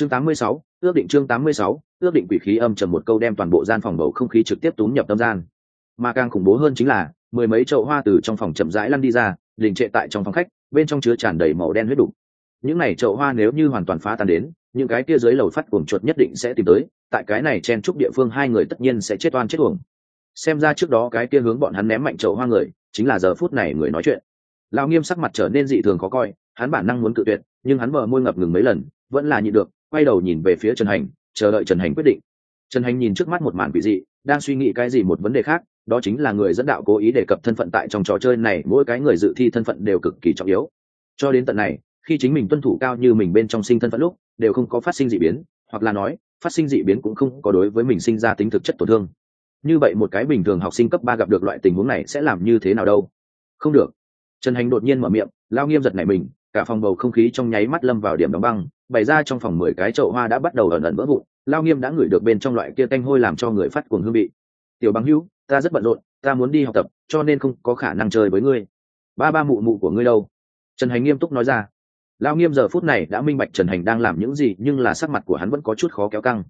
chương 86, ước định chương 86, ước định quỷ khí âm trầm một câu đem toàn bộ gian phòng bầu không khí trực tiếp túm nhập tâm gian. Mà càng khủng bố hơn chính là mười mấy chậu hoa từ trong phòng chậm rãi lăn đi ra đình trệ tại trong phòng khách bên trong chứa tràn đầy màu đen huyết đục. Những này chậu hoa nếu như hoàn toàn phá tan đến những cái kia dưới lầu phát cuồng chuột nhất định sẽ tìm tới tại cái này chen trúc địa phương hai người tất nhiên sẽ chết oan chết uổng. Xem ra trước đó cái kia hướng bọn hắn ném mạnh chậu hoa người chính là giờ phút này người nói chuyện. Lão nghiêm sắc mặt trở nên dị thường khó coi hắn bản năng muốn cự tuyệt nhưng hắn bờ môi ngập ngừng mấy lần vẫn là nhịn được quay đầu nhìn về phía trần hành, chờ đợi trần hành quyết định. Trần hành nhìn trước mắt một màn quỷ dị, đang suy nghĩ cái gì một vấn đề khác, đó chính là người dẫn đạo cố ý đề cập thân phận tại trong trò chơi này, mỗi cái người dự thi thân phận đều cực kỳ trọng yếu. Cho đến tận này, khi chính mình tuân thủ cao như mình bên trong sinh thân phận lúc, đều không có phát sinh dị biến, hoặc là nói, phát sinh dị biến cũng không có đối với mình sinh ra tính thực chất tổn thương. Như vậy một cái bình thường học sinh cấp ba gặp được loại tình huống này sẽ làm như thế nào đâu? Không được. Trần hành đột nhiên mở miệng, lao nghiêm giật này mình, cả phòng bầu không khí trong nháy mắt lâm vào điểm đóng băng bày ra trong phòng mười cái chậu hoa đã bắt đầu ẩn ẩn vỡ vụn, lao nghiêm đã ngửi được bên trong loại kia canh hôi làm cho người phát cuồng hương vị. Tiểu bằng hữu, ta rất bận rộn, ta muốn đi học tập, cho nên không có khả năng chơi với ngươi. Ba ba mụ mụ của ngươi đâu? Trần hành nghiêm túc nói ra. Lao nghiêm giờ phút này đã minh bạch trần hành đang làm những gì, nhưng là sắc mặt của hắn vẫn có chút khó kéo căng.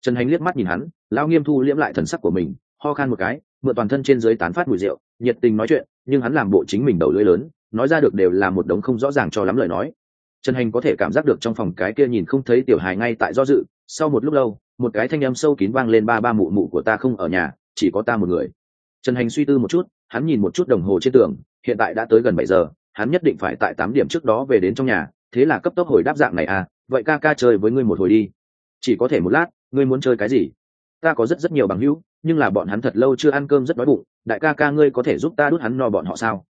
Trần hành liếc mắt nhìn hắn, lao nghiêm thu liễm lại thần sắc của mình, ho khan một cái, mượn toàn thân trên dưới tán phát mùi rượu, nhiệt tình nói chuyện, nhưng hắn làm bộ chính mình đầu lưỡi lớn, nói ra được đều là một đống không rõ ràng cho lắm lời nói trần hành có thể cảm giác được trong phòng cái kia nhìn không thấy tiểu hài ngay tại do dự, sau một lúc lâu, một cái thanh âm sâu kín vang lên ba ba mụ mụ của ta không ở nhà, chỉ có ta một người. Trần hành suy tư một chút, hắn nhìn một chút đồng hồ trên tường, hiện tại đã tới gần bảy giờ, hắn nhất định phải tại tám điểm trước đó về đến trong nhà, thế là cấp tốc hồi đáp dạng này à vậy ca ca chơi với ngươi một hồi đi. Chỉ có thể một lát, ngươi muốn chơi cái gì? Ta có rất rất nhiều bằng hữu, nhưng là bọn hắn thật lâu chưa ăn cơm rất đói bụng, đại ca ca ngươi có thể giúp ta đút hắn no bọn họ sao?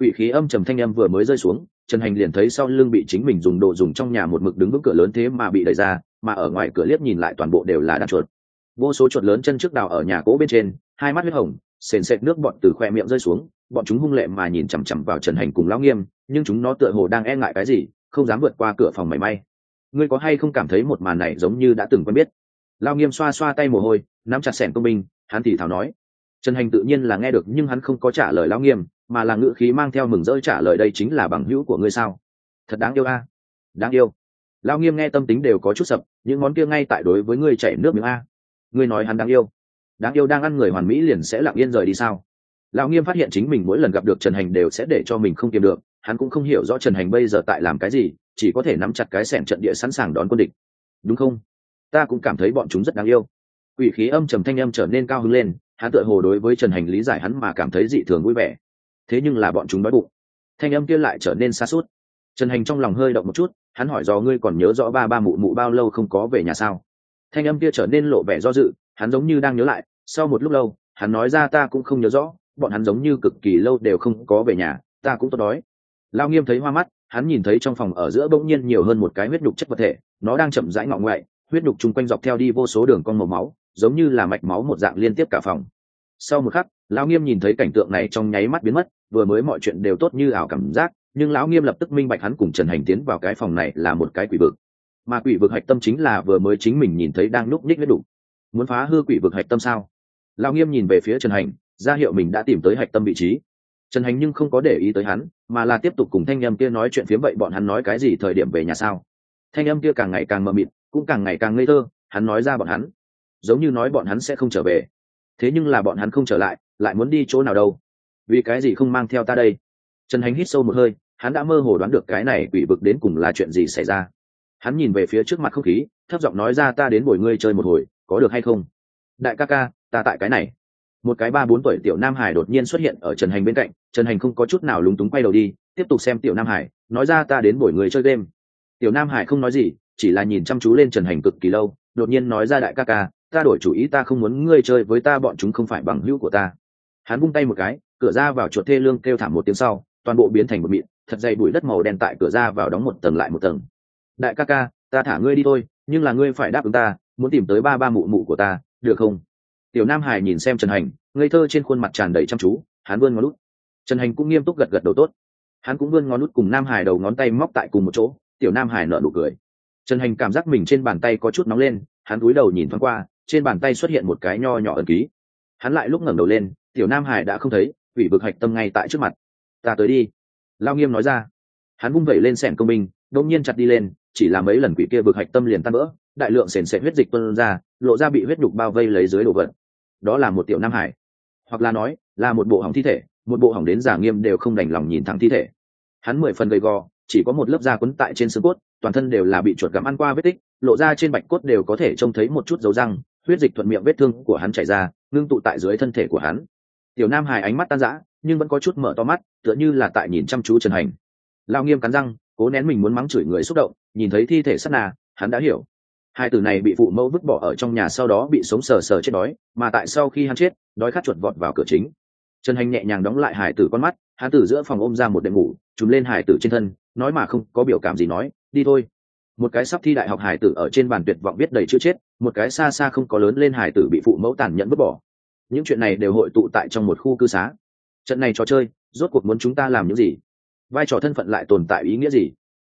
Ủy khí âm trầm thanh âm vừa mới rơi xuống, trần hành liền thấy sau lưng bị chính mình dùng đồ dùng trong nhà một mực đứng vững cửa lớn thế mà bị đẩy ra, mà ở ngoài cửa liếc nhìn lại toàn bộ đều là đàn chuột. Vô số chuột lớn chân trước đào ở nhà cỗ bên trên, hai mắt huyết hồng, sền sệt nước bọn từ khoe miệng rơi xuống, bọn chúng hung lệ mà nhìn chằm chằm vào trần hành cùng lão nghiêm, nhưng chúng nó tựa hồ đang e ngại cái gì, không dám vượt qua cửa phòng mảy may. Ngươi có hay không cảm thấy một màn này giống như đã từng quen biết? Lao nghiêm xoa xoa tay mồ hôi, nắm chặt sẻn công binh, hắn thì thảo nói. Trần hành tự nhiên là nghe được, nhưng hắn không có trả lời lao nghiêm mà là ngữ khí mang theo mừng rỡ trả lời đây chính là bằng hữu của ngươi sao? Thật đáng yêu a. Đáng yêu. Lao nghiêm nghe tâm tính đều có chút sập, những món kia ngay tại đối với ngươi chảy nước miếng a. Ngươi nói hắn đáng yêu. Đáng yêu đang ăn người hoàn mỹ liền sẽ lặng yên rời đi sao? Lão nghiêm phát hiện chính mình mỗi lần gặp được trần hành đều sẽ để cho mình không kiềm được, hắn cũng không hiểu rõ trần hành bây giờ tại làm cái gì, chỉ có thể nắm chặt cái sẻn trận địa sẵn sàng đón quân địch. Đúng không? Ta cũng cảm thấy bọn chúng rất đáng yêu. Quỷ khí âm trầm thanh âm trở nên cao hứng lên, hắn tựa hồ đối với trần hành lý giải hắn mà cảm thấy dị thường vui vẻ thế nhưng là bọn chúng đói bụng. Thanh âm kia lại trở nên xa suốt. Trần hành trong lòng hơi động một chút, hắn hỏi do ngươi còn nhớ rõ ba ba mụ mụ bao lâu không có về nhà sao? Thanh âm kia trở nên lộ vẻ do dự, hắn giống như đang nhớ lại, sau một lúc lâu, hắn nói ra ta cũng không nhớ rõ, bọn hắn giống như cực kỳ lâu đều không có về nhà, ta cũng tốt đói. Lao nghiêm thấy hoa mắt, hắn nhìn thấy trong phòng ở giữa bỗng nhiên nhiều hơn một cái huyết nhục chất vật thể, nó đang chậm rãi ngọ ngoại, huyết nhục chung quanh dọc theo đi vô số đường con màu máu, giống như là mạch máu một dạng liên tiếp cả phòng sau một khắc lão nghiêm nhìn thấy cảnh tượng này trong nháy mắt biến mất vừa mới mọi chuyện đều tốt như ảo cảm giác nhưng lão nghiêm lập tức minh bạch hắn cùng trần hành tiến vào cái phòng này là một cái quỷ vực. Mà quỷ vực hạch tâm chính là vừa mới chính mình nhìn thấy đang núp ních huyết đủ, muốn phá hư quỷ vực hạch tâm sao? Lão nghiêm nhìn về phía trần hành ra hiệu mình đã tìm tới hạch tâm vị trí. Trần hành nhưng không có để ý tới hắn mà là tiếp tục cùng thanh âm kia nói chuyện phiếm vậy bọn hắn nói cái gì thời điểm về nhà sao? Thanh âm kia càng ngày càng mờ mịt cũng càng ngày càng ngây thơ hắn nói ra bọn hắn. Giống như nói bọn hắn sẽ không trở về thế nhưng là bọn hắn không trở lại lại muốn đi chỗ nào đâu? Vì cái gì không mang theo ta đây? Trần hành hít sâu một hơi, hắn đã mơ hồ đoán được cái này quỷ vực đến cùng là chuyện gì xảy ra. Hắn nhìn về phía trước mặt không khí, thấp giọng nói ra ta đến bồi ngươi chơi một hồi, có được hay không? Đại ca ca, ta tại cái này. Một cái ba bốn tuổi tiểu nam hải đột nhiên xuất hiện ở trần hành bên cạnh, trần hành không có chút nào lúng túng quay đầu đi, tiếp tục xem tiểu nam hải, nói ra ta đến bồi người chơi game. Tiểu nam hải không nói gì, chỉ là nhìn chăm chú lên trần hành cực kỳ lâu, đột nhiên nói ra đại ca ca ta đổi chủ ý, ta không muốn ngươi chơi với ta, bọn chúng không phải bằng hữu của ta. Hắn vung tay một cái, cửa ra vào chuột thê lương kêu thảm một tiếng sau, toàn bộ biến thành một mịn, thật dày bụi đất màu đen tại cửa ra vào đóng một tầng lại một tầng. Đại ca ca, ta thả ngươi đi thôi, nhưng là ngươi phải đáp ứng ta, muốn tìm tới ba ba mụ mụ của ta, được không? Tiểu nam hải nhìn xem trần hành, ngây thơ trên khuôn mặt tràn đầy chăm chú, hắn vươn ngón lút trần hành cũng nghiêm túc gật gật đầu tốt. Hắn cũng vươn ngón lút cùng nam hải đầu ngón tay móc tại cùng một chỗ, tiểu nam hải nở nụ cười. Trần hành cảm giác mình trên bàn tay có chút nóng lên, hắn cúi đầu nhìn thoáng qua trên bàn tay xuất hiện một cái nho nhỏ ẩn ký. Hắn lại lúc ngẩng đầu lên, tiểu nam hải đã không thấy ủy vực hạch tâm ngay tại trước mặt. Ta tới đi. Lao nghiêm nói ra. Hắn vung vẩy lên sẻn công binh, đột nhiên chặt đi lên, chỉ là mấy lần quỷ kia vực hạch tâm liền tan vỡ, đại lượng sền sệt huyết dịch tuôn ra, lộ ra bị huyết đục bao vây lấy dưới đồ vật. Đó là một tiểu nam hải. Hoặc là nói, là một bộ hỏng thi thể, một bộ hỏng đến giả nghiêm đều không đành lòng nhìn thẳng thi thể. Hắn mười phần gầy gò, chỉ có một lớp da quấn tại trên xương cốt, toàn thân đều là bị chuột gặm ăn qua vết tích, lộ ra trên bạch cốt đều có thể trông thấy một chút dấu răng huyết dịch thuận miệng vết thương của hắn chảy ra, ngưng tụ tại dưới thân thể của hắn. Tiểu nam hải ánh mắt tan rã, nhưng vẫn có chút mở to mắt, tựa như là tại nhìn chăm chú trần hành. Lao nghiêm cắn răng, cố nén mình muốn mắng chửi người xúc động, nhìn thấy thi thể sắt nà hắn đã hiểu. Hai từ này bị phụ mẫu vứt bỏ ở trong nhà sau đó bị sống sờ sờ chết đói, mà tại sau khi hắn chết, đói khát chuột vọt vào cửa chính. Trần hành nhẹ nhàng đóng lại hải tử con mắt, hắn từ giữa phòng ôm ra một đệm ngủ, trùm lên hải tử trên thân, nói mà không có biểu cảm gì nói, đi thôi một cái sắp thi đại học hải tử ở trên bàn tuyệt vọng biết đầy chữ chết một cái xa xa không có lớn lên hải tử bị phụ mẫu tàn nhẫn vứt bỏ. Những chuyện này đều hội tụ tại trong một khu cư xá. Trận này trò chơi rốt cuộc muốn chúng ta làm những gì? Vai trò thân phận lại tồn tại ý nghĩa gì?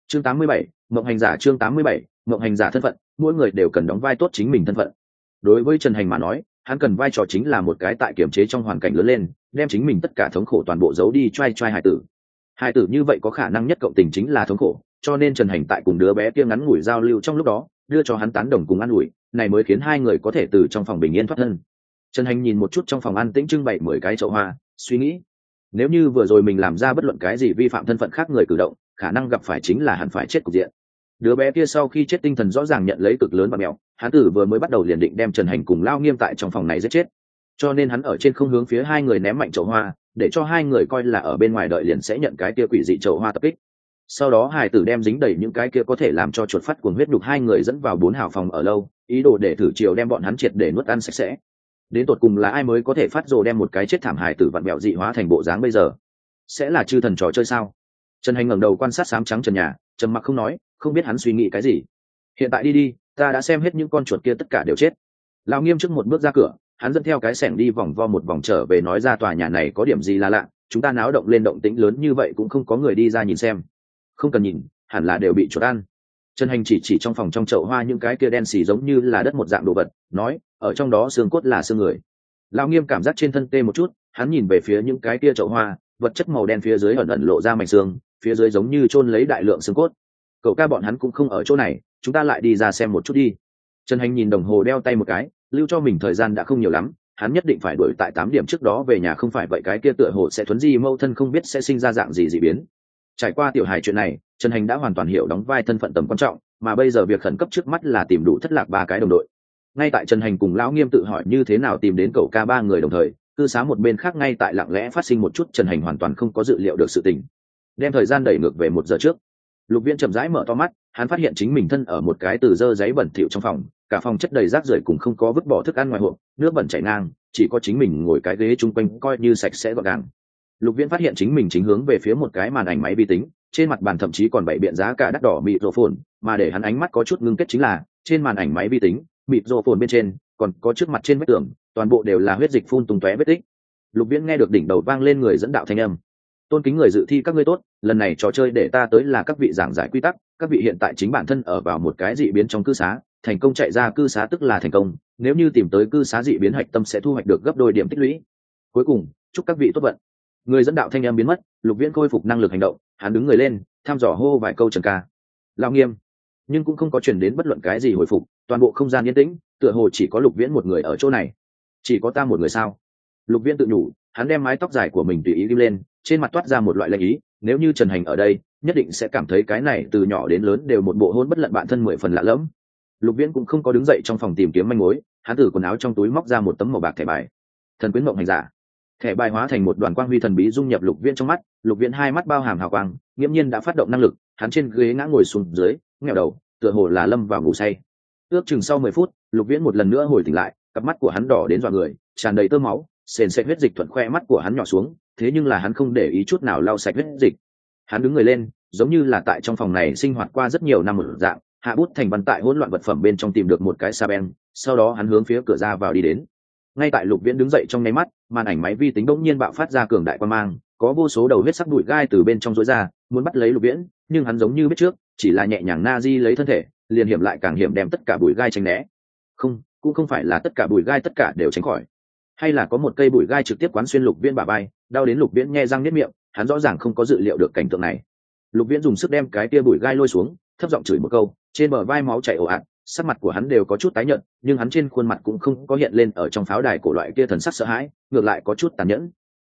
Chương 87, mộng hành giả chương 87, mộng hành giả thân phận mỗi người đều cần đóng vai tốt chính mình thân phận. Đối với trần hành mà nói hắn cần vai trò chính là một cái tại kiểm chế trong hoàn cảnh lớn lên đem chính mình tất cả thống khổ toàn bộ giấu đi t r a i t r a i hải tử. Hải tử như vậy có khả năng nhất cộng tình chính là thống khổ cho nên trần hành tại cùng đứa bé kia ngắn ngủi giao lưu trong lúc đó, đưa cho hắn tán đồng cùng an ủi, này mới khiến hai người có thể từ trong phòng bình yên thoát thân. Trần hành nhìn một chút trong phòng ăn tĩnh trưng bày mười cái chậu hoa, suy nghĩ, nếu như vừa rồi mình làm ra bất luận cái gì vi phạm thân phận khác người cử động, khả năng gặp phải chính là hẳn phải chết cục diện. Đứa bé kia sau khi chết tinh thần rõ ràng nhận lấy cực lớn và mẹo, hắn tử vừa mới bắt đầu liền định đem trần hành cùng lao nghiêm tại trong phòng này giết chết. Cho nên hắn ở trên không hướng phía hai người ném mạnh chậu hoa, để cho hai người coi là ở bên ngoài đợi liền sẽ nhận cái kia quỷ dị chậu hoa tập kích sau đó hải tử đem dính đầy những cái kia có thể làm cho chuột phát cuồng huyết đục hai người dẫn vào bốn hào phòng ở lâu, ý đồ để thử chiều đem bọn hắn triệt để nuốt ăn sạch sẽ. Đến tột cùng là ai mới có thể phát rồ đem một cái chết thảm hải tử vặn bẹo dị hóa thành bộ dáng bây giờ? Sẽ là chư thần trò chơi sao? Trần hành ngẩng đầu quan sát sám trắng trần nhà, trầm mặc không nói, không biết hắn suy nghĩ cái gì. Hiện tại đi đi, ta đã xem hết những con chuột kia tất cả đều chết. Lão nghiêm trước một bước ra cửa, hắn dẫn theo cái sẻng đi vòng vo một vòng trở về nói ra tòa nhà này có điểm gì là lạ, chúng ta náo động lên động tĩnh lớn như vậy cũng không có người đi ra nhìn xem không cần nhìn, hẳn là đều bị chuột ăn. Trần hành chỉ chỉ trong phòng trong chậu hoa những cái kia đen xì giống như là đất một dạng đồ vật, nói, ở trong đó xương cốt là xương người. Lão nghiêm cảm giác trên thân tê một chút, hắn nhìn về phía những cái kia chậu hoa, vật chất màu đen phía dưới ẩn ẩn lộ ra mảnh xương, phía dưới giống như chôn lấy đại lượng xương cốt. Cậu ca bọn hắn cũng không ở chỗ này, chúng ta lại đi ra xem một chút đi. Trần hành nhìn đồng hồ đeo tay một cái, lưu cho mình thời gian đã không nhiều lắm, hắn nhất định phải đuổi tại tám điểm trước đó về nhà, không phải vậy cái kia tựa hồ sẽ thuấn di mâu thân không biết sẽ sinh ra dạng gì dị biến trải qua tiểu hài chuyện này, trần hành đã hoàn toàn hiểu đóng vai thân phận tầm quan trọng, mà bây giờ việc khẩn cấp trước mắt là tìm đủ thất lạc ba cái đồng đội. Ngay tại trần hành cùng lão nghiêm tự hỏi như thế nào tìm đến cậu ca ba người đồng thời, cư xá một bên khác ngay tại lặng lẽ phát sinh một chút trần hành hoàn toàn không có dự liệu được sự tình. Đem thời gian đẩy ngược về một giờ trước. Lục viễn chậm rãi mở to mắt, hắn phát hiện chính mình thân ở một cái từ dơ giấy bẩn thỉu trong phòng, cả phòng chất đầy rác rưởi cùng không có vứt bỏ thức ăn ngoài hộp, nước bẩn chảy ngang, chỉ có chính mình ngồi cái ghế chung quanh coi như sạch sẽ gọn gàng lục viễn phát hiện chính mình chính hướng về phía một cái màn ảnh máy vi tính, trên mặt bàn thậm chí còn bảy biện giá cả đắt đỏ mịt rổ phồn mà để hắn ánh mắt có chút ngưng kết chính là, trên màn ảnh máy vi tính mịt rổ phồn bên trên, còn có trước mặt trên vách tường, toàn bộ đều là huyết dịch phun tung tóe vết tích. Lục viễn nghe được đỉnh đầu vang lên người dẫn đạo thanh âm. Tôn kính người dự thi các ngươi tốt, lần này trò chơi để ta tới là các vị giảng giải quy tắc, các vị hiện tại chính bản thân ở vào một cái dị biến trong cư xá, thành công chạy ra cư xá tức là thành công, nếu như tìm tới cư xá dị biến hạch tâm sẽ thu hoạch được gấp đôi điểm tích lũy. Cuối cùng, chúc các vị tốt vận người dẫn đạo thanh em biến mất, lục viễn khôi phục năng lực hành động, hắn đứng người lên, thăm dò hô vài câu trần ca. Lao nghiêm, nhưng cũng không có chuyển đến bất luận cái gì hồi phục, toàn bộ không gian yên tĩnh, tựa hồ chỉ có lục viễn một người ở chỗ này. Chỉ có ta một người sao? Lục viễn tự nhủ, hắn đem mái tóc dài của mình tùy ý ghim lên, trên mặt toát ra một loại lệnh ý, nếu như trần hành ở đây, nhất định sẽ cảm thấy cái này từ nhỏ đến lớn đều một bộ hôn bất lận bản thân mười phần lạ lẫm. Lục viễn cũng không có đứng dậy trong phòng tìm kiếm manh mối, hắn từ quần áo trong túi móc ra một tấm màu bạc thẻ bài. Thần quyến mộng hành giả thẻ bài hóa thành một đoàn quang huy thần bí dung nhập lục viễn trong mắt, lục viễn hai mắt bao hàm hào quang, nghiễm nhiên đã phát động năng lực, hắn trên ghế ngã ngồi xuống dưới nghèo đầu, tựa hồ là lâm vào ngủ say. Ước chừng sau mười phút, lục viễn một lần nữa hồi tỉnh lại, cặp mắt của hắn đỏ đến dọa người, tràn đầy tơ máu, sền sệt huyết dịch thuận khoe mắt của hắn nhỏ xuống, thế nhưng là hắn không để ý chút nào lau sạch huyết dịch. Hắn đứng người lên, giống như là tại trong phòng này sinh hoạt qua rất nhiều năm một dạng, hạ bút thành văn tại hỗn loạn vật phẩm bên trong tìm được một cái xa ben sau đó hắn hướng phía cửa ra vào đi đến ngay tại lục viễn đứng dậy trong nháy mắt, màn ảnh máy vi tính bỗng nhiên bạo phát ra cường đại quan mang, có vô số đầu huyết sắc bụi gai từ bên trong rối ra, muốn bắt lấy lục viễn, nhưng hắn giống như biết trước, chỉ là nhẹ nhàng na di lấy thân thể, liền hiểm lại càng hiểm đem tất cả bụi gai tránh né. Không, cũng không phải là tất cả bụi gai tất cả đều tránh khỏi. Hay là có một cây bụi gai trực tiếp quán xuyên lục viễn bà bay đau đến lục viễn nghe răng nếp miệng, hắn rõ ràng không có dự liệu được cảnh tượng này. Lục viễn dùng sức đem cái tia bụi gai lôi xuống, thấp giọng chửi một câu, trên bờ vai máu chảy ồ ạt sắc mặt của hắn đều có chút tái nhợt, nhưng hắn trên khuôn mặt cũng không có hiện lên ở trong pháo đài cổ loại kia thần sắc sợ hãi, ngược lại có chút tàn nhẫn.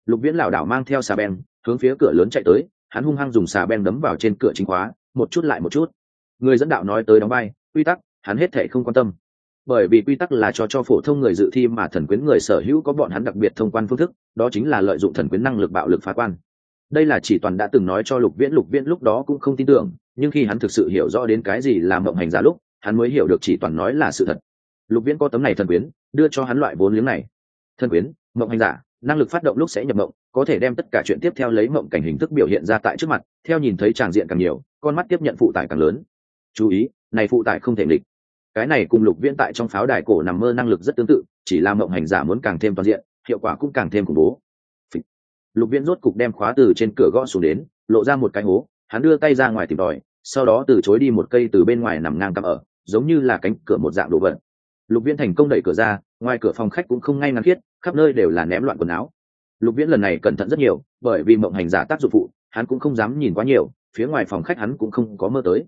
Lục viễn lảo đảo mang theo xà beng, hướng phía cửa lớn chạy tới, hắn hung hăng dùng xà beng đấm vào trên cửa chính khóa, một chút lại một chút. Người dẫn đạo nói tới đóng vai, quy tắc, hắn hết thể không quan tâm. Bởi vì quy tắc là cho cho phổ thông người dự thi mà thần quyến người sở hữu có bọn hắn đặc biệt thông quan phương thức, đó chính là lợi dụng thần quyến năng lực bạo lực phá quan. Đây là chỉ toàn đã từng nói cho lục viễn lục viễn lúc đó cũng không tin tưởng, nhưng khi hắn thực sự hiểu rõ đến cái gì là mộng hành giả lúc hắn mới hiểu được chỉ toàn nói là sự thật. Lục viễn có tấm này thần quyến, đưa cho hắn loại vốn liếng này. Thần quyến, mộng hành giả, năng lực phát động lúc sẽ nhập mộng, có thể đem tất cả chuyện tiếp theo lấy mộng cảnh hình thức biểu hiện ra tại trước mặt, theo nhìn thấy tràng diện càng nhiều, con mắt tiếp nhận phụ tải càng lớn. Chú ý, này phụ tải không thể nghịch. Cái này cùng lục viễn tại trong pháo đài cổ nằm mơ năng lực rất tương tự, chỉ là mộng hành giả muốn càng thêm toàn diện, hiệu quả cũng càng thêm khủng bố. Lục viễn rốt cục đem khóa từ trên cửa gõ xuống đến, lộ ra một cái hố, hắn đưa tay ra ngoài tìm tòi, sau đó từ chối đi một cây từ bên ngoài nằm ngang cắm ở giống như là cánh cửa một dạng đồ vật. Lục viễn thành công đẩy cửa ra ngoài cửa phòng khách cũng không ngay ngắn thiết, khắp nơi đều là ném loạn quần áo. Lục viễn lần này cẩn thận rất nhiều bởi vì mộng hành giả tác dụng phụ hắn cũng không dám nhìn quá nhiều phía ngoài phòng khách hắn cũng không có mơ tới.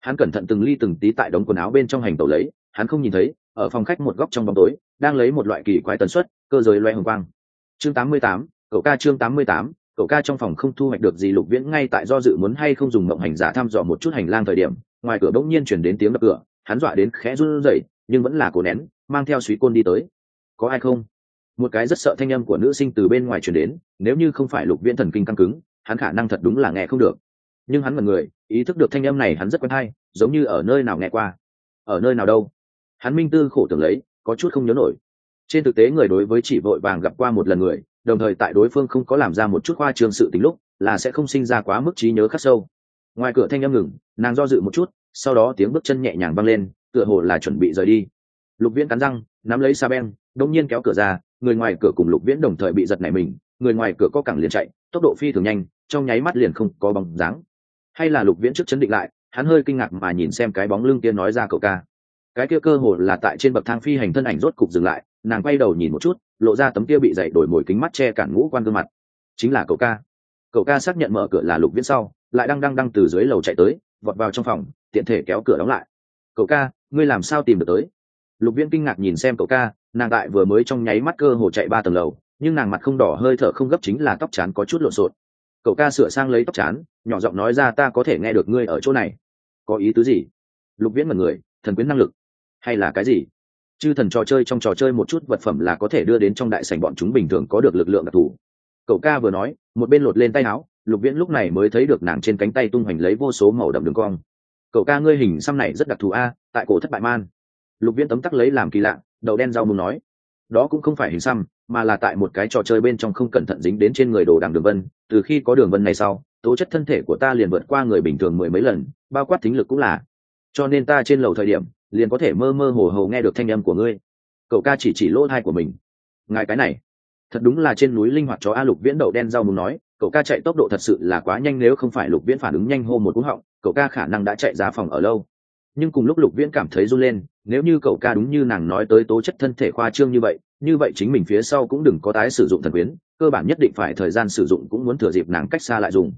Hắn cẩn thận từng ly từng tí tại đống quần áo bên trong hành tẩu lấy hắn không nhìn thấy ở phòng khách một góc trong bóng tối đang lấy một loại kỳ quái tần suất cơ giới loe hồng quang. Chương 88, cậu ca chương 88, cậu ca trong phòng không thu hoạch được gì lục viễn ngay tại do dự muốn hay không dùng mộng hành giả thăm dò một chút hành lang thời điểm ngoài cửa bỗng nhiên chuyển đến tiếng đập cửa hắn dọa đến khẽ run rẩy, nhưng vẫn là cổ nén, mang theo suý côn đi tới. Có ai không? Một cái rất sợ thanh âm của nữ sinh từ bên ngoài chuyển đến, nếu như không phải lục viễn thần kinh căng cứng, hắn khả năng thật đúng là nghe không được. Nhưng hắn là người, ý thức được thanh âm này hắn rất quen hay, giống như ở nơi nào nghe qua. Ở nơi nào đâu? Hắn minh tư khổ tưởng lấy, có chút không nhớ nổi. Trên thực tế người đối với chỉ vội vàng gặp qua một lần người, đồng thời tại đối phương không có làm ra một chút khoa trương sự tính lúc, là sẽ không sinh ra quá mức trí nhớ khắc sâu. Ngoài cửa thanh âm ngừng, nàng do dự một chút sau đó tiếng bước chân nhẹ nhàng vang lên, tựa hồ là chuẩn bị rời đi. Lục viễn cắn răng, nắm lấy sa ben đông nhiên kéo cửa ra, người ngoài cửa cùng lục viễn đồng thời bị giật nảy mình, người ngoài cửa có cẳng liền chạy, tốc độ phi thường nhanh, trong nháy mắt liền không có bóng dáng. Hay là lục viễn trước chấn định lại, hắn hơi kinh ngạc mà nhìn xem cái bóng lưng kia nói ra cậu ca. Cái kia cơ hồ là tại trên bậc thang phi hành thân ảnh rốt cục dừng lại, nàng quay đầu nhìn một chút, lộ ra tấm kia bị dậy đổi mồi kính mắt che cản ngũ quan gương mặt. Chính là cậu ca. Cậu ca xác nhận mở cửa là lục viễn sau, lại đang đang đang từ dưới lầu chạy tới, vọt vào trong phòng tiện thể kéo cửa đóng lại. Cậu ca, ngươi làm sao tìm được tới? Lục viễn kinh ngạc nhìn xem cậu ca, nàng tại vừa mới trong nháy mắt cơ hồ chạy ba tầng lầu, nhưng nàng mặt không đỏ hơi thở không gấp chính là tóc chán có chút lộn xộn. Cậu ca sửa sang lấy tóc chán, nhỏ giọng nói ra ta có thể nghe được ngươi ở chỗ này. Có ý tứ gì? Lục viễn mật người, thần quyến năng lực. Hay là cái gì? Chư thần trò chơi trong trò chơi một chút vật phẩm là có thể đưa đến trong đại sảnh bọn chúng bình thường có được lực lượng đặc thù. Cậu ca vừa nói, một bên lột lên tay áo, lục viễn lúc này mới thấy được nàng trên cánh tay tung hoành lấy vô số màu đậm đường cong cậu ca ngươi hình xăm này rất đặc thù a, tại cổ thất bại man. Lục viễn tấm tắc lấy làm kỳ lạ đậu đen rau mù nói, đó cũng không phải hình xăm, mà là tại một cái trò chơi bên trong không cẩn thận dính đến trên người đồ đằng đường vân, từ khi có đường vân này sau, tố chất thân thể của ta liền vượt qua người bình thường mười mấy lần, bao quát thính lực cũng là. Cho nên ta trên lầu thời điểm, liền có thể mơ mơ hồ hồ nghe được thanh âm của ngươi. Cậu ca chỉ chỉ lỗ thai của mình. Ngài cái này, thật đúng là trên núi linh hoạt chó a, lục viễn đậu đen rau muốn nói cậu ca chạy tốc độ thật sự là quá nhanh nếu không phải lục viễn phản ứng nhanh hô một cú họng, cậu ca khả năng đã chạy ra phòng ở lâu. Nhưng cùng lúc lục viễn cảm thấy run lên, nếu như cậu ca đúng như nàng nói tới tố chất thân thể khoa trương như vậy như vậy chính mình phía sau cũng đừng có tái sử dụng thần quyến, cơ bản nhất định phải thời gian sử dụng cũng muốn thừa dịp nàng cách xa lại dùng.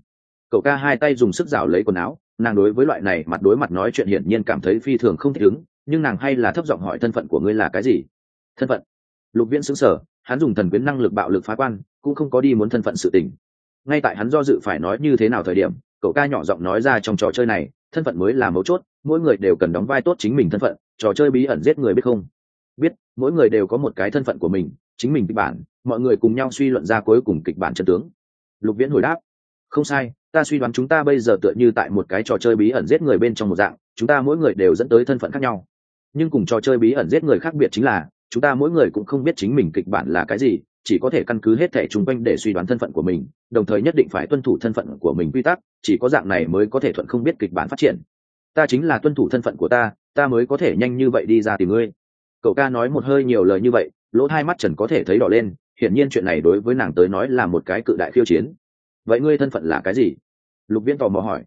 Cậu ca hai tay dùng sức rào lấy quần áo, nàng đối với loại này mặt đối mặt nói chuyện hiển nhiên cảm thấy phi thường không thể ứng, nhưng nàng hay là thấp giọng hỏi thân phận của ngươi là cái gì? Thân phận? Lục viễn xứng sở hắn dùng thần quyến năng lực bạo lực phá quan, cũng không có đi muốn thân phận sự tình ngay tại hắn do dự phải nói như thế nào thời điểm, cậu ca nhỏ giọng nói ra trong trò chơi này, thân phận mới là mấu chốt, mỗi người đều cần đóng vai tốt chính mình thân phận, trò chơi bí ẩn giết người biết không? Biết, mỗi người đều có một cái thân phận của mình, chính mình kịch bản, mọi người cùng nhau suy luận ra cuối cùng kịch bản chân tướng. Lục viễn hồi đáp, không sai, ta suy đoán chúng ta bây giờ tựa như tại một cái trò chơi bí ẩn giết người bên trong một dạng, chúng ta mỗi người đều dẫn tới thân phận khác nhau. Nhưng cùng trò chơi bí ẩn giết người khác biệt chính là, chúng ta mỗi người cũng không biết chính mình kịch bản là cái gì chỉ có thể căn cứ hết thẻ chung quanh để suy đoán thân phận của mình, đồng thời nhất định phải tuân thủ thân phận của mình quy tắc, chỉ có dạng này mới có thể thuận không biết kịch bản phát triển. Ta chính là tuân thủ thân phận của ta ta mới có thể nhanh như vậy đi ra tìm ngươi. Cậu ca nói một hơi nhiều lời như vậy, lỗ hai mắt trần có thể thấy đỏ lên, hiển nhiên chuyện này đối với nàng tới nói là một cái cự đại khiêu chiến. Vậy ngươi thân phận là cái gì? Lục viễn tò mò hỏi.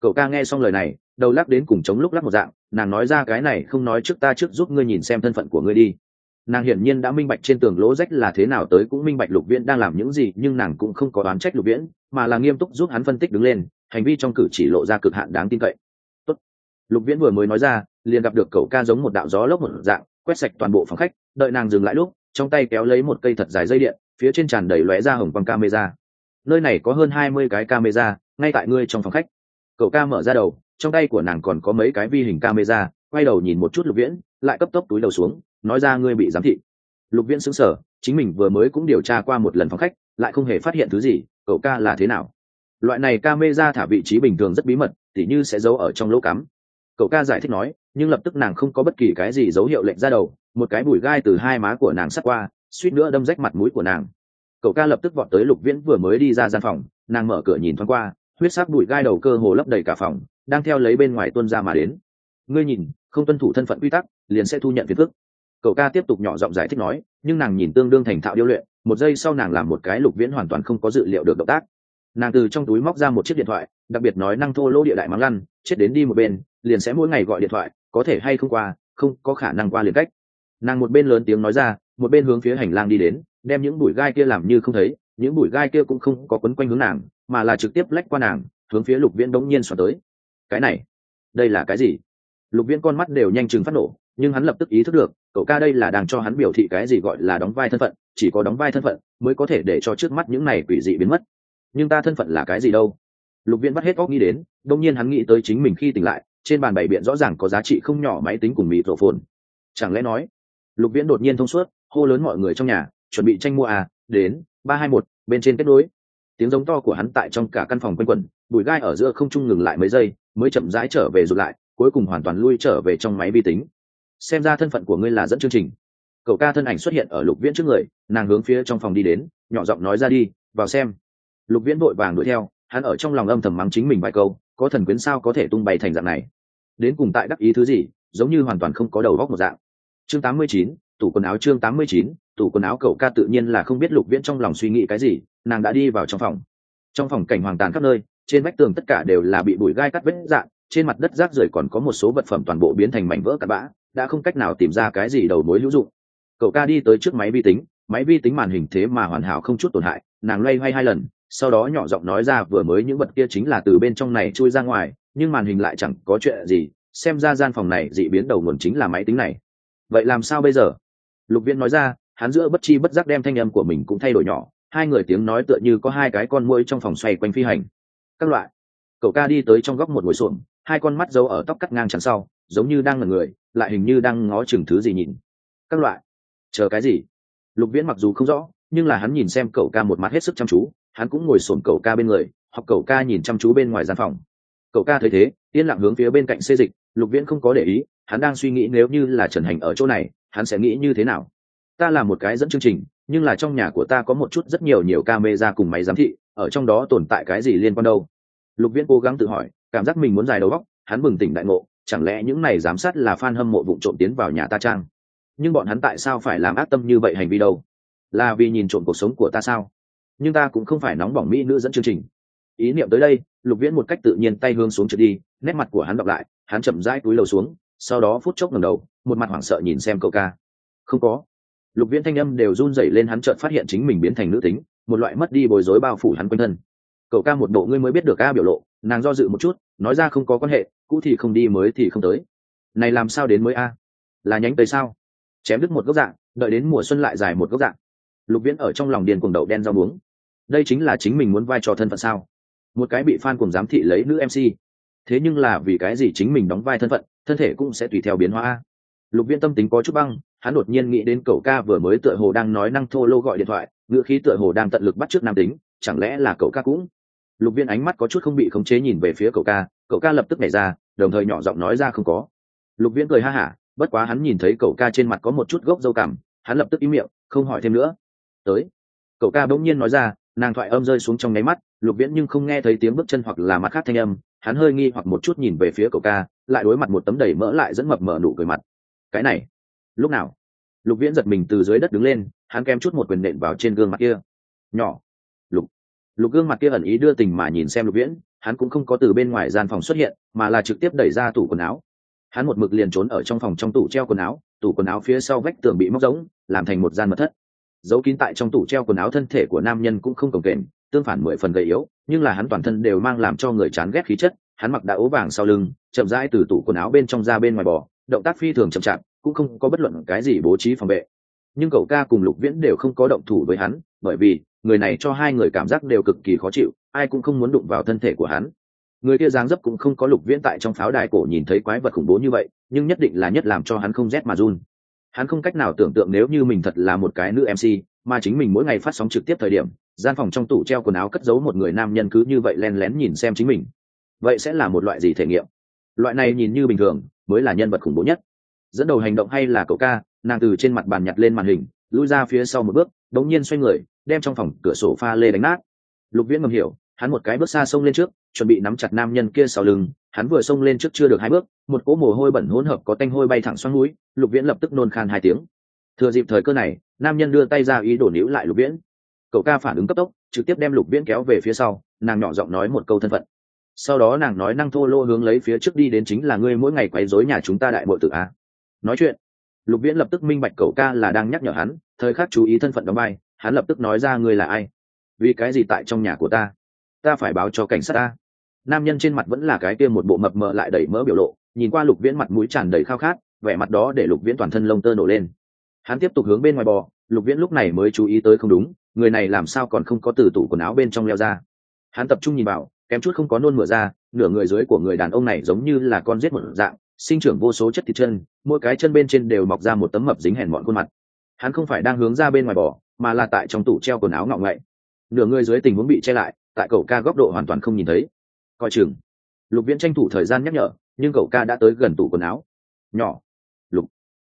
Cậu ca nghe xong lời này, đầu lắc đến cùng chống lúc lắc một dạng, nàng nói ra cái này không nói trước ta trước giúp ngươi nhìn xem thân phận của ngươi đi nàng hiển nhiên đã minh bạch trên tường lỗ rách là thế nào tới cũng minh bạch lục viễn đang làm những gì, nhưng nàng cũng không có đoán trách lục viễn, mà là nghiêm túc giúp hắn phân tích đứng lên, hành vi trong cử chỉ lộ ra cực hạn đáng tin cậy. Tốt. lục viễn vừa mới nói ra, liền gặp được cậu ca giống một đạo gió lốc một dạng, quét sạch toàn bộ phòng khách, đợi nàng dừng lại lúc, trong tay kéo lấy một cây thật dài dây điện, phía trên tràn đầy lóe ra hồng quang camera. Nơi này có hơn hai mươi cái camera, ngay tại ngươi trong phòng khách. Cậu ca mở ra đầu, trong tay của nàng còn có mấy cái vi hình camera, quay đầu nhìn một chút lục viễn lại cấp tốc túi đầu xuống, nói ra ngươi bị giám thị. Lục viễn xứng sở chính mình vừa mới cũng điều tra qua một lần phòng khách, lại không hề phát hiện thứ gì, cậu ca là thế nào? Loại này ca mây ra thả vị trí bình thường rất bí mật, tỉ như sẽ giấu ở trong lỗ cắm. Cậu ca giải thích nói, nhưng lập tức nàng không có bất kỳ cái gì dấu hiệu lệnh ra đầu, một cái bụi gai từ hai má của nàng sắt qua, suýt nữa đâm rách mặt mũi của nàng. Cậu ca lập tức vọt tới lục viễn vừa mới đi ra gian phòng, nàng mở cửa nhìn thoáng qua, huyết sắc bụi gai đầu cơ hồ lấp đầy cả phòng, đang theo lấy bên ngoài tuân ra mà đến. Ngươi nhìn, không tuân thủ thân phận quy tắc liền sẽ thu nhận phiền phức. Cậu ca tiếp tục nhỏ giọng giải thích nói, nhưng nàng nhìn tương đương thành thạo điêu luyện, một giây sau nàng làm một cái lục viễn hoàn toàn không có dự liệu được động tác. Nàng từ trong túi móc ra một chiếc điện thoại, đặc biệt nói năng thô lỗ địa đại mắng lăn, chết đến đi một bên, liền sẽ mỗi ngày gọi điện thoại, có thể hay không qua, không có khả năng qua liền cách. Nàng một bên lớn tiếng nói ra, một bên hướng phía hành lang đi đến, đem những bụi gai kia làm như không thấy, những bụi gai kia cũng không có quấn quanh hướng nàng, mà là trực tiếp lách qua nàng, hướng phía lục viễn đống nhiên xoắn tới. Cái này, đây là cái gì? Lục viễn con mắt đều nhanh chừng phát nổ nhưng hắn lập tức ý thức được, cậu ca đây là đang cho hắn biểu thị cái gì gọi là đóng vai thân phận, chỉ có đóng vai thân phận mới có thể để cho trước mắt những này quỷ dị biến mất. Nhưng ta thân phận là cái gì đâu? Lục viễn bắt hết óc nghĩ đến đông nhiên hắn nghĩ tới chính mình khi tỉnh lại, trên bàn bày biện rõ ràng có giá trị không nhỏ máy tính cùng mỹ thổ phồn. Chẳng lẽ nói, lục viễn đột nhiên thông suốt, hô lớn mọi người trong nhà, chuẩn bị tranh mua à đến, ba hai một, bên trên kết nối. Tiếng giống to của hắn tại trong cả căn phòng quanh quẩn, bụi gai ở giữa không trung ngừng lại mấy giây, mới chậm rãi trở về rụt lại, cuối cùng hoàn toàn lui trở về trong máy vi tính xem ra thân phận của ngươi là dẫn chương trình. Cậu ca thân ảnh xuất hiện ở lục viễn trước người nàng hướng phía trong phòng đi đến nhỏ giọng nói ra đi vào xem. Lục viễn vội vàng đuổi theo hắn ở trong lòng âm thầm mắng chính mình vài câu có thần quyến sao có thể tung bay thành dạng này? Đến cùng tại đắc ý thứ gì giống như hoàn toàn không có đầu góc một dạng. Chương 89, tủ quần áo chương 89, tủ quần áo cậu ca tự nhiên là không biết lục viễn trong lòng suy nghĩ cái gì nàng đã đi vào trong phòng. Trong phòng cảnh hoàng tàn khắp nơi trên vách tường tất cả đều là bị bụi gai cắt vết dạng trên mặt đất rác rưởi còn có một số vật phẩm toàn bộ biến thành mảnh vỡ cắt bã đã không cách nào tìm ra cái gì đầu mối hữu dụng. Cậu ca đi tới trước máy vi tính, máy vi tính màn hình thế mà hoàn hảo không chút tổn hại, nàng loay hoay hai lần, sau đó nhỏ giọng nói ra vừa mới những vật kia chính là từ bên trong này chui ra ngoài, nhưng màn hình lại chẳng có chuyện gì, xem ra gian phòng này dị biến đầu nguồn chính là máy tính này. Vậy làm sao bây giờ? Lục viễn nói ra, hắn giữa bất chi bất giác đem thanh âm của mình cũng thay đổi nhỏ, hai người tiếng nói tựa như có hai cái con muỗi trong phòng xoay quanh phi hành. Các loại. Cậu ca đi tới trong góc một ngồi xuồng hai con mắt giấu ở tóc cắt ngang chắn sau, giống như đang là người lại hình như đang ngó chừng thứ gì nhìn. Các loại. Chờ cái gì? Lục viễn mặc dù không rõ, nhưng là hắn nhìn xem cậu ca một mặt hết sức chăm chú, hắn cũng ngồi sổn cậu ca bên người hoặc cậu ca nhìn chăm chú bên ngoài gian phòng. Cậu ca thấy thế, yên lặng hướng phía bên cạnh xê dịch, lục viễn không có để ý, hắn đang suy nghĩ nếu như là trần hành ở chỗ này, hắn sẽ nghĩ như thế nào. Ta là một cái dẫn chương trình, nhưng là trong nhà của ta có một chút rất nhiều nhiều ca mê ra cùng máy giám thị, ở trong đó tồn tại cái gì liên quan đâu? Lục viễn cố gắng tự hỏi, cảm giác mình muốn dài đầu góc hắn bừng tỉnh đại ngộ chẳng lẽ những này giám sát là fan hâm mộ vụ trộm tiến vào nhà ta trang? Nhưng bọn hắn tại sao phải làm ác tâm như vậy hành vi đâu? Là vì nhìn trộm cuộc sống của ta sao? Nhưng ta cũng không phải nóng bỏng mỹ nữ dẫn chương trình. Ý niệm tới đây, lục viễn một cách tự nhiên tay hương xuống trượt đi, nét mặt của hắn đọc lại, hắn chậm rãi túi lầu xuống, sau đó phút chốc ngầm đầu, một mặt hoảng sợ nhìn xem cậu ca. Không có. Lục viễn thanh âm đều run rẩy lên hắn chợt phát hiện chính mình biến thành nữ tính, một loại mất đi bối rối bao phủ hắn quanh thân cậu ca một bộ ngươi mới biết được ca biểu lộ, nàng do dự một chút, nói ra không có quan hệ, cũ thì không đi, mới thì không tới. Này làm sao đến mới a? Là nhánh tới sao? Chém đứt một gốc dạng, đợi đến mùa xuân lại dài một gốc dạng. Lục viễn ở trong lòng điền cuồng đậu đen rau muống. Đây chính là chính mình muốn vai trò thân phận sao? Một cái bị fan cùng giám thị lấy nữ mc thế nhưng là vì cái gì chính mình đóng vai thân phận, thân thể cũng sẽ tùy theo biến hóa lục viễn tâm tính có chút băng, hắn đột nhiên nghĩ đến cậu ca vừa mới tựa hồ đang nói năng thô lô gọi điện thoại ngựa khí tựa hồ đang tận lực bắt t r ư ớ c nam tính, chẳng lẽ là cậu ca cũng? Lục viên ánh mắt có chút không bị khống chế nhìn về phía cậu ca cậu ca lập tức nhảy ra, đồng thời nhỏ giọng nói ra không có. Lục viễn cười ha hả, bất quá hắn nhìn thấy cậu ca trên mặt có một chút gốc dâu cảm hắn lập tức ý miệng, không hỏi thêm nữa. Tới. Cậu ca bỗng nhiên nói ra, nàng thoại âm rơi xuống trong nháy mắt, lục viễn nhưng không nghe thấy tiếng bước chân hoặc là mặt khác thanh âm, hắn hơi nghi hoặc một chút nhìn về phía cậu ca, lại đối mặt một tấm đầy mỡ lại dẫn mập mở nụ cười mặt. Cái này, lúc nào? Lục viễn giật mình từ dưới đất đứng lên, hắn kem chút một quyền nện vào trên gương mặt kia. Nhỏ lục gương mặt kia ẩn ý đưa tình mà nhìn xem lục viễn, hắn cũng không có từ bên ngoài gian phòng xuất hiện, mà là trực tiếp đẩy ra tủ quần áo. Hắn một mực liền trốn ở trong phòng trong tủ treo quần áo, tủ quần áo phía sau vách tường bị móc giống làm thành một gian mật thất. Giấu kín tại trong tủ treo quần áo thân thể của nam nhân cũng không cồng kềnh, tương phản mười phần gầy yếu, nhưng là hắn toàn thân đều mang làm cho người chán ghét khí chất, hắn mặc đã ố vàng sau lưng, chậm rãi từ tủ quần áo bên trong ra bên ngoài bò, động tác phi thường chậm chạp, cũng không có bất luận cái gì bố trí phòng vệ. Nhưng cậu ca cùng lục viễn đều không có động thủ với hắn, bởi vì người này cho hai người cảm giác đều cực kỳ khó chịu, ai cũng không muốn đụng vào thân thể của hắn. Người kia dáng dấp cũng không có lục viễn tại trong pháo đài cổ nhìn thấy quái vật khủng bố như vậy, nhưng nhất định là nhất làm cho hắn không rét mà run. Hắn không cách nào tưởng tượng nếu như mình thật là một cái nữ mc mà chính mình mỗi ngày phát sóng trực tiếp thời điểm, gian phòng trong tủ treo quần áo cất giấu một người nam nhân cứ như vậy len lén nhìn xem chính mình. Vậy sẽ là một loại gì thể nghiệm? Loại này nhìn như bình thường, mới là nhân vật khủng bố nhất. Dẫn đầu hành động hay là cậu ca, nàng từ trên mặt bàn nhặt lên màn hình, lui ra phía sau một bước đống nhiên xoay người, đem trong phòng cửa sổ pha lê đánh nát. Lục viễn ngầm hiểu, hắn một cái bước xa xông lên trước, chuẩn bị nắm chặt nam nhân kia sau lưng, hắn vừa xông lên trước chưa được hai bước, một cỗ mồ hôi bẩn hỗn hợp có tanh hôi bay thẳng xoắn núi, lục viễn lập tức nôn khan hai tiếng. Thừa dịp thời cơ này, nam nhân đưa tay ra ý đổ níu lại lục viễn. Cậu ca phản ứng cấp tốc, trực tiếp đem lục viễn kéo về phía sau, nàng nhỏ giọng nói một câu thân phận. Sau đó nàng nói năng thô lô hướng lấy phía trước đi đến chính là ngươi mỗi ngày quấy rối nhà chúng ta đại bội tự á nói chuyện lục viễn lập tức minh bạch cậu ca là đang nhắc nhở hắn, thời khắc chú ý thân phận đóng vai, hắn lập tức nói ra ngươi là ai? Vì cái gì tại trong nhà của ta? Ta phải báo cho cảnh sát ta. Nam nhân trên mặt vẫn là cái kia một bộ mập mờ lại đầy mỡ biểu lộ, nhìn qua lục viễn mặt mũi tràn đầy khao khát, vẻ mặt đó để lục viễn toàn thân lông tơ nổ lên. Hắn tiếp tục hướng bên ngoài bò, lục viễn lúc này mới chú ý tới không đúng, người này làm sao còn không có từ tủ quần áo bên trong leo ra. Hắn tập trung nhìn vào, kém chút không có nôn mửa ra, nửa người dưới của người đàn ông này giống như là con giết một dạng sinh trưởng vô số chất thịt chân mỗi cái chân bên trên đều mọc ra một tấm mập dính hèn mọn khuôn mặt. Hắn không phải đang hướng ra bên ngoài bỏ, mà là tại trong tủ treo quần áo ngọng ngậy nửa người dưới tình huống bị che lại tại cậu ca góc độ hoàn toàn không nhìn thấy. Coi chừng. Lục viễn tranh thủ thời gian nhắc nhở nhưng cậu ca đã tới gần tủ quần áo. Nhỏ. Lục.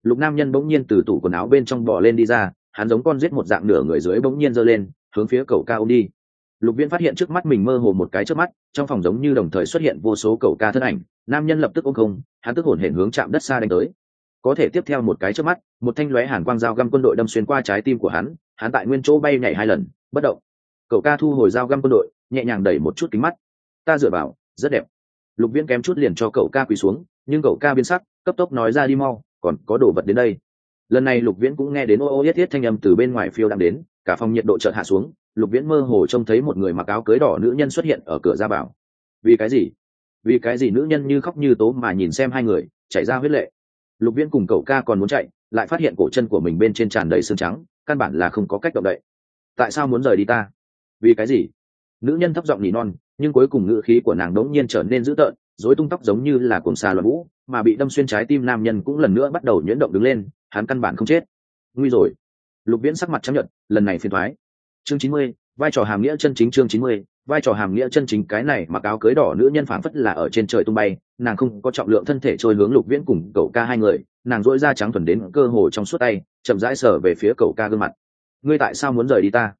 Lục nam nhân bỗng nhiên từ tủ quần áo bên trong bò lên đi ra hắn giống con giết một dạng nửa người dưới bỗng nhiên giơ lên hướng phía cậu ca ôm đi. Lục viễn phát hiện trước mắt mình mơ hồ một cái trước mắt trong phòng giống như đồng thời xuất hiện vô số cậu ca thân ảnh nam nhân lập tức ôm không, hắn tức hổn hển hướng chạm đất xa đánh tới. Có thể tiếp theo một cái trước mắt, một thanh lóe hàn quang dao găm quân đội đâm xuyên qua trái tim của hắn hắn tại nguyên chỗ bay nhảy hai lần, bất động. Cậu ca thu hồi dao găm quân đội, nhẹ nhàng đẩy một chút kính mắt. Ta dựa vào, rất đẹp. Lục viễn kém chút liền cho cậu ca quỳ xuống, nhưng cậu ca biến sắc, cấp tốc nói ra đi mau, còn có đồ vật đến đây. Lần này lục viễn cũng nghe đến ô ô yết yết thanh âm từ bên ngoài phiêu đang đến, cả phòng nhiệt độ chợt hạ xuống, lục viễn mơ hồ trông thấy một người mặc áo cưới đỏ nữ nhân xuất hiện ở cửa ra bảo vì cái gì? Vì cái gì nữ nhân như khóc như tố mà nhìn xem hai người chạy ra huyết lệ. Lục viễn cùng cậu ca còn muốn chạy, lại phát hiện cổ chân của mình bên trên tràn đầy xương trắng, căn bản là không có cách động đậy. Tại sao muốn rời đi ta? Vì cái gì? Nữ nhân thấp giọng nỉ non, nhưng cuối cùng ngữ khí của nàng đống nhiên trở nên dữ tợn dối tung tóc giống như là cuồng xà loạn vũ, mà bị đâm xuyên trái tim nam nhân cũng lần nữa bắt đầu nhuyễn động đứng lên, hắn căn bản không chết. Nguy rồi. Lục viễn sắc mặt chấp nhận, lần này phiền thoái. Chương chín mươi, vai trò hàm nghĩa chân chính chương chín mươi vai trò hàm nghĩa chân chính cái này mặc áo cưới đỏ nữ nhân phảng phất là ở trên trời tung bay, nàng không có trọng lượng thân thể trôi hướng lục viễn cùng cậu ca hai người, nàng dỗi da trắng thuần đến cơ hồ trong suốt tay, chậm rãi sờ về phía cậu ca gương mặt. Ngươi tại sao muốn rời đi ta?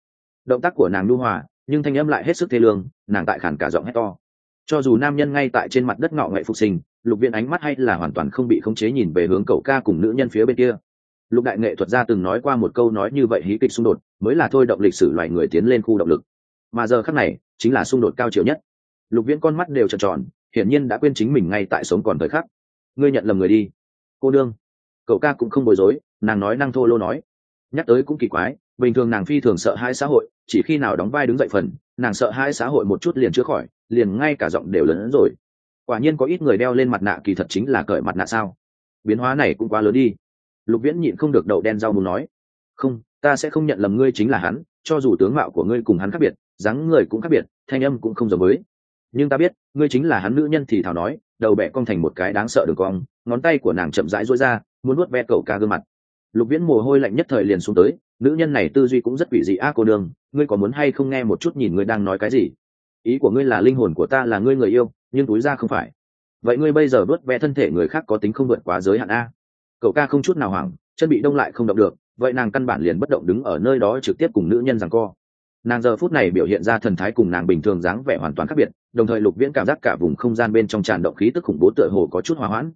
Động tác của nàng nu hòa, nhưng thanh âm lại hết sức thê lương, nàng tại khản cả giọng hét to. Cho dù nam nhân ngay tại trên mặt đất ngọ ngậy phục sinh, lục viện ánh mắt hay là hoàn toàn không bị khống chế nhìn về hướng cậu ca cùng nữ nhân phía bên kia. Lục đại nghệ thuật gia từng nói qua một câu nói như vậy hí kịch xung đột, mới là thôi động lịch sử loài người tiến lên khu động lực mà giờ khắc này, chính là xung đột cao chiều nhất. Lục viễn con mắt đều tròn tròn, hiển nhiên đã quên chính mình ngay tại sống còn thời khắc. Ngươi nhận lầm người đi. Cô đương cậu ca cũng không bối rối, nàng nói năng thô lô nói. Nhắc tới cũng kỳ quái, bình thường nàng phi thường sợ hai xã hội, chỉ khi nào đóng vai đứng dậy phần, nàng sợ hai xã hội một chút liền chữa khỏi, liền ngay cả giọng đều lớn hơn rồi. Quả nhiên có ít người đeo lên mặt nạ kỳ thật chính là cởi mặt nạ sao. Biến hóa này cũng quá lớn đi. Lục viễn nhịn không được đậu đen rau muốn nói. Không, ta sẽ không nhận lầm ngươi chính là hắn, cho dù tướng mạo của ngươi cùng hắn khác biệt dáng người cũng khác biệt, thanh âm cũng không giống với. Nhưng ta biết, ngươi chính là hắn nữ nhân thì thảo nói, đầu bẹ cong thành một cái đáng sợ đường cong, ngón tay của nàng chậm rãi rối ra, muốn nuốt ve cậu ca gương mặt. Lục viễn mồ hôi lạnh nhất thời liền xuống tới, nữ nhân này tư duy cũng rất quỷ dị a, cô đường ngươi có muốn hay không nghe một chút nhìn ngươi đang nói cái gì? Ý của ngươi là linh hồn của ta là ngươi người yêu, nhưng túi ra không phải. Vậy ngươi bây giờ vớt ve thân thể người khác có tính không vượt quá giới hạn a? Cậu ca không chút nào hoảng, chân bị đông lại không động được, vậy nàng căn bản liền bất động đứng ở nơi đó trực tiếp cùng nữ nhân rằng co nàng giờ phút này biểu hiện ra thần thái cùng nàng bình thường dáng vẻ hoàn toàn khác biệt đồng thời lục viễn cảm giác cả vùng không gian bên trong tràn động khí tức khủng bố tựa hồ có chút hòa hoãn.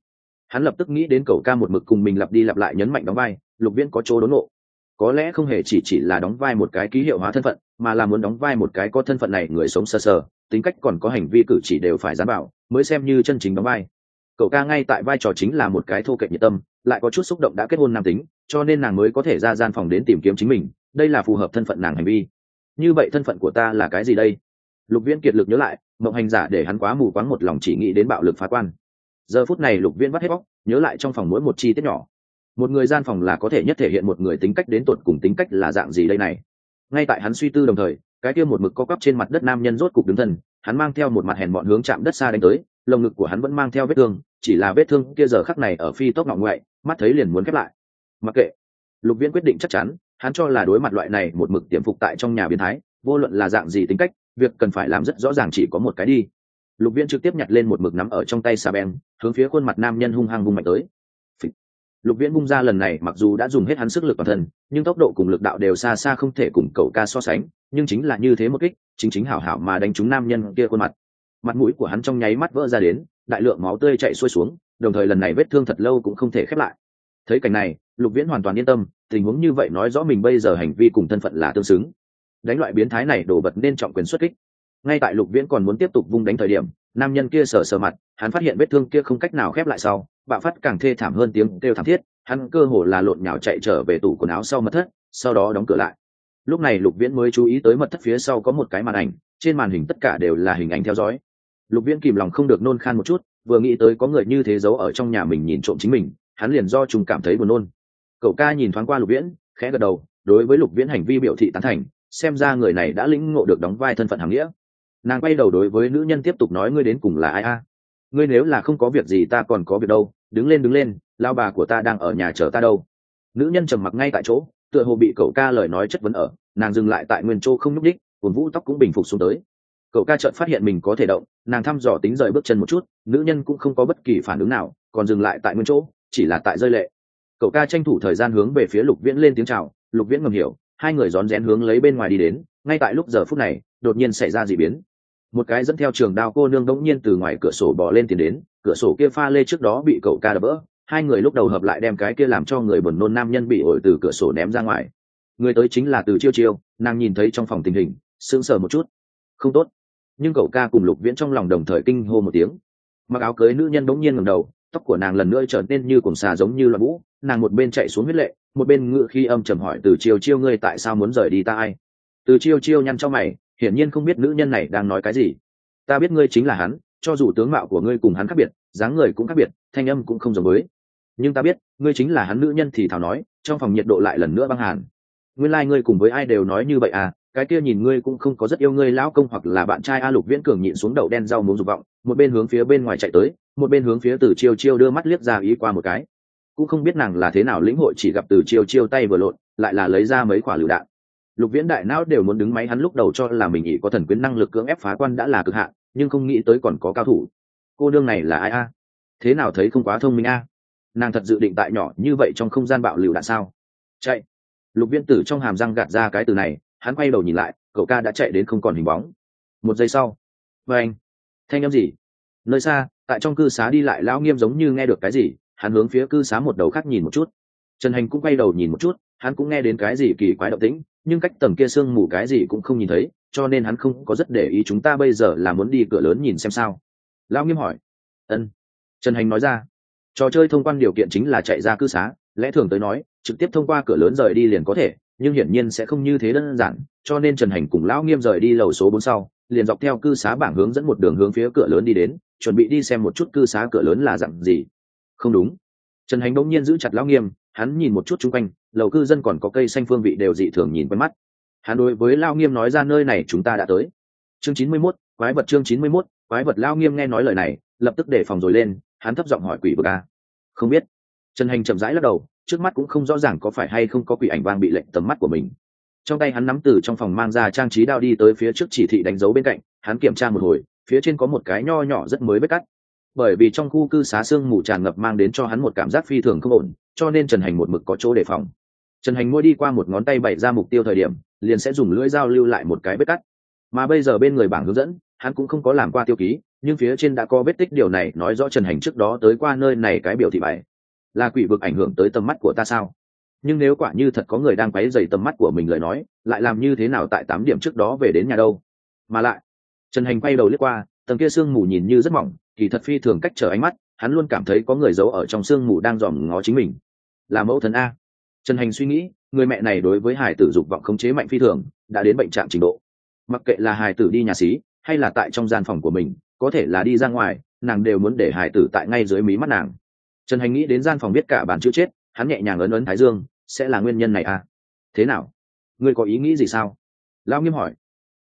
Hắn lập tức nghĩ đến cậu ca một mực cùng mình lặp đi lặp lại nhấn mạnh đóng vai lục viễn có chỗ đốn nộ. Có lẽ không hề chỉ chỉ là đóng vai một cái ký hiệu hóa thân phận mà là muốn đóng vai một cái có thân phận này người sống sơ sờ, sờ tính cách còn có hành vi cử chỉ đều phải dám bảo mới xem như chân chính đóng vai. Cậu ca ngay tại vai trò chính là một cái thô kệch nhiệt tâm lại có chút xúc động đã kết hôn nam tính cho nên nàng mới có thể ra gian phòng đến tìm kiếm chính mình đây là phù hợp thân phận nàng hành vi như vậy thân phận của ta là cái gì đây? Lục viễn kiệt lực nhớ lại, mộng hành giả để hắn quá mù quáng một lòng chỉ nghĩ đến bạo lực phá quan. Giờ phút này lục viễn vắt hết bóc nhớ lại trong phòng mỗi một chi tiết nhỏ. Một người gian phòng là có thể nhất thể hiện một người tính cách đến tột cùng tính cách là dạng gì đây này? Ngay tại hắn suy tư đồng thời, cái kia một mực co cắp trên mặt đất nam nhân rốt cục đứng thân, hắn mang theo một mặt hèn bọn hướng chạm đất xa đánh tới, lồng ngực của hắn vẫn mang theo vết thương, chỉ là vết thương kia giờ khắc này ở phi tốc ngọng ngoại, mắt thấy liền muốn khép lại. Mặc kệ. Lục viễn quyết định chắc chắn hắn cho là đối mặt loại này một mực tiềm phục tại trong nhà biến thái, vô luận là dạng gì tính cách, việc cần phải làm rất rõ ràng chỉ có một cái đi. Lục viễn trực tiếp nhặt lên một mực nắm ở trong tay xà beng hướng phía khuôn mặt nam nhân hung hăng vung mạnh tới. Lục viễn bung ra lần này, mặc dù đã dùng hết hắn sức lực toàn thân, nhưng tốc độ cùng lực đạo đều xa xa không thể cùng cậu ca so sánh, nhưng chính là như thế một kích, chính chính hảo hảo mà đánh trúng nam nhân kia khuôn mặt. Mặt mũi của hắn trong nháy mắt vỡ ra đến, đại lượng máu tươi chạy xuôi xuống, đồng thời lần này vết thương thật lâu cũng không thể khép lại thấy cảnh này, lục viễn hoàn toàn yên tâm, tình huống như vậy nói rõ mình bây giờ hành vi cùng thân phận là tương xứng. Đánh loại biến thái này đổ bật nên trọng quyền xuất kích. Ngay tại lục viễn còn muốn tiếp tục vung đánh thời điểm, nam nhân kia sờ sờ mặt, hắn phát hiện vết thương kia không cách nào khép lại sau, bạo phát càng thê thảm hơn tiếng kêu thảm thiết, hắn cơ hồ là lộn nhào chạy trở về tủ quần áo sau mật thất, sau đó đóng cửa lại. Lúc này lục viễn mới chú ý tới mật thất phía sau có một cái màn ảnh, trên màn hình tất cả đều là hình ảnh theo dõi. Lục viễn kìm lòng không được nôn khan một chút, vừa nghĩ tới có người như thế giấu ở trong nhà mình nhìn trộm chính mình hắn liền do trùng cảm thấy buồn nôn. Cậu ca nhìn thoáng qua lục viễn, khẽ gật đầu, đối với lục viễn hành vi biểu thị tán thành, xem ra người này đã lĩnh ngộ được đóng vai thân phận hàng nghĩa. Nàng quay đầu đối với nữ nhân tiếp tục nói ngươi đến cùng là ai a? Ngươi nếu là không có việc gì ta còn có việc đâu, đứng lên đứng lên, lao bà của ta đang ở nhà chờ ta đâu. Nữ nhân trầm mặc ngay tại chỗ, tựa hồ bị cậu ca lời nói chất vấn ở, nàng dừng lại tại nguyên châu không nhúc đích cồn vũ tóc cũng bình phục xuống tới. Cậu ca chợt phát hiện mình có thể động, nàng thăm dò tính rời bước chân một chút, nữ nhân cũng không có bất kỳ phản ứng nào, còn dừng lại tại nguyên chỗ chỉ là tại rơi lệ. Cậu ca tranh thủ thời gian hướng về phía lục viễn lên tiếng chào, lục viễn ngầm hiểu, hai người rón rén hướng lấy bên ngoài đi đến, ngay tại lúc giờ phút này, đột nhiên xảy ra d ị biến. Một cái dẫn theo trường đao cô nương đống nhiên từ ngoài cửa sổ bỏ lên tiền đến, cửa sổ kia pha lê trước đó bị cậu ca đập vỡ hai người lúc đầu hợp lại đem cái kia làm cho người buồn nôn nam nhân bị ổi từ cửa sổ ném ra ngoài. Người tới chính là từ chiêu chiêu, nàng nhìn thấy trong phòng tình hình, sững sờ một chút. Không tốt. Nhưng cậu ca cùng lục viễn trong lòng đồng thời kinh hô một tiếng. Mặc áo cưới nữ nhân đống nhiên ngầm đầu tóc của nàng lần nữa trở nên như cồn xà giống như loạn vũ, nàng một bên chạy xuống huyết lệ, một bên ngự khi âm trầm hỏi, từ chiêu chiêu ngươi tại sao muốn rời đi ta ai? Từ chiêu chiêu nhăn cho mày, hiển nhiên không biết nữ nhân này đang nói cái gì. Ta biết ngươi chính là hắn, cho dù tướng mạo của ngươi cùng hắn khác biệt, dáng người cũng khác biệt, thanh âm cũng không giống với. Nhưng ta biết, ngươi chính là hắn nữ nhân thì thảo nói, trong phòng nhiệt độ lại lần nữa băng hàn. Nguyên lai、like、ngươi cùng với ai đều nói như vậy à cái kia nhìn ngươi cũng không có rất yêu ngươi lão công hoặc là bạn trai a lục viễn cường nhịn xuống đậu đen rau muốn dục vọng một bên hướng phía bên ngoài chạy tới, một bên hướng phía từ chiêu chiêu đưa mắt liếc ra ý qua một cái. Cũng không biết nàng là thế nào lĩnh hội chỉ gặp từ chiêu chiêu tay vừa lộn, lại là lấy ra mấy quả lựu đạn. Lục viễn đại não đều muốn đứng máy hắn lúc đầu cho là mình nghĩ có thần quyến năng lực cưỡng ép phá quan đã là cực hạn, nhưng không nghĩ tới còn có cao thủ. Cô đương này là ai a? Thế nào thấy không quá thông minh a? Nàng thật dự định tại nhỏ như vậy trong không gian bạo lựu đạn sao? Chạy. Lục viễn tử trong hàm răng gạt ra cái từ này, hắn quay đầu nhìn lại, cậu ca đã chạy đến không còn hình bóng. Một giây sau. Và anh thanh em gì? Nơi xa, tại trong cư xá đi lại lão nghiêm giống như nghe được cái gì, hắn hướng phía cư xá một đầu khác nhìn một chút. Trần hành cũng quay đầu nhìn một chút, hắn cũng nghe đến cái gì kỳ quái động tĩnh, nhưng cách tầng kia sương mù cái gì cũng không nhìn thấy, cho nên hắn không có rất để ý chúng ta bây giờ là muốn đi cửa lớn nhìn xem sao. Lão nghiêm hỏi. Ân. Trần hành nói ra. Trò chơi thông quan điều kiện chính là chạy ra cư xá, lẽ thường tới nói, trực tiếp thông qua cửa lớn rời đi liền có thể, nhưng hiển nhiên sẽ không như thế đơn giản, cho nên trần hành cùng lão nghiêm rời đi lầu số bốn sau liền dọc theo cư xá bảng hướng dẫn một đường hướng phía cửa lớn đi đến, chuẩn bị đi xem một chút cư xá cửa lớn là dặn gì. Không đúng. Trần hành bỗng nhiên giữ chặt lão nghiêm, hắn nhìn một chút chung quanh, lầu cư dân còn có cây xanh phương vị đều dị thường nhìn quen mắt. Hắn đối với lao nghiêm nói ra nơi này chúng ta đã tới. Chương chín mươi mốt, quái vật chương chín mươi mốt, quái vật lao nghiêm nghe nói lời này, lập tức đề phòng rồi lên, hắn thấp giọng hỏi quỷ vực a. Không biết. Trần hành chậm rãi lắc đầu, trước mắt cũng không rõ ràng có phải hay không có quỷ ảnh vang bị lệnh tầm mắt của mình trong tay hắn nắm từ trong phòng mang ra trang trí đao đi tới phía trước chỉ thị đánh dấu bên cạnh, hắn kiểm tra một hồi, phía trên có một cái nho nhỏ rất mới vết cắt. Bởi vì trong khu cư xá sương mù tràn ngập mang đến cho hắn một cảm giác phi thường không ổn, cho nên trần hành một mực có chỗ đề phòng. Trần hành môi đi qua một ngón tay bày ra mục tiêu thời điểm, liền sẽ dùng lưỡi dao lưu lại một cái vết cắt. Mà bây giờ bên người bảng hướng dẫn, hắn cũng không có làm qua tiêu ký, nhưng phía trên đã có vết tích điều này nói rõ trần hành trước đó tới qua nơi này cái biểu thị bài. Là quỷ vực ảnh hưởng tới tầm mắt của ta sao? Nhưng nếu quả như thật có người đang quấy dày tầm mắt của mình lời nói, lại làm như thế nào tại tám điểm trước đó về đến nhà đâu? Mà lại, trần hành quay đầu liếc qua, tầng kia sương mù nhìn như rất mỏng, kỳ thật phi thường cách trở ánh mắt, hắn luôn cảm thấy có người giấu ở trong sương mù đang dòm ngó chính mình. Là mẫu thần a. Trần hành suy nghĩ, người mẹ này đối với hải tử dục vọng khống chế mạnh phi thường, đã đến bệnh trạng trình độ. Mặc kệ là hải tử đi nhà xí, hay là tại trong gian phòng của mình, có thể là đi ra ngoài, nàng đều muốn để hải tử tại ngay dưới mí mắt nàng. Trần hành nghĩ đến gian phòng biết cả bản chữ chết, hắn nhẹ nhàng ấn ấn thái dương sẽ là nguyên nhân này à? Thế nào? Ngươi có ý nghĩ gì sao? Lao nghiêm hỏi.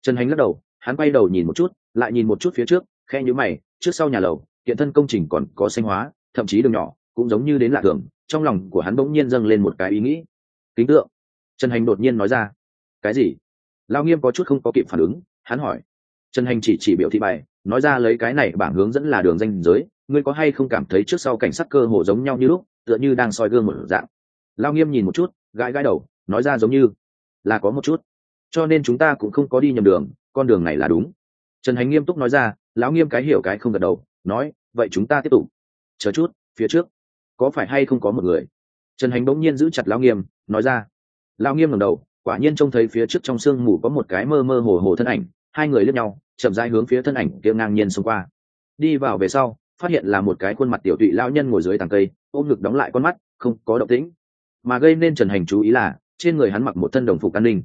Trần hành lắc đầu, hắn quay đầu nhìn một chút, lại nhìn một chút phía trước khe nhữ mày, trước sau nhà lầu hiện thân công trình còn có xanh hóa, thậm chí đường nhỏ, cũng giống như đến lạ thường, trong lòng của hắn bỗng nhiên dâng lên một cái ý nghĩ. Kính tượng. Trần hành đột nhiên nói ra. Cái gì? Lao nghiêm có chút không có kịp phản ứng, hắn hỏi. Trần hành chỉ chỉ biểu thị bài, nói ra lấy cái này bảng hướng dẫn là đường danh giới, ngươi có hay không cảm thấy trước sau cảnh sát cơ hồ giống nhau như lúc, tựa như đang soi gương một dạng lao nghiêm nhìn một chút, gãi gãi đầu, nói ra giống như là có một chút. Cho nên chúng ta cũng không có đi nhầm đường, con đường này là đúng. Trần hành nghiêm túc nói ra, lão nghiêm cái hiểu cái không gật đầu, nói, vậy chúng ta tiếp tục. Chờ chút, phía trước, có phải hay không có một người? Trần hành bỗng nhiên giữ chặt lão nghiêm, nói ra. Lão nghiêm ngẩng đầu, quả nhiên trông thấy phía trước trong sương mù có một cái mơ mơ hồ hồ thân ảnh, hai người lướt nhau, chậm rãi hướng phía thân ảnh kia ngang nhiên xông qua. Đi vào về sau, phát hiện là một cái khuôn mặt tiểu tụy lão nhân ngồi dưới tàng cây, ôm ngực đóng lại con mắt, không có động tĩnh mà gây nên trần hành chú ý là, trên người hắn mặc một thân đồng phục an ninh.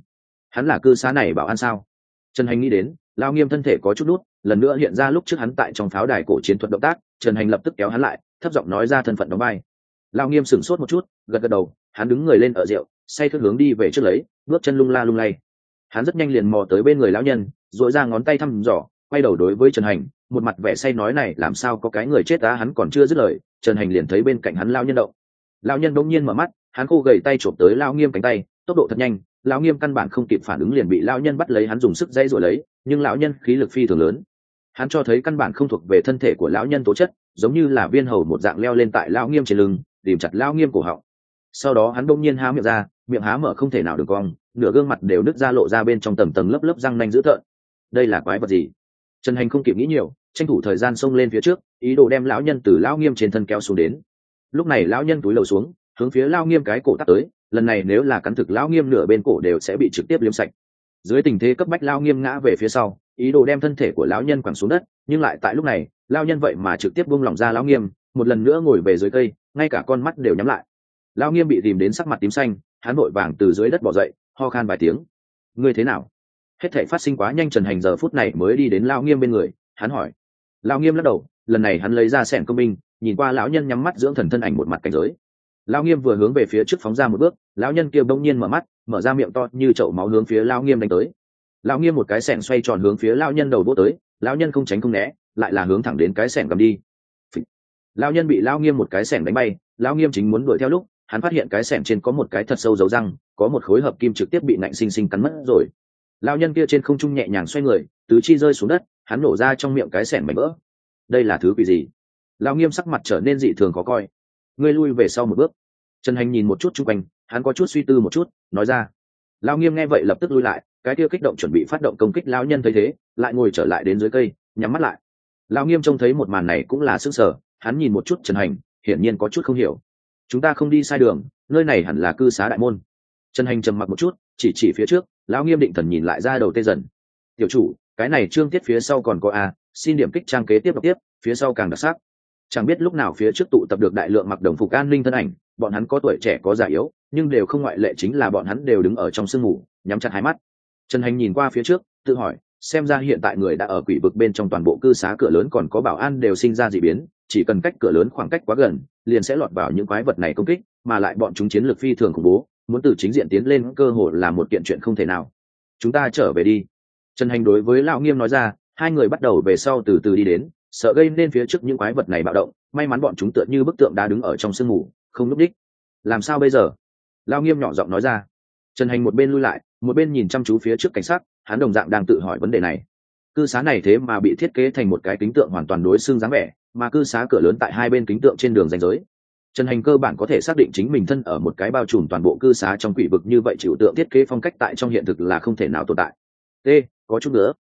Hắn là cư xá này bảo an sao? Trần hành nghĩ đến, lao nghiêm thân thể có chút nút, lần nữa hiện ra lúc trước hắn tại trong pháo đài cổ chiến thuật động tác, trần hành lập tức kéo hắn lại, thấp giọng nói ra thân phận đóng vai. Lao nghiêm sửng sốt một chút, gật gật đầu, hắn đứng người lên ở rượu, say thức hướng đi về trước lấy, bước chân lung la lung lay. Hắn rất nhanh liền mò tới bên người lão nhân dội ra ngón tay thăm dò, quay đầu đối với trần hành, một mặt vẻ say nói này, làm sao có cái người chết ta hắn còn chưa dứt lời, trần hành liền thấy bên cạnh hắn lao nhân động. Lao nhân đông nhiên mở mắt hắn khô gầy tay trộm tới lao nghiêm cánh tay, tốc độ thật nhanh, lão nghiêm căn bản không kịp phản ứng liền bị lão nhân bắt lấy, hắn dùng sức dây rồi lấy, nhưng lão nhân khí lực phi thường lớn. Hắn cho thấy căn bản không thuộc về thân thể của lão nhân tố chất, giống như là viên hầu một dạng leo lên tại lão nghiêm trên lưng tìm chặt lão nghiêm cổ họng. Sau đó hắn đông nhiên há miệng ra, miệng há mở không thể nào được cong, nửa gương mặt đều nứt ra lộ ra bên trong tầng tầng lớp lớp răng nanh dữ tợn. Đây là quái vật gì? Trần hành không kịp nghĩ nhiều, tranh thủ thời gian xông lên phía trước, ý đồ đem lão nhân từ lão nghiêm trên thân kéo xuống đến. Lúc này lão nhân túi lầu xuống hướng phía lao nghiêm cái cổ tắt tới, lần này nếu là cắn thực lao nghiêm nửa bên cổ đều sẽ bị trực tiếp liếm sạch. Dưới tình thế cấp bách lao nghiêm ngã về phía sau, ý đồ đem thân thể của lão nhân quẳng xuống đất, nhưng lại tại lúc này lão nhân vậy mà trực tiếp buông lỏng ra lão nghiêm, một lần nữa ngồi về dưới cây, ngay cả con mắt đều nhắm lại. Lao nghiêm bị tìm đến sắc mặt tím xanh, hắn vội vàng từ dưới đất bỏ dậy, ho khan vài tiếng. Ngươi thế nào? Hết thể phát sinh quá nhanh trần hành giờ phút này mới đi đến lao nghiêm bên người, hắn hỏi. Lao nghiêm lắc đầu, lần này hắn lấy ra sẻn công binh, nhìn qua lão nhân nhắm mắt dưỡng thần thân ảnh một mặt cảnh giới lão nghiêm vừa hướng về phía trước phóng ra một bước, lão nhân kia bỗng nhiên mở mắt, mở ra miệng to như chậu máu hướng phía lão nghiêm đánh tới. Lão nghiêm một cái sẻng xoay tròn hướng phía lão nhân đầu vô tới, lão nhân không tránh không né, lại là hướng thẳng đến cái sẻng cầm đi. Lão nhân bị lão nghiêm một cái sẻng đánh bay, lão nghiêm chính muốn đuổi theo lúc, hắn phát hiện cái sẻng trên có một cái thật sâu dấu răng, có một khối hợp kim trực tiếp bị nạnh sinh sinh cắn mất rồi. Lão nhân kia trên không trung nhẹ nhàng xoay người, tứ chi rơi xuống đất, hắn nổ ra trong miệng cái sẻng mảnh vỡ. Đây là thứ quỷ gì? Lão nghiêm sắc mặt trở nên dị thường khó coi ngươi lui về sau một bước. Trần hành nhìn một chút chung quanh, hắn có chút suy tư một chút, nói ra. Lao nghiêm nghe vậy lập tức lui lại, cái kia kích động chuẩn bị phát động công kích lao nhân thấy thế, lại ngồi trở lại đến dưới cây, nhắm mắt lại. Lao nghiêm trông thấy một màn này cũng là sức sở, hắn nhìn một chút trần hành, hiển nhiên có chút không hiểu. Chúng ta không đi sai đường, nơi này hẳn là cư xá đại môn. Trần hành trầm mặc một chút, chỉ chỉ phía trước, lão nghiêm định thần nhìn lại ra đầu tê dần. Tiểu chủ, cái này trương tiết phía sau còn có a, xin điểm kích trang kế tiếp đọc tiếp, phía sau càng đặc sắc chẳng biết lúc nào phía trước tụ tập được đại lượng mặc đồng phục an ninh thân ảnh, bọn hắn có tuổi trẻ có già yếu, nhưng đều không ngoại lệ chính là bọn hắn đều đứng ở trong sương mù, nhắm chặt hai mắt. Trần hành nhìn qua phía trước, tự hỏi, xem ra hiện tại người đã ở quỷ vực bên trong toàn bộ cư xá cửa lớn còn có bảo an đều sinh ra d ị biến, chỉ cần cách cửa lớn khoảng cách quá gần, liền sẽ lọt vào những quái vật này công kích, mà lại bọn chúng chiến lược phi thường khủng bố, muốn từ chính diện tiến lên cơ hội là một kiện chuyện không thể nào. Chúng ta trở về đi. Trần hành đối với lão nghiêm nói ra, hai người bắt đầu về sau từ từ đi đến sợ gây nên phía trước những quái vật này bạo động, may mắn bọn chúng tựa như bức tượng đá đứng ở trong sương mù, không núp đích. Làm sao bây giờ? Lao nghiêm nhỏ giọng nói ra. Trần hành một bên lui lại, một bên nhìn chăm chú phía trước cảnh sát, hắn đồng dạng đang tự hỏi vấn đề này. Cư xá này thế mà bị thiết kế thành một cái kính tượng hoàn toàn đối xương dáng vẻ, mà cư xá cửa lớn tại hai bên kính tượng trên đường danh giới. Trần hành cơ bản có thể xác định chính mình thân ở một cái bao trùm toàn bộ cư xá trong quỷ vực như vậy chịu tượng thiết kế phong cách tại trong hiện thực là không thể nào tồn tại. T có chút nữa.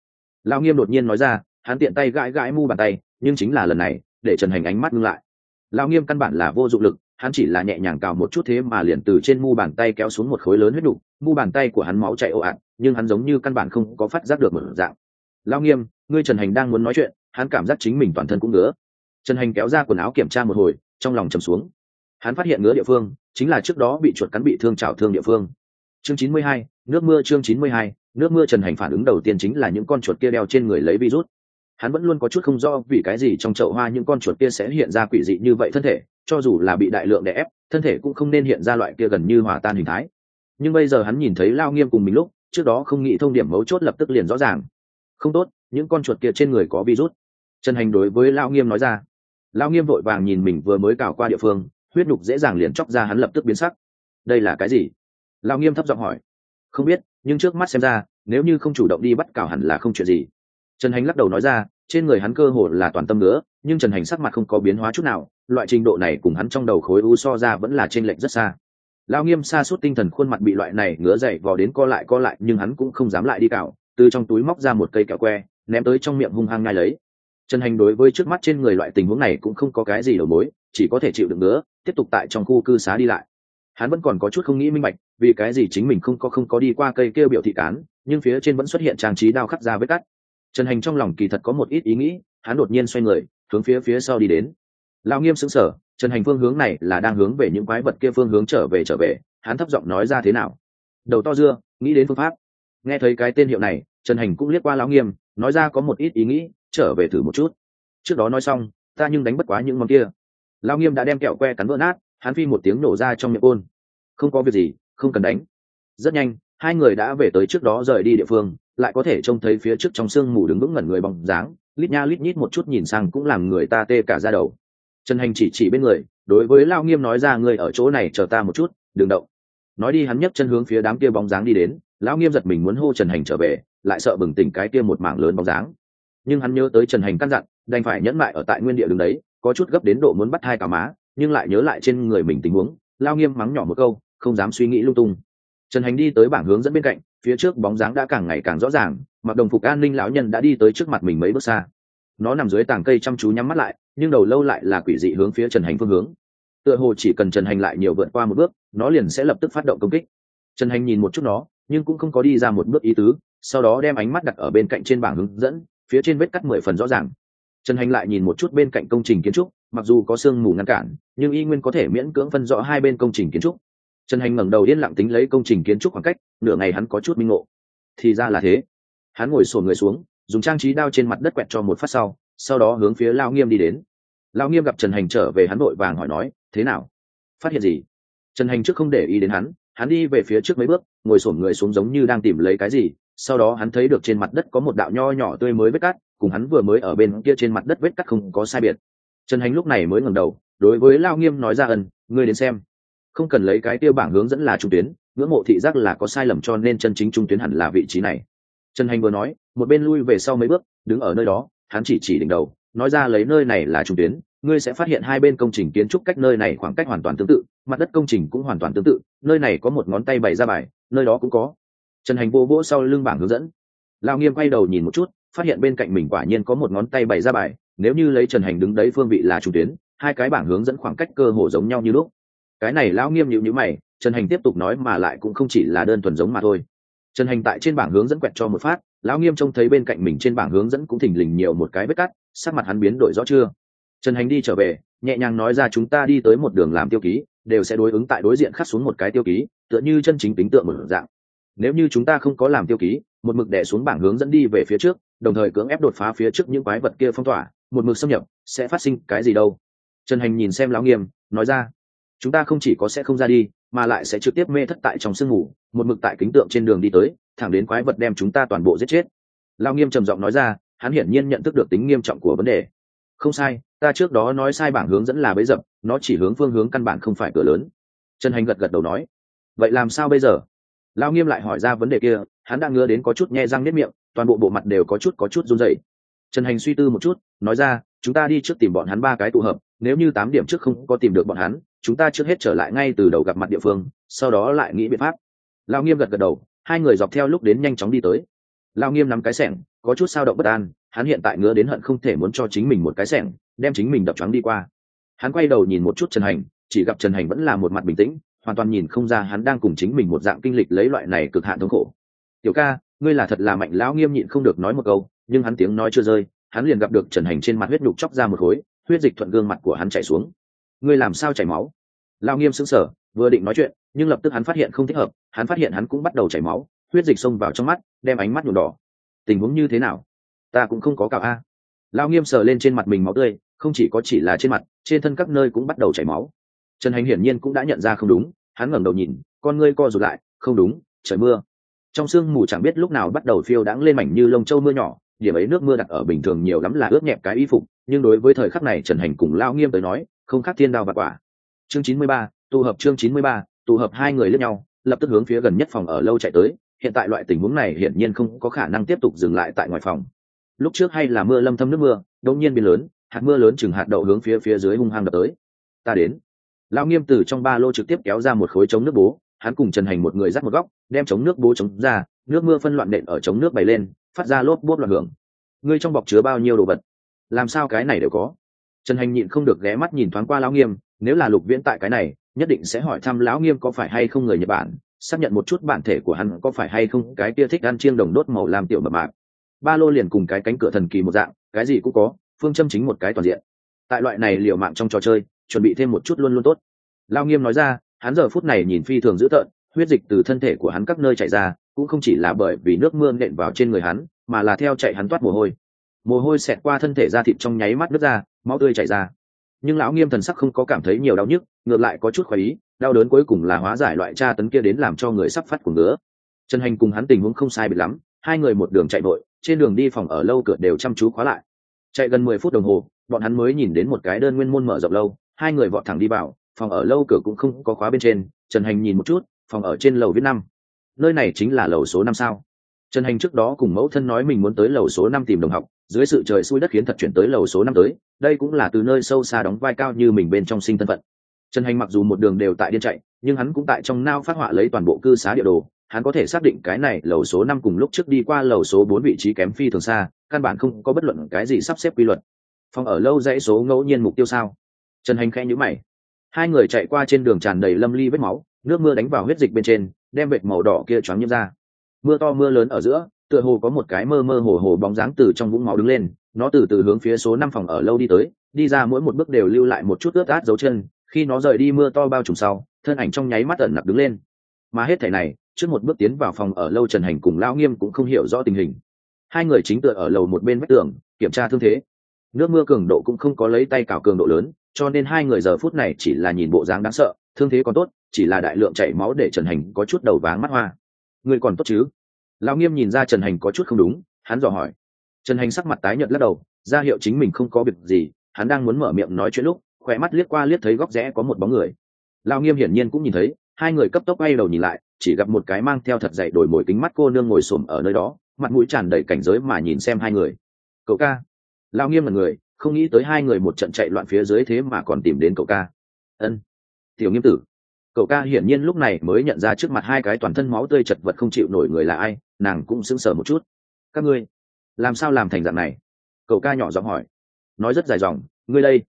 Lao nghiêm đột nhiên nói ra, hắn tiện tay gãi gãi mu bàn tay nhưng chính là lần này, để trần hành ánh mắt ngưng lại. Lao nghiêm căn bản là vô dụng lực, hắn chỉ là nhẹ nhàng cào một chút thế mà liền từ trên mu bàn tay kéo xuống một khối lớn huyết đủ. mu bàn tay của hắn máu chạy ồ ạt, nhưng hắn giống như căn bản không có phát giác được một dạng. Lao nghiêm, ngươi trần hành đang muốn nói chuyện, hắn cảm giác chính mình toàn thân cũng ngứa. Trần hành kéo ra quần áo kiểm tra một hồi, trong lòng trầm xuống. Hắn phát hiện ngứa địa phương, chính là trước đó bị chuột cắn bị thương trào thương địa phương. Chương chín mươi hai, nước mưa chương chín mươi hai, nước mưa trần hành phản ứng đầu tiên chính là những con chuột kia đeo trên người lấy virus hắn vẫn luôn có chút không rõ vì cái gì trong chậu hoa những con chuột kia sẽ hiện ra quỷ dị như vậy thân thể, cho dù là bị đại lượng đè ép, thân thể cũng không nên hiện ra loại kia gần như hòa tan hình thái. Nhưng bây giờ hắn nhìn thấy lao nghiêm cùng mình lúc, trước đó không nghĩ thông điểm mấu chốt lập tức liền rõ ràng. Không tốt, những con chuột kia trên người có virus. Trần hành đối với lao nghiêm nói ra. Lao nghiêm vội vàng nhìn mình vừa mới cào qua địa phương, huyết nhục dễ dàng liền chóc ra hắn lập tức biến sắc. Đây là cái gì? Lao nghiêm thấp giọng hỏi. Không biết, nhưng trước mắt xem ra, nếu như không chủ động đi bắt cào hẳn là không chuyện gì trần hành lắc đầu nói ra, trên người hắn cơ hồ là toàn tâm nữa nhưng trần hành sắc mặt không có biến hóa chút nào, loại trình độ này cùng hắn trong đầu khối u so ra vẫn là t r ê n lệch rất xa. Lao nghiêm xa suốt tinh thần khuôn mặt bị loại này ngứa dậy vò đến co lại co lại, nhưng hắn cũng không dám lại đi cào từ trong túi móc ra một cây kẹo que, ném tới trong miệng hung hăng ngay lấy. Trần hành đối với trước mắt trên người loại tình huống này cũng không có cái gì đầu mối, chỉ có thể chịu đựng nữa tiếp tục tại trong khu cư xá đi lại. Hắn vẫn còn có chút không nghĩ minh bạch, vì cái gì chính mình không có không có đi qua cây kêu biểu thị cán, nhưng phía trên vẫn xuất hiện trang trí đao khắc ra vết cắt trần hành trong lòng kỳ thật có một ít ý nghĩ, hắn đột nhiên xoay người, hướng phía phía sau đi đến. Lao nghiêm xứng sở trần hành phương hướng này là đang hướng về những quái vật kia phương hướng trở về trở về, hắn thấp giọng nói ra thế nào. Đầu to dưa, nghĩ đến phương pháp. Nghe thấy cái tên hiệu này, trần hành cũng liếc qua lão nghiêm, nói ra có một ít ý nghĩ, trở về thử một chút. Trước đó nói xong, ta nhưng đánh bất quá những món kia. Lão nghiêm đã đem kẹo que cắn vỡ nát, hắn phi một tiếng nổ ra trong miệng côn. Không có việc gì, không cần đánh. Rất nhanh, hai người đã về tới trước đó rời đi địa phương lại có thể trông thấy phía trước trong sương mù đứng vững ngẩn người bóng dáng, lít nha lít nhít một chút nhìn sang cũng làm người ta tê cả ra đầu. Trần hành chỉ chỉ bên người, đối với lao nghiêm nói ra người ở chỗ này chờ ta một chút, đừng động. Nói đi hắn nhấc chân hướng phía đám kia bóng dáng đi đến lão nghiêm giật mình muốn hô trần hành trở về, lại sợ bừng tỉnh cái kia một mảng lớn bóng dáng. Nhưng hắn nhớ tới trần hành căn dặn, đành phải nhẫn mại ở tại nguyên địa đứng đấy, có chút gấp đến độ muốn bắt hai cả má, nhưng lại nhớ lại trên người mình tình huống, lao nghiêm mắng nhỏ một câu, không dám suy nghĩ lung tung. Trần hành đi tới bảng hướng dẫn bên cạnh phía trước bóng dáng đã càng ngày càng rõ ràng, mặc đồng phục an ninh lão nhân đã đi tới trước mặt mình mấy bước xa. Nó nằm dưới tàng cây chăm chú nhắm mắt lại, nhưng đầu lâu lại là quỷ dị hướng phía trần hành phương hướng. Tựa hồ chỉ cần trần hành lại nhiều vượt qua một bước, nó liền sẽ lập tức phát động công kích. Trần hành nhìn một chút nó, nhưng cũng không có đi ra một bước ý tứ, sau đó đem ánh mắt đặt ở bên cạnh trên bảng hướng dẫn, phía trên vết cắt mười phần rõ ràng. Trần hành lại nhìn một chút bên cạnh công trình kiến trúc, mặc dù có sương mù ngăn cản, nhưng y nguyên có thể miễn cưỡng phân rõ hai bên công trình kiến trúc trần hành ngẩng đầu yên lặng tính lấy công trình kiến trúc khoảng cách, nửa ngày hắn có chút minh ngộ. Thì ra là thế. Hắn ngồi sổ người xuống, dùng trang trí đao trên mặt đất quẹt cho một phát sau sau đó hướng phía lao nghiêm đi đến. Lao nghiêm gặp trần hành trở về hắn vội vàng hỏi nói, thế nào? Phát hiện gì? Trần hành trước không để ý đến hắn hắn đi về phía trước mấy bước, ngồi sổn người xuống giống như đang tìm lấy cái gì, sau đó hắn thấy được trên mặt đất có một đạo nho nhỏ tươi mới vết cắt, cùng hắn vừa mới ở bên kia trên mặt đất vết cắt không có sai biệt. Trần hành lúc này mới ngẩng đầu, đối với lao nghiêm nói ra ân, ngươi đến xem không cần lấy cái tiêu bảng hướng dẫn là trung tuyến, ngưỡng mộ thị giác là có sai lầm cho nên chân chính trung tuyến hẳn là vị trí này. Trần hành vừa nói, một bên lui về sau mấy bước, đứng ở nơi đó, hắn chỉ chỉ đỉnh đầu, nói ra lấy nơi này là trung tuyến, ngươi sẽ phát hiện hai bên công trình kiến trúc cách nơi này khoảng cách hoàn toàn tương tự, mặt đất công trình cũng hoàn toàn tương tự, nơi này có một ngón tay bày ra bài, nơi đó cũng có. Trần hành vô vỗ sau lưng bảng hướng dẫn. Lao nghiêm quay đầu nhìn một chút, phát hiện bên cạnh mình quả nhiên có một ngón tay bày ra bài, nếu như lấy trần hành đứng đấy phương vị là trung tuyến, hai cái bảng hướng dẫn khoảng cách cơ hồ giống nhau như lúc cái này lão nghiêm nhịu nhữ mày, trần hành tiếp tục nói mà lại cũng không chỉ là đơn thuần giống mà thôi. Trần hành tại trên bảng hướng dẫn quẹt cho một phát, lão nghiêm trông thấy bên cạnh mình trên bảng hướng dẫn cũng thình lình nhiều một cái vết cắt, sắc mặt hắn biến đổi rõ chưa? Trần hành đi trở về, nhẹ nhàng nói ra chúng ta đi tới một đường làm tiêu ký, đều sẽ đối ứng tại đối diện khắc xuống một cái tiêu ký, tựa như chân chính tính tượng một dạng. Nếu như chúng ta không có làm tiêu ký, một mực đẻ xuống bảng hướng dẫn đi về phía trước, đồng thời cưỡng ép đột phá phía trước những quái vật kia phong tỏa, một mực xâm nhập, sẽ phát sinh cái gì đâu? Trần hành nhìn xem lão nghiêm, nói ra chúng ta không chỉ có sẽ không ra đi, mà lại sẽ trực tiếp mê thất tại trong sương mù, một mực tại kính tượng trên đường đi tới, thẳng đến quái vật đem chúng ta toàn bộ giết chết. Lao nghiêm trầm giọng nói ra, hắn hiển nhiên nhận thức được tính nghiêm trọng của vấn đề. Không sai, ta trước đó nói sai bảng hướng dẫn là bấy dập, nó chỉ hướng phương hướng căn bản không phải cửa lớn. Trần hành gật gật đầu nói. Vậy làm sao bây giờ? Lao nghiêm lại hỏi ra vấn đề kia, hắn đang ngứa đến có chút nhe răng nếp miệng, toàn bộ bộ mặt đều có chút có chút run rẩy. Trần hành suy tư một chút, nói ra, chúng ta đi trước tìm bọn hắn ba cái tụ hợp, nếu như tám điểm trước không có tìm được bọn hắn chúng ta trước hết trở lại ngay từ đầu gặp mặt địa phương, sau đó lại nghĩ biện pháp. Lao nghiêm gật gật đầu, hai người dọc theo lúc đến nhanh chóng đi tới. Lao nghiêm nắm cái sẻng, có chút sao động bất an, hắn hiện tại ngứa đến hận không thể muốn cho chính mình một cái sẻng, đem chính mình đập trắng đi qua. Hắn quay đầu nhìn một chút trần hành, chỉ gặp trần hành vẫn là một mặt bình tĩnh, hoàn toàn nhìn không ra hắn đang cùng chính mình một dạng kinh lịch lấy loại này cực hạn thống khổ. Tiểu ca, ngươi là thật là mạnh, lão nghiêm nhịn không được nói một câu, nhưng hắn tiếng nói chưa rơi, hắn liền gặp được trần hành trên mặt huyết nhục chóc ra một khối, huyết dịch thuận gương mặt của hắn chảy xuống ngươi làm sao chảy máu? Lao nghiêm sững sờ, vừa định nói chuyện, nhưng lập tức hắn phát hiện không thích hợp, hắn phát hiện hắn cũng bắt đầu chảy máu, huyết dịch xông vào trong mắt, đem ánh mắt nhuộm đỏ. Tình huống như thế nào? Ta cũng không có cào a. Lao nghiêm sờ lên trên mặt mình máu tươi, không chỉ có chỉ là trên mặt, trên thân các nơi cũng bắt đầu chảy máu. Trần hành hiển nhiên cũng đã nhận ra không đúng, hắn ngẩng đầu nhìn, con ngươi co rụt lại, không đúng, trời mưa. Trong sương mù chẳng biết lúc nào bắt đầu phiêu đãng lên mảnh như lông châu mưa nhỏ, điểm ấy nước mưa đặt ở bình thường nhiều lắm là ướt nhẹp cái y phục, nhưng đối với thời khắc này trần hành cùng lao nghiêm tới nói không khác thiên đao và quả. Chương chín mươi ba, tụ hợp chương chín mươi ba, tụ hợp hai người lẫn nhau, lập tức hướng phía gần nhất phòng ở lâu chạy tới. Hiện tại loại tình huống này hiển nhiên không có khả năng tiếp tục dừng lại tại ngoài phòng. Lúc trước hay là mưa lâm thâm nước mưa, đột nhiên biến lớn, hạt mưa lớn chừng hạt đậu hướng phía phía dưới hung hăng đập tới. Ta đến. Lão nghiêm từ trong ba lô trực tiếp kéo ra một khối chống nước bố, hắn cùng trần hành một người dắt một góc, đem chống nước bố chống ra, nước mưa phân loạn nện ở chống nước bày lên, phát ra lốp bốp loạn hưởng. Ngươi trong bọc chứa bao nhiêu đồ vật? Làm sao cái này đều có? Trần hành nhịn không được ghé mắt nhìn thoáng qua lão nghiêm, nếu là lục viễn tại cái này, nhất định sẽ hỏi thăm lão nghiêm có phải hay không người nhật bản, xác nhận một chút bản thể của hắn có phải hay không cái kia thích ăn chiêng đồng đốt màu làm tiểu mập mạc ba lô liền cùng cái cánh cửa thần kỳ một dạng, cái gì cũng có, phương châm chính một cái toàn diện. Tại loại này liều mạng trong trò chơi, chuẩn bị thêm một chút luôn luôn tốt. Lao nghiêm nói ra, hắn giờ phút này nhìn phi thường dữ tợn, huyết dịch từ thân thể của hắn các nơi chạy ra, cũng không chỉ là bởi vì nước mưa nện vào trên người hắn, mà là theo chạy hắn toát mồ hôi. Mồ hôi xẹt qua thân thể da thịt trong nháy mắt nước ra máu tươi chảy ra. Nhưng lão nghiêm thần sắc không có cảm thấy nhiều đau nhức, ngược lại có chút khoái ý, đau đớn cuối cùng là hóa giải loại tra tấn kia đến làm cho người sắp phát của ngứa. Trần hành cùng hắn tình huống không sai biệt lắm, hai người một đường chạy vội, trên đường đi phòng ở lâu cửa đều chăm chú khóa lại. Chạy gần mười phút đồng hồ, bọn hắn mới nhìn đến một cái đơn nguyên môn mở rộng lâu, hai người vọt thẳng đi vào, phòng ở lâu cửa cũng không có khóa bên trên, trần hành nhìn một chút, phòng ở trên lầu viết năm. Nơi này chính là lầu số năm sao? Trần hành trước đó cùng mẫu thân nói mình muốn tới lầu số năm tìm đồng học, dưới sự trời xui đất khiến thật chuyển tới lầu số năm tới, đây cũng là từ nơi sâu xa đóng vai cao như mình bên trong sinh thân phận. Trần hành mặc dù một đường đều tại điên chạy, nhưng hắn cũng tại trong nao phát họa lấy toàn bộ cư xá địa đồ, hắn có thể xác định cái này lầu số năm cùng lúc trước đi qua lầu số bốn vị trí kém phi thường xa, căn bản không có bất luận cái gì sắp xếp quy luật. Phòng ở lâu dãy số ngẫu nhiên mục tiêu sao? Trần hành khẽ nhữ mày. Hai người chạy qua trên đường tràn đầy lâm ly vết máu, nước mưa đánh vào huyết dịch bên trên, đem vệt màu đỏ kia choáng nhiễm ra mưa to mưa lớn ở giữa, tựa hồ có một cái mơ mơ hồ hồ bóng dáng từ trong vũng máu đứng lên, nó từ từ hướng phía số năm phòng ở lâu đi tới, đi ra mỗi một bước đều lưu lại một chút ướt át dấu chân, khi nó rời đi mưa to bao trùm sau, thân ảnh trong nháy mắt ẩn nặc đứng lên. Mà hết thể này, trước một bước tiến vào phòng ở lâu trần hành cùng lao nghiêm cũng không hiểu rõ tình hình. Hai người chính tựa ở lầu một bên vách tường, kiểm tra thương thế. Nước mưa cường độ cũng không có lấy tay cào cường độ lớn, cho nên hai người giờ phút này chỉ là nhìn bộ dáng đáng sợ, thương thế còn tốt, chỉ là đại lượng chảy máu để trần hành có chút đầu váng mắt hoa. Ngươi còn tốt chứ? Lão nghiêm nhìn ra trần hành có chút không đúng, hắn dò hỏi. Trần hành sắc mặt tái nhợt lắc đầu, ra hiệu chính mình không có việc gì, hắn đang muốn mở miệng nói chuyện lúc khỏe mắt liếc qua liếc thấy góc rẽ có một bóng người. Lão nghiêm hiển nhiên cũng nhìn thấy, hai người cấp tốc bay đầu nhìn lại, chỉ gặp một cái mang theo thật dậy đổi mồi kính mắt cô nương ngồi xổm ở nơi đó, mặt mũi tràn đầy cảnh giới mà nhìn xem hai người. Cậu ca. Lão nghiêm là người, không nghĩ tới hai người một trận chạy loạn phía dưới thế mà còn tìm đến cậu ca. Ân, tiểu nghiêm tử cậu ca hiển nhiên lúc này mới nhận ra trước mặt hai cái toàn thân máu tươi chật vật không chịu nổi người là ai, nàng cũng sững sờ một chút. Các ngươi, làm sao làm thành dạng này? Cậu ca nhỏ giọng hỏi. Nói rất dài dòng, ngươi đây,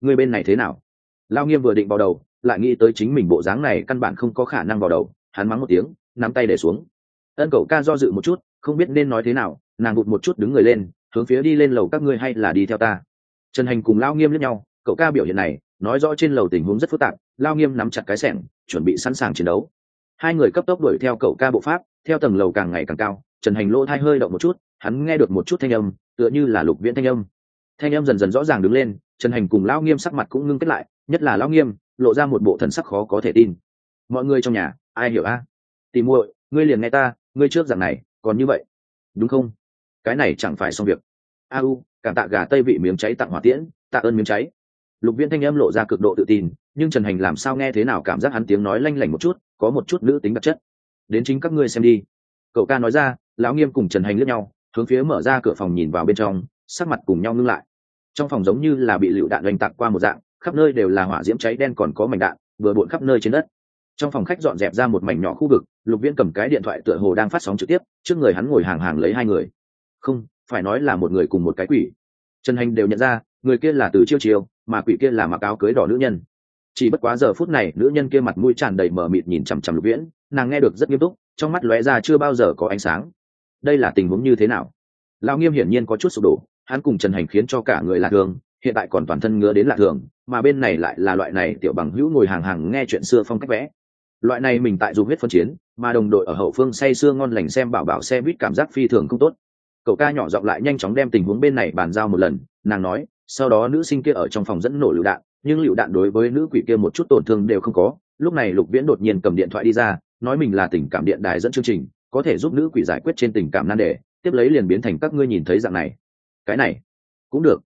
ngươi bên này thế nào? Lao nghiêm vừa định vào đầu, lại nghĩ tới chính mình bộ dáng này căn bản không có khả năng vào đầu, hắn mắng một tiếng, nắm tay để xuống. Ân cậu ca do dự một chút, không biết nên nói thế nào, nàng gục một chút đứng người lên, hướng phía đi lên lầu các ngươi hay là đi theo ta. Trần hành cùng lao nghiêm lẫn nhau, cậu ca biểu hiện này, nói rõ trên lầu tình huống rất phức tạp lao nghiêm nắm chặt cái sẻng, chuẩn bị sẵn sàng chiến đấu. Hai người cấp tốc đuổi theo cậu ca bộ pháp, theo tầng lầu càng ngày càng cao, trần hành lỗ thai hơi động một chút, hắn nghe được một chút thanh âm, tựa như là lục viễn thanh âm. Thanh âm dần dần rõ ràng đứng lên, trần hành cùng lao nghiêm sắc mặt cũng ngưng kết lại, nhất là lao nghiêm, lộ ra một bộ thần sắc khó có thể tin. Mọi người trong nhà, ai hiểu a? Tìm muội, ngươi liền nghe ta, ngươi trước dạng này, còn như vậy. Đúng không? Cái này chẳng phải xong việc. A u, cảm tạ gà tây vị miếng cháy tặng hỏa tiễn, tạ ơn miếng cháy. Lục viên thanh âm lộ ra cực độ tự tin nhưng trần hành làm sao nghe thế nào cảm giác hắn tiếng nói lanh lảnh một chút, có một chút nữ tính đặc chất. Đến chính các ngươi xem đi. Cậu ca nói ra, lão nghiêm cùng trần hành lướt nhau, hướng phía mở ra cửa phòng nhìn vào bên trong, sắc mặt cùng nhau ngưng lại. Trong phòng giống như là bị lựu đạn oanh tạc qua một dạng, khắp nơi đều là hỏa diễm cháy đen còn có mảnh đạn, vừa bộn khắp nơi trên đất. Trong phòng khách dọn dẹp ra một mảnh nhỏ khu vực, lục viên cầm cái điện thoại tựa hồ đang phát sóng trực tiếp, trước người hắn ngồi hàng hàng lấy hai người. Không, phải nói là một người cùng một cái quỷ. Trần hành đều nhận ra, người kia là từ chiêu chiêu, mà quỷ kia là mặc áo cưới đỏ nữ nhân chỉ bất quá giờ phút này, nữ nhân kia mặt mũi tràn đầy mờ mịt nhìn chằm chằm lục viễn, nàng nghe được rất nghiêm túc, trong mắt lóe ra chưa bao giờ có ánh sáng. Đây là tình huống như thế nào? Lão nghiêm hiển nhiên có chút sụp đổ, hắn cùng trần hành khiến cho cả người lạ thường, hiện tại còn toàn thân ngứa đến lạ thường, mà bên này lại là loại này tiểu bằng hữu ngồi hàng hàng nghe chuyện xưa phong cách vẽ. Loại này mình tại dù huyết phân chiến, mà đồng đội ở hậu phương say sưa ngon lành xem bảo bảo xe buýt cảm giác phi thường không tốt. Cậu ca nhỏ giọng lại nhanh chóng đem tình huống bên này bàn giao một lần, nàng nói, sau đó nữ sinh kia ở trong phòng dẫn nổ lựu đạn nhưng lựu đạn đối với nữ quỷ kia một chút tổn thương đều không có. Lúc này lục viễn đột nhiên cầm điện thoại đi ra, nói mình là tình cảm điện đài dẫn chương trình, có thể giúp nữ quỷ giải quyết trên tình cảm nan đề, tiếp lấy liền biến thành các ngươi nhìn thấy dạng này. Cái này, cũng được.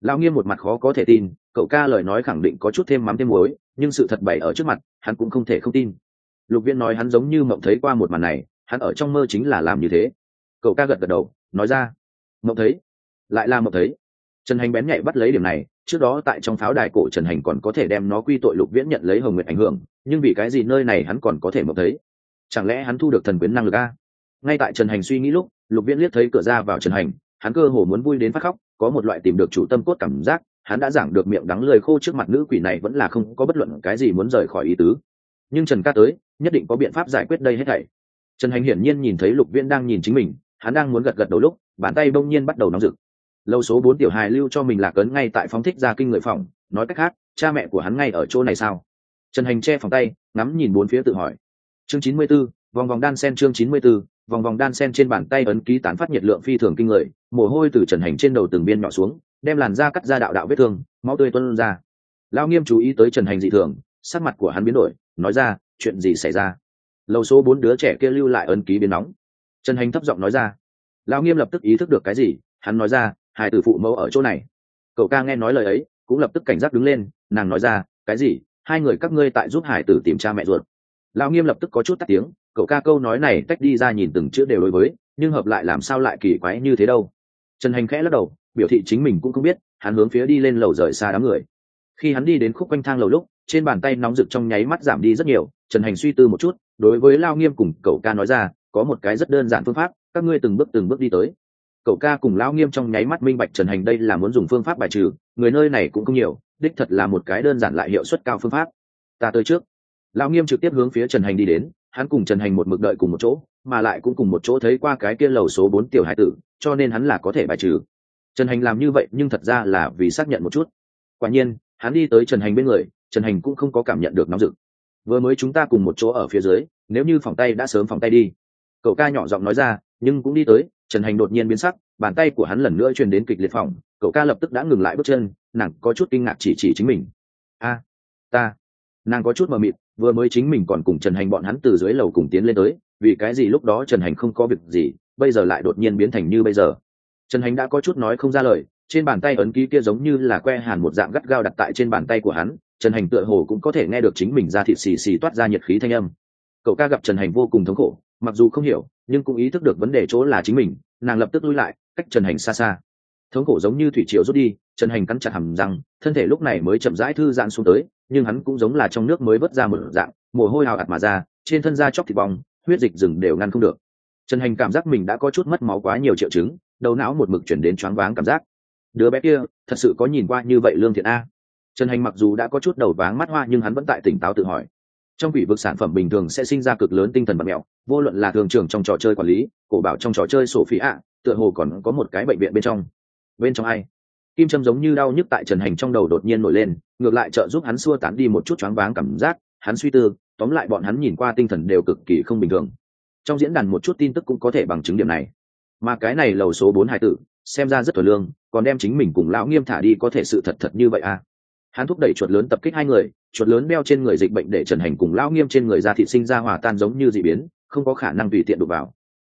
Lao nghiêm một mặt khó có thể tin, cậu ca lời nói khẳng định có chút thêm mắm thêm muối, nhưng sự thật bày ở trước mặt, hắn cũng không thể không tin. Lục viễn nói hắn giống như mộng thấy qua một màn này, hắn ở trong mơ chính là làm như thế. Cậu ca gật gật đầu, nói ra, mộng thấy, lại là mộng thấy. Trần hành bén nhạy bắt lấy điểm này trước đó tại trong pháo đài cổ trần hành còn có thể đem nó quy tội lục viễn nhận lấy hồng nguyệt ảnh hưởng, nhưng vì cái gì nơi này hắn còn có thể mộng thấy? Chẳng lẽ hắn thu được thần quyến năng lực a? Ngay tại trần hành suy nghĩ lúc, lục viễn liếc thấy cửa ra vào trần hành, hắn cơ hồ muốn vui đến phát khóc, có một loại tìm được chủ tâm cốt cảm giác, hắn đã giảng được miệng đắng lời khô trước mặt nữ quỷ này vẫn là không có bất luận cái gì muốn rời khỏi ý tứ. Nhưng trần ca tới, nhất định có biện pháp giải quyết đây hết thảy. Trần hành hiển nhiên nhìn thấy lục viễn đang nhìn chính mình, hắn đang muốn gật gật đầu lúc, bàn tay bỗng nhiên bắt đầu nóng rực lâu số bốn tiểu hài lưu cho mình lạc ấn ngay tại phóng thích ra kinh người phòng nói cách khác cha mẹ của hắn ngay ở chỗ này sao? Trần hành che phòng tay ngắm nhìn bốn phía tự hỏi. Chương chín mươi 94, vòng vòng đan sen chương chín mươi 94, vòng vòng đan sen trên bàn tay ấn ký tán phát nhiệt lượng phi thường kinh người mồ hôi từ trần hành trên đầu từng biên nhỏ xuống đem làn da cắt ra đạo đạo vết thương máu tươi tuân ra. Lao nghiêm chú ý tới trần hành dị thường sắc mặt của hắn biến đổi nói ra chuyện gì xảy ra? Lâu số bốn đứa trẻ kia lưu lại ấn ký biến nóng. Trần hành thấp giọng nói ra. Lao nghiêm lập tức ý thức được cái gì hắn nói ra hai từ phụ mẫu ở chỗ này. Cậu ca nghe nói lời ấy, cũng lập tức cảnh giác đứng lên, nàng nói ra, cái gì? Hai người các ngươi tại giúp hải tử tìm cha mẹ ruột. Lão nghiêm lập tức có chút tắt tiếng, cậu ca câu nói này tách đi ra nhìn từng chữ đều đối với, nhưng hợp lại làm sao lại kỳ quái như thế đâu. Trần hành khẽ lắc đầu, biểu thị chính mình cũng không biết, hắn hướng phía đi lên lầu rời xa đám người. Khi hắn đi đến khúc quanh thang lầu lúc, trên bàn tay nóng rực trong nháy mắt giảm đi rất nhiều, trần hành suy tư một chút, đối với lao nghiêm cùng cậu ca nói ra, có một cái rất đơn giản phương pháp, các ngươi từng bước từng bước đi tới cậu ca cùng Lão nghiêm trong nháy mắt minh bạch trần hành đây là muốn dùng phương pháp bài trừ, người nơi này cũng không nhiều, đích thật là một cái đơn giản lại hiệu suất cao phương pháp. Ta tới trước. Lão nghiêm trực tiếp hướng phía trần hành đi đến, hắn cùng trần hành một mực đợi cùng một chỗ, mà lại cũng cùng một chỗ thấy qua cái kia lầu số bốn tiểu hải tử, cho nên hắn là có thể bài trừ. Trần hành làm như vậy, nhưng thật ra là vì xác nhận một chút. Quả nhiên, hắn đi tới trần hành bên người, trần hành cũng không có cảm nhận được nóng rực. Vừa mới chúng ta cùng một chỗ ở phía dưới, nếu như phòng tay đã sớm phòng tay đi. Cậu ca nhỏ giọng nói ra, nhưng cũng đi tới trần hành đột nhiên biến sắc, bàn tay của hắn lần nữa truyền đến kịch liệt phòng cậu ca lập tức đã ngừng lại bước chân, nàng có chút kinh ngạc chỉ chỉ chính mình. A, ta. Nàng có chút mờ mịt, vừa mới chính mình còn cùng trần hành bọn hắn từ dưới lầu cùng tiến lên tới, vì cái gì lúc đó trần hành không có việc gì, bây giờ lại đột nhiên biến thành như bây giờ. Trần hành đã có chút nói không ra lời, trên bàn tay ấn ký kia giống như là que hàn một dạng gắt gao đặt tại trên bàn tay của hắn, trần hành tựa hồ cũng có thể nghe được chính mình ra thịt xì xì toát ra nhiệt khí thanh âm. Cậu ca gặp trần hành vô cùng thống khổ mặc dù không hiểu, nhưng cũng ý thức được vấn đề chỗ là chính mình, nàng lập tức lui lại, cách trần hành xa xa. Thống khổ giống như thủy triều rút đi, trần hành cắn chặt hầm răng, thân thể lúc này mới chậm rãi thư giãn xuống tới, nhưng hắn cũng giống là trong nước mới vớt ra một dạng, mồ hôi hào ạt mà ra, trên thân da chóc thịt bong, huyết dịch rừng đều ngăn không được. Trần hành cảm giác mình đã có chút mất máu quá nhiều triệu chứng, đầu não một mực chuyển đến choáng váng cảm giác. Đứa bé kia, thật sự có nhìn qua như vậy lương thiện a. Trần hành mặc dù đã có chút đầu váng mắt hoa, nhưng hắn vẫn tại tỉnh táo tự hỏi trong quỷ vực sản phẩm bình thường sẽ sinh ra cực lớn tinh thần bật mẹo, vô luận là thường trường trong trò chơi quản lý, cổ bảo trong trò chơi sổ phí ạ tựa hồ còn có một cái bệnh viện bên trong. Bên trong ai? Kim châm giống như đau nhức tại trần hành trong đầu đột nhiên nổi lên, ngược lại trợ giúp hắn xua tán đi một chút choáng váng cảm giác, hắn suy tư, tóm lại bọn hắn nhìn qua tinh thần đều cực kỳ không bình thường. Trong diễn đàn một chút tin tức cũng có thể bằng chứng điểm này. Mà cái này lầu số bốn hải tử, xem ra rất thuần lương, còn đem chính mình cùng lão nghiêm thả đi có thể sự thật thật như vậy à? Hắn thúc đẩy chuột lớn tập kích hai người chuột lớn đeo trên người dịch bệnh để trần hành cùng lão nghiêm trên người ra thị sinh ra hòa tan giống như d ị biến, không có khả năng tùy tiện đụng vào.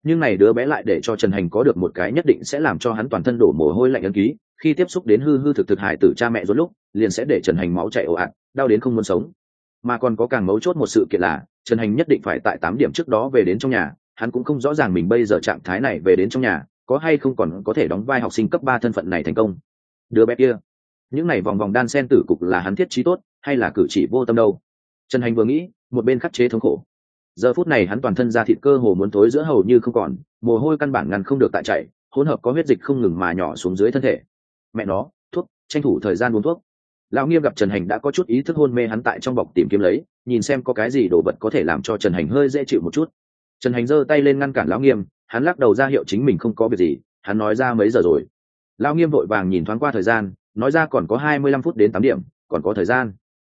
Nhưng này đứa bé lại để cho trần hành có được một cái nhất định sẽ làm cho hắn toàn thân đổ mồ hôi lạnh ấn ký, khi tiếp xúc đến hư hư thực thực hải tử cha mẹ rốt lúc, liền sẽ để trần hành máu chạy ồ ạt, đau đến không muốn sống. Mà còn có càng mấu chốt một sự kiện là, trần hành nhất định phải tại tám điểm trước đó về đến trong nhà, hắn cũng không rõ ràng mình bây giờ trạng thái này về đến trong nhà, có hay không còn có thể đóng vai học sinh cấp ba thân phận này thành công. Đứa bé kia, những này vòng vòng đan sen tử cục là hắn thiết trí tốt hay là cử chỉ vô tâm đâu? Trần hành vừa nghĩ, một bên khắc chế thống khổ. Giờ phút này hắn toàn thân ra thịt cơ hồ muốn thối giữa hầu như không còn, mồ hôi căn bản ngăn không được tại chạy, hỗn hợp có huyết dịch không ngừng mà nhỏ xuống dưới thân thể. Mẹ nó, thuốc, tranh thủ thời gian uống thuốc. Lão nghiêm gặp trần hành đã có chút ý thức hôn mê hắn tại trong bọc tìm kiếm lấy, nhìn xem có cái gì đồ vật có thể làm cho trần hành hơi dễ chịu một chút. Trần hành giơ tay lên ngăn cản lão nghiêm, hắn lắc đầu ra hiệu chính mình không có việc gì, hắn nói ra mấy giờ rồi? Lão nghiêm vội vàng nhìn thoáng qua thời gian, nói ra còn có hai mươi lăm phút đến tám điểm, còn có thời gian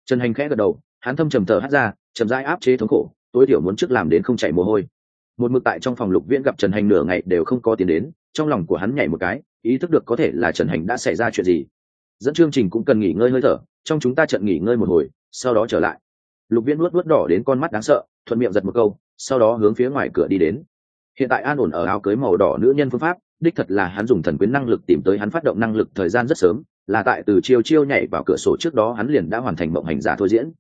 trần hành khẽ gật đầu, hắn thâm trầm thở hát ra, chậm rãi áp chế thống khổ, tối thiểu muốn trước làm đến không chảy mồ hôi. Một mực tại trong phòng lục viễn gặp trần hành nửa ngày đều không có tiền đến, trong lòng của hắn nhảy một cái, ý thức được có thể là trần hành đã xảy ra chuyện gì. Dẫn chương trình cũng cần nghỉ ngơi hơi thở, trong chúng ta trận nghỉ ngơi một hồi, sau đó trở lại. Lục viễn nuốt nuốt đỏ đến con mắt đáng sợ, thuận miệng giật một câu, sau đó hướng phía ngoài cửa đi đến. Hiện tại an ổn ở áo cưới màu đỏ nữ nhân phương pháp, đích thật là hắn dùng thần quyến năng lực tìm tới hắn phát động năng lực thời gian rất sớm là tại từ chiêu chiêu nhảy vào cửa sổ trước đó hắn liền đã hoàn thành mộng hành giả thôi diễn.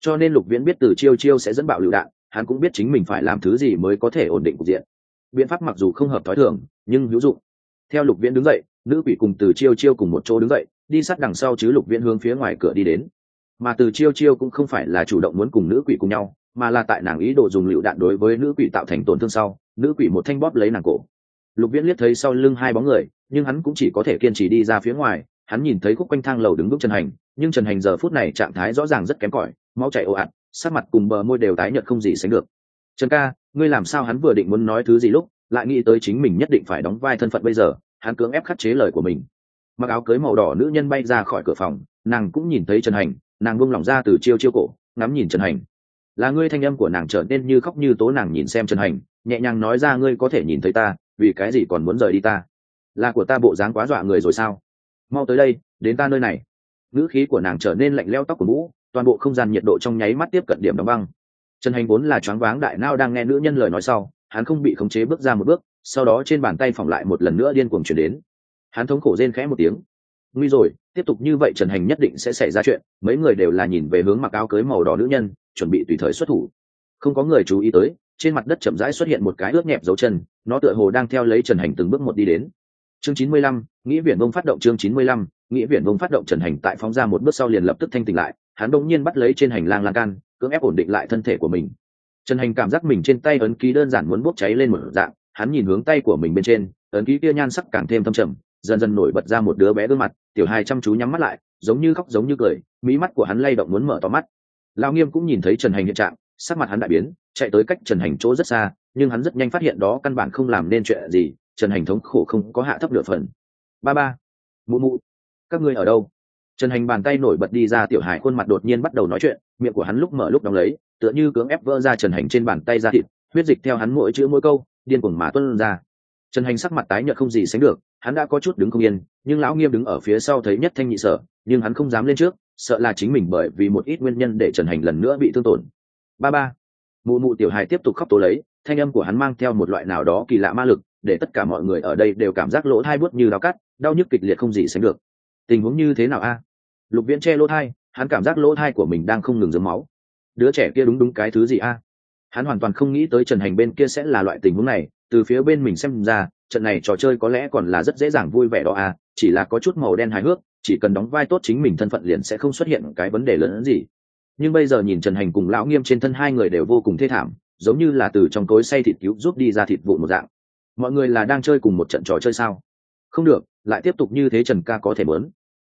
Cho nên lục viễn biết từ chiêu chiêu sẽ dẫn bạo lựu đạn, hắn cũng biết chính mình phải làm thứ gì mới có thể ổn định cục diện. Biện pháp mặc dù không hợp thói thường, nhưng hữu dụng. Theo lục viễn đứng dậy, nữ quỷ cùng từ chiêu chiêu cùng một chỗ đứng dậy, đi sát đằng sau chứ lục viễn hướng phía ngoài cửa đi đến. Mà từ chiêu chiêu cũng không phải là chủ động muốn cùng nữ quỷ cùng nhau, mà là tại nàng ý đồ dùng lựu đạn đối với nữ quỷ tạo thành tổn thương sau, nữ quỷ một thanh bóp lấy nàng cổ. Lục viễn liếc thấy sau lưng hai bóng người, nhưng hắn cũng chỉ có thể kiên trì đi ra phía ngoài hắn nhìn thấy khúc quanh thang lầu đứng bước trần hành, nhưng trần hành giờ phút này trạng thái rõ ràng rất kém cỏi, máu chảy ồ ạt sát mặt cùng bờ môi đều tái nhợt không gì sánh được. Trần ca, ngươi làm sao hắn vừa định muốn nói thứ gì lúc, lại nghĩ tới chính mình nhất định phải đóng vai thân phận bây giờ, hắn cưỡng ép khắc chế lời của mình. Mặc áo cưới màu đỏ nữ nhân bay ra khỏi cửa phòng, nàng cũng nhìn thấy trần hành, nàng buông lỏng ra từ chiêu chiêu cổ, ngắm nhìn trần hành. Là ngươi thanh âm của nàng trở nên như khóc như tố nàng nhìn xem trần hành, nhẹ nhàng nói ra ngươi có thể nhìn thấy ta, vì cái gì còn muốn rời đi ta? Là của ta bộ dáng quá dọa người rồi sao? Mau tới đây, đến ta nơi này. Ngữ khí của nàng trở nên lạnh leo tóc của mũ, toàn bộ không gian nhiệt độ trong nháy mắt tiếp cận điểm đóng băng. Trần hành vốn là choáng váng đại nao đang nghe nữ nhân lời nói sau, hắn không bị khống chế bước ra một bước, sau đó trên bàn tay phỏng lại một lần nữa điên cuồng chuyển đến. Hắn thống khổ rên khẽ một tiếng. Nguy rồi, tiếp tục như vậy trần hành nhất định sẽ xảy ra chuyện. Mấy người đều là nhìn về hướng mặc áo cưới màu đỏ nữ nhân, chuẩn bị tùy thời xuất thủ. Không có người chú ý tới, trên mặt đất chậm rãi xuất hiện một cái ướt nhẹp dấu chân, nó tựa hồ đang theo lấy trần hành từng bước một đi đến chương chín mươi lăm nghĩa viện vông phát động chương chín mươi lăm nghĩa viện vông phát động trần hành tại phóng ra một bước sau liền lập tức thanh tỉnh lại, hắn đông nhiên bắt lấy trên hành lang lan can, cưỡng ép ổn định lại thân thể của mình. Trần hành cảm giác mình trên tay ấn ký đơn giản muốn bốc cháy lên một dạng, hắn nhìn hướng tay của mình bên trên, ấn ký kia nhan sắc càng thêm thâm trầm, dần dần nổi bật ra một đứa bé gương mặt, tiểu hai chăm chú nhắm mắt lại, giống như khóc giống như cười, mí mắt của hắn lay động muốn mở to mắt. Lao nghiêm cũng nhìn thấy trần hành hiện trạng, sắc mặt hắn đại biến, chạy tới cách trần hành chỗ rất xa, nhưng hắn rất nhanh phát hiện đó căn bản không làm nên chuyện gì trần hành thống khổ không có hạ thấp nửa phần. Ba ba. Mụ mụ. Các ngươi ở đâu? Trần hành bàn tay nổi bật đi ra, tiểu hải khuôn mặt đột nhiên bắt đầu nói chuyện, miệng của hắn lúc mở lúc đóng lấy, tựa như cưỡng ép vỡ ra trần hành trên bàn tay ra thịt, huyết dịch theo hắn mỗi chữ mỗi câu, điên cuồng mà tuân ra. Trần hành sắc mặt tái nhợt không gì sánh được, hắn đã có chút đứng không yên, nhưng lão nghiêm đứng ở phía sau thấy nhất thanh nhị sở, nhưng hắn không dám lên trước, sợ là chính mình bởi vì một ít nguyên nhân để trần hành lần nữa bị thương tổn. Ba ba. Mụ mụ tiểu hài tiếp tục khóc tố lấy, thanh âm của hắn mang theo một loại nào đó kỳ lạ ma lực để tất cả mọi người ở đây đều cảm giác lỗ thai bút như đau cắt, đau nhức kịch liệt không gì sánh được. Tình huống như thế nào a? Lục viễn che lỗ thai, hắn cảm giác lỗ thai của mình đang không ngừng dấm máu. Đứa trẻ kia đúng đúng cái thứ gì a? Hắn hoàn toàn không nghĩ tới trần hành bên kia sẽ là loại tình huống này, từ phía bên mình xem ra, trận này trò chơi có lẽ còn là rất dễ dàng vui vẻ đó a, chỉ là có chút màu đen hài hước, chỉ cần đóng vai tốt chính mình thân phận liền sẽ không xuất hiện cái vấn đề lớn hơn gì. Nhưng bây giờ nhìn trần hành cùng lão nghiêm trên thân hai người đều vô cùng thê thảm, giống như là từ trong cối say thịt cứu giúp đi ra thịt vụn một dạng mọi người là đang chơi cùng một trận trò chơi sao? Không được, lại tiếp tục như thế trần ca có thể mớn.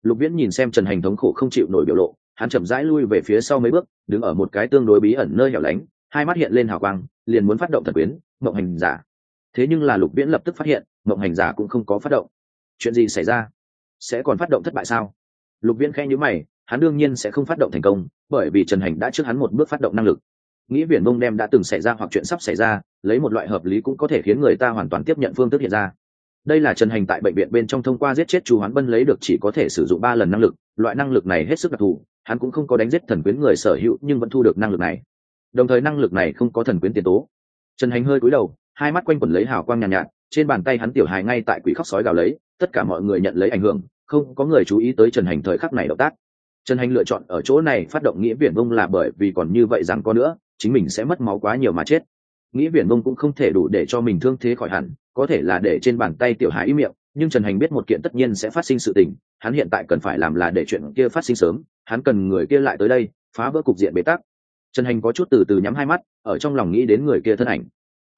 Lục viễn nhìn xem trần hành thống khổ không chịu nổi biểu lộ, hắn chậm rãi lui về phía sau mấy bước, đứng ở một cái tương đối bí ẩn nơi hẻo lánh, hai mắt hiện lên hào quang, liền muốn phát động thần quyến, mộng hành giả. Thế nhưng là lục viễn lập tức phát hiện, mộng hành giả cũng không có phát động. Chuyện gì xảy ra? Sẽ còn phát động thất bại sao? Lục viễn khen nhữ mày, hắn đương nhiên sẽ không phát động thành công, bởi vì trần hành đã trước hắn một bước phát động năng lực nghĩ viển mông đem đã từng xảy ra hoặc chuyện sắp xảy ra lấy một loại hợp lý cũng có thể khiến người ta hoàn toàn tiếp nhận phương thức hiện ra. Đây là trần hành tại bệnh viện bên trong thông qua giết chết chu hoán bân lấy được chỉ có thể sử dụng ba lần năng lực loại năng lực này hết sức đặc thù hắn cũng không có đánh giết thần quyến người sở hữu nhưng vẫn thu được năng lực này. Đồng thời năng lực này không có thần quyến tiền tố. Trần hành hơi cúi đầu hai mắt quanh quẩn lấy hào quang nhàn nhạt, nhạt trên bàn tay hắn tiểu hài ngay tại quỷ khóc sói gào lấy tất cả mọi người nhận lấy ảnh hưởng không có người chú ý tới trần hành thời khắc này động tác. Trần hành lựa chọn ở chỗ này phát động nghĩa viển vông là bởi vì còn như vậy rằng có nữa chính mình sẽ mất máu quá nhiều mà chết. Nghĩ viển mông cũng không thể đủ để cho mình thương thế khỏi hẳn, có thể là để trên bàn tay tiểu hải ý miệng, nhưng trần hành biết một kiện tất nhiên sẽ phát sinh sự tình, hắn hiện tại cần phải làm là để chuyện kia phát sinh sớm, hắn cần người kia lại tới đây, phá vỡ cục diện bế tắc. Trần hành có chút từ từ nhắm hai mắt, ở trong lòng nghĩ đến người kia thân ảnh.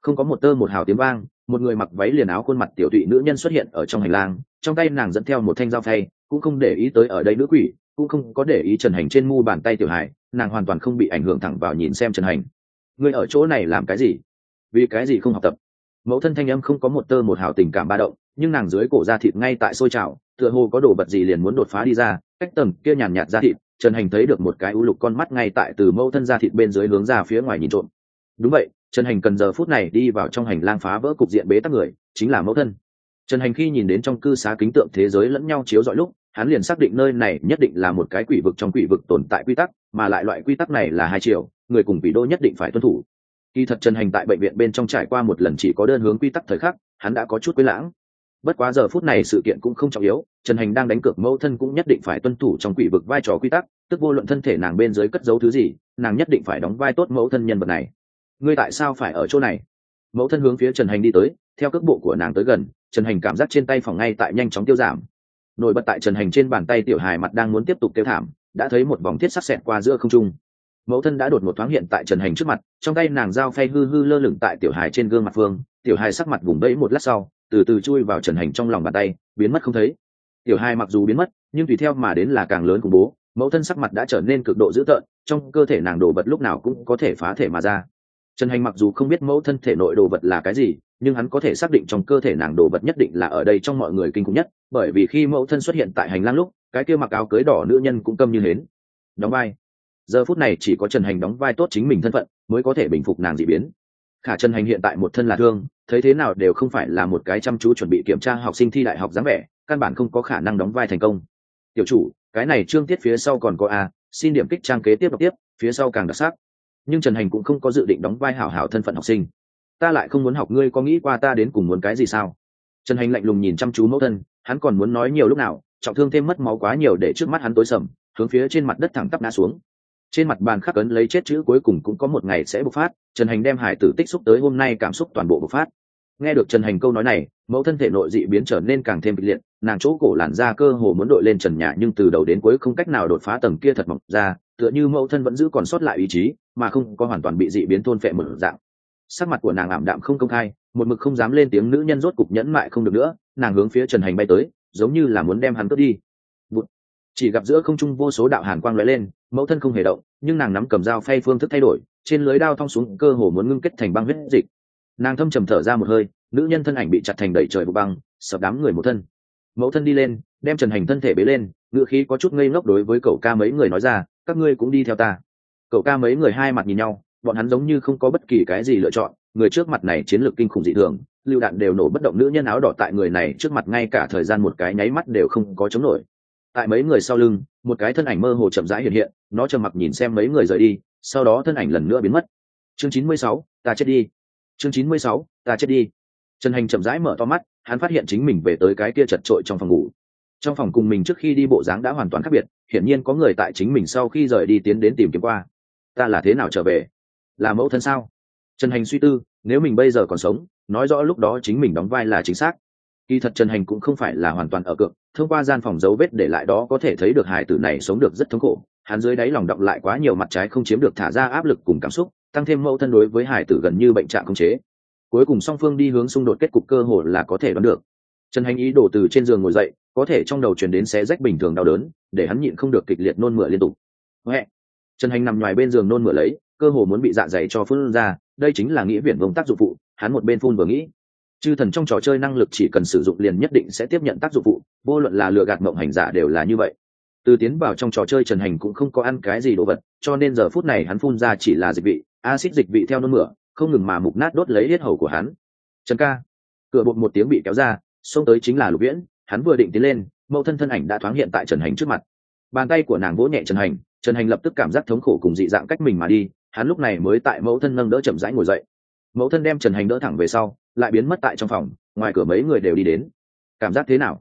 Không có một tơ một hào tiếng vang, một người mặc váy liền áo khuôn mặt tiểu tụy nữ nhân xuất hiện ở trong hành lang, trong tay nàng dẫn theo một thanh dao thay cũng không để ý tới ở đây nữ quỷ cũng không có để ý trần hành trên mu bàn tay tiểu hải nàng hoàn toàn không bị ảnh hưởng thẳng vào nhìn xem trần hành. Người ở chỗ này làm cái gì? Vì cái gì không học tập? Mẫu thân thanh âm không có một tơ một hào tình cảm ba động, nhưng nàng dưới cổ da thịt ngay tại sôi trào, tựa hồ có đồ vật gì liền muốn đột phá đi ra, cách tầng kia nhàn nhạt da thịt, trần hành thấy được một cái u lục con mắt ngay tại từ mẫu thân da thịt bên dưới hướng ra phía ngoài nhìn trộm. Đúng vậy, trần hành cần giờ phút này đi vào trong hành lang phá vỡ cục diện bế tắc người, chính là mẫu thân. Trần hành khi nhìn đến trong cư xá kính tượng thế giới lẫn nhau chiếu dọi lúc hắn liền xác định nơi này nhất định là một cái quỷ vực trong quỷ vực tồn tại quy tắc, mà lại loại quy tắc này là hai chiều, người cùng quỷ đô nhất định phải tuân thủ. Kỳ thật trần hành tại bệnh viện bên trong trải qua một lần chỉ có đơn hướng quy tắc thời khắc, hắn đã có chút quấy lãng. Bất quá giờ phút này sự kiện cũng không trọng yếu, trần hành đang đánh cược mẫu thân cũng nhất định phải tuân thủ trong quỷ vực vai trò quy tắc, tức vô luận thân thể nàng bên dưới cất giấu thứ gì, nàng nhất định phải đóng vai tốt mẫu thân nhân vật này. Ngươi tại sao phải ở chỗ này? Mẫu thân hướng phía trần hành đi tới, theo cước bộ của nàng tới gần, trần hành cảm giác trên tay phòng ngay tại nhanh chóng tiêu giảm nổi bật tại trần hành trên bàn tay tiểu hài mặt đang muốn tiếp tục tiêu thảm, đã thấy một vòng thiết sắc xẹt qua giữa không trung. Mẫu thân đã đột một thoáng hiện tại trần hành trước mặt, trong tay nàng dao phay hư hư lơ lửng tại tiểu hài trên gương mặt phương, tiểu hài sắc mặt vùng đẫy một lát sau, từ từ chui vào trần hành trong lòng bàn tay, biến mất không thấy. Tiểu hài mặc dù biến mất, nhưng tùy theo mà đến là càng lớn khủng bố, mẫu thân sắc mặt đã trở nên cực độ dữ tợn, trong cơ thể nàng đổ bật lúc nào cũng có thể phá thể mà ra trần hành mặc dù không biết mẫu thân thể nội đồ vật là cái gì, nhưng hắn có thể xác định trong cơ thể nàng đồ vật nhất định là ở đây trong mọi người kinh khủng nhất, bởi vì khi mẫu thân xuất hiện tại hành lang lúc, cái kia mặc áo cưới đỏ nữ nhân cũng câm như hến. Đóng vai. Giờ phút này chỉ có trần hành đóng vai tốt chính mình thân phận, mới có thể bình phục nàng dị biến. Khả trần hành hiện tại một thân là thương, thấy thế nào đều không phải là một cái chăm chú chuẩn bị kiểm tra học sinh thi đại học dáng vẻ, căn bản không có khả năng đóng vai thành công. Tiểu chủ, cái này trương tiết phía sau còn có a, xin điểm kích trang kế tiếp đọc tiếp, phía sau càng đặc sắc nhưng trần hành cũng không có dự định đóng vai hảo hảo thân phận học sinh. Ta lại không muốn học, ngươi có nghĩ qua ta đến cùng muốn cái gì sao? Trần hành lạnh lùng nhìn chăm chú mẫu thân, hắn còn muốn nói nhiều lúc nào, trọng thương thêm mất máu quá nhiều để trước mắt hắn tối sầm, hướng phía trên mặt đất thẳng tắp ngã xuống. Trên mặt bàn khắc ấn lấy chết chữ cuối cùng cũng có một ngày sẽ bộc phát, trần hành đem hải tử tích xúc tới hôm nay cảm xúc toàn bộ bộc phát. Nghe được trần hành câu nói này, mẫu thân thể nội dị biến trở nên càng thêm kịch liệt, nàng chỗ cổ làn ra cơ hồ muốn đội lên trần nhà nhưng từ đầu đến cuối không cách nào đột phá tầng kia thật mỏng ra tựa như mẫu thân vẫn giữ còn sót lại ý chí, mà không có hoàn toàn bị dị biến thôn phệ mở dạng. Sắc mặt của nàng ảm đạm không công khai, một mực không dám lên tiếng nữ nhân rốt cục nhẫn mại không được nữa, nàng hướng phía trần hành bay tới, giống như là muốn đem hắn cướp đi. Bụt. chỉ gặp giữa không trung vô số đạo hàn quang lóe lên, mẫu thân không hề động, nhưng nàng nắm cầm dao phay phương thức thay đổi, trên lưới đao thong xuống cơ hồ muốn ngưng kết thành băng huyết dịch. Nàng thâm trầm thở ra một hơi, nữ nhân thân ảnh bị chặt thành đẩy trời vụ băng, sập đám người một thân. Mẫu thân đi lên, đem trần hành thân thể bế lên ngựa khí có chút ngây ngốc đối với cậu ca mấy người nói ra, các ngươi cũng đi theo ta. Cậu ca mấy người hai mặt nhìn nhau, bọn hắn giống như không có bất kỳ cái gì lựa chọn, người trước mặt này chiến lược kinh khủng dị thường lưu đạn đều nổ bất động nữ nhân áo đỏ tại người này trước mặt ngay cả thời gian một cái nháy mắt đều không có chống nổi. Tại mấy người sau lưng, một cái thân ảnh mơ hồ chậm rãi hiện hiện, nó trầm mặc nhìn xem mấy người rời đi, sau đó thân ảnh lần nữa biến mất. Chương chín mươi sáu, ta chết đi. Chương chín mươi sáu, ta chết đi. Trần hành chậm rãi mở to mắt, hắn phát hiện chính mình về tới cái kia chật trội trong phòng ngủ trong phòng cùng mình trước khi đi bộ dáng đã hoàn toàn khác biệt, hiển nhiên có người tại chính mình sau khi rời đi tiến đến tìm kiếm qua. Ta là thế nào trở về? Là mẫu thân sao? Trần hành suy tư, nếu mình bây giờ còn sống, nói rõ lúc đó chính mình đóng vai là chính xác. Kỳ thật trần hành cũng không phải là hoàn toàn ở cược thông qua gian phòng dấu vết để lại đó có thể thấy được hải tử này sống được rất thống khổ. Hắn dưới đáy lòng đọng lại quá nhiều mặt trái không chiếm được thả ra áp lực cùng cảm xúc, tăng thêm mẫu thân đối với hải tử gần như bệnh trạng không chế. Cuối cùng song phương đi hướng xung đột kết cục cơ hội là có thể đoán được trần hành ý đổ từ trên giường ngồi dậy, có thể trong đầu chuyển đến xé rách bình thường đau đớn, để hắn nhịn không được kịch liệt nôn mửa liên tục. Huệ trần hành nằm ngoài bên giường nôn mửa lấy, cơ hồ muốn bị dạ dày cho phun ra, đây chính là nghĩa viện vông tác dụng phụ, hắn một bên phun vừa nghĩ. Chư thần trong trò chơi năng lực chỉ cần sử dụng liền nhất định sẽ tiếp nhận tác dụng phụ, vô luận là lựa gạt mộng hành giả đều là như vậy. Từ tiến vào trong trò chơi trần hành cũng không có ăn cái gì đồ vật, cho nên giờ phút này hắn phun ra chỉ là dịch vị acid dịch vị theo nôn mửa, không ngừng mà mục nát đốt lấy hết hầu của hắn. Trần ca! Cửa bột một tiếng bị kéo ra xông tới chính là lục viễn, hắn vừa định tiến lên, mẫu thân thân ảnh đã thoáng hiện tại trần hành trước mặt. Bàn tay của nàng vỗ nhẹ trần hành trần hành lập tức cảm giác thống khổ cùng dị dạng cách mình mà đi, hắn lúc này mới tại mẫu thân nâng đỡ chậm rãi ngồi dậy. Mẫu thân đem trần hành đỡ thẳng về sau, lại biến mất tại trong phòng, ngoài cửa mấy người đều đi đến. Cảm giác thế nào?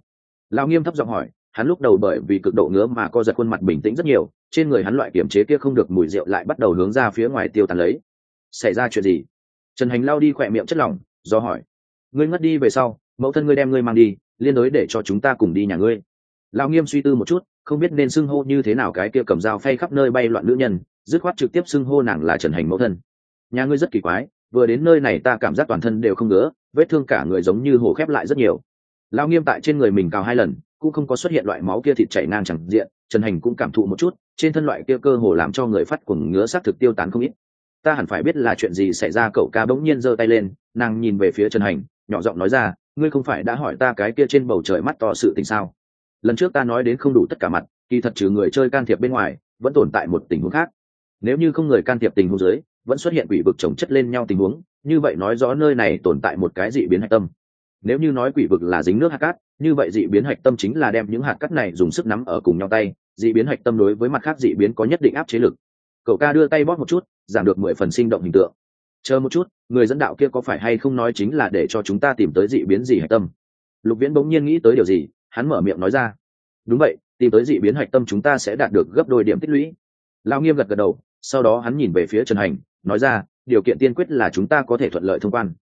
Lao nghiêm thấp giọng hỏi, hắn lúc đầu bởi vì cực độ ngứa mà co giật khuôn mặt bình tĩnh rất nhiều, trên người hắn loại kiểm chế kia không được mùi rượu lại bắt đầu hướng ra phía ngoài tiêu tàn lấy. Xảy ra chuyện gì? Trần hành lao đi khỏe miệng chất lỏng, do hỏi. Ngươi ngất đi về sau mẫu thân ngươi đem ngươi mang đi, liên đối để cho chúng ta cùng đi nhà ngươi. Lao nghiêm suy tư một chút, không biết nên xưng hô như thế nào cái kia cầm dao phay khắp nơi bay loạn nữ nhân, dứt khoát trực tiếp xưng hô nàng là trần hành mẫu thân. Nhà ngươi rất kỳ quái, vừa đến nơi này ta cảm giác toàn thân đều không ngứa, vết thương cả người giống như hổ khép lại rất nhiều. Lao nghiêm tại trên người mình cào hai lần, cũng không có xuất hiện loại máu kia thịt chảy ngang chẳng diện, trần hành cũng cảm thụ một chút, trên thân loại kia cơ hồ làm cho người phát cuồng ngứa sát thực tiêu tán không ít. Ta hẳn phải biết là chuyện gì xảy ra, cậu ca bỗng nhiên giơ tay lên, nàng nhìn về phía trần hành, nhỏ giọng nói ra ngươi không phải đã hỏi ta cái kia trên bầu trời mắt to sự tình sao? Lần trước ta nói đến không đủ tất cả mặt, kỳ thật trừ người chơi can thiệp bên ngoài, vẫn tồn tại một tình huống khác. Nếu như không người can thiệp tình huống dưới, vẫn xuất hiện quỷ vực chồng chất lên nhau tình huống, như vậy nói rõ nơi này tồn tại một cái dị biến hạch tâm. Nếu như nói quỷ vực là dính nước hạt cát, như vậy dị biến hạch tâm chính là đem những hạt cát này dùng sức nắm ở cùng nhau tay, dị biến hạch tâm đối với mặt khác dị biến có nhất định áp chế lực. Cậu ca đưa tay bóp một chút, giảm được mười phần sinh động hình tượng chờ một chút, người dẫn đạo kia có phải hay không nói chính là để cho chúng ta tìm tới dị biến gì hạch tâm? Lục viễn bỗng nhiên nghĩ tới điều gì, hắn mở miệng nói ra. Đúng vậy, tìm tới dị biến hạch tâm chúng ta sẽ đạt được gấp đôi điểm tích lũy. Lao nghiêm gật gật đầu, sau đó hắn nhìn về phía trần hành, nói ra, điều kiện tiên quyết là chúng ta có thể thuận lợi thông quan.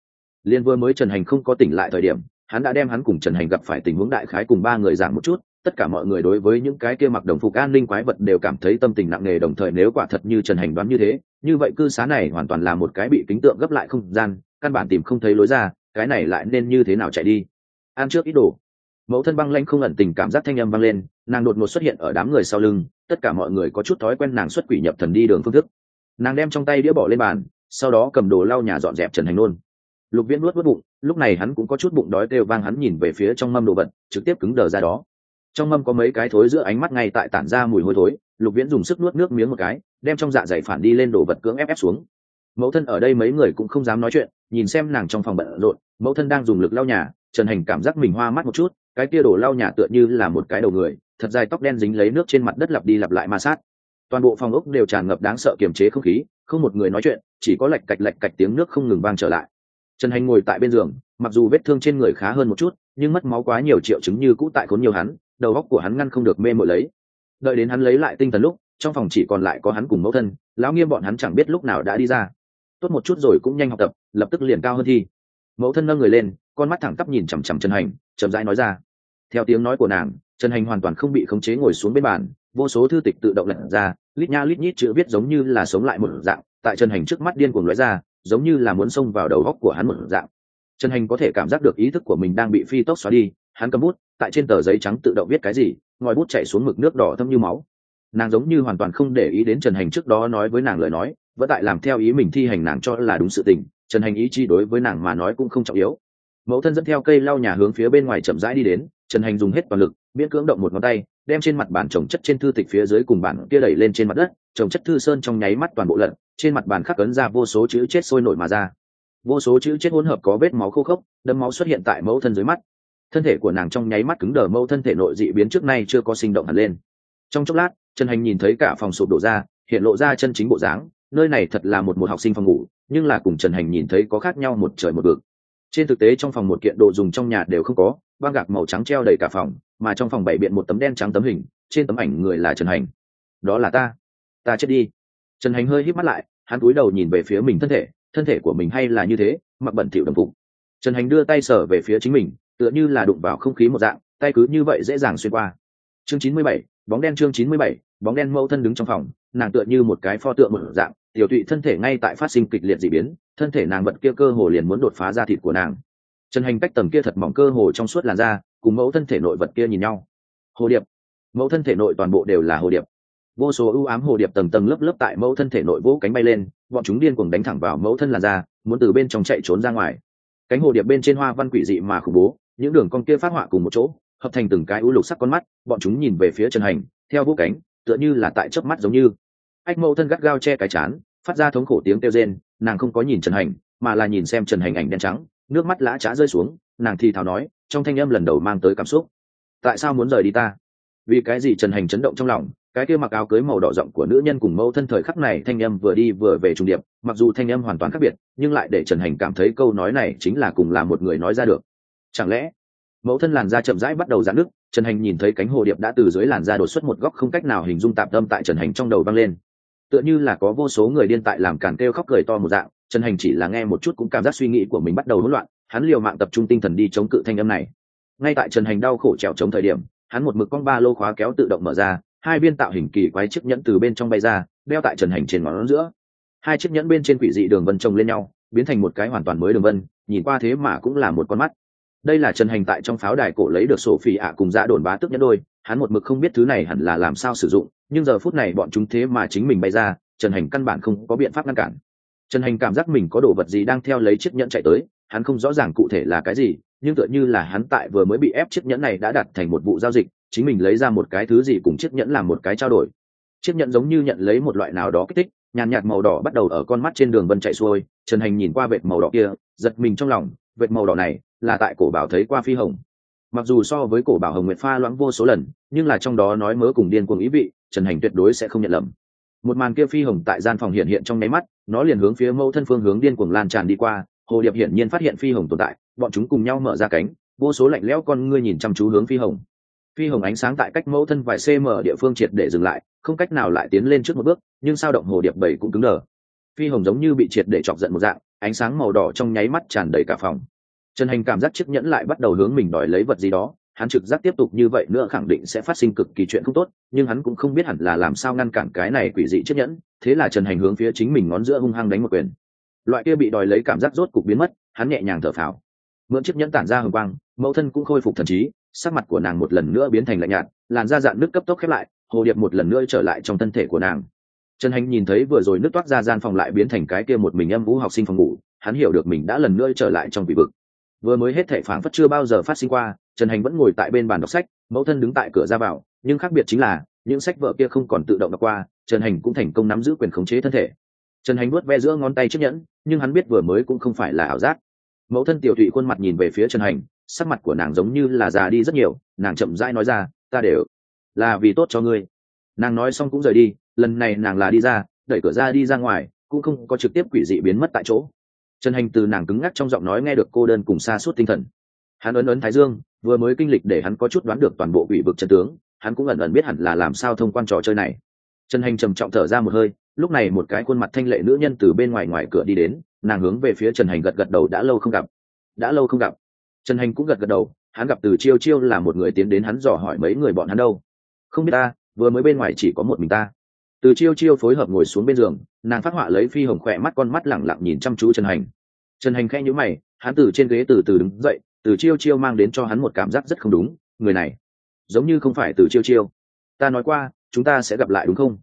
Liên vừa mới trần hành không có tỉnh lại thời điểm, hắn đã đem hắn cùng trần hành gặp phải tình huống đại khái cùng ba người giảng một chút tất cả mọi người đối với những cái kia mặc đồng phục an ninh quái vật đều cảm thấy tâm tình nặng nề, đồng thời nếu quả thật như trần hành đoán như thế, như vậy cư xá này hoàn toàn là một cái bị kính tượng gấp lại không gian, căn bản tìm không thấy lối ra, cái này lại nên như thế nào chạy đi? Ăn trước ít đồ. Mẫu thân băng lanh không ẩn tình cảm giác thanh âm vang lên, nàng đột ngột xuất hiện ở đám người sau lưng, tất cả mọi người có chút thói quen nàng xuất quỷ nhập thần đi đường phương thức. Nàng đem trong tay đĩa bỏ lên bàn, sau đó cầm đồ lau nhà dọn dẹp trần hành nôn lục viễn nuốt vớt bụng, lúc này hắn cũng có chút bụng đói kêu vang hắn nhìn về phía trong mâm đồ vật, trực tiếp cứng đờ ra đó trong mâm có mấy cái thối giữa ánh mắt ngay tại tản ra mùi hôi thối, lục viễn dùng sức nuốt nước miếng một cái, đem trong dạ dày phản đi lên đồ vật cưỡng ép ép xuống. Mẫu thân ở đây mấy người cũng không dám nói chuyện, nhìn xem nàng trong phòng bận rộn, mẫu thân đang dùng lực lau nhà, trần hành cảm giác mình hoa mắt một chút, cái kia đổ lau nhà tựa như là một cái đầu người, thật dài tóc đen dính lấy nước trên mặt đất lặp đi lặp lại ma sát. Toàn bộ phòng ốc đều tràn ngập đáng sợ kiềm chế không khí, không một người nói chuyện, chỉ có lạch cạch lạch cạch tiếng nước không ngừng vang trở lại. Trần hành ngồi tại bên giường, mặc dù vết thương trên người khá hơn một chút, nhưng mất máu quá nhiều triệu chứng như cũ tại khốn nhiều hắn đầu óc của hắn ngăn không được mê mội lấy. Đợi đến hắn lấy lại tinh thần lúc, trong phòng chỉ còn lại có hắn cùng mẫu thân, lão nghiêm bọn hắn chẳng biết lúc nào đã đi ra. Tốt một chút rồi cũng nhanh học tập, lập tức liền cao hơn thi. Mẫu thân nâng người lên, con mắt thẳng tắp nhìn chằm chằm trần hành, chậm rãi nói ra. Theo tiếng nói của nàng, trần hành hoàn toàn không bị khống chế ngồi xuống bên bàn, vô số thư tịch tự động lật ra, lít nha lít nhít chữ viết giống như là sống lại một dạng, tại trần hành trước mắt điên cuồng lóe ra, giống như là muốn xông vào đầu góc của hắn một dạng. Trần hành có thể cảm giác được ý thức của mình đang bị phi tốc xóa đi hắn cầm bút, tại trên tờ giấy trắng tự động viết cái gì, ngòi bút chạy xuống mực nước đỏ thâm như máu. Nàng giống như hoàn toàn không để ý đến trần hành trước đó nói với nàng lời nói, vẫn tại làm theo ý mình thi hành nàng cho là đúng sự tình, trần hành ý chi đối với nàng mà nói cũng không trọng yếu. Mẫu thân dẫn theo cây lau nhà hướng phía bên ngoài chậm rãi đi đến, trần hành dùng hết toàn lực, miễn cưỡng động một ngón tay, đem trên mặt bàn trồng chất trên thư tịch phía dưới cùng bản kia đẩy lên trên mặt đất, trồng chất thư sơn trong nháy mắt toàn bộ lận trên mặt bàn khắc ấn ra vô số chữ chết sôi nổi mà ra. Vô số chữ chết hỗn hợp có vết máu khô khốc đâm máu xuất hiện tại mẫu thân dưới mắt thân thể của nàng trong nháy mắt cứng đờ mâu thân thể nội dị biến trước nay chưa có sinh động hẳn lên. Trong chốc lát, trần hành nhìn thấy cả phòng sụp đổ ra, hiện lộ ra chân chính bộ dáng, nơi này thật là một một học sinh phòng ngủ, nhưng là cùng trần hành nhìn thấy có khác nhau một trời một vực. Trên thực tế trong phòng một kiện đồ dùng trong nhà đều không có, băng gạc màu trắng treo đầy cả phòng, mà trong phòng bảy biện một tấm đen trắng tấm hình, trên tấm ảnh người là trần hành. Đó là ta. Ta chết đi. Trần hành hơi hít mắt lại, hắn cúi đầu nhìn về phía mình thân thể thân thể của mình hay là như thế, mặc bẩn thỉu đồng phục. Trần hành đưa tay sở về phía chính mình tựa như là đụng vào không khí một dạng, tay cứ như vậy dễ dàng xuyên qua. Chương chín mươi bảy, bóng đen chương chín mươi bảy, bóng đen mâu thân đứng trong phòng, nàng tựa như một cái pho tượng một dạng, tiểu tụy thân thể ngay tại phát sinh kịch liệt d ị biến, thân thể nàng vật kia cơ hồ liền muốn đột phá ra thịt của nàng. Trần hành cách tầm kia thật mỏng cơ hồ trong suốt làn da, cùng mẫu thân thể nội vật kia nhìn nhau. Hồ điệp. Mẫu thân thể nội toàn bộ đều là hồ điệp. Vô số ưu ám hồ điệp tầng tầng lớp lớp tại mẫu thân thể nội vỗ cánh bay lên, bọn chúng điên cuồng đánh thẳng vào mẫu thân làn da, muốn từ bên trong chạy trốn ra ngoài. Cánh hồ điệp bên trên hoa văn quỷ dị mà khủng bố những đường con kia phát họa cùng một chỗ, hợp thành từng cái ưu lục sắc con mắt, bọn chúng nhìn về phía trần hành, theo vũ cánh, tựa như là tại chớp mắt giống như. Ách mẫu thân gắt gao che cái chán, phát ra thống khổ tiếng kêu rên, nàng không có nhìn trần hành, mà là nhìn xem trần hành ảnh đen trắng, nước mắt lã trá rơi xuống, nàng thì thào nói, trong thanh âm lần đầu mang tới cảm xúc. Tại sao muốn rời đi ta? Vì cái gì trần hành chấn động trong lòng, cái kia mặc áo cưới màu đỏ rộng của nữ nhân cùng mẫu thân thời khắc này thanh âm vừa đi vừa về trung điệp, mặc dù thanh âm hoàn toàn khác biệt, nhưng lại để trần hành cảm thấy câu nói này chính là cùng là một người nói ra được chẳng lẽ, mẫu thân làn da chậm rãi bắt đầu giãn nước trần hành nhìn thấy cánh hồ điệp đã từ dưới làn da đột xuất một góc không cách nào hình dung tạp tâm tại trần hành trong đầu vang lên. Tựa như là có vô số người điên tại làm càn kêu khóc cười to một dạng, trần hành chỉ là nghe một chút cũng cảm giác suy nghĩ của mình bắt đầu hỗn loạn, hắn liều mạng tập trung tinh thần đi chống cự thanh âm này. Ngay tại trần hành đau khổ trèo chống thời điểm, hắn một mực con ba lô khóa kéo tự động mở ra, hai viên tạo hình kỳ quái chiếc nhẫn từ bên trong bay ra, đeo tại trần hành trên ngón giữa. Hai chiếc nhẫn bên trên quỷ dị đường vân trồng lên nhau, biến thành một cái hoàn toàn mới đường vân, nhìn qua thế mà cũng là một con mắt đây là trần hành tại trong pháo đài cổ lấy được sổ phỉ ạ cùng dạ đồn bá tức nhẫn đôi, hắn một mực không biết thứ này hẳn là làm sao sử dụng, nhưng giờ phút này bọn chúng thế mà chính mình bay ra, trần hành căn bản không có biện pháp ngăn cản. Trần hành cảm giác mình có đồ vật gì đang theo lấy chiếc nhẫn chạy tới, hắn không rõ ràng cụ thể là cái gì, nhưng tựa như là hắn tại vừa mới bị ép chiếc nhẫn này đã đặt thành một vụ giao dịch, chính mình lấy ra một cái thứ gì cùng chiếc nhẫn làm một cái trao đổi. Chiếc nhẫn giống như nhận lấy một loại nào đó kích thích, nhàn nhạt màu đỏ bắt đầu ở con mắt trên đường vân chạy xuôi, trần hành nhìn qua vệt màu đỏ kia, giật mình trong lòng, vệt màu đỏ này là tại cổ bảo thấy qua phi hồng. Mặc dù so với cổ bảo hồng nguyệt pha loãng vô số lần, nhưng là trong đó nói mớ cùng điên cuồng ý vị, trần hành tuyệt đối sẽ không nhận lầm. Một màn kia phi hồng tại gian phòng hiện hiện trong nháy mắt, nó liền hướng phía mẫu thân phương hướng điên cuồng lan tràn đi qua, hồ điệp hiển nhiên phát hiện phi hồng tồn tại, bọn chúng cùng nhau mở ra cánh, vô số lạnh lẽo con ngươi nhìn chăm chú hướng phi hồng. Phi hồng ánh sáng tại cách mẫu thân vài cm địa phương triệt để dừng lại, không cách nào lại tiến lên trước một bước, nhưng sao động hồ điệp bảy cũng cứng đờ. Phi hồng giống như bị triệt để chọc giận một dạng, ánh sáng màu đỏ trong nháy mắt tràn đầy cả phòng trần hành cảm giác chiếc nhẫn lại bắt đầu hướng mình đòi lấy vật gì đó, hắn trực giác tiếp tục như vậy nữa khẳng định sẽ phát sinh cực kỳ chuyện không tốt, nhưng hắn cũng không biết hẳn là làm sao ngăn cản cái này quỷ dị chiếc nhẫn, thế là trần hành hướng phía chính mình ngón giữa hung hăng đánh một quyền. Loại kia bị đòi lấy cảm giác rốt cục biến mất, hắn nhẹ nhàng thở phào. Mượn chiếc nhẫn tản ra hồng quang, mẫu thân cũng khôi phục thần trí, sắc mặt của nàng một lần nữa biến thành lạnh nhạt, làn da dạn nước cấp tốc khép lại, hồ điệp một lần nữa trở lại trong thân thể của nàng. Trần hành nhìn thấy vừa rồi nước toát ra gian phòng lại biến thành cái kia một mình âm vũ học sinh phòng ngủ, hắn hiểu được mình đã lần nữa trở lại trong vị vực vừa mới hết thể phản phất chưa bao giờ phát sinh qua, trần hành vẫn ngồi tại bên bàn đọc sách, mẫu thân đứng tại cửa ra vào, nhưng khác biệt chính là, những sách vợ kia không còn tự động đọc qua, trần hành cũng thành công nắm giữ quyền khống chế thân thể. Trần hành vuốt ve giữa ngón tay chiếc nhẫn, nhưng hắn biết vừa mới cũng không phải là ảo giác. Mẫu thân tiểu thụy khuôn mặt nhìn về phía trần hành, sắc mặt của nàng giống như là già đi rất nhiều, nàng chậm rãi nói ra, ta đều là vì tốt cho ngươi. Nàng nói xong cũng rời đi, lần này nàng là đi ra, đẩy cửa ra đi ra ngoài, cũng không có trực tiếp quỷ dị biến mất tại chỗ trần hành từ nàng cứng ngắc trong giọng nói nghe được cô đơn cùng xa suốt tinh thần. Hắn ấn ấn thái dương, vừa mới kinh lịch để hắn có chút đoán được toàn bộ ủy vực trần tướng, hắn cũng ẩn ẩn biết hẳn là làm sao thông quan trò chơi này. Trần hành trầm trọng thở ra một hơi, lúc này một cái khuôn mặt thanh lệ nữ nhân từ bên ngoài ngoài cửa đi đến, nàng hướng về phía trần hành gật gật đầu đã lâu không gặp. Đã lâu không gặp. Trần hành cũng gật gật đầu, hắn gặp từ chiêu chiêu là một người tiến đến hắn dò hỏi mấy người bọn hắn đâu. Không biết ta, vừa mới bên ngoài chỉ có một mình ta từ chiêu chiêu phối hợp ngồi xuống bên giường, nàng phát họa lấy phi hồng khỏe mắt con mắt lẳng lặng nhìn chăm chú trần hành. Trần hành khẽ nhữ mày, hắn từ trên ghế từ từ đứng dậy, từ chiêu chiêu mang đến cho hắn một cảm giác rất không đúng, người này, giống như không phải từ chiêu chiêu. Ta nói qua, chúng ta sẽ gặp lại đúng không?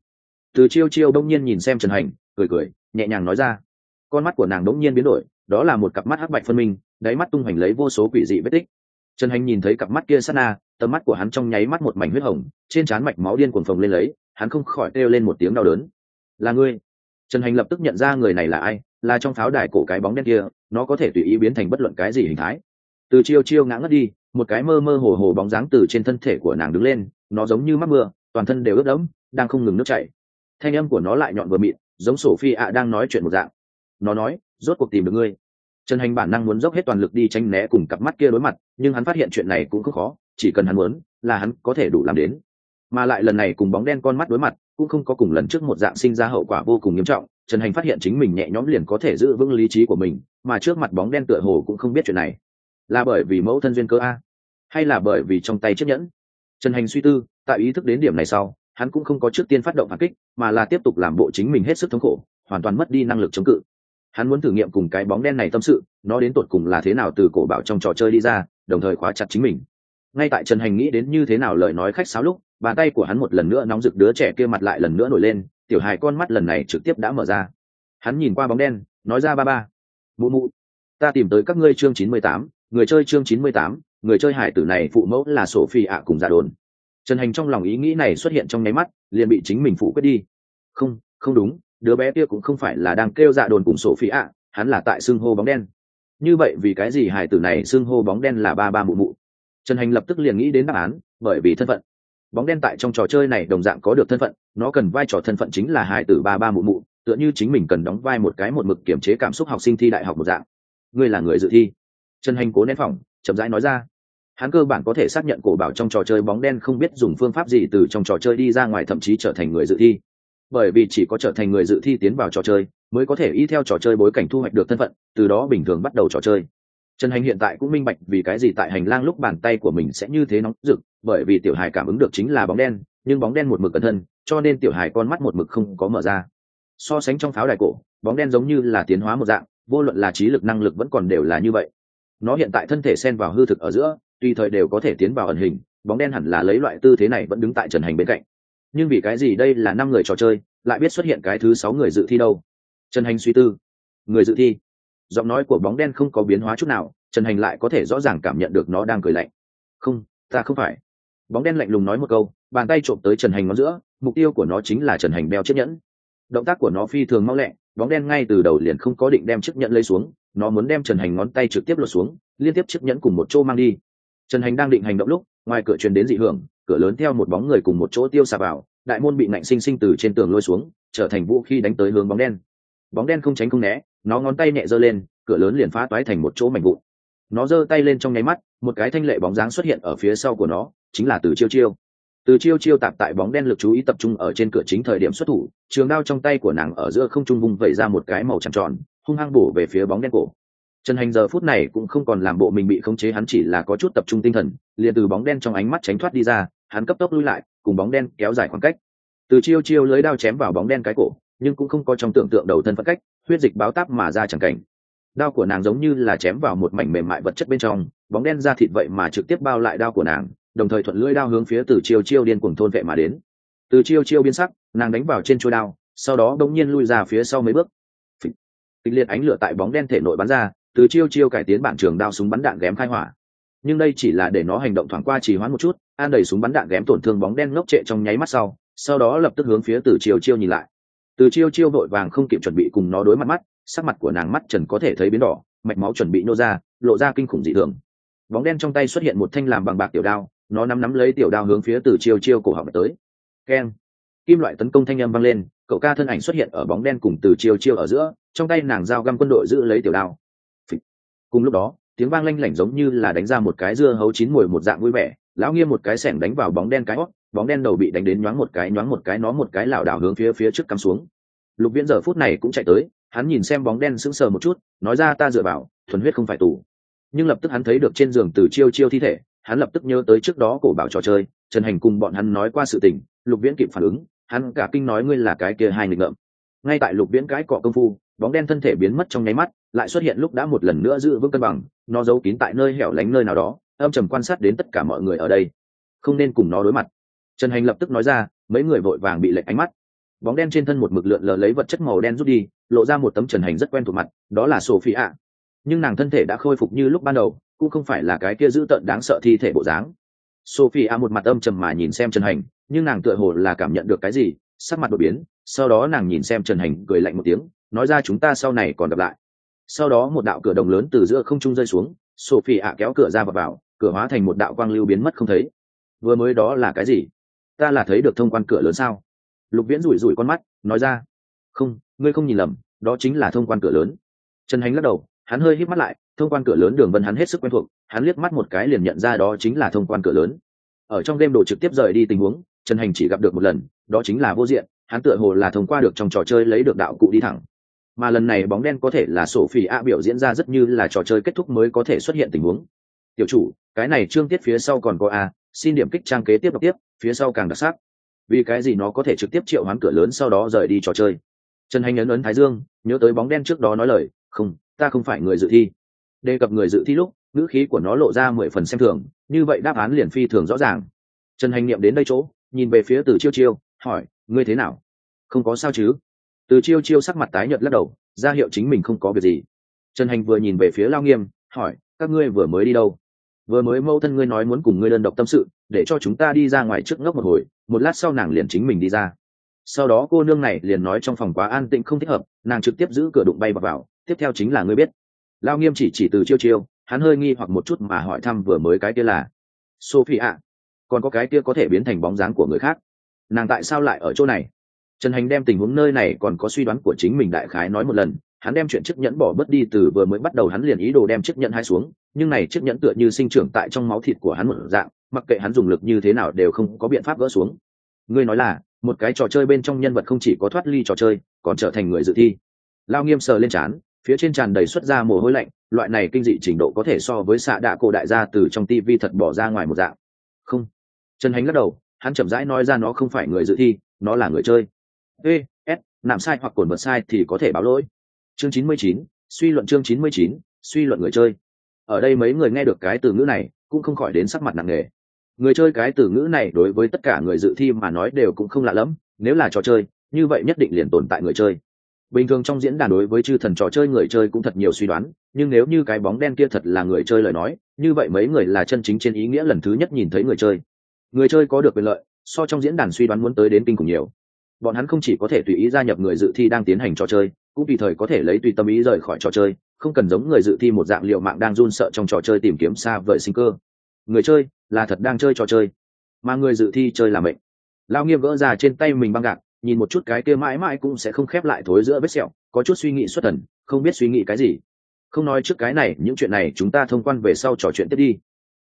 Từ chiêu chiêu đông nhiên nhìn xem trần hành, cười cười, nhẹ nhàng nói ra. Con mắt của nàng đống nhiên biến đổi, đó là một cặp mắt hắc bạch phân minh, đáy mắt tung hoành lấy vô số quỷ dị vết tích. Trần hành nhìn thấy cặp mắt kia sát na tầm mắt của hắn trong nháy mắt một mảnh huyết hồng, trên trán mạch máu điên cuồng phồng lên lấy, hắn không khỏi kêu lên một tiếng đau đớn. Là ngươi? Trần hành lập tức nhận ra người này là ai, là trong pháo đài cổ cái bóng đen kia, nó có thể tùy ý biến thành bất luận cái gì hình thái. Từ chiêu chiêu ngã ngất đi, một cái mơ mơ hồ hồ bóng dáng từ trên thân thể của nàng đứng lên, nó giống như mắc mưa, toàn thân đều ướt đẫm, đang không ngừng nước chảy. Thanh âm của nó lại nhọn vừa mịn, giống sổ phi ạ đang nói chuyện một dạng. Nó nói, rốt cuộc tìm được ngươi. Trần hành bản năng muốn dốc hết toàn lực đi tranh né cùng cặp mắt kia đối mặt, nhưng hắn phát hiện chuyện này cũng không khó chỉ cần hắn muốn, là hắn có thể đủ làm đến. Mà lại lần này cùng bóng đen con mắt đối mặt, cũng không có cùng lần trước một dạng sinh ra hậu quả vô cùng nghiêm trọng. Trần hành phát hiện chính mình nhẹ nhõm liền có thể giữ vững lý trí của mình, mà trước mặt bóng đen tựa hồ cũng không biết chuyện này. Là bởi vì mẫu thân duyên cơ a? Hay là bởi vì trong tay chiếc nhẫn? Trần hành suy tư, tại ý thức đến điểm này sau, hắn cũng không có trước tiên phát động phản kích, mà là tiếp tục làm bộ chính mình hết sức thống khổ, hoàn toàn mất đi năng lực chống cự. Hắn muốn thử nghiệm cùng cái bóng đen này tâm sự, nó đến tột cùng là thế nào từ cổ bảo trong trò chơi đi ra, đồng thời khóa chặt chính mình ngay tại trần hành nghĩ đến như thế nào lời nói khách sáo lúc, bàn tay của hắn một lần nữa nóng rực đứa trẻ kia mặt lại lần nữa nổi lên, tiểu hài con mắt lần này trực tiếp đã mở ra. Hắn nhìn qua bóng đen, nói ra ba ba. Mụ mụ, ta tìm tới các ngươi chương chín mươi tám, người chơi chương chín mươi tám, người chơi hải tử này phụ mẫu là sổ phi ạ cùng giả đồn. Trần hành trong lòng ý nghĩ này xuất hiện trong nháy mắt, liền bị chính mình phụ quyết đi. Không không đúng, đứa bé kia cũng không phải là đang kêu dạ đồn cùng sổ phi ạ hắn là tại xưng hô bóng đen. Như vậy vì cái gì hải tử này xưng hô bóng đen là ba ba mụ mụ? Trần hành lập tức liền nghĩ đến đáp án, bởi vì thân phận. Bóng đen tại trong trò chơi này đồng dạng có được thân phận, nó cần vai trò thân phận chính là hải tử ba ba mụ mụ, tựa như chính mình cần đóng vai một cái một mực kiểm chế cảm xúc học sinh thi đại học một dạng. Ngươi là người dự thi. Trần hành cố nén phòng, chậm rãi nói ra. Hắn cơ bản có thể xác nhận cổ bảo trong trò chơi bóng đen không biết dùng phương pháp gì từ trong trò chơi đi ra ngoài thậm chí trở thành người dự thi. Bởi vì chỉ có trở thành người dự thi tiến vào trò chơi, mới có thể y theo trò chơi bối cảnh thu hoạch được thân phận, từ đó bình thường bắt đầu trò chơi trần hành hiện tại cũng minh bạch vì cái gì tại hành lang lúc bàn tay của mình sẽ như thế nóng rực, bởi vì tiểu hài cảm ứng được chính là bóng đen, nhưng bóng đen một mực cẩn thân cho nên tiểu hài con mắt một mực không có mở ra. So sánh trong pháo đài cổ, bóng đen giống như là tiến hóa một dạng, vô luận là trí lực năng lực vẫn còn đều là như vậy. Nó hiện tại thân thể xen vào hư thực ở giữa, tùy thời đều có thể tiến vào ẩn hình, bóng đen hẳn là lấy loại tư thế này vẫn đứng tại trần hành bên cạnh. Nhưng vì cái gì đây là năm người trò chơi, lại biết xuất hiện cái thứ sáu người dự thi đâu? Trần hành suy tư. Người dự thi? Giọng nói của bóng đen không có biến hóa chút nào, trần hành lại có thể rõ ràng cảm nhận được nó đang cười lạnh. Không, ta không phải. Bóng đen lạnh lùng nói một câu, bàn tay trộm tới trần hành ngón giữa, mục tiêu của nó chính là trần hành đeo chiếc nhẫn. Động tác của nó phi thường mau lẹ, bóng đen ngay từ đầu liền không có định đem chiếc nhẫn lấy xuống, nó muốn đem trần hành ngón tay trực tiếp lột xuống, liên tiếp chiếc nhẫn cùng một chỗ mang đi. Trần hành đang định hành động lúc, ngoài cửa truyền đến dị hưởng, cửa lớn theo một bóng người cùng một chỗ tiêu xà vào, đại môn bị nạnh sinh sinh từ trên tường lôi xuống, trở thành vũ khí đánh tới hướng bóng đen. Bóng đen không tránh không né nó ngón tay nhẹ giơ lên, cửa lớn liền phá toái thành một chỗ mảnh vụn. Nó giơ tay lên trong nháy mắt, một cái thanh lệ bóng dáng xuất hiện ở phía sau của nó, chính là từ chiêu chiêu. Từ chiêu chiêu tạp tại bóng đen lực chú ý tập trung ở trên cửa chính thời điểm xuất thủ, trường đao trong tay của nàng ở giữa không trung vung vẩy ra một cái màu tròn tròn, hung hăng bổ về phía bóng đen cổ. Trần hành giờ phút này cũng không còn làm bộ mình bị khống chế, hắn chỉ là có chút tập trung tinh thần, liền từ bóng đen trong ánh mắt tránh thoát đi ra, hắn cấp tốc lui lại, cùng bóng đen kéo dài khoảng cách. Từ chiêu chiêu lưới đao chém vào bóng đen cái cổ, nhưng cũng không có trong tưởng tượng đầu thân phận cách huyết dịch báo táp mà ra chẳng cảnh. Đao của nàng giống như là chém vào một mảnh mềm mại vật chất bên trong, bóng đen ra thịt vậy mà trực tiếp bao lại đao của nàng, đồng thời thuận lưỡi đao hướng phía từ chiêu chiêu điên cuồng thôn vệ mà đến. Từ chiêu chiêu biến sắc, nàng đánh vào trên chuôi đao, sau đó đông nhiên lui ra phía sau mấy bước. Kịch liệt ánh lửa tại bóng đen thể nội bắn ra, từ chiêu chiêu cải tiến bản trường đao súng bắn đạn ghém khai hỏa. Nhưng đây chỉ là để nó hành động thoảng qua chỉ hoãn một chút, an đầy súng bắn đạn ghém tổn thương bóng đen ngốc trệ trong nháy mắt sau sau đó lập tức hướng phía từ chiêu chiêu nhìn lại từ chiêu chiêu vội vàng không kịp chuẩn bị cùng nó đối mặt mắt, sắc mặt của nàng mắt trần có thể thấy biến đỏ, mạch máu chuẩn bị nô ra, lộ ra kinh khủng dị thường. Bóng đen trong tay xuất hiện một thanh làm bằng bạc tiểu đao, nó nắm nắm lấy tiểu đao hướng phía từ chiêu chiêu cổ họng tới. Keng! Kim loại tấn công thanh âm vang lên, cậu ca thân ảnh xuất hiện ở bóng đen cùng từ chiêu chiêu ở giữa, trong tay nàng dao găm quân đội giữ lấy tiểu đao. Cùng lúc đó, tiếng vang lanh lảnh giống như là đánh ra một cái dưa hấu chín mùi một dạng vui vẻ lão nghiêm một cái sẻng đánh vào bóng đen cái hót, bóng đen đầu bị đánh đến nhoáng một cái, nhoáng một cái, nó một cái lảo đảo hướng phía phía trước cắm xuống. Lục viễn giờ phút này cũng chạy tới, hắn nhìn xem bóng đen sững sờ một chút, nói ra ta dựa vào, thuần huyết không phải tù. Nhưng lập tức hắn thấy được trên giường từ chiêu chiêu thi thể, hắn lập tức nhớ tới trước đó cổ bảo trò chơi, trần hành cùng bọn hắn nói qua sự tình, lục viễn kịp phản ứng, hắn cả kinh nói ngươi là cái kia hai nghịch ngợm. Ngay tại lục viễn cái cọ công phu, bóng đen thân thể biến mất trong nháy mắt, lại xuất hiện lúc đã một lần nữa giữ vững cân bằng, nó giấu kín tại nơi hẻo lánh nơi nào đó âm trầm quan sát đến tất cả mọi người ở đây. Không nên cùng nó đối mặt. Trần hành lập tức nói ra, mấy người vội vàng bị lệch ánh mắt. Bóng đen trên thân một mực lượn lờ lấy vật chất màu đen rút đi, lộ ra một tấm trần hành rất quen thuộc mặt, đó là sophie ạ nhưng nàng thân thể đã khôi phục như lúc ban đầu, cũng không phải là cái kia dữ tợn đáng sợ thi thể bộ dáng. Sophie ạ một mặt âm trầm mà nhìn xem trần hành, nhưng nàng tựa hồ là cảm nhận được cái gì, sắc mặt đột biến, sau đó nàng nhìn xem trần hành cười lạnh một tiếng, nói ra chúng ta sau này còn gặp lại. Sau đó một đạo cửa đồng lớn từ giữa không trung rơi xuống sophie ạ kéo cửa ra và vào cửa hóa thành một đạo quang lưu biến mất không thấy. Vừa mới đó là cái gì? Ta là thấy được thông quan cửa lớn sao? Lục viễn rủi rủi con mắt, nói ra. Không, ngươi không nhìn lầm, đó chính là thông quan cửa lớn. Trần hành lắc đầu, hắn hơi hít mắt lại, thông quan cửa lớn đường vân hắn hết sức quen thuộc, hắn liếc mắt một cái liền nhận ra đó chính là thông quan cửa lớn. Ở trong đêm đồ trực tiếp rời đi tình huống, trần hành chỉ gặp được một lần, đó chính là vô diện, hắn tựa hồ là thông qua được trong trò chơi lấy được đạo cụ đi thẳng. Mà lần này bóng đen có thể là sổ phỉ a biểu diễn ra rất như là trò chơi kết thúc mới có thể xuất hiện tình huống tiểu chủ, cái này trương tiết phía sau còn có a, xin điểm kích trang kế tiếp đọc tiếp, phía sau càng đặc sắc. Vì cái gì nó có thể trực tiếp triệu hoán cửa lớn sau đó rời đi trò chơi? Trần hành ấn ấn thái dương, nhớ tới bóng đen trước đó nói lời, không, ta không phải người dự thi. Đề cập người dự thi lúc, ngữ khí của nó lộ ra mười phần xem thường, như vậy đáp án liền phi thường rõ ràng. Trần hành niệm đến đây chỗ, nhìn về phía từ chiêu chiêu, hỏi, ngươi thế nào? Không có sao chứ? Từ chiêu chiêu sắc mặt tái nhợt lắc đầu, ra hiệu chính mình không có việc gì. Trần hành vừa nhìn về phía lao nghiêm, hỏi, các ngươi vừa mới đi đâu? Vừa mới mâu thân ngươi nói muốn cùng ngươi đơn độc tâm sự để cho chúng ta đi ra ngoài trước ngốc một hồi một lát sau nàng liền chính mình đi ra. Sau đó cô nương này liền nói trong phòng quá an tĩnh không thích hợp nàng trực tiếp giữ cửa đụng bay vào, vào tiếp theo chính là ngươi biết. Lao nghiêm chỉ chỉ từ chiêu chiêu hắn hơi nghi hoặc một chút mà hỏi thăm vừa mới cái kia là sophie ạ còn có cái kia có thể biến thành bóng dáng của người khác. Nàng tại sao lại ở chỗ này? Trần hành đem tình huống nơi này còn có suy đoán của chính mình đại khái nói một lần hắn đem chuyện chiếc nhẫn bỏ bớt đi từ vừa mới bắt đầu hắn liền ý đồ đem chiếc nhẫn hai xuống, nhưng này chiếc nhẫn tựa như sinh trưởng tại trong máu thịt của hắn một dạng, mặc kệ hắn dùng lực như thế nào đều không có biện pháp gỡ xuống. Ngươi nói là, một cái trò chơi bên trong nhân vật không chỉ có thoát ly trò chơi, còn trở thành người dự thi. Lao nghiêm sờ lên trán, phía trên tràn đầy xuất ra mồ hôi lạnh, loại này kinh dị trình độ có thể so với xạ đạ cổ đại gia từ trong tivi thật bỏ ra ngoài một dạng. Không. Trần hành lắc đầu, hắn chậm rãi nói ra nó không phải người dự thi, nó là người chơi. Ê s làm sai hoặc cồn vật sai thì có thể báo lỗi chương chín mươi chín, suy luận chương chín mươi chín, suy luận người chơi. Ở đây mấy người nghe được cái từ ngữ này, cũng không khỏi đến sắc mặt nặng nề. Người chơi cái từ ngữ này đối với tất cả người dự thi mà nói đều cũng không lạ lẫm, nếu là trò chơi, như vậy nhất định liền tồn tại người chơi. Bình thường trong diễn đàn đối với chư thần trò chơi người chơi cũng thật nhiều suy đoán, nhưng nếu như cái bóng đen kia thật là người chơi lời nói, như vậy mấy người là chân chính trên ý nghĩa lần thứ nhất nhìn thấy người chơi. Người chơi có được quyền lợi, so trong diễn đàn suy đoán muốn tới đến kinh cùng nhiều bọn hắn không chỉ có thể tùy ý gia nhập người dự thi đang tiến hành trò chơi, cũng tùy thời có thể lấy tùy tâm ý rời khỏi trò chơi, không cần giống người dự thi một dạng liệu mạng đang run sợ trong trò chơi tìm kiếm xa vời sinh cơ. Người chơi là thật đang chơi trò chơi, mà người dự thi chơi là mệnh. Lao nghiêm gỡ ra trên tay mình băng gạc, nhìn một chút cái kia mãi mãi cũng sẽ không khép lại thối giữa vết sẹo, có chút suy nghĩ xuất thần, không biết suy nghĩ cái gì. Không nói trước cái này, những chuyện này chúng ta thông quan về sau trò chuyện tiếp đi.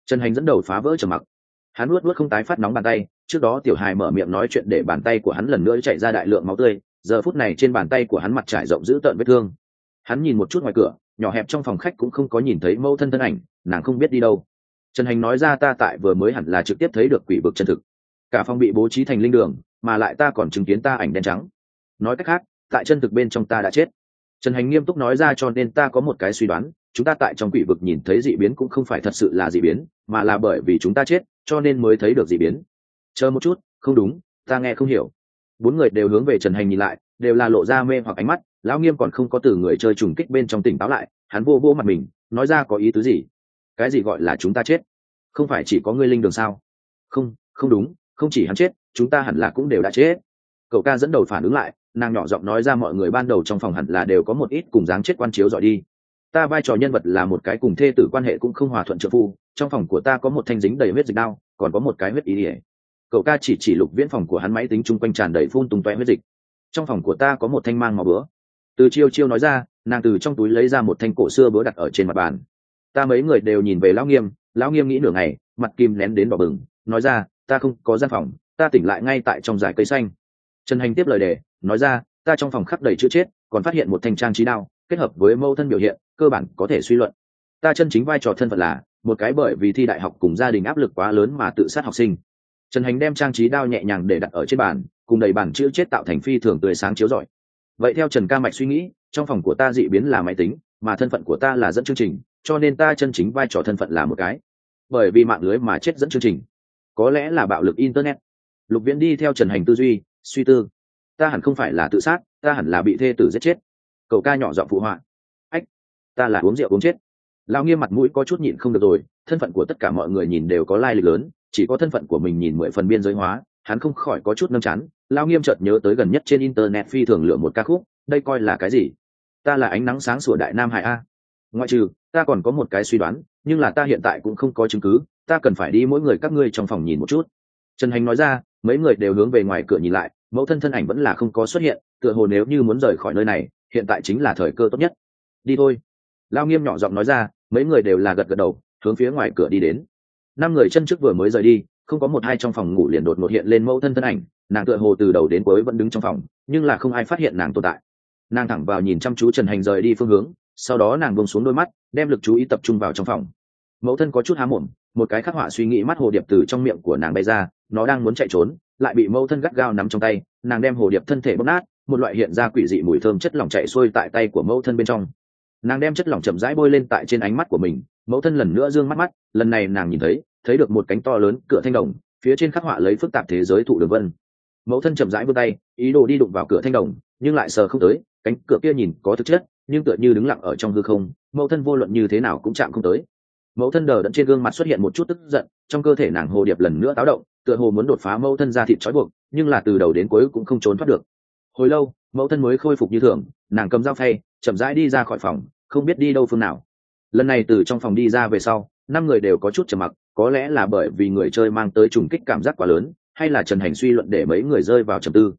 Trần hành dẫn đầu phá vỡ trầm mặc hắn nuốt nuốt không tái phát nóng bàn tay, trước đó tiểu hài mở miệng nói chuyện để bàn tay của hắn lần nữa chạy ra đại lượng máu tươi, giờ phút này trên bàn tay của hắn mặt trải rộng giữ tợn vết thương. Hắn nhìn một chút ngoài cửa, nhỏ hẹp trong phòng khách cũng không có nhìn thấy mẫu thân thân ảnh, nàng không biết đi đâu. Trần hành nói ra ta tại vừa mới hẳn là trực tiếp thấy được quỷ vực chân thực. Cả phòng bị bố trí thành linh đường, mà lại ta còn chứng kiến ta ảnh đen trắng. Nói cách khác, tại chân thực bên trong ta đã chết. Trần hành nghiêm túc nói ra cho nên ta có một cái suy đoán chúng ta tại trong quỷ vực nhìn thấy dị biến cũng không phải thật sự là dị biến, mà là bởi vì chúng ta chết, cho nên mới thấy được dị biến. Chờ một chút, không đúng, ta nghe không hiểu. Bốn người đều hướng về trần hành nhìn lại, đều là lộ ra mê hoặc ánh mắt, lão nghiêm còn không có từ người chơi trùng kích bên trong tỉnh táo lại, hắn vô vô mặt mình, nói ra có ý tứ gì? Cái gì gọi là chúng ta chết? Không phải chỉ có ngươi linh đường sao? Không không đúng, không chỉ hắn chết, chúng ta hẳn là cũng đều đã chết. Cậu ca dẫn đầu phản ứng lại, nàng nhỏ giọng nói ra mọi người ban đầu trong phòng hẳn là đều có một ít cùng dáng chết quan chiếu dọi đi ta vai trò nhân vật là một cái cùng thê tử quan hệ cũng không hòa thuận trợ phu, trong phòng của ta có một thanh dính đầy huyết dịch đao còn có một cái huyết ý ỉa. Cậu ca chỉ chỉ lục viễn phòng của hắn máy tính chung quanh tràn đầy phun tung toe huyết dịch. Trong phòng của ta có một thanh mang màu bữa từ chiêu chiêu nói ra, nàng từ trong túi lấy ra một thanh cổ xưa bữa đặt ở trên mặt bàn. Ta mấy người đều nhìn về lão nghiêm lão nghiêm nghĩ nửa ngày, mặt kim nén đến đỏ bừng, nói ra, ta không có gian phòng, ta tỉnh lại ngay tại trong dải cây xanh. Trần hành tiếp lời đề nói ra, ta trong phòng khắp đầy chữ chết, còn phát hiện một thanh trang trí đao kết hợp với mâu thân biểu hiện, cơ bản có thể suy luận. Ta chân chính vai trò thân phận là, một cái bởi vì thi đại học cùng gia đình áp lực quá lớn mà tự sát học sinh. Trần hành đem trang trí đao nhẹ nhàng để đặt ở trên bàn, cùng đầy bản chữ chết tạo thành phi thường tươi sáng chiếu rọi. Vậy theo trần ca mạch suy nghĩ, trong phòng của ta dị biến là máy tính, mà thân phận của ta là dẫn chương trình, cho nên ta chân chính vai trò thân phận là một cái. Bởi vì mạng lưới mà chết dẫn chương trình. Có lẽ là bạo lực internet. Lục viễn đi theo trần hành tư duy, suy tư. Ta hẳn không phải là tự sát, ta hẳn là bị thê tử giết chết cậu ca nhỏ giọng phụ họa. Ách, ta là uống rượu uống chết. Lao nghiêm mặt mũi có chút nhịn không được rồi, thân phận của tất cả mọi người nhìn đều có lai lịch lớn, chỉ có thân phận của mình nhìn mười phần biên giới hóa, hắn không khỏi có chút nâm chán. Lao nghiêm chợt nhớ tới gần nhất trên internet phi thường lựa một ca khúc, đây coi là cái gì? Ta là ánh nắng sáng sủa đại nam hải a. Ngoại trừ, ta còn có một cái suy đoán, nhưng là ta hiện tại cũng không có chứng cứ, ta cần phải đi mỗi người các ngươi trong phòng nhìn một chút. Trần hành nói ra, mấy người đều hướng về ngoài cửa nhìn lại, mẫu thân thân ảnh vẫn là không có xuất hiện, tựa hồ nếu như muốn rời khỏi nơi này hiện tại chính là thời cơ tốt nhất. Đi thôi. Lao nghiêm nhỏ giọng nói ra, mấy người đều là gật gật đầu, hướng phía ngoài cửa đi đến. Năm người chân trước vừa mới rời đi, không có một hai trong phòng ngủ liền đột ngột hiện lên mẫu thân thân ảnh, nàng tựa hồ từ đầu đến cuối vẫn đứng trong phòng, nhưng là không ai phát hiện nàng tồn tại. Nàng thẳng vào nhìn chăm chú trần hành rời đi phương hướng, sau đó nàng bông xuống đôi mắt, đem lực chú ý tập trung vào trong phòng. Mẫu thân có chút há mồm, một cái khắc họa suy nghĩ mắt hồ điệp từ trong miệng của nàng bay ra, nó đang muốn chạy trốn, lại bị mẫu thân gắt gao nắm trong tay, nàng đem hồ điệp thân thể bóp nát một loại hiện ra quỷ dị mùi thơm chất lỏng chạy xuôi tại tay của mẫu thân bên trong. Nàng đem chất lỏng chậm rãi bôi lên tại trên ánh mắt của mình, mẫu thân lần nữa d ư ơ n g mắt mắt, lần này nàng nhìn thấy thấy được một cánh to lớn, cửa thanh đồng, phía trên khắc họa lấy phức tạp thế giới thụ đường vân. Mẫu thân chậm rãi vươn tay, ý đồ đi đụng vào cửa thanh đồng, nhưng lại sờ không tới, cánh cửa kia nhìn có thực chất, nhưng tựa như đứng lặng ở trong hư không, mẫu thân vô luận như thế nào cũng chạm không tới. Mẫu thân đờ đẫn trên gương mặt xuất hiện một chút tức giận, trong cơ thể nàng hồ điệp lần nữa táo động, tựa hồ muốn đột phá mẫu thân ra thịt trói buộc, nhưng là từ đầu đến cuối cũng không trốn thoát được hồi lâu, mẫu thân mới khôi phục như thường, nàng cầm dao phay, chậm rãi đi ra khỏi phòng, không biết đi đâu phương nào. Lần này từ trong phòng đi ra về sau, năm người đều có chút trầm mặc, có lẽ là bởi vì người chơi mang tới trùng kích cảm giác quá lớn, hay là trần hành suy luận để mấy người rơi vào trầm tư.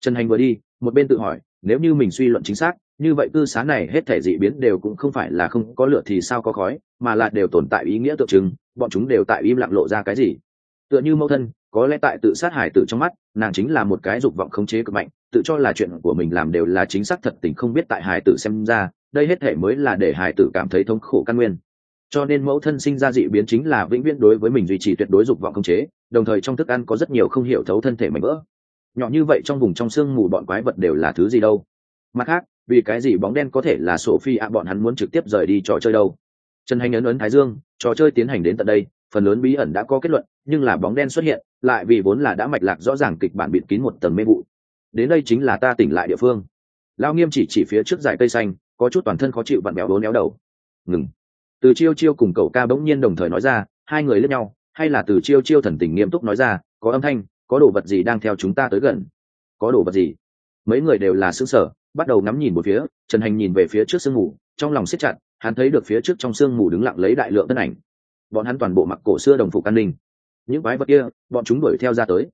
Trần hành vừa đi, một bên tự hỏi, nếu như mình suy luận chính xác, như vậy cư xá này hết thể dị biến đều cũng không phải là không có lửa thì sao có khói, mà là đều tồn tại ý nghĩa tượng trưng, bọn chúng đều tại im lặng lộ ra cái gì. Tựa như mẫu thân có lẽ tại tự sát hải tử trong mắt, nàng chính là một cái dục vọng khống chế cực mạnh, tự cho là chuyện của mình làm đều là chính xác thật tình không biết tại hải tử xem ra, đây hết thể mới là để hải tử cảm thấy thống khổ căn nguyên. Cho nên mẫu thân sinh ra dị biến chính là vĩnh viễn đối với mình duy trì tuyệt đối dục vọng khống chế, đồng thời trong thức ăn có rất nhiều không hiểu thấu thân thể mạnh vỡ. Nhỏ như vậy trong vùng trong xương mù bọn quái vật đều là thứ gì đâu? Mặt khác, vì cái gì bóng đen có thể là sổ phi ạ, bọn hắn muốn trực tiếp rời đi trò chơi đâu? Trần hành ấn ấn thái dương, trò chơi tiến hành đến tận đây, phần lớn bí ẩn đã có kết luận, nhưng là bóng đen xuất hiện lại vì vốn là đã mạch lạc rõ ràng kịch bản bịt kín một tầng mê vụ. Đến đây chính là ta tỉnh lại địa phương. Lao nghiêm chỉ chỉ phía trước dải cây xanh, có chút toàn thân khó chịu vặn béo đốn éo đầu. Ngừng. Từ chiêu chiêu cùng cậu ca bỗng nhiên đồng thời nói ra, hai người lướt nhau, hay là từ chiêu chiêu thần tình nghiêm túc nói ra, có âm thanh, có đồ vật gì đang theo chúng ta tới gần? Có đồ vật gì? Mấy người đều là xứ sở bắt đầu ngắm nhìn một phía, trần hành nhìn về phía trước sương mù, trong lòng siết chặt, hắn thấy được phía trước trong sương mù đứng lặng lấy đại lượng tân ảnh. Bọn hắn toàn bộ mặc cổ xưa đồng phục an ninh những quái vật kia, bọn chúng đuổi theo ra tới.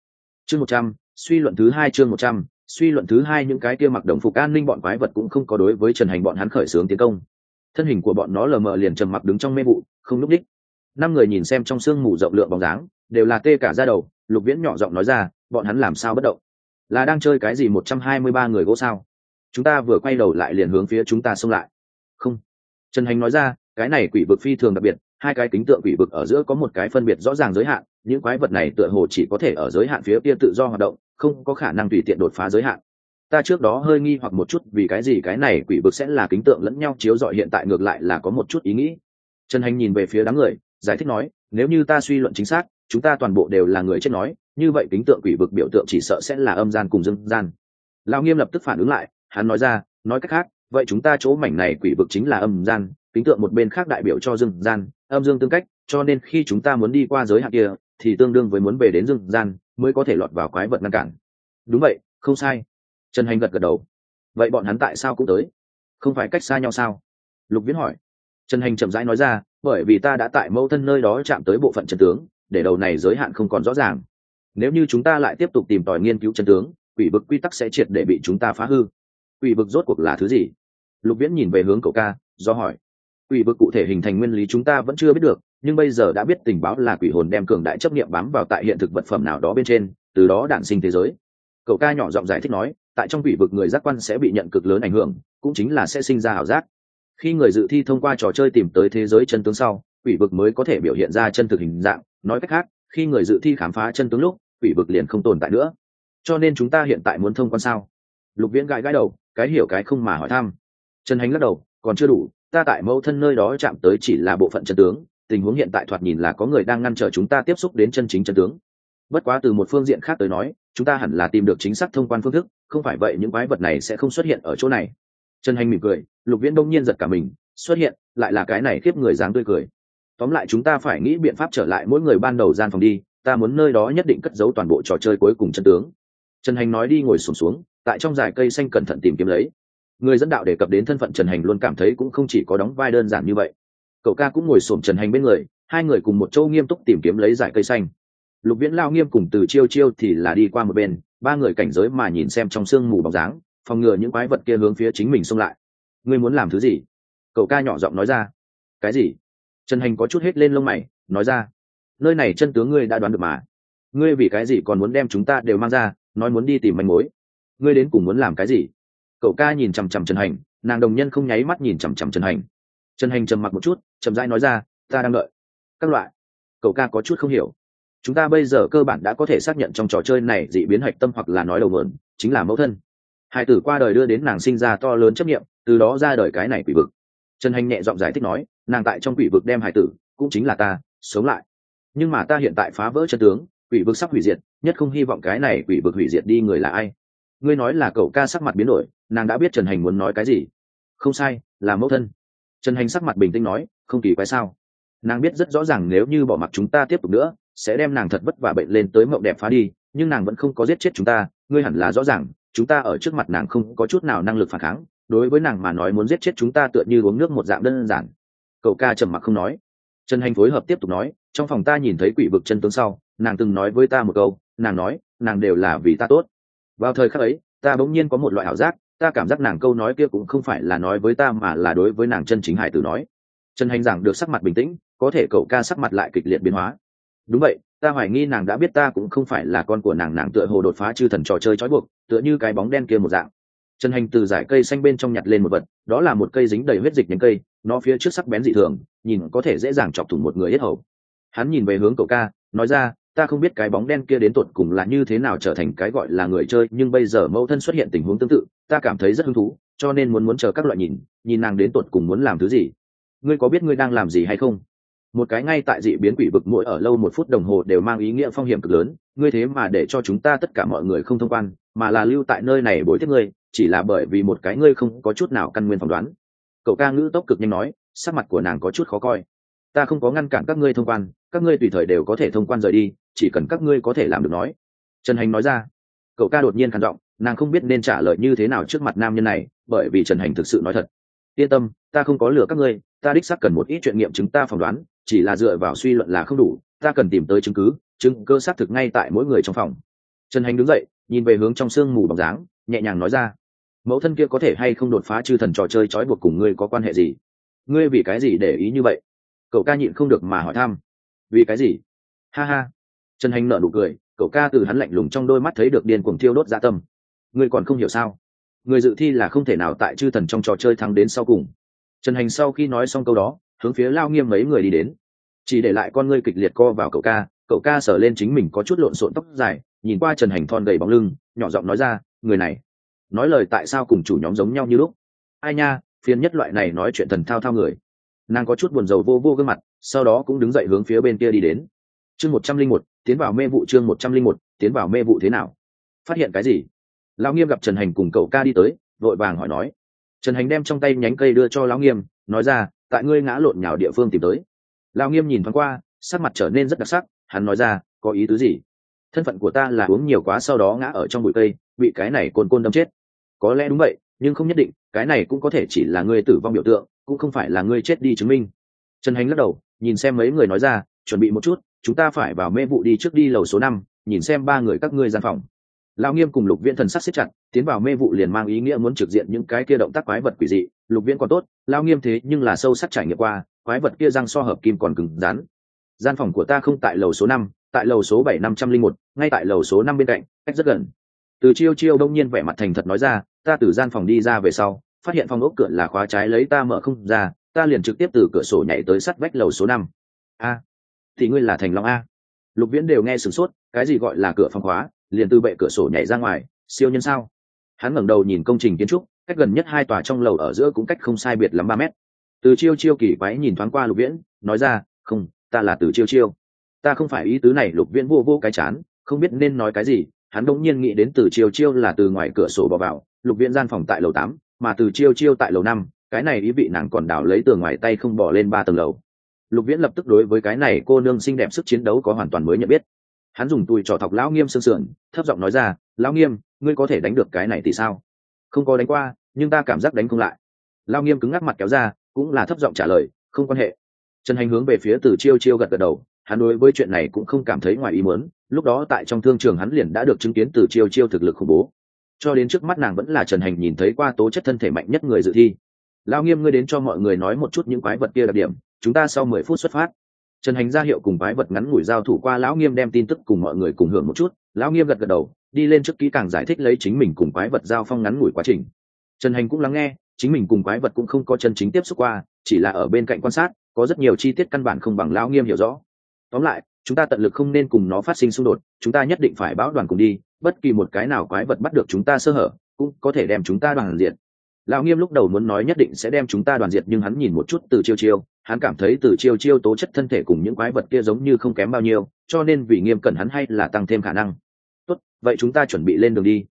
Chương một trăm, suy luận thứ hai chương một trăm, suy luận thứ hai những cái kia mặc đồng phục an ninh bọn quái vật cũng không có đối với trần hành bọn hắn khởi xướng tiến công. Thân hình của bọn nó lờ mờ liền trầm mặc đứng trong mê vụ, không núp đích. Năm người nhìn xem trong sương mù rộng lượng bóng dáng, đều là tê cả ra đầu, lục viễn nhỏ giọng nói ra, bọn hắn làm sao bất động? Là đang chơi cái gì một trăm hai mươi ba người gỗ sao? Chúng ta vừa quay đầu lại liền hướng phía chúng ta xông lại. Không. Trần hành nói ra, cái này quỷ vực phi thường đặc biệt hai cái kính tượng quỷ vực ở giữa có một cái phân biệt rõ ràng giới hạn, những quái vật này tựa hồ chỉ có thể ở giới hạn phía kia tự do hoạt động, không có khả năng tùy tiện đột phá giới hạn. Ta trước đó hơi nghi hoặc một chút vì cái gì cái này quỷ vực sẽ là kính tượng lẫn nhau chiếu dọi hiện tại ngược lại là có một chút ý nghĩ. Trần hành nhìn về phía đám người, giải thích nói, nếu như ta suy luận chính xác, chúng ta toàn bộ đều là người chết nói, như vậy kính tượng quỷ vực biểu tượng chỉ sợ sẽ là âm gian cùng dương gian. Lao nghiêm lập tức phản ứng lại, hắn nói ra, nói cách khác, vậy chúng ta chỗ mảnh này quỷ vực chính là âm gian, kính tượng một bên khác đại biểu cho dương gian âm dương tương cách, cho nên khi chúng ta muốn đi qua giới hạn kia, thì tương đương với muốn về đến dương gian, mới có thể lọt vào quái vật ngăn cản. Đúng vậy, không sai. Trần hành gật gật đầu. Vậy bọn hắn tại sao cũng tới? Không phải cách xa nhau sao? Lục viễn hỏi. Trần hành chậm rãi nói ra, bởi vì ta đã tại mâu thân nơi đó chạm tới bộ phận chân tướng, để đầu này giới hạn không còn rõ ràng. Nếu như chúng ta lại tiếp tục tìm tòi nghiên cứu chân tướng, quỷ vực quy tắc sẽ triệt để bị chúng ta phá hư. Quỷ vực rốt cuộc là thứ gì? Lục viễn nhìn về hướng cậu ca, do hỏi quỷ vực cụ thể hình thành nguyên lý chúng ta vẫn chưa biết được, nhưng bây giờ đã biết tình báo là quỷ hồn đem cường đại chấp nghiệm bám vào tại hiện thực vật phẩm nào đó bên trên, từ đó đản sinh thế giới. Cậu ca nhỏ giọng giải thích nói, tại trong quỷ vực người giác quan sẽ bị nhận cực lớn ảnh hưởng, cũng chính là sẽ sinh ra ảo giác. Khi người dự thi thông qua trò chơi tìm tới thế giới chân tướng sau, quỷ vực mới có thể biểu hiện ra chân thực hình dạng, nói cách khác, khi người dự thi khám phá chân tướng lúc, quỷ vực liền không tồn tại nữa. Cho nên chúng ta hiện tại muốn thông quan sao? Lục viễn gãi gãi đầu, cái hiểu cái không mà hỏi thăm. Trần hành lắc đầu, còn chưa đủ ta tại mẫu thân nơi đó chạm tới chỉ là bộ phận chân tướng tình huống hiện tại thoạt nhìn là có người đang ngăn trở chúng ta tiếp xúc đến chân chính chân tướng. Bất quá từ một phương diện khác tới nói chúng ta hẳn là tìm được chính xác thông quan phương thức không phải vậy những quái vật này sẽ không xuất hiện ở chỗ này. Trần hành mỉm cười lục viễn đông nhiên giật cả mình xuất hiện lại là cái này khiếp người dáng tươi cười. Tóm lại chúng ta phải nghĩ biện pháp trở lại mỗi người ban đầu gian phòng đi ta muốn nơi đó nhất định cất giấu toàn bộ trò chơi cuối cùng chân tướng. Trần hành nói đi ngồi sùng xuống, xuống tại trong dải cây xanh cẩn thận tìm kiếm lấy người dẫn đạo đề cập đến thân phận trần hành luôn cảm thấy cũng không chỉ có đóng vai đơn giản như vậy. Cậu ca cũng ngồi xổm trần hành bên người, hai người cùng một châu nghiêm túc tìm kiếm lấy giải cây xanh. Lục viễn lao nghiêm cùng từ chiêu chiêu thì là đi qua một bên, ba người cảnh giới mà nhìn xem trong sương mù bóng dáng, phòng ngừa những quái vật kia hướng phía chính mình xông lại. Ngươi muốn làm thứ gì? Cậu ca nhỏ giọng nói ra. Cái gì? Trần hành có chút hết lên lông mày, nói ra. Nơi này chân tướng ngươi đã đoán được mà. Ngươi vì cái gì còn muốn đem chúng ta đều mang ra, nói muốn đi tìm manh mối? Ngươi đến cùng muốn làm cái gì? Cậu ca nhìn chằm chằm trần hành, nàng đồng nhân không nháy mắt nhìn chằm chằm trần hành. Trần hành trầm mặc một chút, chậm rãi nói ra, ta đang đợi. Các loại. Cậu ca có chút không hiểu. Chúng ta bây giờ cơ bản đã có thể xác nhận trong trò chơi này dị biến hạch tâm hoặc là nói đầu mượn, chính là mẫu thân. Hai tử qua đời đưa đến nàng sinh ra to lớn chấp nghiệm từ đó ra đời cái này quỷ vực. Trần hành nhẹ giọng giải thích nói, nàng tại trong quỷ vực đem hải tử, cũng chính là ta, sống lại. Nhưng mà ta hiện tại phá vỡ chân tướng, quỷ vực sắp hủy diệt, nhất không hy vọng cái này quỷ vực hủy diệt đi người là ai. Ngươi nói là cậu ca sắc mặt biến đổi nàng đã biết trần hành muốn nói cái gì. Không sai, là mẫu thân. Trần hành sắc mặt bình tĩnh nói, không kỳ quái sao? Nàng biết rất rõ ràng nếu như bỏ mặc chúng ta tiếp tục nữa, sẽ đem nàng thật vất vả bệnh lên tới mộng đẹp phá đi, nhưng nàng vẫn không có giết chết chúng ta, ngươi hẳn là rõ ràng, chúng ta ở trước mặt nàng không có chút nào năng lực phản kháng, đối với nàng mà nói muốn giết chết chúng ta tựa như uống nước một dạng đơn giản. Cậu ca trầm mặc không nói. Trần hành phối hợp tiếp tục nói, trong phòng ta nhìn thấy quỷ vực chân tướng sau, nàng từng nói với ta một câu, nàng nói, nàng đều là vì ta tốt. Vào thời khắc ấy, ta bỗng nhiên có một loại ảo giác ta cảm giác nàng câu nói kia cũng không phải là nói với ta mà là đối với nàng chân chính hải tử nói. Trần hành giảng được sắc mặt bình tĩnh, có thể cậu ca sắc mặt lại kịch liệt biến hóa. Đúng vậy, ta hoài nghi nàng đã biết ta cũng không phải là con của nàng nàng tựa hồ đột phá chư thần trò chơi trói buộc, tựa như cái bóng đen kia một dạng. Trần hành từ giải cây xanh bên trong nhặt lên một vật, đó là một cây dính đầy huyết dịch nhánh cây, nó phía trước sắc bén dị thường, nhìn có thể dễ dàng chọc thủng một người hết hầu. Hắn nhìn về hướng cậu ca, nói ra, ta không biết cái bóng đen kia đến tột cùng là như thế nào trở thành cái gọi là người chơi, nhưng bây giờ mẫu thân xuất hiện tình huống tương tự ta cảm thấy rất hứng thú, cho nên muốn muốn chờ các loại nhìn nhìn nàng đến tột cùng muốn làm thứ gì. Ngươi có biết ngươi đang làm gì hay không? Một cái ngay tại dị biến quỷ vực mỗi ở lâu một phút đồng hồ đều mang ý nghĩa phong hiểm cực lớn, ngươi thế mà để cho chúng ta tất cả mọi người không thông quan, mà là lưu tại nơi này bối tiếp ngươi, chỉ là bởi vì một cái ngươi không có chút nào căn nguyên phỏng đoán. Cậu ca ngữ tốc cực nhanh nói, sắc mặt của nàng có chút khó coi. Ta không có ngăn cản các ngươi thông quan, các ngươi tùy thời đều có thể thông quan rời đi, chỉ cần các ngươi có thể làm được nói. Trần hành nói ra cậu ca đột nhiên khản giọng, nàng không biết nên trả lời như thế nào trước mặt nam nhân này, bởi vì trần hành thực sự nói thật. Yên tâm, ta không có lừa các ngươi, ta đích xác cần một ít chuyện nghiệm chứng ta phỏng đoán, chỉ là dựa vào suy luận là không đủ, ta cần tìm tới chứng cứ, chứng cơ xác thực ngay tại mỗi người trong phòng. Trần hành đứng dậy, nhìn về hướng trong sương mù bóng dáng, nhẹ nhàng nói ra, mẫu thân kia có thể hay không đột phá chư thần trò chơi trói buộc cùng ngươi có quan hệ gì? Ngươi vì cái gì để ý như vậy? Cậu ca nhịn không được mà hỏi thăm, vì cái gì? Ha ha. Trần hành nợ nụ cười cậu ca từ hắn lạnh lùng trong đôi mắt thấy được điên cuồng thiêu đốt dạ tâm. Ngươi còn không hiểu sao? Người dự thi là không thể nào tại chư thần trong trò chơi thắng đến sau cùng. Trần hành sau khi nói xong câu đó, hướng phía lao nghiêm mấy người đi đến. Chỉ để lại con ngươi kịch liệt co vào cậu ca cậu ca sờ lên chính mình có chút lộn xộn tóc dài, nhìn qua trần hành thon gầy bóng lưng, nhỏ giọng nói ra, người này, nói lời tại sao cùng chủ nhóm giống nhau như lúc? Ai nha, phiền nhất loại này nói chuyện thần thao thao người. Nàng có chút buồn rầu vô vô gương mặt, sau đó cũng đứng dậy hướng phía bên kia đi đến chương một trăm linh một, tiến vào mê vụ chương một trăm linh một, tiến vào mê vụ thế nào? Phát hiện cái gì? Lão nghiêm gặp trần hành cùng cậu ca đi tới, vội vàng hỏi nói. Trần hành đem trong tay nhánh cây đưa cho lão nghiêm, nói ra, tại ngươi ngã lộn nhào địa phương tìm tới. Lão nghiêm nhìn thoáng qua, sắc mặt trở nên rất đặc sắc, hắn nói ra, có ý tứ gì? Thân phận của ta là uống nhiều quá sau đó ngã ở trong bụi cây, bị cái này côn côn đâm chết. Có lẽ đúng vậy, nhưng không nhất định, cái này cũng có thể chỉ là ngươi tử vong biểu tượng, cũng không phải là ngươi chết đi chứng minh. Trần hành lắc đầu, nhìn xem mấy người nói ra chuẩn bị một chút, chúng ta phải vào mê vụ đi trước đi lầu số năm, nhìn xem ba người các ngươi gian phòng. Lão nghiêm cùng lục viễn thần sắc xếp chặt, tiến vào mê vụ liền mang ý nghĩa muốn trực diện những cái kia động tác quái vật quỷ dị. Lục viễn còn tốt, lão nghiêm thế nhưng là sâu sắc trải nghiệm qua, quái vật kia răng so hợp kim còn cứng rắn. Gian phòng của ta không tại lầu số năm, tại lầu số bảy năm trăm linh một, ngay tại lầu số năm bên cạnh, cách rất gần. Từ chiêu chiêu đông nhiên vẻ mặt thành thật nói ra, ta từ gian phòng đi ra về sau, phát hiện phòng ốc cửa là khóa trái lấy ta mở không ra, ta liền trực tiếp từ cửa sổ nhảy tới sắt vách lầu số năm. A thì ngươi là thành long a. Lục viễn đều nghe sửng sốt cái gì gọi là cửa phòng hóa, liền từ bệ cửa sổ nhảy ra ngoài siêu nhân sao? Hắn ngẩng đầu nhìn công trình kiến trúc cách gần nhất hai tòa trong lầu ở giữa cũng cách không sai biệt lắm ba mét. Từ chiêu chiêu kỳ quái nhìn thoáng qua lục viễn nói ra không ta là từ chiêu chiêu. Ta không phải ý tứ này. Lục viễn vô vô cái chán không biết nên nói cái gì hắn đ ỗ n g nhiên nghĩ đến từ chiêu chiêu là từ ngoài cửa sổ bỏ vào lục viễn gian phòng tại lầu tám mà từ chiêu chiêu tại lầu năm cái này ý vị nàng còn đảo lấy từ ngoài tay không bỏ lên ba tầng lầu lục viễn lập tức đối với cái này cô nương xinh đẹp sức chiến đấu có hoàn toàn mới nhận biết. Hắn dùng tùi trò thọc lão nghiêm sương sườn, thấp giọng nói ra, lão nghiêm, ngươi có thể đánh được cái này thì sao? Không có đánh qua, nhưng ta cảm giác đánh không lại. Lao nghiêm cứng ngắc mặt kéo ra, cũng là thấp giọng trả lời, không quan hệ. Trần hành hướng về phía từ chiêu chiêu gật gật đầu, hắn đối với chuyện này cũng không cảm thấy ngoài ý muốn, lúc đó tại trong thương trường hắn liền đã được chứng kiến từ chiêu chiêu thực lực khủng bố. Cho đến trước mắt nàng vẫn là trần hành nhìn thấy qua tố chất thân thể mạnh nhất người dự thi. Lao nghiêm, ngươi đến cho mọi người nói một chút những quái vật kia đặc điểm chúng ta sau mười phút xuất phát. Trần hành ra hiệu cùng quái vật ngắn ngủi giao thủ qua lão nghiêm đem tin tức cùng mọi người cùng hưởng một chút. Lão nghiêm gật gật đầu, đi lên trước kỹ càng giải thích lấy chính mình cùng quái vật giao phong ngắn ngủi quá trình. Trần hành cũng lắng nghe, chính mình cùng quái vật cũng không có chân chính tiếp xúc qua, chỉ là ở bên cạnh quan sát, có rất nhiều chi tiết căn bản không bằng lão nghiêm hiểu rõ. Tóm lại, chúng ta tận lực không nên cùng nó phát sinh xung đột, chúng ta nhất định phải báo đoàn cùng đi, bất kỳ một cái nào quái vật bắt được chúng ta sơ hở, cũng có thể đem chúng ta đoàn diệt. Lão nghiêm lúc đầu muốn nói nhất định sẽ đem chúng ta đoàn diệt, nhưng hắn nhìn một chút từ chiêu chiêu hắn cảm thấy từ chiêu chiêu tố chất thân thể cùng những quái vật kia giống như không kém bao nhiêu, cho nên vì nghiêm cẩn hắn hay là tăng thêm khả năng. Tốt, vậy chúng ta chuẩn bị lên đường đi.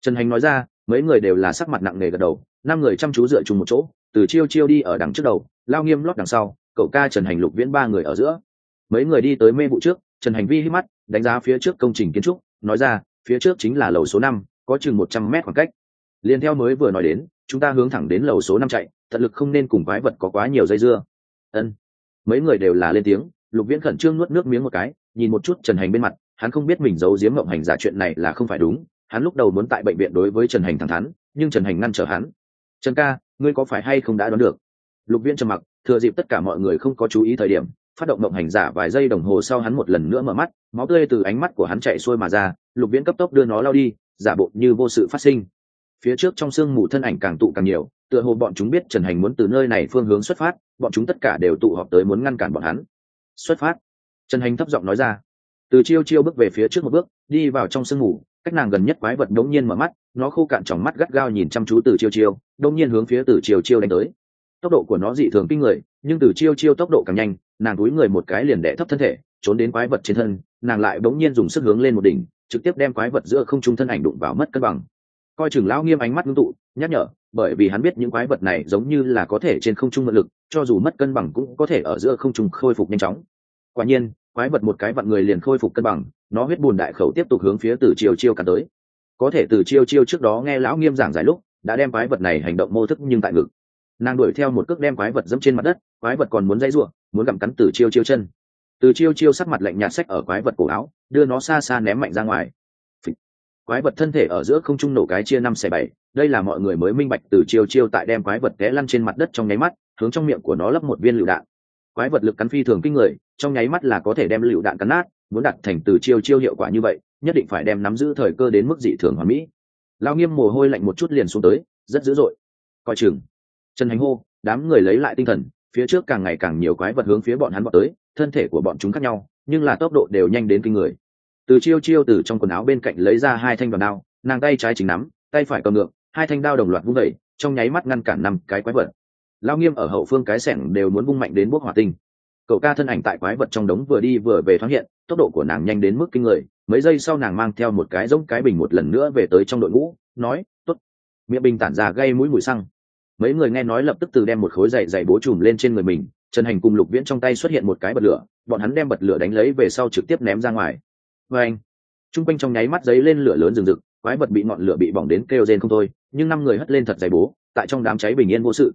Trần hành nói ra, mấy người đều là sắc mặt nặng nề gật đầu, năm người chăm chú dựa chung một chỗ, từ chiêu chiêu đi ở đằng trước đầu, lao nghiêm lót đằng sau, cậu ca trần hành lục viễn ba người ở giữa. Mấy người đi tới mê vụ trước, trần hành vi hít mắt, đánh giá phía trước công trình kiến trúc, nói ra, phía trước chính là lầu số năm, có chừng một trăm mét khoảng cách. Liền theo mới vừa nói đến, chúng ta hướng thẳng đến lầu số năm chạy, tận lực không nên cùng quái vật có quá nhiều dây dưa ân. Mấy người đều là lên tiếng, lục viễn khẩn trương nuốt nước miếng một cái, nhìn một chút trần hành bên mặt, hắn không biết mình giấu giếm mộng hành giả chuyện này là không phải đúng, hắn lúc đầu muốn tại bệnh viện đối với trần hành thẳng thắn, nhưng trần hành ngăn trở hắn. Trần ca, ngươi có phải hay không đã đoán được? Lục viễn trầm mặc, thừa dịp tất cả mọi người không có chú ý thời điểm, phát động mộng hành giả vài giây đồng hồ sau hắn một lần nữa mở mắt, máu tươi từ ánh mắt của hắn chạy xuôi mà ra, lục viễn cấp tốc đưa nó lao đi, giả bộ như vô sự phát sinh. Phía trước trong sương mù thân ảnh càng tụ càng nhiều tựa hồ bọn chúng biết trần hành muốn từ nơi này phương hướng xuất phát, bọn chúng tất cả đều tụ họp tới muốn ngăn cản bọn hắn. Xuất phát. Trần hành thấp giọng nói ra. Từ chiêu chiêu bước về phía trước một bước, đi vào trong sương mù, cách nàng gần nhất quái vật đống nhiên mở mắt, nó khô cạn tròng mắt gắt gao nhìn chăm chú từ chiêu chiêu, đống nhiên hướng phía từ chiêu chiêu đánh tới. Tốc độ của nó dị thường kinh người, nhưng từ chiêu chiêu tốc độ càng nhanh, nàng túi người một cái liền đẻ thấp thân thể, trốn đến quái vật trên thân, nàng lại bỗng nhiên dùng sức hướng lên một đỉnh, trực tiếp đem quái vật giữa không trung thân ảnh đụng vào mất cân bằng. Coi chừng lão nghiêm ánh mắt ngưng tụ nhắc nhở, bởi vì hắn biết những quái vật này giống như là có thể trên không trung mượn lực, cho dù mất cân bằng cũng có thể ở giữa không trung khôi phục nhanh chóng. Quả nhiên, quái vật một cái vặn người liền khôi phục cân bằng, nó huyết bùn đại khẩu tiếp tục hướng phía từ chiều chiêu cắn tới. Có thể từ chiêu chiêu trước đó nghe lão nghiêm giảng giải lúc, đã đem quái vật này hành động mô thức nhưng tại ngực. Nàng đuổi theo một cước đem quái vật dẫm trên mặt đất, quái vật còn muốn dây ruộng muốn gặm cắn từ chiêu chiêu chân. Từ chiêu chiêu sắc mặt lạnh nhạt sách ở quái vật cổ áo, đưa nó xa xa ném mạnh ra ngoài quái vật thân thể ở giữa không trung nổ cái chia năm xẻ bảy, đây là mọi người mới minh bạch từ chiêu chiêu tại đem quái vật té lăn trên mặt đất trong nháy mắt, hướng trong miệng của nó lấp một viên lựu đạn. Quái vật lực cắn phi thường kinh người, trong nháy mắt là có thể đem lựu đạn cắn nát, muốn đặt thành từ chiêu chiêu hiệu quả như vậy, nhất định phải đem nắm giữ thời cơ đến mức dị thường hoàn mỹ. Lao nghiêm mồ hôi lạnh một chút liền xuống tới, rất dữ dội. Coi chừng. Trần hành hô, đám người lấy lại tinh thần, phía trước càng ngày càng nhiều quái vật hướng phía bọn hắn bọn tới, thân thể của bọn chúng khác nhau, nhưng là tốc độ đều nhanh đến kinh người từ chiêu chiêu từ trong quần áo bên cạnh lấy ra hai thanh đoàn đao nàng tay trái chính nắm tay phải cầm ngược hai thanh đao đồng loạt vung đẩy, trong nháy mắt ngăn cản năm cái quái vật. Lao nghiêm ở hậu phương cái sẻng đều muốn vung mạnh đến bốc hỏa tinh. Cậu ca thân ảnh tại quái vật trong đống vừa đi vừa về thoáng hiện tốc độ của nàng nhanh đến mức kinh người mấy giây sau nàng mang theo một cái giống cái bình một lần nữa về tới trong đội ngũ nói t ố t miệng bình tản ra gây mũi mùi xăng. Mấy người nghe nói lập tức từ đem một khối dày dày bố trùm lên trên người mình trần hành cùng lục viễn trong tay xuất hiện một cái bật lửa bọn hắn đem bật lửa đánh lấy về sau trực tiếp ném ra ngoài vê anh t r u n g quanh trong nháy mắt giấy lên lửa lớn rừng rực, quái vật bị ngọn lửa bị bỏng đến kêu rên không thôi, nhưng năm người hất lên thật dày bố, tại trong đám cháy bình yên vô sự.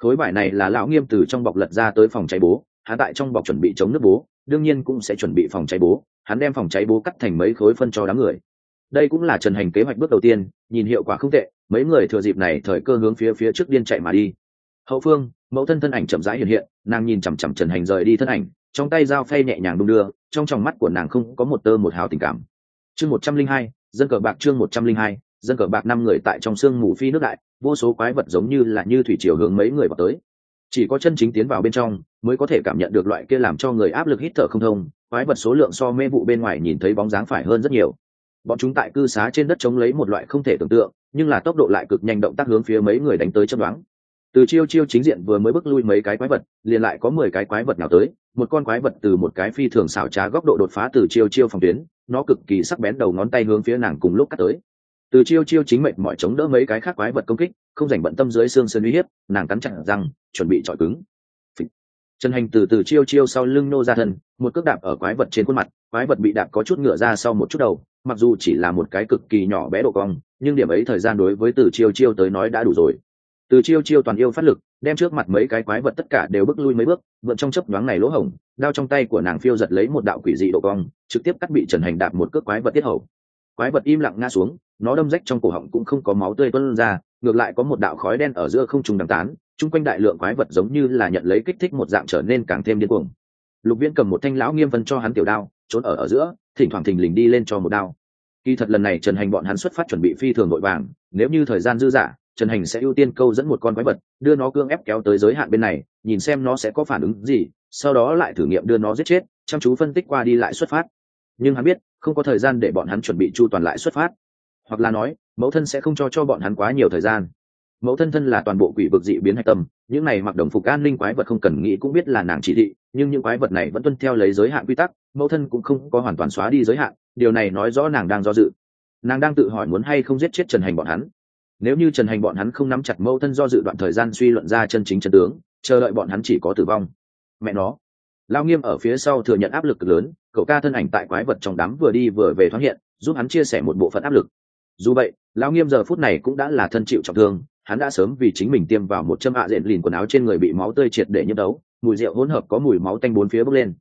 Khối vải này là lão nghiêm từ trong bọc lật ra tới phòng cháy bố hắn tại trong bọc chuẩn bị chống nước bố, đương nhiên cũng sẽ chuẩn bị phòng cháy bố. Hắn đem phòng cháy bố cắt thành mấy khối phân cho đám người. Đây cũng là trần hành kế hoạch bước đầu tiên, nhìn hiệu quả không tệ, mấy người thừa dịp này thời cơ hướng phía phía trước điên chạy mà đi. Hậu phương, mẫu thân thân ảnh chậm rãi hiện hiện, nàng nhìn chằm chằm trần hành rời đi thân ảnh trong tay dao phay nhẹ nhàng đung đưa, trong tròng mắt của nàng không có một tơ một hào tình cảm. Chương một trăm linh hai, dân cờ bạc chương một trăm linh hai, dân cờ bạc năm người tại trong sương mù phi nước đại, vô số quái vật giống như là như thủy triều hướng mấy người vào tới. Chỉ có chân chính tiến vào bên trong, mới có thể cảm nhận được loại kia làm cho người áp lực hít thở không thông, quái vật số lượng so mê vụ bên ngoài nhìn thấy bóng dáng phải hơn rất nhiều. Bọn chúng tại cư xá trên đất chống lấy một loại không thể tưởng tượng, nhưng là tốc độ lại cực nhanh động tác hướng phía mấy người đánh tới chấm đoán từ chiêu chiêu chính diện vừa mới bước lui mấy cái quái vật, liền lại có mười cái quái vật nào tới, một con quái vật từ một cái phi thường xảo trá góc độ đột phá từ chiêu chiêu phòng tuyến, nó cực kỳ sắc bén đầu ngón tay hướng phía nàng cùng lúc cắt tới. Từ chiêu chiêu chính mệnh mọi chống đỡ mấy cái khác quái vật công kích, không dành bận tâm dưới xương sơn uy hiếp, nàng cắn chặt răng, chuẩn bị chọi cứng. Trần hành từ từ chiêu chiêu sau lưng nô ra thân, một cước đạp ở quái vật trên khuôn mặt, quái vật bị đạp có chút ngựa ra sau một chút đầu, mặc dù chỉ là một cái cực kỳ nhỏ bé độ cong, nhưng điểm ấy thời gian đối với từ chiêu chiêu tới nói đã đủ rồi từ chiêu chiêu toàn yêu phát lực, đem trước mặt mấy cái quái vật tất cả đều bước lui mấy bước vượt trong chấp nhoáng này lỗ hổng, đao trong tay của nàng phiêu giật lấy một đạo quỷ dị độ cong, trực tiếp cắt bị trần hành đạp một cước quái vật tiết hầu. Quái vật im lặng ngã xuống, nó đâm rách trong cổ họng cũng không có máu tươi tuân ra, ngược lại có một đạo khói đen ở giữa không trùng đằng tán, chung quanh đại lượng quái vật giống như là nhận lấy kích thích một dạng trở nên càng thêm điên cuồng. Lục viễn cầm một thanh lão nghiêm vân cho hắn tiểu đao, trốn ở ở giữa, thỉnh thoảng thình lình đi lên cho một đao. Kỳ thật lần này trần hành bọn hắn xuất phát chuẩn bị phi thường vội vàng, nếu như thời gian dư dả trần hành sẽ ưu tiên câu dẫn một con quái vật, đưa nó cương ép kéo tới giới hạn bên này, nhìn xem nó sẽ có phản ứng gì, sau đó lại thử nghiệm đưa nó giết chết, chăm chú phân tích qua đi lại xuất phát. Nhưng hắn biết, không có thời gian để bọn hắn chuẩn bị chu toàn lại xuất phát. Hoặc là nói, mẫu thân sẽ không cho cho bọn hắn quá nhiều thời gian. Mẫu thân thân là toàn bộ quỷ vực dị biến hạch tâm, những này mặc đồng phục an ninh quái vật không cần nghĩ cũng biết là nàng chỉ thị, nhưng những quái vật này vẫn tuân theo lấy giới hạn quy tắc, mẫu thân cũng không có hoàn toàn xóa đi giới hạn, điều này nói rõ nàng đang do dự. Nàng đang tự hỏi muốn hay không giết chết trần hành bọn hắn nếu như trần hành bọn hắn không nắm chặt mẫu thân do dự đoạn thời gian suy luận ra chân chính chân tướng, chờ đợi bọn hắn chỉ có tử vong. Mẹ nó. Lao nghiêm ở phía sau thừa nhận áp lực lớn, cậu ca thân ảnh tại quái vật trong đám vừa đi vừa về thoáng hiện, giúp hắn chia sẻ một bộ phận áp lực. Dù vậy, lao nghiêm giờ phút này cũng đã là thân chịu trọng thương, hắn đã sớm vì chính mình tiêm vào một châm hạ à diện lìn quần áo trên người bị máu tươi triệt để nhiễm đấu mùi rượu hỗn hợp có mùi máu tanh bốn phía bốc lên.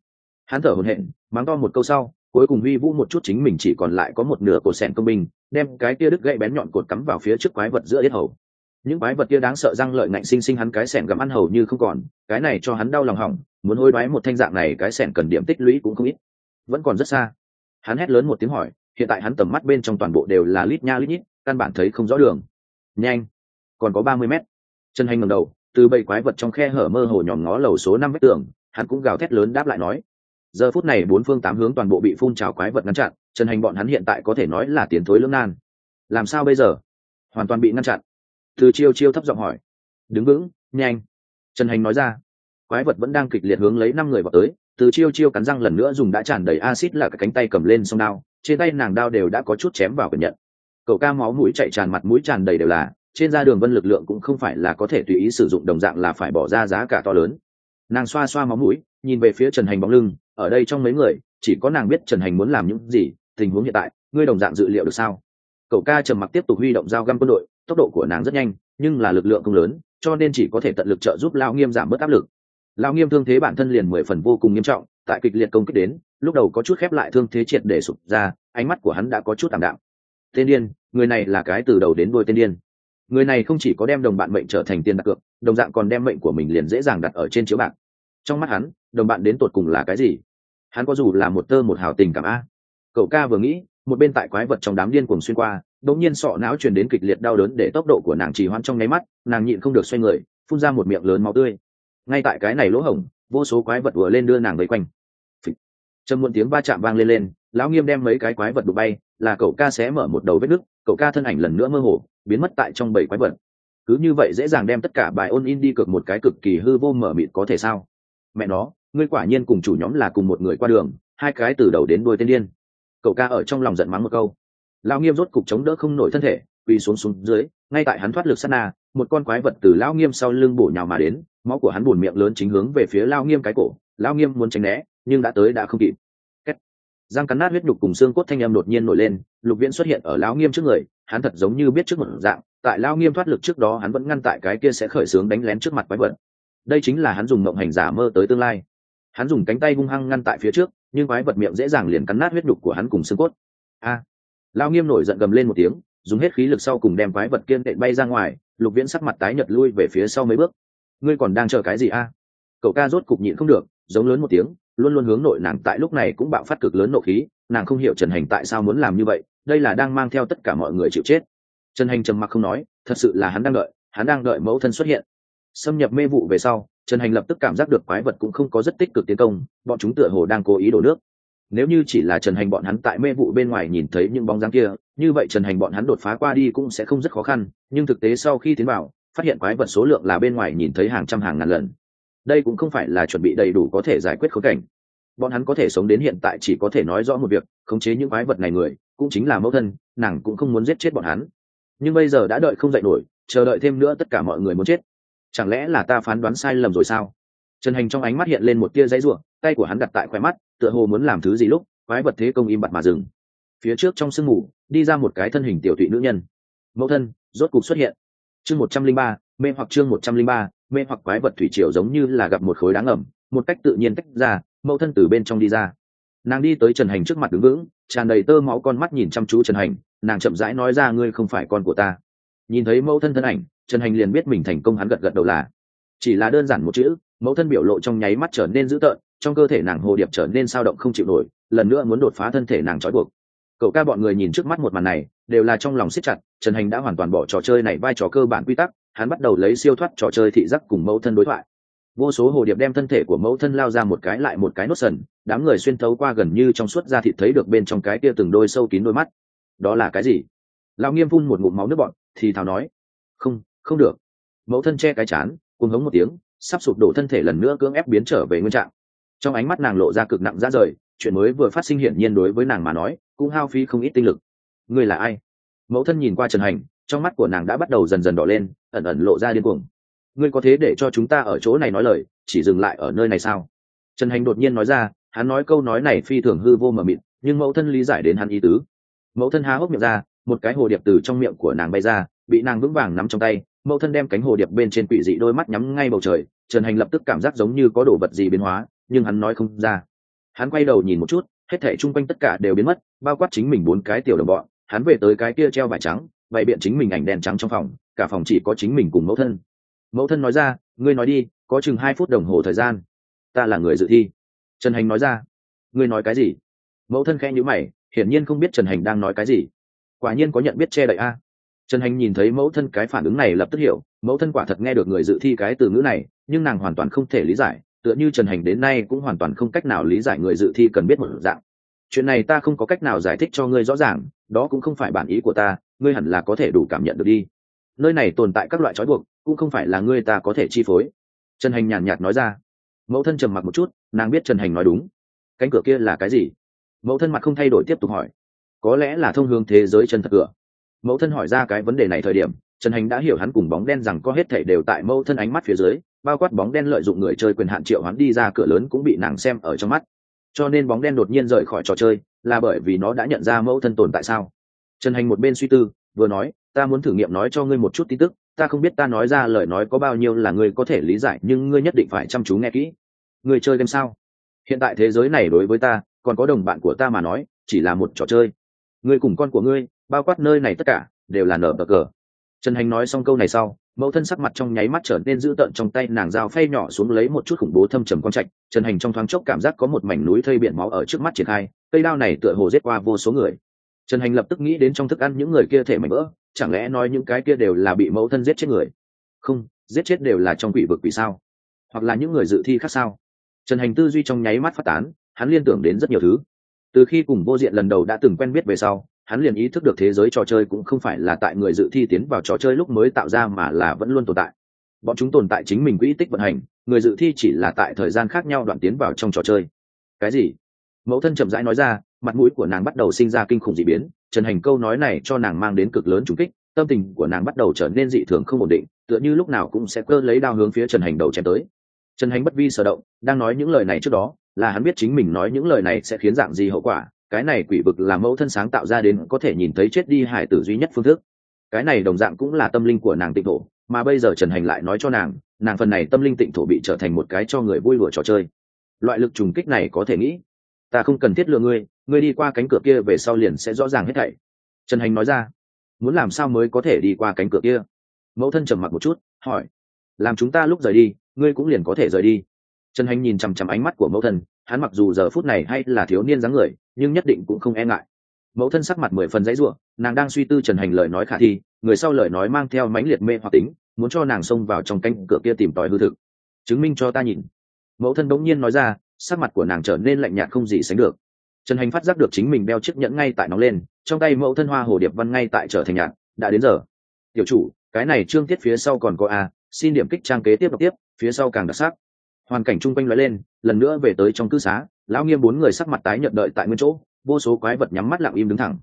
Hắn thở hổn hển, mắng to một câu sau cuối cùng huy vũ một chút chính mình chỉ còn lại có một nửa cột sẹn công binh, đem cái kia đứt gậy bén nhọn cột cắm vào phía trước quái vật giữa yết hầu. Những quái vật kia đáng sợ răng lợi ngạnh sinh sinh hắn cái sẹn gặm ăn hầu như không còn, cái này cho hắn đau lòng hỏng, muốn hối đoái một thanh dạng này cái sẹn cần điểm tích lũy cũng không ít. Vẫn còn rất xa. Hắn hét lớn một tiếng hỏi, hiện tại hắn tầm mắt bên trong toàn bộ đều là lít nha lít nhít, căn bản thấy không rõ đường. Nhanh! Còn có ba mươi mét. Chân hành ngầm đầu, từ bầy quái vật trong khe hở mơ hồ nhòm ngó lầu số năm vách tường, hắn cũng gào thét lớn đáp lại nói giờ phút này bốn phương tám hướng toàn bộ bị phun trào quái vật ngăn chặn, trần hành bọn hắn hiện tại có thể nói là tiến thối lưỡng nan. Làm sao bây giờ? Hoàn toàn bị ngăn chặn. Từ chiêu chiêu thấp giọng hỏi. Đứng vững, nhanh. Trần hành nói ra. Quái vật vẫn đang kịch liệt hướng lấy năm người vào tới. Từ chiêu chiêu cắn răng lần nữa dùng đã tràn đầy acid là cái cánh tay cầm lên sông đao. Trên tay nàng đao đều đã có chút chém vào cẩn nhận. Cậu ca máu mũi chạy tràn mặt mũi tràn đầy đều là. Trên ra đường vân lực lượng cũng không phải là có thể tùy ý sử dụng, đồng dạng là phải bỏ ra giá cả to lớn. Nàng xoa xoa máu mũi, nhìn về phía trần hành bóng lưng ở đây trong mấy người, chỉ có nàng biết trần hành muốn làm những gì, tình huống hiện tại, ngươi đồng dạng dự liệu được sao? Cậu ca trầm mặc tiếp tục huy động dao găm quân đội, tốc độ của nàng rất nhanh, nhưng là lực lượng không lớn, cho nên chỉ có thể tận lực trợ giúp lao nghiêm giảm bớt áp lực. Lao nghiêm thương thế bản thân liền mười phần vô cùng nghiêm trọng, tại kịch liệt công kích đến, lúc đầu có chút khép lại thương thế triệt để sụp ra, ánh mắt của hắn đã có chút tạm đạm. Tên điên, người này là cái từ đầu đến đôi tên điên. Người này không chỉ có đem đồng bạn mệnh trở thành tiền đặt cược, đồng dạng còn đem mệnh của mình liền dễ dàng đặt ở trên chiếu bạc trong mắt hắn, đồng bạn đến tột cùng là cái gì? Hắn có dù là một tơ một hào tình cảm a. Cậu ca vừa nghĩ, một bên tại quái vật trong đám điên cuồng xuyên qua, đột nhiên sọ não truyền đến kịch liệt đau đớn để tốc độ của nàng trì hoãn trong nháy mắt, nàng nhịn không được xoay người, phun ra một miệng lớn máu tươi. Ngay tại cái này lỗ hổng, vô số quái vật vừa lên đưa nàng vây quanh. Trầm muộn tiếng va chạm vang lên lên, lão nghiêm đem mấy cái quái vật đụng bay, là cậu ca sẽ mở một đầu vết nứt, cậu ca thân ảnh lần nữa mơ hồ, biến mất tại trong bảy quái vật. Cứ như vậy dễ dàng đem tất cả bài ôn in đi cực một cái cực kỳ hư vô mở mịt có thể sao? Mẹ nó, ngươi quả nhiên cùng chủ nhóm là cùng một người qua đường, hai cái từ đầu đến đuôi tên điên. Cậu ca ở trong lòng giận mắng một câu. Lão nghiêm rốt cục chống đỡ không nổi thân thể, quỳ xuống xuống dưới, ngay tại hắn thoát lực sát na, một con quái vật từ lão nghiêm sau lưng bổ nhào mà đến, máu của hắn bùn miệng lớn chính hướng về phía lão nghiêm cái cổ, lão nghiêm muốn tránh né, nhưng đã tới đã không kịp. Kết. răng cắn nát huyết nhục cùng xương cốt thanh âm đột nhiên nổi lên, lục viễn xuất hiện ở lão nghiêm trước người, hắn thật giống như biết trước một dạng, tại lão nghiêm thoát lực trước đó hắn vẫn ngăn tại cái kia sẽ khởi xướng đánh lén trước mặt quái vật đây chính là hắn dùng mộng hành giả mơ tới tương lai. Hắn dùng cánh tay hung hăng ngăn tại phía trước, nhưng quái vật miệng dễ dàng liền cắn nát huyết đục của hắn cùng xương cốt. A! Lao nghiêm nổi giận gầm lên một tiếng, dùng hết khí lực sau cùng đem quái vật kiên tệ bay ra ngoài, lục viễn sắc mặt tái nhật lui về phía sau mấy bước. Ngươi còn đang chờ cái gì a? Cậu ca rốt cục nhịn không được, giống lớn một tiếng, luôn luôn hướng nội nàng tại lúc này cũng bạo phát cực lớn nộ khí, nàng không hiểu trần hành tại sao muốn làm như vậy, đây là đang mang theo tất cả mọi người chịu chết. Trần hành trầm mặc không nói, thật sự là hắn đang đợi, hắn đang đợi mẫu thân xuất hiện xâm nhập mê vụ về sau, trần hành lập tức cảm giác được quái vật cũng không có rất tích cực tiến công, bọn chúng tựa hồ đang cố ý đổ nước. Nếu như chỉ là trần hành bọn hắn tại mê vụ bên ngoài nhìn thấy những bóng dáng kia, như vậy trần hành bọn hắn đột phá qua đi cũng sẽ không rất khó khăn, nhưng thực tế sau khi tiến vào, phát hiện quái vật số lượng là bên ngoài nhìn thấy hàng trăm hàng ngàn lần. Đây cũng không phải là chuẩn bị đầy đủ có thể giải quyết khốn cảnh. Bọn hắn có thể sống đến hiện tại chỉ có thể nói rõ một việc, khống chế những quái vật này người, cũng chính là mẫu thân, nàng cũng không muốn giết chết bọn hắn. Nhưng bây giờ đã đợi không dạy nổi, chờ đợi thêm nữa tất cả mọi người muốn chết chẳng lẽ là ta phán đoán sai lầm rồi sao? Trần hành trong ánh mắt hiện lên một tia dãy ruộng tay của hắn đặt tại khoe mắt, tựa hồ muốn làm thứ gì lúc, quái vật thế công im bặt mà dừng. Phía trước trong sương mù, đi ra một cái thân hình tiểu thụy nữ nhân. Mẫu thân, rốt cục xuất hiện. Chương một trăm linh ba, mê hoặc chương một trăm linh ba, mê hoặc quái vật thủy triều giống như là gặp một khối đáng ẩm một cách tự nhiên tách ra, mẫu thân từ bên trong đi ra. Nàng đi tới trần hành trước mặt đứng vững, tràn đầy tơ máu con mắt nhìn chăm chú trần hành, nàng chậm rãi nói ra, ngươi không phải con của ta nhìn thấy mẫu thân thân ảnh, trần hành liền biết mình thành công hắn gật gật đầu là. Chỉ là đơn giản một chữ, mẫu thân biểu lộ trong nháy mắt trở nên dữ tợn, trong cơ thể nàng hồ điệp trở nên sao động không chịu nổi, lần nữa muốn đột phá thân thể nàng trói buộc. Cậu ca bọn người nhìn trước mắt một màn này, đều là trong lòng siết chặt, trần hành đã hoàn toàn bỏ trò chơi này vai trò cơ bản quy tắc, hắn bắt đầu lấy siêu thoát trò chơi thị giác cùng mẫu thân đối thoại. Vô số hồ điệp đem thân thể của mẫu thân lao ra một cái lại một cái nốt sần, đám người xuyên thấu qua gần như trong suốt da thịt thấy được bên trong cái kia từng đôi sâu kín đôi mắt. Đó là cái gì? Lao nghiêm phun một ngụm máu nước bọn thì thào nói, không không được. Mẫu thân che cái chán, cuồng hống một tiếng, sắp sụp đổ thân thể lần nữa cưỡng ép biến trở về nguyên trạng. Trong ánh mắt nàng lộ ra cực nặng ra rời, chuyện mới vừa phát sinh hiển nhiên đối với nàng mà nói, cũng hao phí không ít tinh lực. Ngươi là ai? Mẫu thân nhìn qua trần hành, trong mắt của nàng đã bắt đầu dần dần đỏ lên, ẩn ẩn lộ ra điên cuồng. Ngươi có thế để cho chúng ta ở chỗ này nói lời, chỉ dừng lại ở nơi này sao? Trần hành đột nhiên nói ra, hắn nói câu nói này phi thường hư vô mờ mịt, nhưng mẫu thân lý giải đến hắn ý tứ. Mẫu thân há hốc miệng ra một cái hồ điệp từ trong miệng của nàng bay ra, bị nàng vững vàng nắm trong tay, mẫu thân đem cánh hồ điệp bên trên quỷ dị đôi mắt nhắm ngay bầu trời, trần hành lập tức cảm giác giống như có đồ vật gì biến hóa, nhưng hắn nói không ra. Hắn quay đầu nhìn một chút, hết thảy chung quanh tất cả đều biến mất, bao quát chính mình bốn cái tiểu đồng bọn, hắn về tới cái kia treo vải trắng vậy biện chính mình ảnh đèn trắng trong phòng, cả phòng chỉ có chính mình cùng mẫu thân. Mẫu thân nói ra, ngươi nói đi, có chừng hai phút đồng hồ thời gian. Ta là người dự thi. Trần hành nói ra. Ngươi nói cái gì? Mẫu thân khẽ nhữ mày, hiển nhiên không biết trần hành đang nói cái gì quả nhiên có nhận biết che đậy a. Trần hành nhìn thấy mẫu thân cái phản ứng này lập tức hiểu, mẫu thân quả thật nghe được người dự thi cái từ ngữ này, nhưng nàng hoàn toàn không thể lý giải, tựa như trần hành đến nay cũng hoàn toàn không cách nào lý giải người dự thi cần biết một dạng. Chuyện này ta không có cách nào giải thích cho ngươi rõ ràng, đó cũng không phải bản ý của ta, ngươi hẳn là có thể đủ cảm nhận được đi. Nơi này tồn tại các loại trói buộc, cũng không phải là ngươi ta có thể chi phối. Trần hành nhàn nhạt nói ra. Mẫu thân trầm mặc một chút, nàng biết trần hành nói đúng. Cánh cửa kia là cái gì? Mẫu thân mặt không thay đổi tiếp tục hỏi có lẽ là thông hướng thế giới chân thật cửa. Mẫu thân hỏi ra cái vấn đề này thời điểm, trần hành đã hiểu hắn cùng bóng đen rằng có hết thể đều tại mẫu thân ánh mắt phía dưới, bao quát bóng đen lợi dụng người chơi quyền hạn triệu hắn đi ra cửa lớn cũng bị nàng xem ở trong mắt. Cho nên bóng đen đột nhiên rời khỏi trò chơi, là bởi vì nó đã nhận ra mẫu thân tồn tại sao. Trần hành một bên suy tư, vừa nói, ta muốn thử nghiệm nói cho ngươi một chút tin tức, ta không biết ta nói ra lời nói có bao nhiêu là ngươi có thể lý giải, nhưng ngươi nhất định phải chăm chú nghe kỹ. Người chơi game sao? Hiện tại thế giới này đối với ta, còn có đồng bạn của ta mà nói, chỉ là một trò chơi ngươi cùng con của ngươi, bao quát nơi này tất cả, đều là nở bờ cờ. Trần hành nói xong câu này sau, mẫu thân sắc mặt trong nháy mắt trở nên dữ tợn, trong tay nàng dao phay nhỏ xuống lấy một chút khủng bố thâm trầm con trạch. Trần hành trong thoáng chốc cảm giác có một mảnh núi thây biển máu ở trước mắt triển khai, cây đao này tựa hồ giết qua vô số người. Trần hành lập tức nghĩ đến trong thức ăn những người kia thể mảnh vỡ, chẳng lẽ nói những cái kia đều là bị mẫu thân giết chết người? Không, giết chết đều là trong quỷ vực vì sao? Hoặc là những người dự thi khác sao? Trần hành tư duy trong nháy mắt phát tán, hắn liên tưởng đến rất nhiều thứ từ khi cùng vô diện lần đầu đã từng quen biết về sau, hắn liền ý thức được thế giới trò chơi cũng không phải là tại người dự thi tiến vào trò chơi lúc mới tạo ra mà là vẫn luôn tồn tại. Bọn chúng tồn tại chính mình quỹ tích vận hành, người dự thi chỉ là tại thời gian khác nhau đoạn tiến vào trong trò chơi. Cái gì? Mẫu thân chậm rãi nói ra, mặt mũi của nàng bắt đầu sinh ra kinh khủng d ị biến, trần hành câu nói này cho nàng mang đến cực lớn trùng kích, tâm tình của nàng bắt đầu trở nên dị thường không ổn định, tựa như lúc nào cũng sẽ cơ lấy đao hướng phía trần hành đầu chém tới. Trần hành bất vi sở động, đang nói những lời này trước đó là hắn biết chính mình nói những lời này sẽ khiến dạng gì hậu quả, cái này quỷ vực là mẫu thân sáng tạo ra đến có thể nhìn thấy chết đi hải tử duy nhất phương thức. Cái này đồng dạng cũng là tâm linh của nàng tịnh thổ, mà bây giờ trần hành lại nói cho nàng nàng phần này tâm linh tịnh thổ bị trở thành một cái cho người vui lụa trò chơi. Loại lực trùng kích này có thể nghĩ, ta không cần thiết lừa ngươi ngươi đi qua cánh cửa kia về sau liền sẽ rõ ràng hết thảy. Trần hành nói ra, muốn làm sao mới có thể đi qua cánh cửa kia? Mẫu thân trầm mặc một chút, hỏi, làm chúng ta lúc rời đi, ngươi cũng liền có thể rời đi trần hành nhìn chằm chằm ánh mắt của mẫu thân, hắn mặc dù giờ phút này hay là thiếu niên dáng người, nhưng nhất định cũng không e ngại. Mẫu thân sắc mặt mười phần dãy ruộng nàng đang suy tư trần hành lời nói khả thi, người sau lời nói mang theo mãnh liệt mê hoặc tính, muốn cho nàng xông vào trong cánh cửa kia tìm tòi hư thực. Chứng minh cho ta nhìn. Mẫu thân bỗng nhiên nói ra, sắc mặt của nàng trở nên lạnh nhạt không gì sánh được. Trần hành phát giác được chính mình đeo chiếc nhẫn ngay tại nóng lên, trong tay mẫu thân hoa hồ điệp văn ngay tại trở thành nhạt, đã đến giờ. Tiểu chủ, cái này trương tiết phía sau còn có a, xin điểm kích trang kế tiếp đọc tiếp, phía sau càng đặc sắc hoàn cảnh chung quanh lóe lên, lần nữa về tới trong cư xá, lão nghiêm bốn người sắc mặt tái nhận đợi tại nguyên chỗ, vô số quái vật nhắm mắt lặng im đứng thẳng.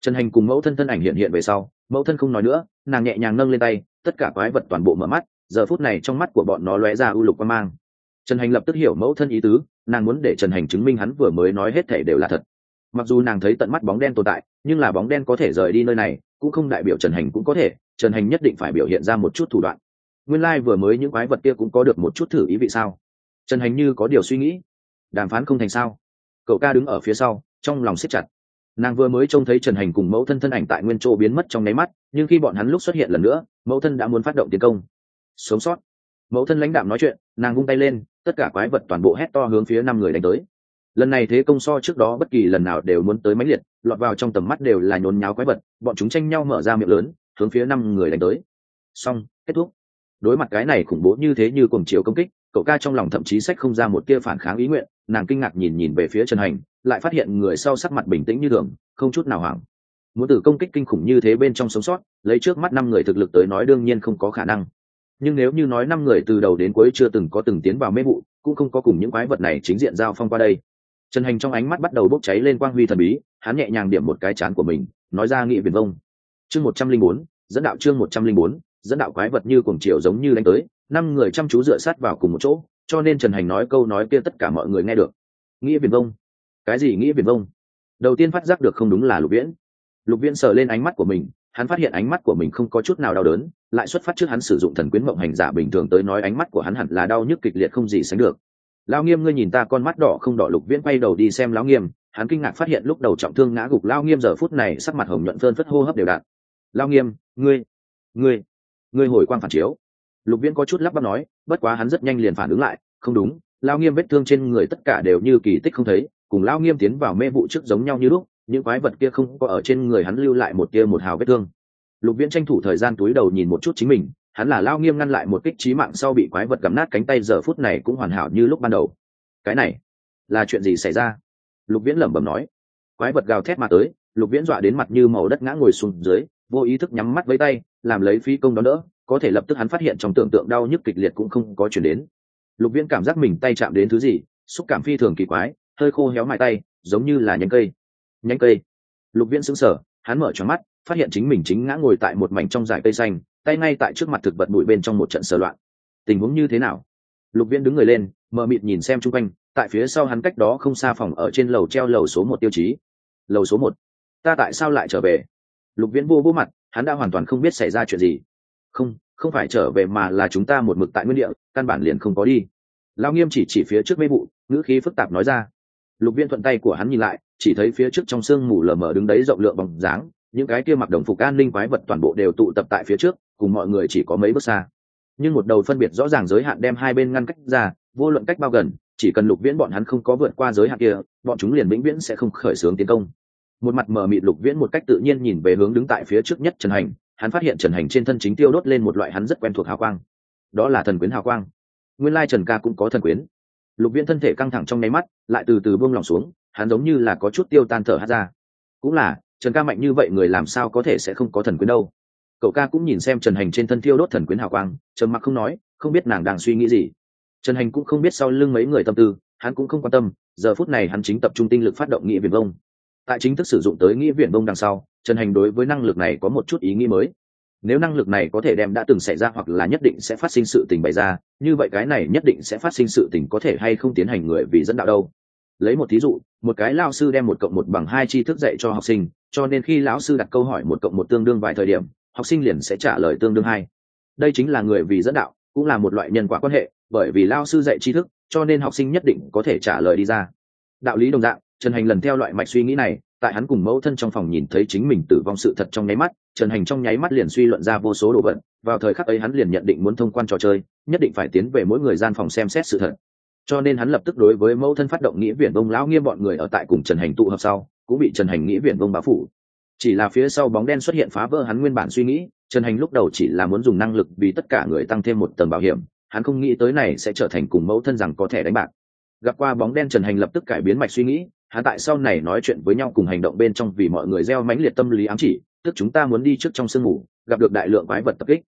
Trần hành cùng mẫu thân thân ảnh hiện hiện về sau, mẫu thân không nói nữa, nàng nhẹ nhàng nâng lên tay, tất cả quái vật toàn bộ mở mắt, giờ phút này trong mắt của bọn nó lóe ra ưu lục quan mang. Trần hành lập tức hiểu mẫu thân ý tứ, nàng muốn để trần hành chứng minh hắn vừa mới nói hết thể đều là thật. Mặc dù nàng thấy tận mắt bóng đen tồn tại, nhưng là bóng đen có thể rời đi nơi này, cũng không đại biểu trần hành cũng có thể, trần hành nhất định phải biểu hiện ra một chút thủ đoạn. Nguyên lai、like、vừa mới những quái vật kia cũng có được một chút thử ý vị sao? Trần hành như có điều suy nghĩ. Đàm phán không thành sao? Cậu ca đứng ở phía sau, trong lòng siết chặt. Nàng vừa mới trông thấy trần hành cùng mẫu thân thân ảnh tại nguyên chỗ biến mất trong nháy mắt, nhưng khi bọn hắn lúc xuất hiện lần nữa, mẫu thân đã muốn phát động tiến công. Sống sót. Mẫu thân lãnh đạm nói chuyện, nàng vung tay lên, tất cả quái vật toàn bộ hét to hướng phía năm người đánh tới. Lần này thế công so trước đó bất kỳ lần nào đều muốn tới máy liệt, lọt vào trong tầm mắt đều là nhốn nháo quái vật, bọn chúng tranh nhau mở ra miệng lớn, hướng phía năm người đánh tới. Xong, kết thúc. Đối mặt cái này khủng bố như thế như cùng chiều công kích cậu ca trong lòng thậm chí sách không ra một tia phản kháng ý nguyện, nàng kinh ngạc nhìn nhìn về phía trần hành, lại phát hiện người sau sắc mặt bình tĩnh như thường, không chút nào hoảng. Muốn từ công kích kinh khủng như thế bên trong sống sót, lấy trước mắt năm người thực lực tới nói đương nhiên không có khả năng. Nhưng nếu như nói năm người từ đầu đến cuối chưa từng có từng tiến vào mê vụ, cũng không có cùng những quái vật này chính diện giao phong qua đây. Trần hành trong ánh mắt bắt đầu bốc cháy lên quang huy thần bí, hắn nhẹ nhàng điểm một cái chán của mình, nói ra nghị viền vông. Chương một trăm linh bốn, dẫn đạo chương một trăm linh bốn, dẫn đạo quái vật như cuồng chiều giống như đánh tới năm người chăm chú dựa sát vào cùng một chỗ, cho nên trần hành nói câu nói kia tất cả mọi người nghe được. Nghĩa viền vông. Cái gì nghĩa viền vông? Đầu tiên phát giác được không đúng là lục viễn. Lục viễn sờ lên ánh mắt của mình, hắn phát hiện ánh mắt của mình không có chút nào đau đớn, lại xuất phát trước hắn sử dụng thần quyến mộng hành giả bình thường tới nói ánh mắt của hắn hẳn là đau nhức kịch liệt không gì sánh được. Lao nghiêm, ngươi nhìn ta con mắt đỏ không đỏ, lục viễn quay đầu đi xem lão nghiêm, hắn kinh ngạc phát hiện lúc đầu trọng thương ngã gục lao nghiêm giờ phút này sắc mặt hồng nhuận phơn phất hô hấp đều đặn. Lao nghiêm, ngươi ngươi ngươi hồi quang phản chiếu lục viễn có chút lắp bắp nói, bất quá hắn rất nhanh liền phản ứng lại, không đúng, lao nghiêm vết thương trên người tất cả đều như kỳ tích không thấy, cùng lao nghiêm tiến vào mê vụ trước giống nhau như lúc, những quái vật kia không có ở trên người hắn lưu lại một tia một hào vết thương. Lục viễn tranh thủ thời gian túi đầu nhìn một chút chính mình, hắn là lao nghiêm ngăn lại một kích trí mạng sau bị quái vật gắm nát cánh tay giờ phút này cũng hoàn hảo như lúc ban đầu. Cái này, là chuyện gì xảy ra? Lục viễn lẩm bẩm nói. Quái vật gào thét mà tới, lục viễn dọa đến mặt như màu đất ngã ngồi xuống dưới, vô ý thức nhắm mắt với tay, làm lấy phi công đó đỡ có thể lập tức hắn phát hiện trong tưởng tượng đau nhức kịch liệt cũng không có chuyển đến. Lục viễn cảm giác mình tay chạm đến thứ gì, xúc cảm phi thường kỳ quái, hơi khô héo mại tay, giống như là nhánh cây. Nhánh cây. Lục viễn sững sờ, hắn mở tròn mắt, phát hiện chính mình chính ngã ngồi tại một mảnh trong dải cây xanh, tay ngay tại trước mặt thực vật bụi bên trong một trận sờ loạn. Tình huống như thế nào? Lục viễn đứng người lên, mờ mịt nhìn xem chung quanh, tại phía sau hắn cách đó không xa phòng ở trên lầu treo lầu số một tiêu chí. Lầu số một. Ta tại sao lại trở về? Lục viễn vô vô mặt, hắn đã hoàn toàn không biết xảy ra chuyện gì không không phải trở về mà là chúng ta một mực tại nguyên địa, căn bản liền không có đi. Lao nghiêm chỉ chỉ phía trước mê vụ, ngữ khí phức tạp nói ra. Lục viên thuận tay của hắn nhìn lại, chỉ thấy phía trước trong sương mù lờ mờ đứng đấy rộng lượng bằng dáng, những cái kia mặc đồng phục an ninh quái vật toàn bộ đều tụ tập tại phía trước, cùng mọi người chỉ có mấy bước xa. Nhưng một đầu phân biệt rõ ràng giới hạn đem hai bên ngăn cách ra, vô luận cách bao gần, chỉ cần lục viễn bọn hắn không có vượt qua giới hạn kia, bọn chúng liền vĩnh viễn sẽ không khởi xướng tiến công. Một mặt mờ mịt lục viễn một cách tự nhiên nhìn về hướng đứng tại phía trước nhất trần hành hắn phát hiện trần hành trên thân chính tiêu đốt lên một loại hắn rất quen thuộc hào quang. Đó là thần quyến hào quang. Nguyên lai trần ca cũng có thần quyến. Lục viễn thân thể căng thẳng trong nháy mắt, lại từ từ buông lỏng xuống, hắn giống như là có chút tiêu tan thở hát ra. Cũng là, trần ca mạnh như vậy người làm sao có thể sẽ không có thần quyến đâu? Cậu ca cũng nhìn xem trần hành trên thân tiêu đốt thần quyến hào quang, trầm mặc không nói, không biết nàng đang suy nghĩ gì. Trần hành cũng không biết sau lưng mấy người tâm tư, hắn cũng không quan tâm, giờ phút này hắn chính tập trung tinh lực phát động nghĩa viền vông. Tại chính thức sử dụng tới nghĩa viền vông đằng sau trần hành đối với năng lực này có một chút ý nghĩ mới. Nếu năng lực này có thể đem đã từng xảy ra hoặc là nhất định sẽ phát sinh sự tình bày ra, như vậy cái này nhất định sẽ phát sinh sự tình có thể hay không tiến hành người vì dẫn đạo đâu. Lấy một thí dụ, một cái lao sư đem một cộng một bằng hai tri thức dạy cho học sinh, cho nên khi lão sư đặt câu hỏi một cộng một tương đương vài thời điểm, học sinh liền sẽ trả lời tương đương hai. Đây chính là người vì dẫn đạo, cũng là một loại nhân quả quan hệ, bởi vì lao sư dạy tri thức, cho nên học sinh nhất định có thể trả lời đi ra. Đạo lý đồng dạng, trần hành lần theo loại mạch suy nghĩ này tại hắn cùng mẫu thân trong phòng nhìn thấy chính mình tử vong sự thật trong nháy mắt, trần hành trong nháy mắt liền suy luận ra vô số đồ vật, vào thời khắc ấy hắn liền nhận định muốn thông quan trò chơi, nhất định phải tiến về mỗi người gian phòng xem xét sự thật. Cho nên hắn lập tức đối với mẫu thân phát động nghĩa viện bông lão nghiêm bọn người ở tại cùng trần hành tụ hợp sau, cũng bị trần hành nghĩa viện bông bá phủ. Chỉ là phía sau bóng đen xuất hiện phá vỡ hắn nguyên bản suy nghĩ, trần hành lúc đầu chỉ là muốn dùng năng lực vì tất cả người tăng thêm một tầng bảo hiểm, hắn không nghĩ tới này sẽ trở thành cùng mẫu thân rằng có thể đánh bạc. Gặp qua bóng đen trần hành lập tức cải biến mạch suy nghĩ hắn tại sau này nói chuyện với nhau cùng hành động bên trong vì mọi người gieo mãnh liệt tâm lý ám chỉ, tức chúng ta muốn đi trước trong sương mù, gặp được đại lượng quái vật tập kích.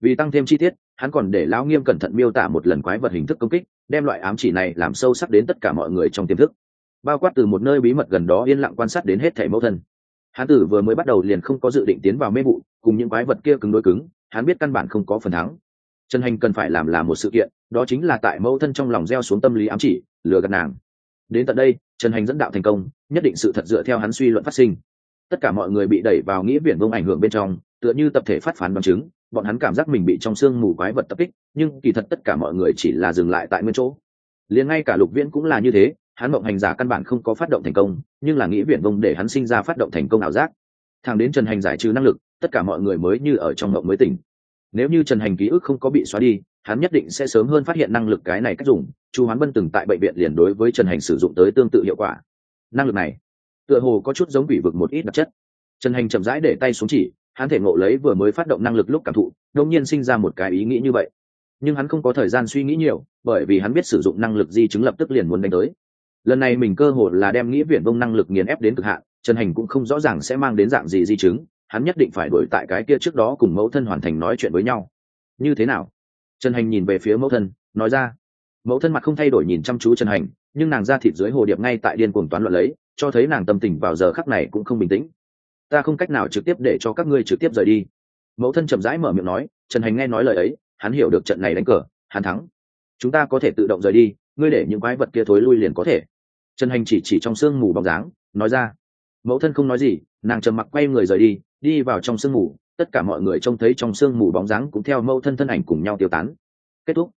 Vì tăng thêm chi tiết, hắn còn để lão nghiêm cẩn thận miêu tả một lần quái vật hình thức công kích, đem loại ám chỉ này làm sâu sắc đến tất cả mọi người trong tiềm thức. Bao quát từ một nơi bí mật gần đó yên lặng quan sát đến hết thẻ mẫu thân. Hắn tử vừa mới bắt đầu liền không có dự định tiến vào mê vụ, cùng những quái vật kia cứng đối cứng, hắn biết căn bản không có phần thắng. Trần hành cần phải làm là một sự kiện, đó chính là tại mẫu thân trong lòng gieo xuống tâm lý ám chỉ, lừa gạt nàng. Đến tận đây trần hành dẫn đạo thành công, nhất định sự thật dựa theo hắn suy luận phát sinh. Tất cả mọi người bị đẩy vào nghĩa viển vông ảnh hưởng bên trong, tựa như tập thể phát phán bằng chứng, bọn hắn cảm giác mình bị trong sương mù quái vật tập kích, nhưng kỳ thật tất cả mọi người chỉ là dừng lại tại nguyên chỗ. Liền ngay cả lục viễn cũng là như thế, hắn mộng hành giả căn bản không có phát động thành công, nhưng là nghĩa viển vông để hắn sinh ra phát động thành công ảo giác. Thàng đến trần hành giải trừ năng lực, tất cả mọi người mới như ở trong mộng mới tỉnh. Nếu như trần hành ký ức không có bị xóa đi hắn nhất định sẽ sớm hơn phát hiện năng lực cái này cách dùng, chu hoán bân từng tại bệnh viện liền đối với trần hành sử dụng tới tương tự hiệu quả. Năng lực này, tựa hồ có chút giống quỷ vực một ít đặc chất. Trần hành chậm rãi để tay xuống chỉ, hắn thể ngộ lấy vừa mới phát động năng lực lúc cảm thụ, đột nhiên sinh ra một cái ý nghĩ như vậy. Nhưng hắn không có thời gian suy nghĩ nhiều, bởi vì hắn biết sử dụng năng lực di chứng lập tức liền muốn đánh tới. Lần này mình cơ hội là đem nghĩ viện vông năng lực nghiền ép đến cực hạn, trần hành cũng không rõ ràng sẽ mang đến dạng gì di chứng, hắn nhất định phải đổi tại cái kia trước đó cùng mẫu thân hoàn thành nói chuyện với nhau. Như thế nào? Trần hành nhìn về phía mẫu thân, nói ra, mẫu thân mặt không thay đổi nhìn chăm chú trần hành, nhưng nàng ra thịt dưới hồ điệp ngay tại điên cuồng toán luận lấy, cho thấy nàng tâm tình vào giờ khắc này cũng không bình tĩnh. Ta không cách nào trực tiếp để cho các ngươi trực tiếp rời đi. Mẫu thân chậm rãi mở miệng nói, trần hành nghe nói lời ấy, hắn hiểu được trận này đánh cờ, hắn thắng. Chúng ta có thể tự động rời đi, ngươi để những quái vật kia thối lui liền có thể. Trần hành chỉ chỉ trong sương mù bóng dáng, nói ra, mẫu thân không nói gì, nàng trầm mặc quay người rời đi đi vào trong sương mù tất cả mọi người trông thấy trong sương mù bóng dáng cũng theo mâu thân thân ảnh cùng nhau tiêu tán. Kết thúc.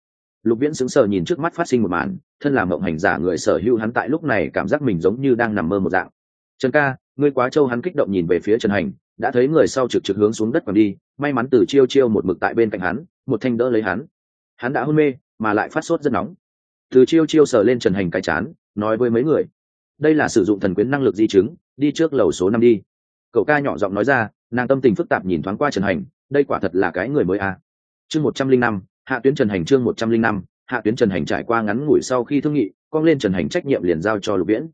Lục viễn sững sờ nhìn trước mắt phát sinh một màn, thân làm mộng hành giả người sở hữu hắn tại lúc này cảm giác mình giống như đang nằm mơ một dạng. Trần ca, ngươi quá trâu. Hắn kích động nhìn về phía trần hành, đã thấy người sau trực trực hướng xuống đất còn đi, may mắn từ chiêu chiêu một mực tại bên cạnh hắn, một thanh đỡ lấy hắn. Hắn đã hôn mê, mà lại phát sốt rất nóng. Từ chiêu chiêu sờ lên trần hành cái chán, nói với mấy người, đây là sử dụng thần quyến năng lực di chứng, đi trước lầu số năm đi. Cậu ca nhỏ giọng nói ra nàng tâm tình phức tạp nhìn thoáng qua trần hành, đây quả thật là cái người mới à. chương một trăm linh năm, hạ tuyến trần hành chương một trăm linh năm, hạ tuyến trần hành trải qua ngắn ngủi sau khi thương nghị con lên trần hành trách nhiệm liền giao cho lục viễn.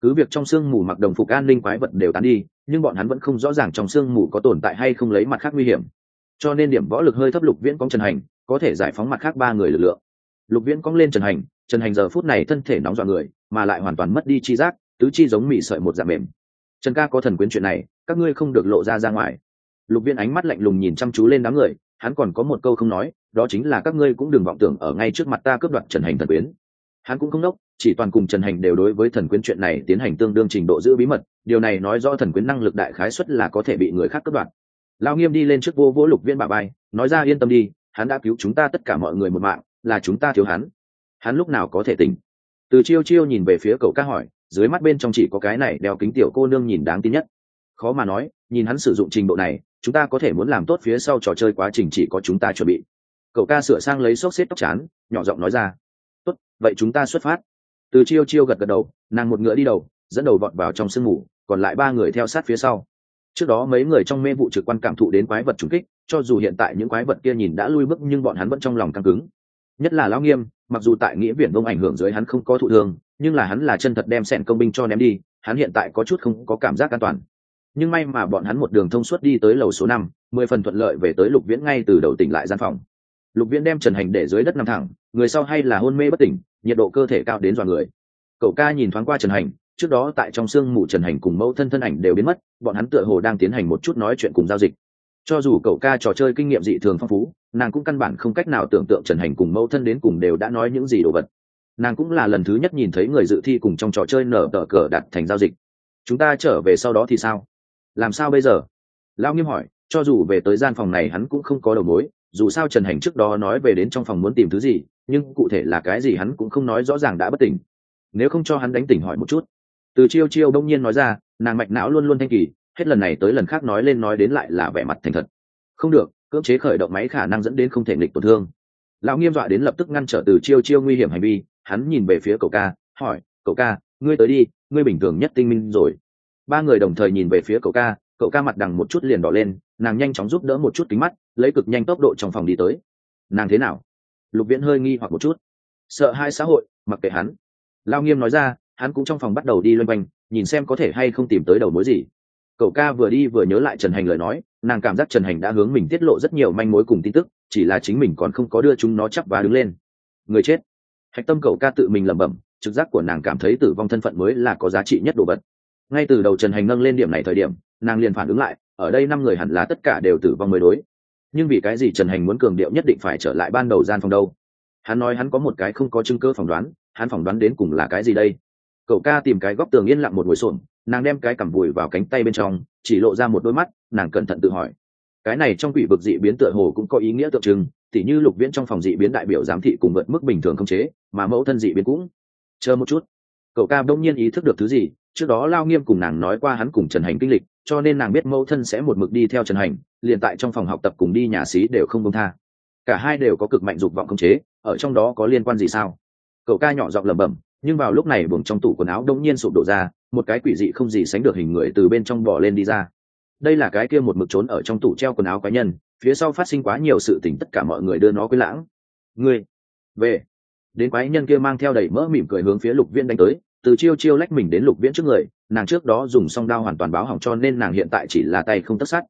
Cứ việc trong sương mù mặc đồng phục an ninh quái vật đều tán đi, nhưng bọn hắn vẫn không rõ ràng trong sương mù có tồn tại hay không lấy mặt khác nguy hiểm. Cho nên điểm võ lực hơi thấp lục viễn cong trần hành, có thể giải phóng mặt khác ba người lực lượng. Lục viễn cong lên trần hành trần hành giờ phút này thân thể nóng dọa người, mà lại hoàn toàn mất đi chi giác, tứ chi giống mị sợi một dạng mềm. Trần ca có thần quyến chuyện này các ngươi không được lộ ra ra ngoài. Lục Viên ánh mắt lạnh lùng nhìn chăm chú lên đám người, hắn còn có một câu không nói, đó chính là các ngươi cũng đừng vọng tưởng ở ngay trước mặt ta cướp đoạt trần hành thần quyến. Hắn cũng không nốc, chỉ toàn cùng trần hành đều đối với thần quyến chuyện này tiến hành tương đương trình độ giữ bí mật, điều này nói rõ thần quyến năng lực đại khái xuất là có thể bị người khác cướp đoạt. lao nghiêm đi lên trước vô vỗ lục viên bà bay nói ra yên tâm đi, hắn đã cứu chúng ta tất cả mọi người một mạng, là chúng ta thiếu hắn. Hắn lúc nào có thể tỉnh? Từ chiêu chiêu nhìn về phía cậu ca hỏi, dưới mắt bên trong chỉ có cái này đeo kính tiểu cô nương nhìn đáng tin nhất khó mà nói, nhìn hắn sử dụng trình độ này, chúng ta có thể muốn làm tốt phía sau trò chơi quá trình chỉ có chúng ta chuẩn bị. Cậu ca sửa sang lấy xốc xếp tóc chán, nhỏ giọng nói ra. Tốt, vậy chúng ta xuất phát. Từ chiêu chiêu gật gật đầu, nàng một ngựa đi đầu, dẫn đầu vọt vào trong sương mù, còn lại ba người theo sát phía sau. Trước đó mấy người trong mê vụ trực quan cảm thụ đến quái vật trùng kích, cho dù hiện tại những quái vật kia nhìn đã lui bước nhưng bọn hắn vẫn trong lòng căng cứng. Nhất là lão nghiêm, mặc dù tại nghĩa viển vông ảnh hưởng dưới hắn không có thụ thương, nhưng là hắn là chân thật đem sẹn công binh cho ném đi, hắn hiện tại có chút không có cảm giác an toàn nhưng may mà bọn hắn một đường thông suốt đi tới lầu số năm, mười phần thuận lợi về tới lục viễn ngay từ đầu tỉnh lại gian phòng. Lục viễn đem trần hành để dưới đất nằm thẳng, người sau hay là hôn mê bất tỉnh, nhiệt độ cơ thể cao đến dọa người. Cậu ca nhìn thoáng qua trần hành, trước đó tại trong sương mù trần hành cùng mẫu thân thân ảnh đều biến mất, bọn hắn tựa hồ đang tiến hành một chút nói chuyện cùng giao dịch. Cho dù cậu ca trò chơi kinh nghiệm dị thường phong phú, nàng cũng căn bản không cách nào tưởng tượng trần hành cùng mẫu thân đến cùng đều đã nói những gì đồ vật. Nàng cũng là lần thứ nhất nhìn thấy người dự thi cùng trong trò chơi nở tờ cờ đặt thành giao dịch. Chúng ta trở về sau đó thì sao? Làm sao bây giờ? Lao nghiêm hỏi, cho dù về tới gian phòng này hắn cũng không có đầu mối, dù sao trần hành trước đó nói về đến trong phòng muốn tìm thứ gì, nhưng cụ thể là cái gì hắn cũng không nói rõ ràng đã bất tỉnh. Nếu không cho hắn đánh tỉnh hỏi một chút. Từ chiêu chiêu đông nhiên nói ra, nàng mạch não luôn luôn thanh kỳ, hết lần này tới lần khác nói lên nói đến lại là vẻ mặt thành thật. Không được, cưỡng chế khởi động máy khả năng dẫn đến không thể nghịch tổn thương. Lão nghiêm dọa đến lập tức ngăn trở từ chiêu chiêu nguy hiểm hành vi, hắn nhìn về phía cậu ca, hỏi, cậu ca, ngươi tới đi, ngươi bình thường nhất tinh minh rồi ba người đồng thời nhìn về phía cậu ca cậu ca mặt đằng một chút liền đỏ lên, nàng nhanh chóng giúp đỡ một chút kính mắt, lấy cực nhanh tốc độ trong phòng đi tới. Nàng thế nào? Lục viễn hơi nghi hoặc một chút. Sợ hai xã hội, mặc kệ hắn. Lao nghiêm nói ra, hắn cũng trong phòng bắt đầu đi loanh quanh, nhìn xem có thể hay không tìm tới đầu mối gì. Cậu ca vừa đi vừa nhớ lại trần hành lời nói, nàng cảm giác trần hành đã hướng mình tiết lộ rất nhiều manh mối cùng tin tức, chỉ là chính mình còn không có đưa chúng nó chắc và đứng lên. Người chết. Hạch tâm cậu ca tự mình lẩm bẩm, trực giác của nàng cảm thấy tử vong thân phận mới là có giá trị nhất đồ vật ngay từ đầu trần hành nâng lên điểm này thời điểm, nàng liền phản ứng lại, ở đây năm người hẳn là tất cả đều tử vong mới đối. Nhưng vì cái gì trần hành muốn cường điệu nhất định phải trở lại ban đầu gian phòng đâu? Hắn nói hắn có một cái không có chứng cơ phỏng đoán, hắn phỏng đoán đến cùng là cái gì đây? Cậu ca tìm cái góc tường yên lặng một ngồi xổm, nàng đem cái cằm vùi vào cánh tay bên trong, chỉ lộ ra một đôi mắt, nàng cẩn thận tự hỏi. Cái này trong quỷ vực dị biến tựa hồ cũng có ý nghĩa tượng trưng, tỉ như lục viễn trong phòng dị biến đại biểu giám thị cùng vượt mức bình thường không chế, mà mẫu thân dị biến cũng. Chờ một chút cậu ca đông nhiên ý thức được thứ gì, trước đó lao nghiêm cùng nàng nói qua hắn cùng trần hành kinh lịch, cho nên nàng biết mẫu thân sẽ một mực đi theo trần hành, liền tại trong phòng học tập cùng đi nhà xí đều không công tha. Cả hai đều có cực mạnh dục vọng không chế, ở trong đó có liên quan gì sao? Cậu ca nhỏ giọng lẩm bẩm, nhưng vào lúc này buồng trong tủ quần áo đông nhiên sụp đổ ra, một cái quỷ dị không gì sánh được hình người từ bên trong bỏ lên đi ra. Đây là cái kia một mực trốn ở trong tủ treo quần áo cá nhân, phía sau phát sinh quá nhiều sự tình tất cả mọi người đưa nó quên lãng. Ngươi, về đến quái nhân kia mang theo đầy mỡ mỉm cười hướng phía lục viễn đánh tới, từ chiêu chiêu lách mình đến lục viễn trước người, nàng trước đó dùng song đao hoàn toàn báo hỏng cho nên nàng hiện tại chỉ là tay không tất sát.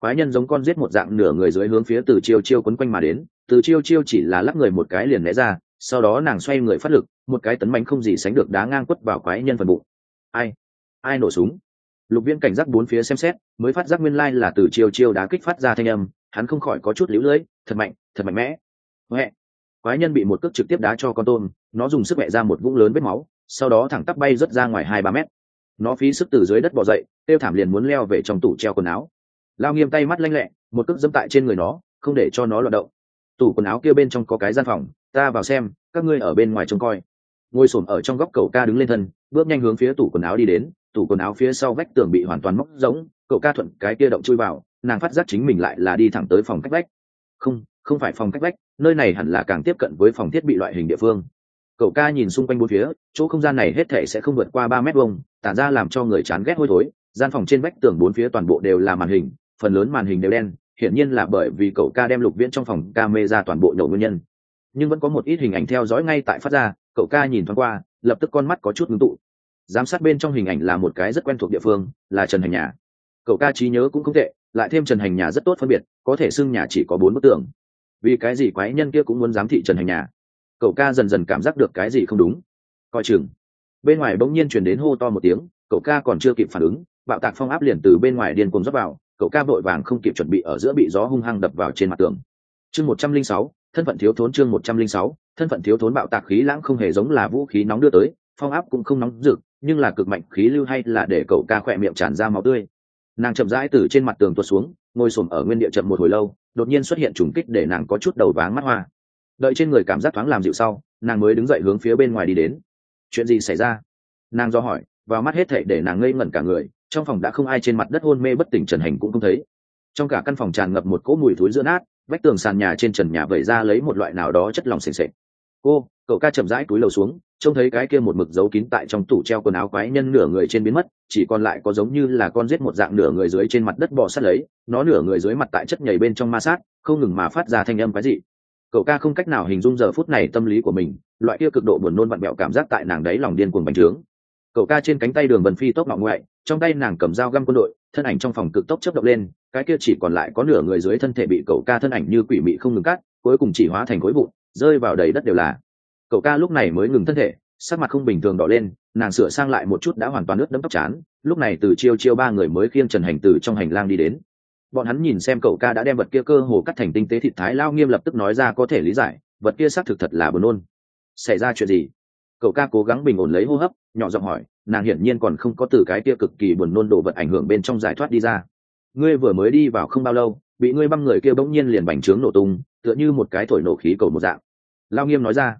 Quái nhân giống con giết một dạng nửa người dưới hướng phía từ chiêu chiêu quấn quanh mà đến, từ chiêu chiêu chỉ là lắp người một cái liền né ra, sau đó nàng xoay người phát lực, một cái tấn bánh không gì sánh được đá ngang quất vào quái nhân phần bụng. Ai? Ai nổ súng? Lục viên cảnh giác bốn phía xem xét, mới phát giác nguyên lai là từ chiêu chiêu đá kích phát ra thanh âm, hắn không khỏi có chút lũ lưỡi thật mạnh thật mạnh mẽ. Huệ quái nhân bị một cước trực tiếp đá cho con tôm nó dùng sức mẹ ra một vũng lớn vết máu sau đó thẳng tắp bay rớt ra ngoài hai ba mét. Nó phí sức từ dưới đất bỏ dậy tiêu thảm liền muốn leo về trong tủ treo quần áo. Lao nghiêm tay mắt lanh lẹ một cước dẫm tại trên người nó không để cho nó loạt động. Tủ quần áo kia bên trong có cái gian phòng ta vào xem các ngươi ở bên ngoài trông coi. Ngồi s ở trong góc cầu ca đứng lên thân bước nhanh hướng phía tủ quần áo đi đến. Tủ quần áo phía sau vách tường bị hoàn toàn móc rỗng, cậu ca thuận cái kia động chui vào nàng phát giác chính mình lại là đi thẳng tới phòng cách vách không không phải phòng cách vách, nơi này hẳn là càng tiếp cận với phòng thiết bị loại hình địa phương. Cậu ca nhìn xung quanh bốn phía, chỗ không gian này hết thể sẽ không vượt qua ba mét vuông, tản ra làm cho người chán ghét hôi thối. Gian phòng trên vách tường bốn phía toàn bộ đều là màn hình, phần lớn màn hình đều đen, hiển nhiên là bởi vì cậu ca đem lục viễn trong phòng ca mê ra toàn bộ nhậu nguyên nhân. Nhưng vẫn có một ít hình ảnh theo dõi ngay tại phát ra, cậu ca nhìn thoáng qua, lập tức con mắt có chút ngưng tụ. Giám sát bên trong hình ảnh là một cái rất quen thuộc địa phương, là trần hành nhà. Cậu ca trí nhớ cũng không tệ lại thêm trần hành nhà rất tốt phân biệt, có thể xưng nhà chỉ có bốn bức tường. Vì cái gì quái nhân kia cũng muốn giám thị trần hành nhà? Cậu ca dần dần cảm giác được cái gì không đúng. Coi chừng. Bên ngoài bỗng nhiên chuyển đến hô to một tiếng, cậu ca còn chưa kịp phản ứng, bạo tạc phong áp liền từ bên ngoài điên cuồng dốc vào, cậu ca vội vàng không kịp chuẩn bị ở giữa bị gió hung hăng đập vào trên mặt tường. Chương một trăm linh sáu, thân phận thiếu thốn chương một trăm linh sáu, thân phận thiếu thốn bạo tạc khí lãng không hề giống là vũ khí nóng đưa tới, phong áp cũng không nóng rực, nhưng là cực mạnh khí lưu hay là để cậu ca khỏe miệng tràn ra máu tươi nàng chậm rãi từ trên mặt tường tuột xuống, ngồi xổm ở nguyên địa chậm một hồi lâu, đột nhiên xuất hiện trùng kích để nàng có chút đầu váng mắt hoa. Đợi trên người cảm giác thoáng làm dịu sau, nàng mới đứng dậy hướng phía bên ngoài đi đến. Chuyện gì xảy ra? Nàng do hỏi, vào mắt hết thệ để nàng ngây ngẩn cả người, trong phòng đã không ai trên mặt đất hôn mê bất tỉnh trần hành cũng không thấy. Trong cả căn phòng tràn ngập một cỗ mùi thối giữa nát, vách tường sàn nhà trên trần nhà vẩy ra lấy một loại nào đó chất lỏng s ề n s ệ c cô cậu ca chậm rãi túi lầu xuống, trông thấy cái kia một mực giấu kín tại trong tủ treo quần áo quái nhân nửa người trên biến mất, chỉ còn lại có giống như là con giết một dạng nửa người dưới trên mặt đất bò sát lấy, nó nửa người dưới mặt tại chất nhảy bên trong ma sát, không ngừng mà phát ra thanh âm quái dị. Cậu ca không cách nào hình dung giờ phút này tâm lý của mình, loại kia cực độ buồn nôn vặn bẹo cảm giác tại nàng đấy lòng điên cuồng bành trướng. Cậu ca trên cánh tay đường vần phi tốc ngọ ngoại, trong tay nàng cầm dao găm quân đội, thân ảnh trong phòng cực tốc chấp động lên, cái kia chỉ còn lại có nửa người dưới thân thể bị cậu ca thân ảnh như quỷ mị không ngừng cắt, cuối cùng chỉ hóa thành khối vụn, rơi vào đầy đất đều là cậu ca lúc này mới ngừng thân thể, sắc mặt không bình thường đỏ lên, nàng sửa sang lại một chút đã hoàn toàn ướt đẫm tóc chán, lúc này từ chiêu chiêu ba người mới khiêng trần hành từ trong hành lang đi đến. Bọn hắn nhìn xem cậu ca đã đem vật kia cơ hồ cắt thành tinh tế thịt thái lao nghiêm lập tức nói ra có thể lý giải, vật kia xác thực thật là buồn nôn. Xảy ra chuyện gì? Cậu ca cố gắng bình ổn lấy hô hấp, nhỏ giọng hỏi, nàng hiển nhiên còn không có từ cái kia cực kỳ buồn nôn đồ vật ảnh hưởng bên trong giải thoát đi ra. Ngươi vừa mới đi vào không bao lâu, bị ngươi băm người kia bỗng nhiên liền bành trướng nổ tung, tựa như một cái thổi nổ khí cầu một dạng. Lao nghiêm nói ra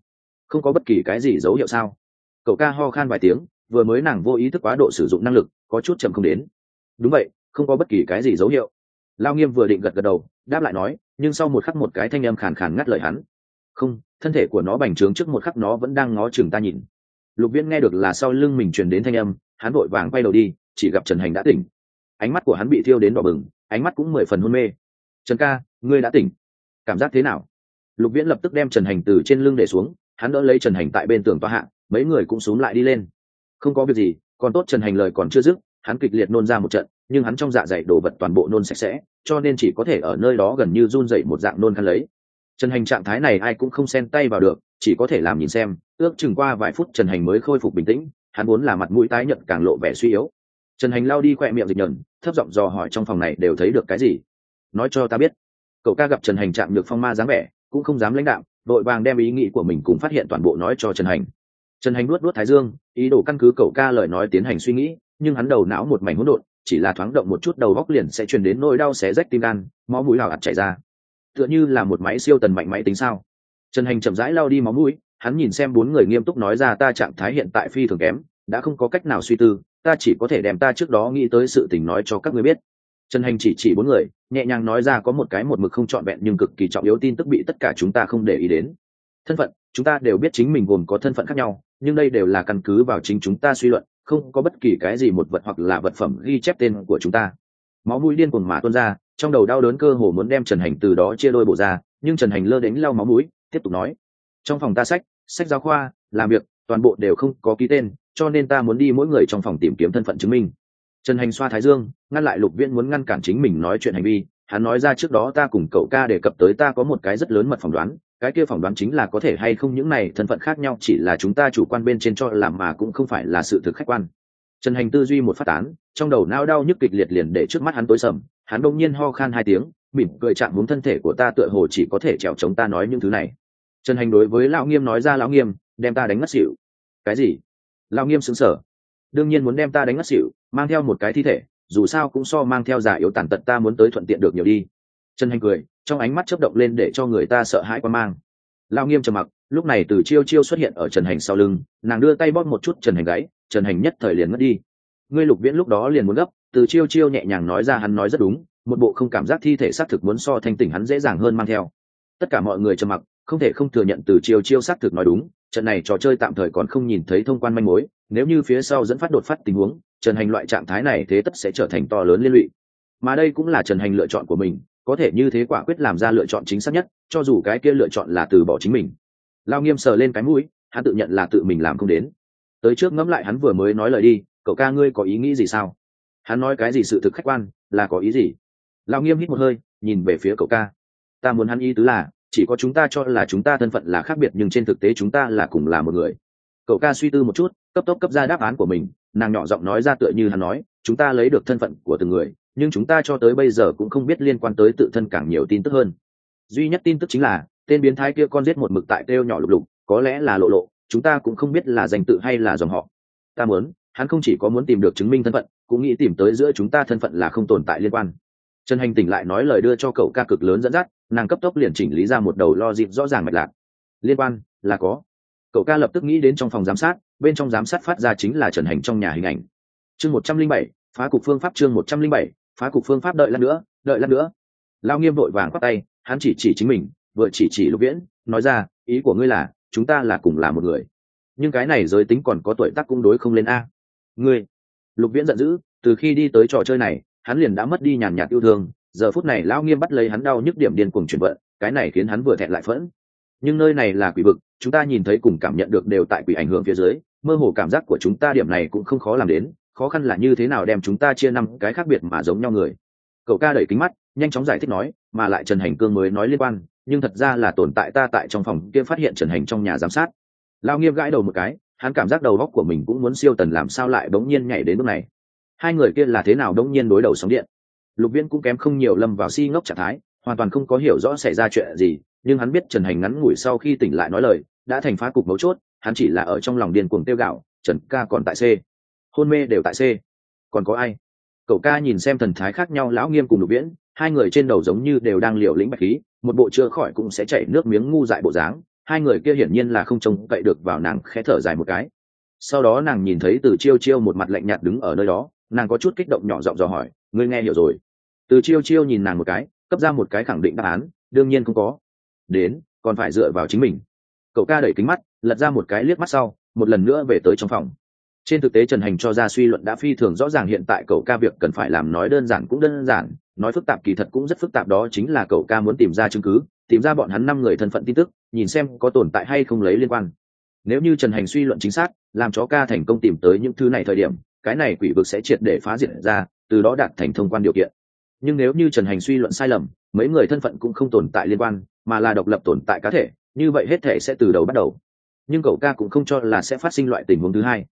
không có bất kỳ cái gì dấu hiệu sao? Cậu ca ho khan vài tiếng, vừa mới nàng vô ý thức quá độ sử dụng năng lực, có chút chậm không đến. Đúng vậy, không có bất kỳ cái gì dấu hiệu. Lao nghiêm vừa định gật gật đầu, đáp lại nói, nhưng sau một khắc một cái thanh âm khàn khàn ngắt lời hắn. Không, thân thể của nó bành trướng trước một khắc nó vẫn đang ngó chừng ta nhìn. Lục viễn nghe được là sau lưng mình truyền đến thanh âm, hắn vội vàng quay đầu đi, chỉ gặp trần hành đã tỉnh. Ánh mắt của hắn bị thiêu đến đỏ bừng, ánh mắt cũng mười phần hôn mê. Trần ca, ngươi đã tỉnh. Cảm giác thế nào? Lục viễn lập tức đem trần hành từ trên lưng để xuống hắn đỡ lấy trần hành tại bên tường toa hạ, mấy người cũng x u ố n g lại đi lên. Không có việc gì, còn tốt trần hành lời còn chưa dứt, hắn kịch liệt nôn ra một trận, nhưng hắn trong dạ dày đổ vật toàn bộ nôn sạch sẽ, cho nên chỉ có thể ở nơi đó gần như run dậy một dạng nôn khăn lấy. Trần hành trạng thái này ai cũng không xen tay vào được, chỉ có thể làm nhìn xem, ước chừng qua vài phút trần hành mới khôi phục bình tĩnh, hắn muốn là mặt mũi tái nhận càng lộ vẻ suy yếu. Trần hành lao đi khoe miệng dịch nhờn, thấp giọng dò hỏi trong phòng này đều thấy được cái gì. Nói cho ta biết. Cậu ca gặp trần hành chạm được phong ma dáng vẻ, cũng không dám lãnh đạo đội vàng đem ý nghĩ của mình cùng phát hiện toàn bộ nói cho trần hành. Trần hành nuốt nuốt thái dương, ý đồ căn cứ cậu ca lời nói tiến hành suy nghĩ, nhưng hắn đầu não một mảnh hỗn độn, chỉ là thoáng động một chút đầu góc liền sẽ truyền đến nỗi đau xé rách tim gan, máu mũi hào hạt chảy ra. Tựa như là một máy siêu tần mạnh máy tính sao? Trần hành chậm rãi lao đi máu mũi, hắn nhìn xem bốn người nghiêm túc nói ra ta trạng thái hiện tại phi thường kém, đã không có cách nào suy tư, ta chỉ có thể đem ta trước đó nghĩ tới sự tình nói cho các ngươi biết trần hành chỉ chỉ bốn người, nhẹ nhàng nói ra có một cái một mực không trọn vẹn nhưng cực kỳ trọng yếu tin tức bị tất cả chúng ta không để ý đến. Thân phận, chúng ta đều biết chính mình gồm có thân phận khác nhau, nhưng đây đều là căn cứ vào chính chúng ta suy luận, không có bất kỳ cái gì một vật hoặc là vật phẩm ghi chép tên của chúng ta. Máu mũi điên cuồng mà tuôn ra, trong đầu đau đớn cơ hồ muốn đem trần hành từ đó chia đôi bộ ra, nhưng trần hành lơ đánh lau máu mũi, tiếp tục nói. Trong phòng ta sách sách giáo khoa, làm việc, toàn bộ đều không có ký tên, cho nên ta muốn đi mỗi người trong phòng tìm kiếm thân phận chứng minh trần hành xoa thái dương, ngăn lại lục viễn muốn ngăn cản chính mình nói chuyện hành vi. Hắn nói ra trước đó ta cùng cậu ca đề cập tới ta có một cái rất lớn mật phỏng đoán, cái kia phỏng đoán chính là có thể hay không những này thân phận khác nhau, chỉ là chúng ta chủ quan bên trên cho làm mà cũng không phải là sự thực khách quan. Trần hành tư duy một phát tán, trong đầu nao đau nhức kịch liệt liền để trước mắt hắn tối sầm. Hắn đông nhiên ho khan hai tiếng, mỉm cười chạm muốn thân thể của ta tựa hồ chỉ có thể trèo chống ta nói những thứ này. Trần hành đối với lão nghiêm nói ra lão nghiêm, đem ta đánh ngất xỉu. Cái gì? Lão nghiêm xứng sở đương nhiên muốn đem ta đánh ngất xỉu, mang theo một cái thi thể, dù sao cũng so mang theo giả yếu tàn tật ta muốn tới thuận tiện được nhiều đi. Trần hành cười, trong ánh mắt chấp động lên để cho người ta sợ hãi quan mang. Lao nghiêm trầm mặc, lúc này từ chiêu chiêu xuất hiện ở trần hành sau lưng, nàng đưa tay bóp một chút trần hành gáy, trần hành nhất thời liền ngất đi. Ngươi lục viễn lúc đó liền muốn gấp, từ chiêu chiêu nhẹ nhàng nói ra hắn nói rất đúng, một bộ không cảm giác thi thể xác thực muốn so thanh tỉnh hắn dễ dàng hơn mang theo. Tất cả mọi người trầm mặc, không thể không thừa nhận từ chiêu chiêu xác thực nói đúng, trận này trò chơi tạm thời còn không nhìn thấy thông quan manh mối nếu như phía sau dẫn phát đột phát tình huống, trần hành loại trạng thái này thế tất sẽ trở thành to lớn liên lụy. Mà đây cũng là trần hành lựa chọn của mình, có thể như thế quả quyết làm ra lựa chọn chính xác nhất, cho dù cái kia lựa chọn là từ bỏ chính mình. Lao nghiêm sờ lên cái mũi, hắn tự nhận là tự mình làm không đến. Tới trước ngẫm lại hắn vừa mới nói lời đi, cậu ca ngươi có ý nghĩ gì sao? Hắn nói cái gì sự thực khách quan, là có ý gì? Lao nghiêm hít một hơi, nhìn về phía cậu ca. Ta muốn hắn ý tứ là, chỉ có chúng ta cho là chúng ta thân phận là khác biệt nhưng trên thực tế chúng ta là cùng là một người cậu ca suy tư một chút, cấp tốc cấp ra đáp án của mình. Nàng nhỏ giọng nói ra tựa như hắn nói, chúng ta lấy được thân phận của từng người, nhưng chúng ta cho tới bây giờ cũng không biết liên quan tới tự thân càng nhiều tin tức hơn. Duy nhất tin tức chính là, tên biến thái kia con giết một mực tại kêu nhỏ lục lục, có lẽ là lộ lộ, chúng ta cũng không biết là danh tự hay là dòng họ. Ta muốn, hắn không chỉ có muốn tìm được chứng minh thân phận, cũng nghĩ tìm tới giữa chúng ta thân phận là không tồn tại liên quan. Trần hành tỉnh lại nói lời đưa cho cậu ca cực lớn dẫn dắt, nàng cấp tốc liền chỉnh lý ra một đầu lo dịp rõ ràng mạch lạc. Liên quan là có cậu ca lập tức nghĩ đến trong phòng giám sát, bên trong giám sát phát ra chính là trần hành trong nhà hình ảnh. Chương một trăm linh bảy, phá cục phương pháp chương một trăm linh bảy, phá cục phương pháp đợi lát nữa, đợi lát nữa. Lao nghiêm vội vàng khoác tay, hắn chỉ chỉ chính mình, vừa chỉ chỉ lục viễn, nói ra, ý của ngươi là, chúng ta là cùng là một người. Nhưng cái này giới tính còn có tuổi tác cung đối không lên a. Ngươi. Lục viễn giận dữ, từ khi đi tới trò chơi này, hắn liền đã mất đi nhàn nhạt yêu thương. Giờ phút này lão nghiêm bắt lấy hắn đau nhức điểm điên cuồng chuyển vận, cái này khiến hắn vừa thẹn lại phẫn. Nhưng nơi này là quỷ vực chúng ta nhìn thấy cùng cảm nhận được đều tại quỷ ảnh hưởng phía dưới, mơ hồ cảm giác của chúng ta điểm này cũng không khó làm đến, khó khăn là như thế nào đem chúng ta chia năm cái khác biệt mà giống nhau người. Cậu ca đẩy kính mắt, nhanh chóng giải thích nói, mà lại trần hành cương mới nói liên quan, nhưng thật ra là tồn tại ta tại trong phòng kia phát hiện trần hành trong nhà giám sát. Lao nghiêm gãi đầu một cái, hắn cảm giác đầu góc của mình cũng muốn siêu tần làm sao lại bỗng nhiên nhảy đến bước này. Hai người kia là thế nào bỗng nhiên đối đầu sóng điện? Lục viễn cũng kém không nhiều lâm vào si ngốc trạng thái, hoàn toàn không có hiểu rõ xảy ra chuyện gì nhưng hắn biết trần hành ngắn ngủi sau khi tỉnh lại nói lời, đã thành phá cục mấu chốt, hắn chỉ là ở trong lòng điên cuồng tiêu gạo, trần ca còn tại c. Hôn mê đều tại c. Còn có ai? Cậu ca nhìn xem thần thái khác nhau lão nghiêm cùng lục viễn, hai người trên đầu giống như đều đang liều lĩnh bạch khí, một bộ chữa khỏi cũng sẽ chảy nước miếng ngu dại bộ dáng, hai người kia hiển nhiên là không trông cậy được vào nàng khẽ thở dài một cái. Sau đó nàng nhìn thấy từ chiêu chiêu một mặt lạnh nhạt đứng ở nơi đó, nàng có chút kích động nhỏ giọng dò hỏi, ngươi nghe hiểu rồi? Từ chiêu chiêu nhìn nàng một cái, cấp ra một cái khẳng định đáp án, đương nhiên không có đến, còn phải dựa vào chính mình. Cậu ca đẩy kính mắt, lật ra một cái liếc mắt sau, một lần nữa về tới trong phòng. Trên thực tế trần hành cho ra suy luận đã phi thường rõ ràng hiện tại cậu ca việc cần phải làm nói đơn giản cũng đơn giản, nói phức tạp kỳ thật cũng rất phức tạp đó chính là cậu ca muốn tìm ra chứng cứ, tìm ra bọn hắn năm người thân phận tin tức, nhìn xem có tồn tại hay không lấy liên quan. Nếu như trần hành suy luận chính xác, làm chó ca thành công tìm tới những thứ này thời điểm, cái này quỷ vực sẽ triệt để phá diệt ra, từ đó đạt thành thông quan điều kiện. Nhưng nếu như trần hành suy luận sai lầm, mấy người thân phận cũng không tồn tại liên quan mà là độc lập tồn tại cá thể, như vậy hết thể sẽ từ đầu bắt đầu. Nhưng cậu ca cũng không cho là sẽ phát sinh loại tình huống thứ hai.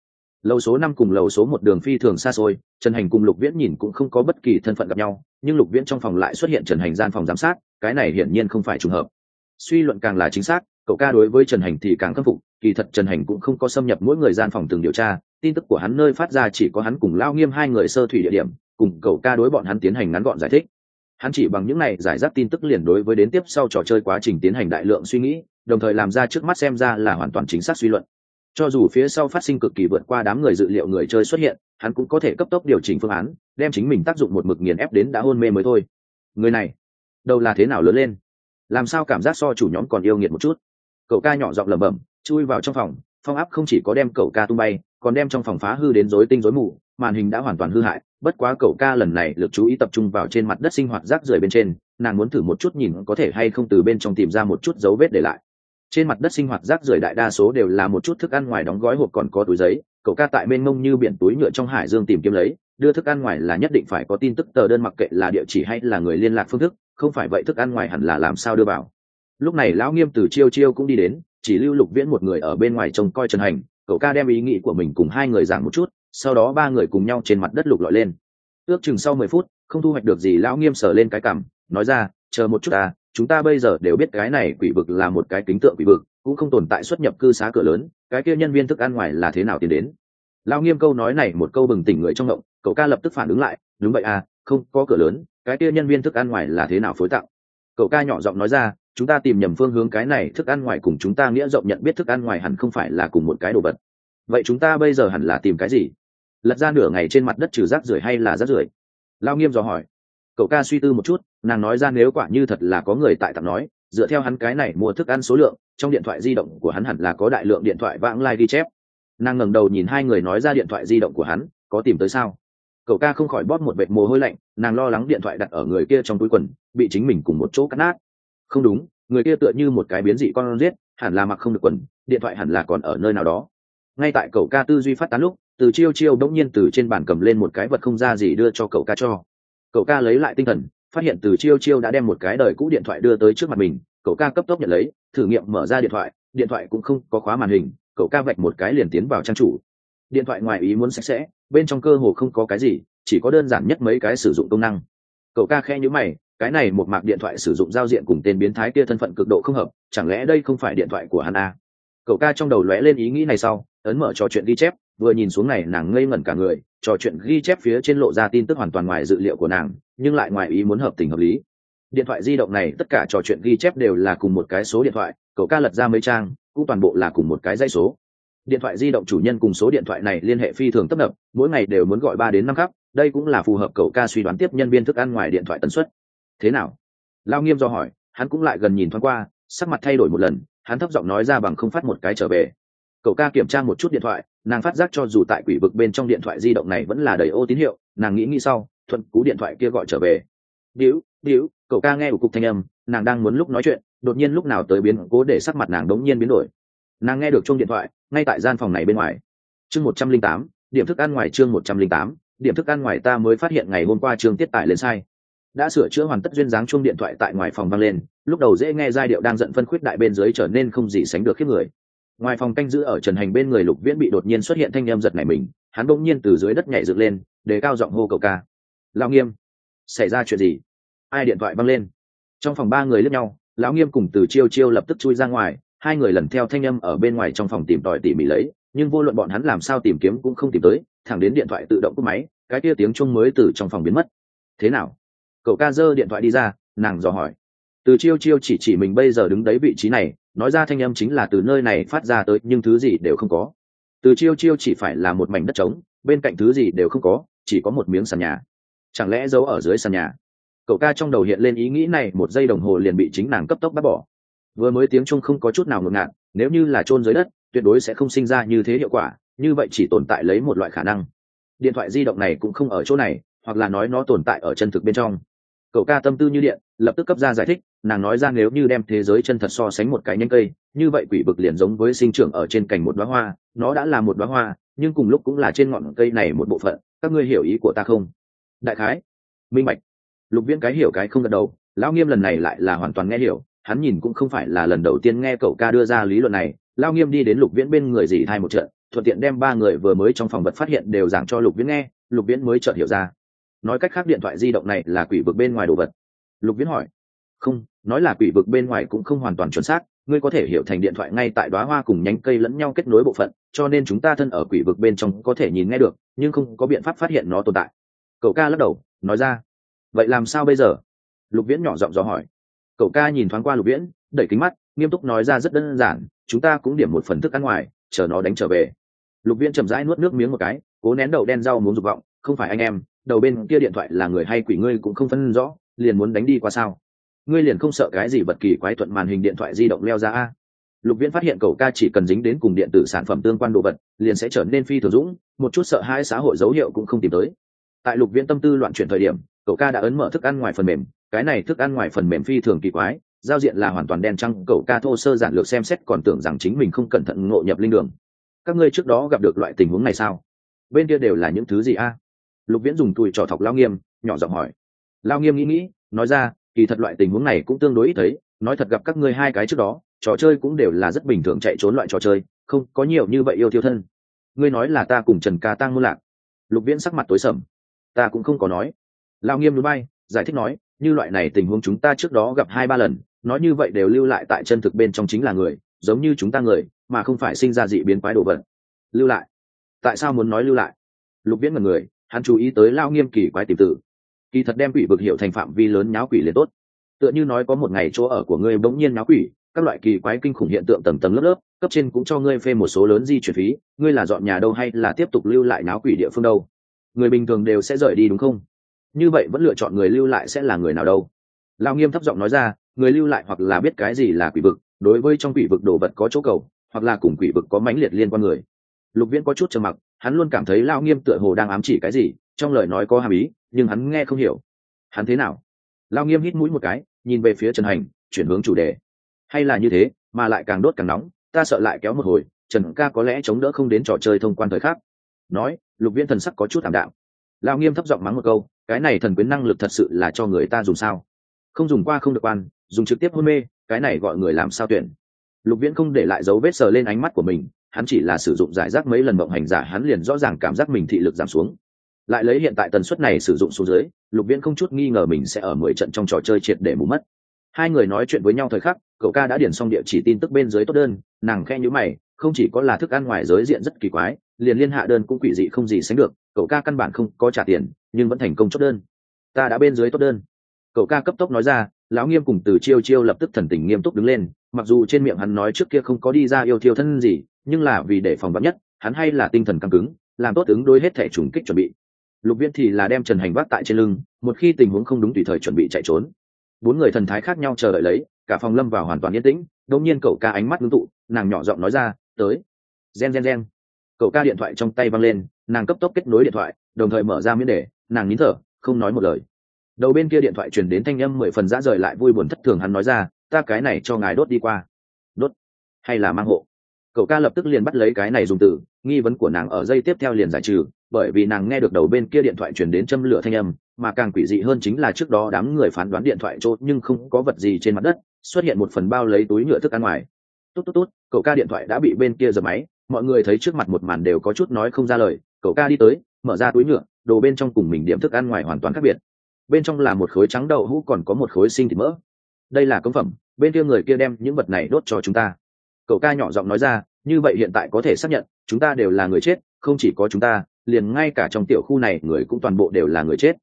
Lầu số năm cùng lầu số một đường phi thường xa xôi, trần hành cùng lục viễn nhìn cũng không có bất kỳ thân phận gặp nhau, nhưng lục viễn trong phòng lại xuất hiện trần hành gian phòng giám sát, cái này hiển nhiên không phải trùng hợp. Suy luận càng là chính xác, cậu ca đối với trần hành thì càng khâm phục, kỳ thật trần hành cũng không có xâm nhập mỗi người gian phòng từng điều tra, tin tức của hắn nơi phát ra chỉ có hắn cùng lao nghiêm hai người sơ thủy địa điểm, cùng cậu ca đối bọn hắn tiến hành ngắn gọn giải thích hắn chỉ bằng những này giải rác tin tức liền đối với đến tiếp sau trò chơi quá trình tiến hành đại lượng suy nghĩ, đồng thời làm ra trước mắt xem ra là hoàn toàn chính xác suy luận. Cho dù phía sau phát sinh cực kỳ vượt qua đám người dự liệu người chơi xuất hiện, hắn cũng có thể cấp tốc điều chỉnh phương án, đem chính mình tác dụng một mực nghiền ép đến đã hôn mê mới thôi. Người này đâu là thế nào lớn lên? Làm sao cảm giác so chủ nhóm còn yêu nghiệt một chút? Cậu ca nhỏ giọng lẩm bẩm, chui vào trong phòng, phong áp không chỉ có đem cậu ca tung bay, còn đem trong phòng phá hư đến rối tinh rối mù màn hình đã hoàn toàn hư hại, bất quá cậu ca lần này lực chú ý tập trung vào trên mặt đất sinh hoạt rác rưởi bên trên, nàng muốn thử một chút nhìn có thể hay không từ bên trong tìm ra một chút dấu vết để lại. Trên mặt đất sinh hoạt rác rưởi đại đa số đều là một chút thức ăn ngoài đóng gói hộp còn có túi giấy, cậu ca tại bên mông như biển túi nhựa trong hải dương tìm kiếm lấy, đưa thức ăn ngoài là nhất định phải có tin tức, tờ đơn mặc kệ là địa chỉ hay là người liên lạc phương thức, không phải vậy thức ăn ngoài hẳn là làm sao đưa vào. Lúc này lão nghiêm từ chiêu chiêu cũng đi đến, chỉ lưu lục viễn một người ở bên ngoài trông coi trần hành, cậu ca đem ý nghĩ của mình cùng hai người giảng một chút sau đó ba người cùng nhau trên mặt đất lục lọi lên. Ước chừng sau mười phút, không thu hoạch được gì, lão nghiêm sờ lên cái cằm, nói ra, chờ một chút à chúng ta bây giờ đều biết cái này quỷ vực là một cái kính tượng quỷ vực, cũng không tồn tại xuất nhập cư xá cửa lớn, cái kia nhân viên thức ăn ngoài là thế nào tiến đến? Lao nghiêm câu nói này một câu bừng tỉnh người trong ngộng, cậu ca lập tức phản ứng lại, đúng vậy à không, có cửa lớn, cái kia nhân viên thức ăn ngoài là thế nào phối tạo cậu ca nhỏ giọng nói ra, chúng ta tìm nhầm phương hướng, cái này thức ăn ngoài cùng chúng ta nghĩa rộng nhận biết thức ăn ngoài hẳn không phải là cùng một cái đồ vật. Vậy chúng ta bây giờ hẳn là tìm cái gì? Lật ra nửa ngày trên mặt đất trừ rác rưởi hay là rác rưởi? Lao nghiêm dò hỏi. Cậu ca suy tư một chút, nàng nói ra nếu quả như thật là có người tại tặng nói, dựa theo hắn cái này mua thức ăn số lượng, trong điện thoại di động của hắn hẳn là có đại lượng điện thoại vãng lai ghi chép. Nàng ngẩng đầu nhìn hai người nói ra điện thoại di động của hắn, có tìm tới sao? Cậu ca không khỏi bóp một vệt mồ hôi lạnh, nàng lo lắng điện thoại đặt ở người kia trong túi quần, bị chính mình cùng một chỗ cắt nát. Không đúng, người kia tựa như một cái biến dị con riết hẳn là mặc không được quần, điện thoại hẳn là còn ở nơi nào đó. Ngay tại cậu ca tư duy phát tán lúc từ chiêu chiêu đống nhiên từ trên bàn cầm lên một cái vật không ra gì đưa cho cậu ca cho. Cậu ca lấy lại tinh thần, phát hiện từ chiêu chiêu đã đem một cái đời cũ điện thoại đưa tới trước mặt mình. Cậu ca cấp tốc nhận lấy, thử nghiệm mở ra điện thoại điện thoại cũng không có khóa màn hình, cậu ca vạch một cái liền tiến vào trang chủ. Điện thoại ngoài ý muốn sạch sẽ, bên trong cơ hồ không có cái gì, chỉ có đơn giản nhất mấy cái sử dụng công năng. Cậu ca khe nhữ mày, cái này một mạc điện thoại sử dụng giao diện cùng tên biến thái kia thân phận cực độ không hợp, chẳng lẽ đây không phải điện thoại của hắn à? cậu ca trong đầu lóe lên ý nghĩ này sau, ấn mở trò chuyện ghi chép vừa nhìn xuống này nàng ngây ngẩn cả người, trò chuyện ghi chép phía trên lộ ra tin tức hoàn toàn ngoài dự liệu của nàng, nhưng lại ngoài ý muốn hợp tình hợp lý. Điện thoại di động này, tất cả trò chuyện ghi chép đều là cùng một cái số điện thoại, cậu ca lật ra mấy trang, cũng toàn bộ là cùng một cái dãy số. Điện thoại di động chủ nhân cùng số điện thoại này liên hệ phi thường tấp nập, mỗi ngày đều muốn gọi ba đến năm khắp, đây cũng là phù hợp cậu ca suy đoán tiếp nhân viên thức ăn ngoài điện thoại tần suất. Thế nào? Lao nghiêm do hỏi, hắn cũng lại gần nhìn thoáng qua, sắc mặt thay đổi một lần, hắn thấp giọng nói ra bằng không phát một cái trở về. Cậu ca kiểm tra một chút điện thoại nàng phát giác cho dù tại quỷ vực bên trong điện thoại di động này vẫn là đầy ô tín hiệu, nàng nghĩ nghĩ sau, thuận cú điện thoại kia gọi trở về. Điếu điếu, cậu ca nghe của cục thanh âm, nàng đang muốn lúc nói chuyện, đột nhiên lúc nào tới biến cố để sắc mặt nàng đống nhiên biến đổi. Nàng nghe được chung điện thoại, ngay tại gian phòng này bên ngoài. Chương một trăm linh tám, điểm thức ăn ngoài chương một trăm linh tám, điểm thức ăn ngoài ta mới phát hiện ngày hôm qua trường tiết tải lên sai. Đã sửa chữa hoàn tất duyên dáng chung điện thoại tại ngoài phòng vang lên, lúc đầu dễ nghe giai điệu đang giận phân khuyết đại bên dưới trở nên không gì sánh được khiếp người ngoài phòng canh giữ ở trần hành bên người lục viễn bị đột nhiên xuất hiện thanh em giật này mình, hắn bỗng nhiên từ dưới đất nhảy dựng lên để cao giọng hô cầu ca. Lão nghiêm, xảy ra chuyện gì? Ai điện thoại văng lên. Trong phòng ba người lướt nhau, lão nghiêm cùng từ chiêu chiêu lập tức chui ra ngoài, hai người lần theo thanh âm ở bên ngoài trong phòng tìm tòi tỉ mỉ lấy, nhưng vô luận bọn hắn làm sao tìm kiếm cũng không tìm tới, thẳng đến điện thoại tự động cúp máy, cái kia tiếng chung mới từ trong phòng biến mất. Thế nào? Cậu ca giơ điện thoại đi ra, nàng dò hỏi. Từ chiêu chiêu chỉ chỉ mình bây giờ đứng đấy vị trí này nói ra thanh âm chính là từ nơi này phát ra tới, nhưng thứ gì đều không có. Từ chiêu chiêu chỉ phải là một mảnh đất trống, bên cạnh thứ gì đều không có, chỉ có một miếng sàn nhà. Chẳng lẽ giấu ở dưới sàn nhà? Cậu ca trong đầu hiện lên ý nghĩ này, một giây đồng hồ liền bị chính nàng cấp tốc bắt bỏ. Vừa mới tiếng trung không có chút nào ngột ngạt, nếu như là chôn dưới đất, tuyệt đối sẽ không sinh ra như thế hiệu quả, như vậy chỉ tồn tại lấy một loại khả năng. Điện thoại di động này cũng không ở chỗ này, hoặc là nói nó tồn tại ở chân thực bên trong cậu ca tâm tư như điện, lập tức cấp ra giải thích, nàng nói ra nếu như đem thế giới chân thật so sánh một cái nhanh cây, như vậy quỷ vực liền giống với sinh trưởng ở trên cành một đoá hoa, nó đã là một đoá hoa, nhưng cùng lúc cũng là trên ngọn cây này một bộ phận, các ngươi hiểu ý của ta không? Đại khái, minh bạch. Lục viễn cái hiểu cái không gật đầu, lão nghiêm lần này lại là hoàn toàn nghe hiểu, hắn nhìn cũng không phải là lần đầu tiên nghe cậu ca đưa ra lý luận này. Lao nghiêm đi đến lục viễn bên người dì thai một trận, thuận tiện đem ba người vừa mới trong phòng vật phát hiện đều giảng cho lục viễn nghe, lục viễn mới chợt hiểu ra nói cách khác điện thoại di động này là quỷ vực bên ngoài đồ vật. Lục viễn hỏi. Không, nói là quỷ vực bên ngoài cũng không hoàn toàn chuẩn xác. Ngươi có thể hiểu thành điện thoại ngay tại đoá hoa cùng nhánh cây lẫn nhau kết nối bộ phận, cho nên chúng ta thân ở quỷ vực bên trong có thể nhìn nghe được, nhưng không có biện pháp phát hiện nó tồn tại. Cậu ca lắc đầu, nói ra. Vậy làm sao bây giờ? Lục viễn nhỏ giọng dò hỏi. Cậu ca nhìn thoáng qua lục viễn, đẩy kính mắt, nghiêm túc nói ra rất đơn giản, chúng ta cũng điểm một phần thức ăn ngoài, chờ nó đánh trở về. Lục viễn chậm rãi nuốt nước miếng một cái, cố nén đầu đen rau muốn dục vọng, không phải anh em đầu bên kia điện thoại là người hay quỷ ngươi cũng không phân rõ, liền muốn đánh đi qua sao? Ngươi liền không sợ cái gì vật kỳ quái thuận màn hình điện thoại di động leo ra a? Lục viễn phát hiện cậu ca chỉ cần dính đến cùng điện tử sản phẩm tương quan đồ vật, liền sẽ trở nên phi thường dũng, một chút sợ hãi xã hội dấu hiệu cũng không tìm tới. Tại lục viễn tâm tư loạn chuyển thời điểm, cậu ca đã ấn mở thức ăn ngoài phần mềm, cái này thức ăn ngoài phần mềm phi thường kỳ quái, giao diện là hoàn toàn đen trăng cậu ca thô sơ giản lược xem xét còn tưởng rằng chính mình không cẩn thận ngộ nhập linh đường. Các ngươi trước đó gặp được loại tình huống này sao? Bên kia đều là những thứ gì a? Lục viễn dùng tùi trò thọc lao nghiêm, nhỏ giọng hỏi. Lao nghiêm nghĩ nghĩ, nói ra, kỳ thật loại tình huống này cũng tương đối ít thấy, nói thật gặp các ngươi hai cái trước đó, trò chơi cũng đều là rất bình thường chạy trốn loại trò chơi, không có nhiều như vậy yêu thiêu thân. Ngươi nói là ta cùng trần ca tăng muôn lạc. Lục viễn sắc mặt tối sầm. Ta cũng không có nói. Lao nghiêm núi bay, giải thích nói, như loại này tình huống chúng ta trước đó gặp hai ba lần, nói như vậy đều lưu lại tại chân thực bên trong chính là người, giống như chúng ta người, mà không phải sinh ra dị biến quái đồ vật. Lưu lại. Tại sao muốn nói lưu lại? Lục viễn mật người hắn chú ý tới lao nghiêm kỳ quái tìm tử. Kỳ thật đem quỷ vực hiệu thành phạm vi lớn nháo quỷ liền tốt. Tựa như nói có một ngày chỗ ở của ngươi bỗng nhiên nháo quỷ, các loại kỳ quái kinh khủng hiện tượng tầng tầng lớp lớp, cấp trên cũng cho ngươi phê một số lớn di chuyển phí, ngươi là dọn nhà đâu hay là tiếp tục lưu lại náo quỷ địa phương đâu? Người bình thường đều sẽ rời đi đúng không? Như vậy vẫn lựa chọn người lưu lại sẽ là người nào đâu? Lao nghiêm thấp giọng nói ra, người lưu lại hoặc là biết cái gì là quỷ vực, đối với trong quỷ vực đồ vật có chỗ cầu, hoặc là cùng quỷ vực có mãnh liệt liên quan người. Lục viễn có chút trầm mặc hắn luôn cảm thấy lao nghiêm tựa hồ đang ám chỉ cái gì, trong lời nói có hàm ý, nhưng hắn nghe không hiểu. Hắn thế nào? Lao nghiêm hít mũi một cái, nhìn về phía trần hành, chuyển hướng chủ đề. Hay là như thế, mà lại càng đốt càng nóng, ta sợ lại kéo một hồi, trần ca có lẽ chống đỡ không đến trò chơi thông quan thời khắc. Nói, lục viễn thần sắc có chút thảm đạo lao nghiêm thấp giọng mắng một câu, cái này thần quyến năng lực thật sự là cho người ta dùng sao? Không dùng qua không được quan, dùng trực tiếp hôn mê, cái này gọi người làm sao tuyển? Lục viễn không để lại dấu vết sờ lên ánh mắt của mình hắn chỉ là sử dụng giải rác mấy lần mộng hành giả, hắn liền rõ ràng cảm giác mình thị lực giảm xuống. Lại lấy hiện tại tần suất này sử dụng xuống dưới, lục viễn không chút nghi ngờ mình sẽ ở mười trận trong trò chơi triệt để mù mất. Hai người nói chuyện với nhau thời khắc, cậu ca đã điền xong địa chỉ tin tức bên dưới tốt đơn, nàng khe nhữ mày, không chỉ có là thức ăn ngoài giới diện rất kỳ quái, liền liên hạ đơn cũng quỷ dị không gì sánh được, cậu ca căn bản không có trả tiền, nhưng vẫn thành công chốt đơn. Ta đã bên dưới tốt đơn. Cậu ca cấp tốc nói ra, lão nghiêm cùng từ chiêu chiêu lập tức thần tình nghiêm túc đứng lên, mặc dù trên miệng hắn nói trước kia không có đi ra yêu thiêu thân gì nhưng là vì để phòng vắn nhất, hắn hay là tinh thần căng cứng, làm tốt ứng đối hết thể trùng kích chuẩn bị. Lục viên thì là đem trần hành vác tại trên lưng, một khi tình huống không đúng tùy thời chuẩn bị chạy trốn. Bốn người thần thái khác nhau chờ đợi lấy, cả phòng lâm vào hoàn toàn yên tĩnh, đột nhiên cậu ca ánh mắt ngưng tụ, nàng nhỏ giọng nói ra, tới. Gen gen gen. Cậu ca điện thoại trong tay văng lên, nàng cấp tốc kết nối điện thoại, đồng thời mở ra miễn đề nàng nín thở, không nói một lời. Đầu bên kia điện thoại truyền đến thanh âm mười phần dã rời lại vui buồn thất thường, hắn nói ra, ta cái này cho ngài đốt đi qua. Đốt? Hay là mang hộ? Cậu ca lập tức liền bắt lấy cái này dùng từ, nghi vấn của nàng ở dây tiếp theo liền giải trừ, bởi vì nàng nghe được đầu bên kia điện thoại truyền đến châm lửa thanh âm, mà càng quỷ dị hơn chính là trước đó đám người phán đoán điện thoại chốt nhưng không có vật gì trên mặt đất, xuất hiện một phần bao lấy túi nhựa thức ăn ngoài. Tốt tốt tốt cậu ca điện thoại đã bị bên kia giật máy, mọi người thấy trước mặt một màn đều có chút nói không ra lời, cậu ca đi tới, mở ra túi nhựa, đồ bên trong cùng mình điểm thức ăn ngoài hoàn toàn khác biệt. Bên trong là một khối trắng đậu hũ còn có một khối sinh thịt mỡ. Đây là công phẩm, bên kia người kia đem những vật này đốt cho chúng ta cậu ca nhỏ giọng nói ra, như vậy hiện tại có thể xác nhận, chúng ta đều là người chết, không chỉ có chúng ta, liền ngay cả trong tiểu khu này người cũng toàn bộ đều là người chết.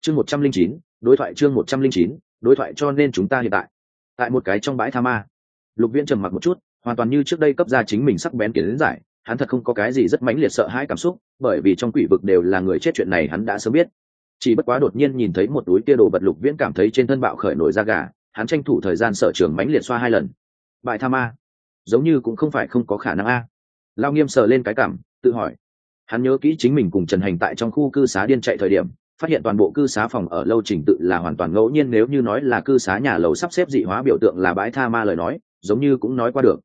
Chương một trăm linh chín, đối thoại chương một trăm linh chín, đối thoại cho nên chúng ta hiện tại. Tại một cái trong bãi tha ma. Lục viễn trầm mặc một chút, hoàn toàn như trước đây cấp ra chính mình sắc bén kiến giải, hắn thật không có cái gì rất mãnh liệt sợ hãi cảm xúc, bởi vì trong quỷ vực đều là người chết chuyện này hắn đã sớm biết. Chỉ bất quá đột nhiên nhìn thấy một túi kia đồ vật lục viễn cảm thấy trên thân bạo khởi nổi da gà, hắn tranh thủ thời gian sở trường mãnh liệt xoa hai lần. Bại tha ma giống như cũng không phải không có khả năng a. Lao nghiêm sờ lên cái cảm, tự hỏi. Hắn nhớ kỹ chính mình cùng trần hành tại trong khu cư xá điên chạy thời điểm, phát hiện toàn bộ cư xá phòng ở lâu trình tự là hoàn toàn ngẫu nhiên nếu như nói là cư xá nhà lầu sắp xếp dị hóa biểu tượng là bãi tha ma lời nói, giống như cũng nói qua được.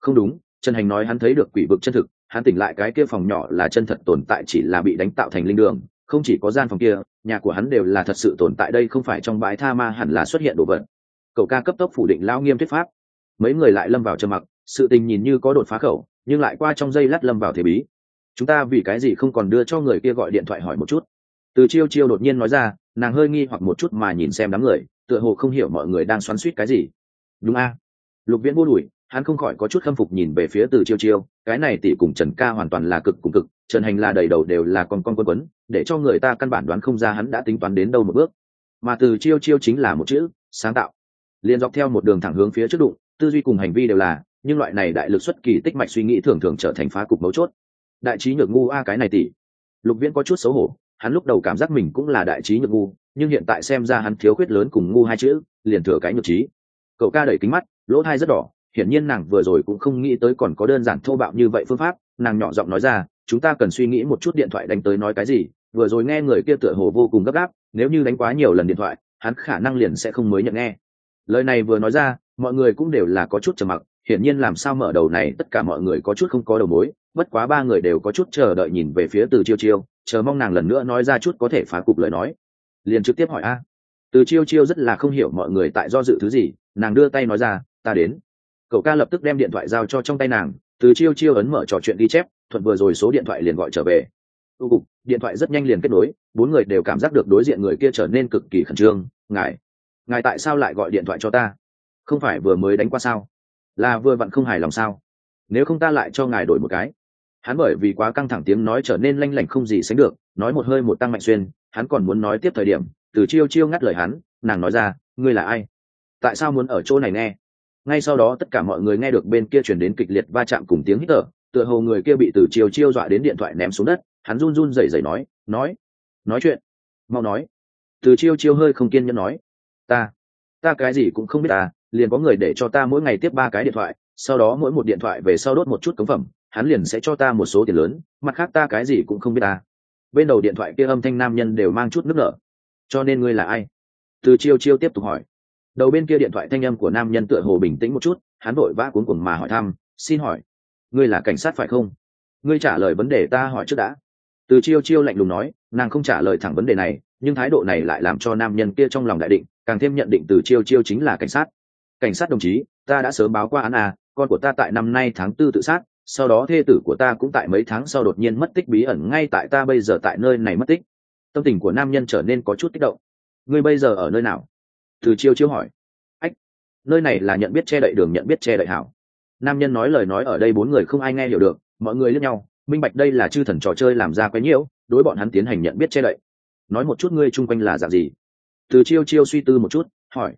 Không đúng, trần hành nói hắn thấy được quỷ vực chân thực, hắn tỉnh lại cái kia phòng nhỏ là chân thật tồn tại chỉ là bị đánh tạo thành linh đường, không chỉ có gian phòng kia, nhà của hắn đều là thật sự tồn tại đây không phải trong bãi tha ma hẳn là xuất hiện đồ vật. Cậu ca cấp tốc phủ định lao nghiêm thuyết pháp. Mấy người lại lâm vào trầm mặc sự tình nhìn như có đột phá khẩu, nhưng lại qua trong dây lát lâm vào thế bí. Chúng ta vì cái gì không còn đưa cho người kia gọi điện thoại hỏi một chút? Từ chiêu chiêu đột nhiên nói ra, nàng hơi nghi hoặc một chút mà nhìn xem đám người, tựa hồ không hiểu mọi người đang xoắn suýt cái gì. Đúng a? Lục viễn vô đùi hắn không khỏi có chút khâm phục nhìn về phía từ chiêu chiêu, cái này tỷ cùng trần ca hoàn toàn là cực cùng cực, trần hành là đầy đầu đều là con con quân quấn, để cho người ta căn bản đoán không ra hắn đã tính toán đến đâu một bước. Mà từ chiêu chiêu chính là một chữ, sáng tạo. Liền dọc theo một đường thẳng hướng phía trước đụng, tư duy cùng hành vi đều là nhưng loại này đại lực xuất kỳ tích mạch suy nghĩ thường thường trở thành phá cục mấu chốt. Đại trí nhược ngu, a, cái này tỷ. Lục viễn có chút xấu hổ. Hắn lúc đầu cảm giác mình cũng là đại trí nhược ngu, nhưng hiện tại xem ra hắn thiếu khuyết lớn cùng ngu hai chữ, liền thừa cái nhược trí. Cậu ca đẩy kính mắt, lỗ thai rất đỏ. Hiển nhiên nàng vừa rồi cũng không nghĩ tới còn có đơn giản thô bạo như vậy phương pháp. Nàng nhỏ giọng nói ra, chúng ta cần suy nghĩ một chút điện thoại đánh tới nói cái gì. Vừa rồi nghe người kia tựa hồ vô cùng gấp gáp, nếu như đánh quá nhiều lần điện thoại, hắn khả năng liền sẽ không mới nhận nghe. Lời này vừa nói ra, mọi người cũng đều là có chút trầm mặc hiển nhiên làm sao mở đầu này tất cả mọi người có chút không có đầu mối, bất quá ba người đều có chút chờ đợi nhìn về phía từ chiêu chiêu, chờ mong nàng lần nữa nói ra chút có thể phá cục lời nói. Liền trực tiếp hỏi, a, từ chiêu chiêu rất là không hiểu mọi người tại do dự thứ gì? Nàng đưa tay nói ra, ta đến. Cậu ca lập tức đem điện thoại giao cho trong tay nàng, từ chiêu chiêu ấn mở trò chuyện ghi chép, thuận vừa rồi số điện thoại liền gọi trở về. Tu cục, điện thoại rất nhanh liền kết nối, bốn người đều cảm giác được đối diện người kia trở nên cực kỳ khẩn trương, ngài ngài tại sao lại gọi điện thoại cho ta? Không phải vừa mới đánh qua sao? Là vừa vặn không hài lòng sao? Nếu không ta lại cho ngài đổi một cái. Hắn bởi vì quá căng thẳng tiếng nói trở nên lanh lảnh không gì sánh được, nói một hơi một tăng mạnh xuyên, hắn còn muốn nói tiếp thời điểm, từ chiêu chiêu ngắt lời hắn, nàng nói ra, ngươi là ai? Tại sao muốn ở chỗ này nghe? Ngay sau đó tất cả mọi người nghe được bên kia chuyển đến kịch liệt va chạm cùng tiếng hít thở, tựa hồ người kia bị từ chiêu chiêu dọa đến điện thoại ném xuống đất, hắn run run rẩy rẩy nói nói nói chuyện, mau nói. Từ chiêu chiêu hơi không kiên nhẫn nói, ta ta cái gì cũng không biết ta liền có người để cho ta mỗi ngày tiếp ba cái điện thoại, sau đó mỗi một điện thoại về sau đốt một chút cống phẩm, hắn liền sẽ cho ta một số tiền lớn, mặt khác ta cái gì cũng không biết ta. Bên đầu điện thoại kia âm thanh nam nhân đều mang chút nước nở. Cho nên ngươi là ai? Từ chiêu chiêu tiếp tục hỏi. Đầu bên kia điện thoại thanh âm của nam nhân tựa hồ bình tĩnh một chút, hắn vội vã cuốn cuồng mà hỏi thăm, xin hỏi, ngươi là cảnh sát phải không? Ngươi trả lời vấn đề ta hỏi trước đã. Từ chiêu chiêu lạnh lùng nói, nàng không trả lời thẳng vấn đề này, nhưng thái độ này lại làm cho nam nhân kia trong lòng đại định, càng thêm nhận định từ chiêu chiêu chính là cảnh sát cảnh sát đồng chí, ta đã sớm báo qua án à con của ta tại năm nay tháng tư tự sát, sau đó thê tử của ta cũng tại mấy tháng sau đột nhiên mất tích bí ẩn ngay tại ta bây giờ tại nơi này mất tích. Tâm tình của nam nhân trở nên có chút kích động. Ngươi bây giờ ở nơi nào? Từ chiêu chiêu hỏi. Ách, nơi này là nhận biết che đậy đường, nhận biết che đậy hảo. Nam nhân nói lời nói ở đây bốn người không ai nghe hiểu được, mọi người lẫn nhau. Minh bạch đây là chư thần trò chơi làm ra quấy nhiễu, đối bọn hắn tiến hành nhận biết che đậy. Nói một chút ngươi chung quanh là dạng gì? Từ chiêu chiêu suy tư một chút, hỏi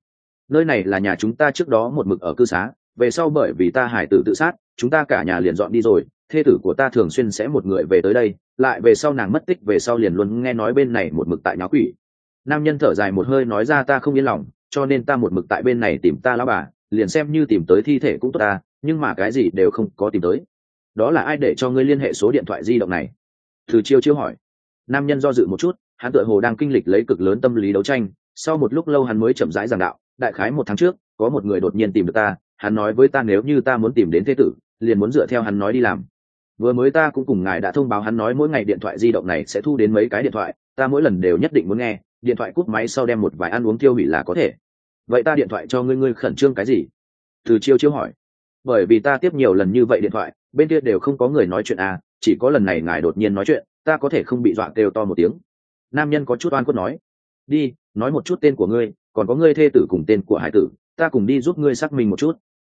nơi này là nhà chúng ta trước đó một mực ở cư xá, về sau bởi vì ta hải tử tự sát, chúng ta cả nhà liền dọn đi rồi, thê tử của ta thường xuyên sẽ một người về tới đây, lại về sau nàng mất tích về sau liền luôn nghe nói bên này một mực tại nháo quỷ. Nam nhân thở dài một hơi nói ra ta không yên lòng, cho nên ta một mực tại bên này tìm ta lão bà, liền xem như tìm tới thi thể cũng tốt ta, nhưng mà cái gì đều không có tìm tới. Đó là ai để cho ngươi liên hệ số điện thoại di động này? Thử chiêu chiêu hỏi. Nam nhân do dự một chút, hắn tựa hồ đang kinh lịch lấy cực lớn tâm lý đấu tranh, sau một lúc lâu hắn mới chậm rãi giảng đạo đại khái một tháng trước, có một người đột nhiên tìm được ta, hắn nói với ta nếu như ta muốn tìm đến thế tử, liền muốn dựa theo hắn nói đi làm. Vừa mới ta cũng cùng ngài đã thông báo hắn nói mỗi ngày điện thoại di động này sẽ thu đến mấy cái điện thoại, ta mỗi lần đều nhất định muốn nghe, điện thoại cúp máy sau đem một vài ăn uống tiêu hủy là có thể. Vậy ta điện thoại cho ngươi ngươi khẩn trương cái gì? Từ chiêu chiêu hỏi. Bởi vì ta tiếp nhiều lần như vậy điện thoại, bên kia đều không có người nói chuyện à chỉ có lần này ngài đột nhiên nói chuyện, ta có thể không bị dọa kêu to một tiếng. Nam nhân có chút oan khuất nói. Đi, nói một chút tên của ngươi còn có ngươi thê tử cùng tên của hải tử, ta cùng đi giúp ngươi xác minh một chút.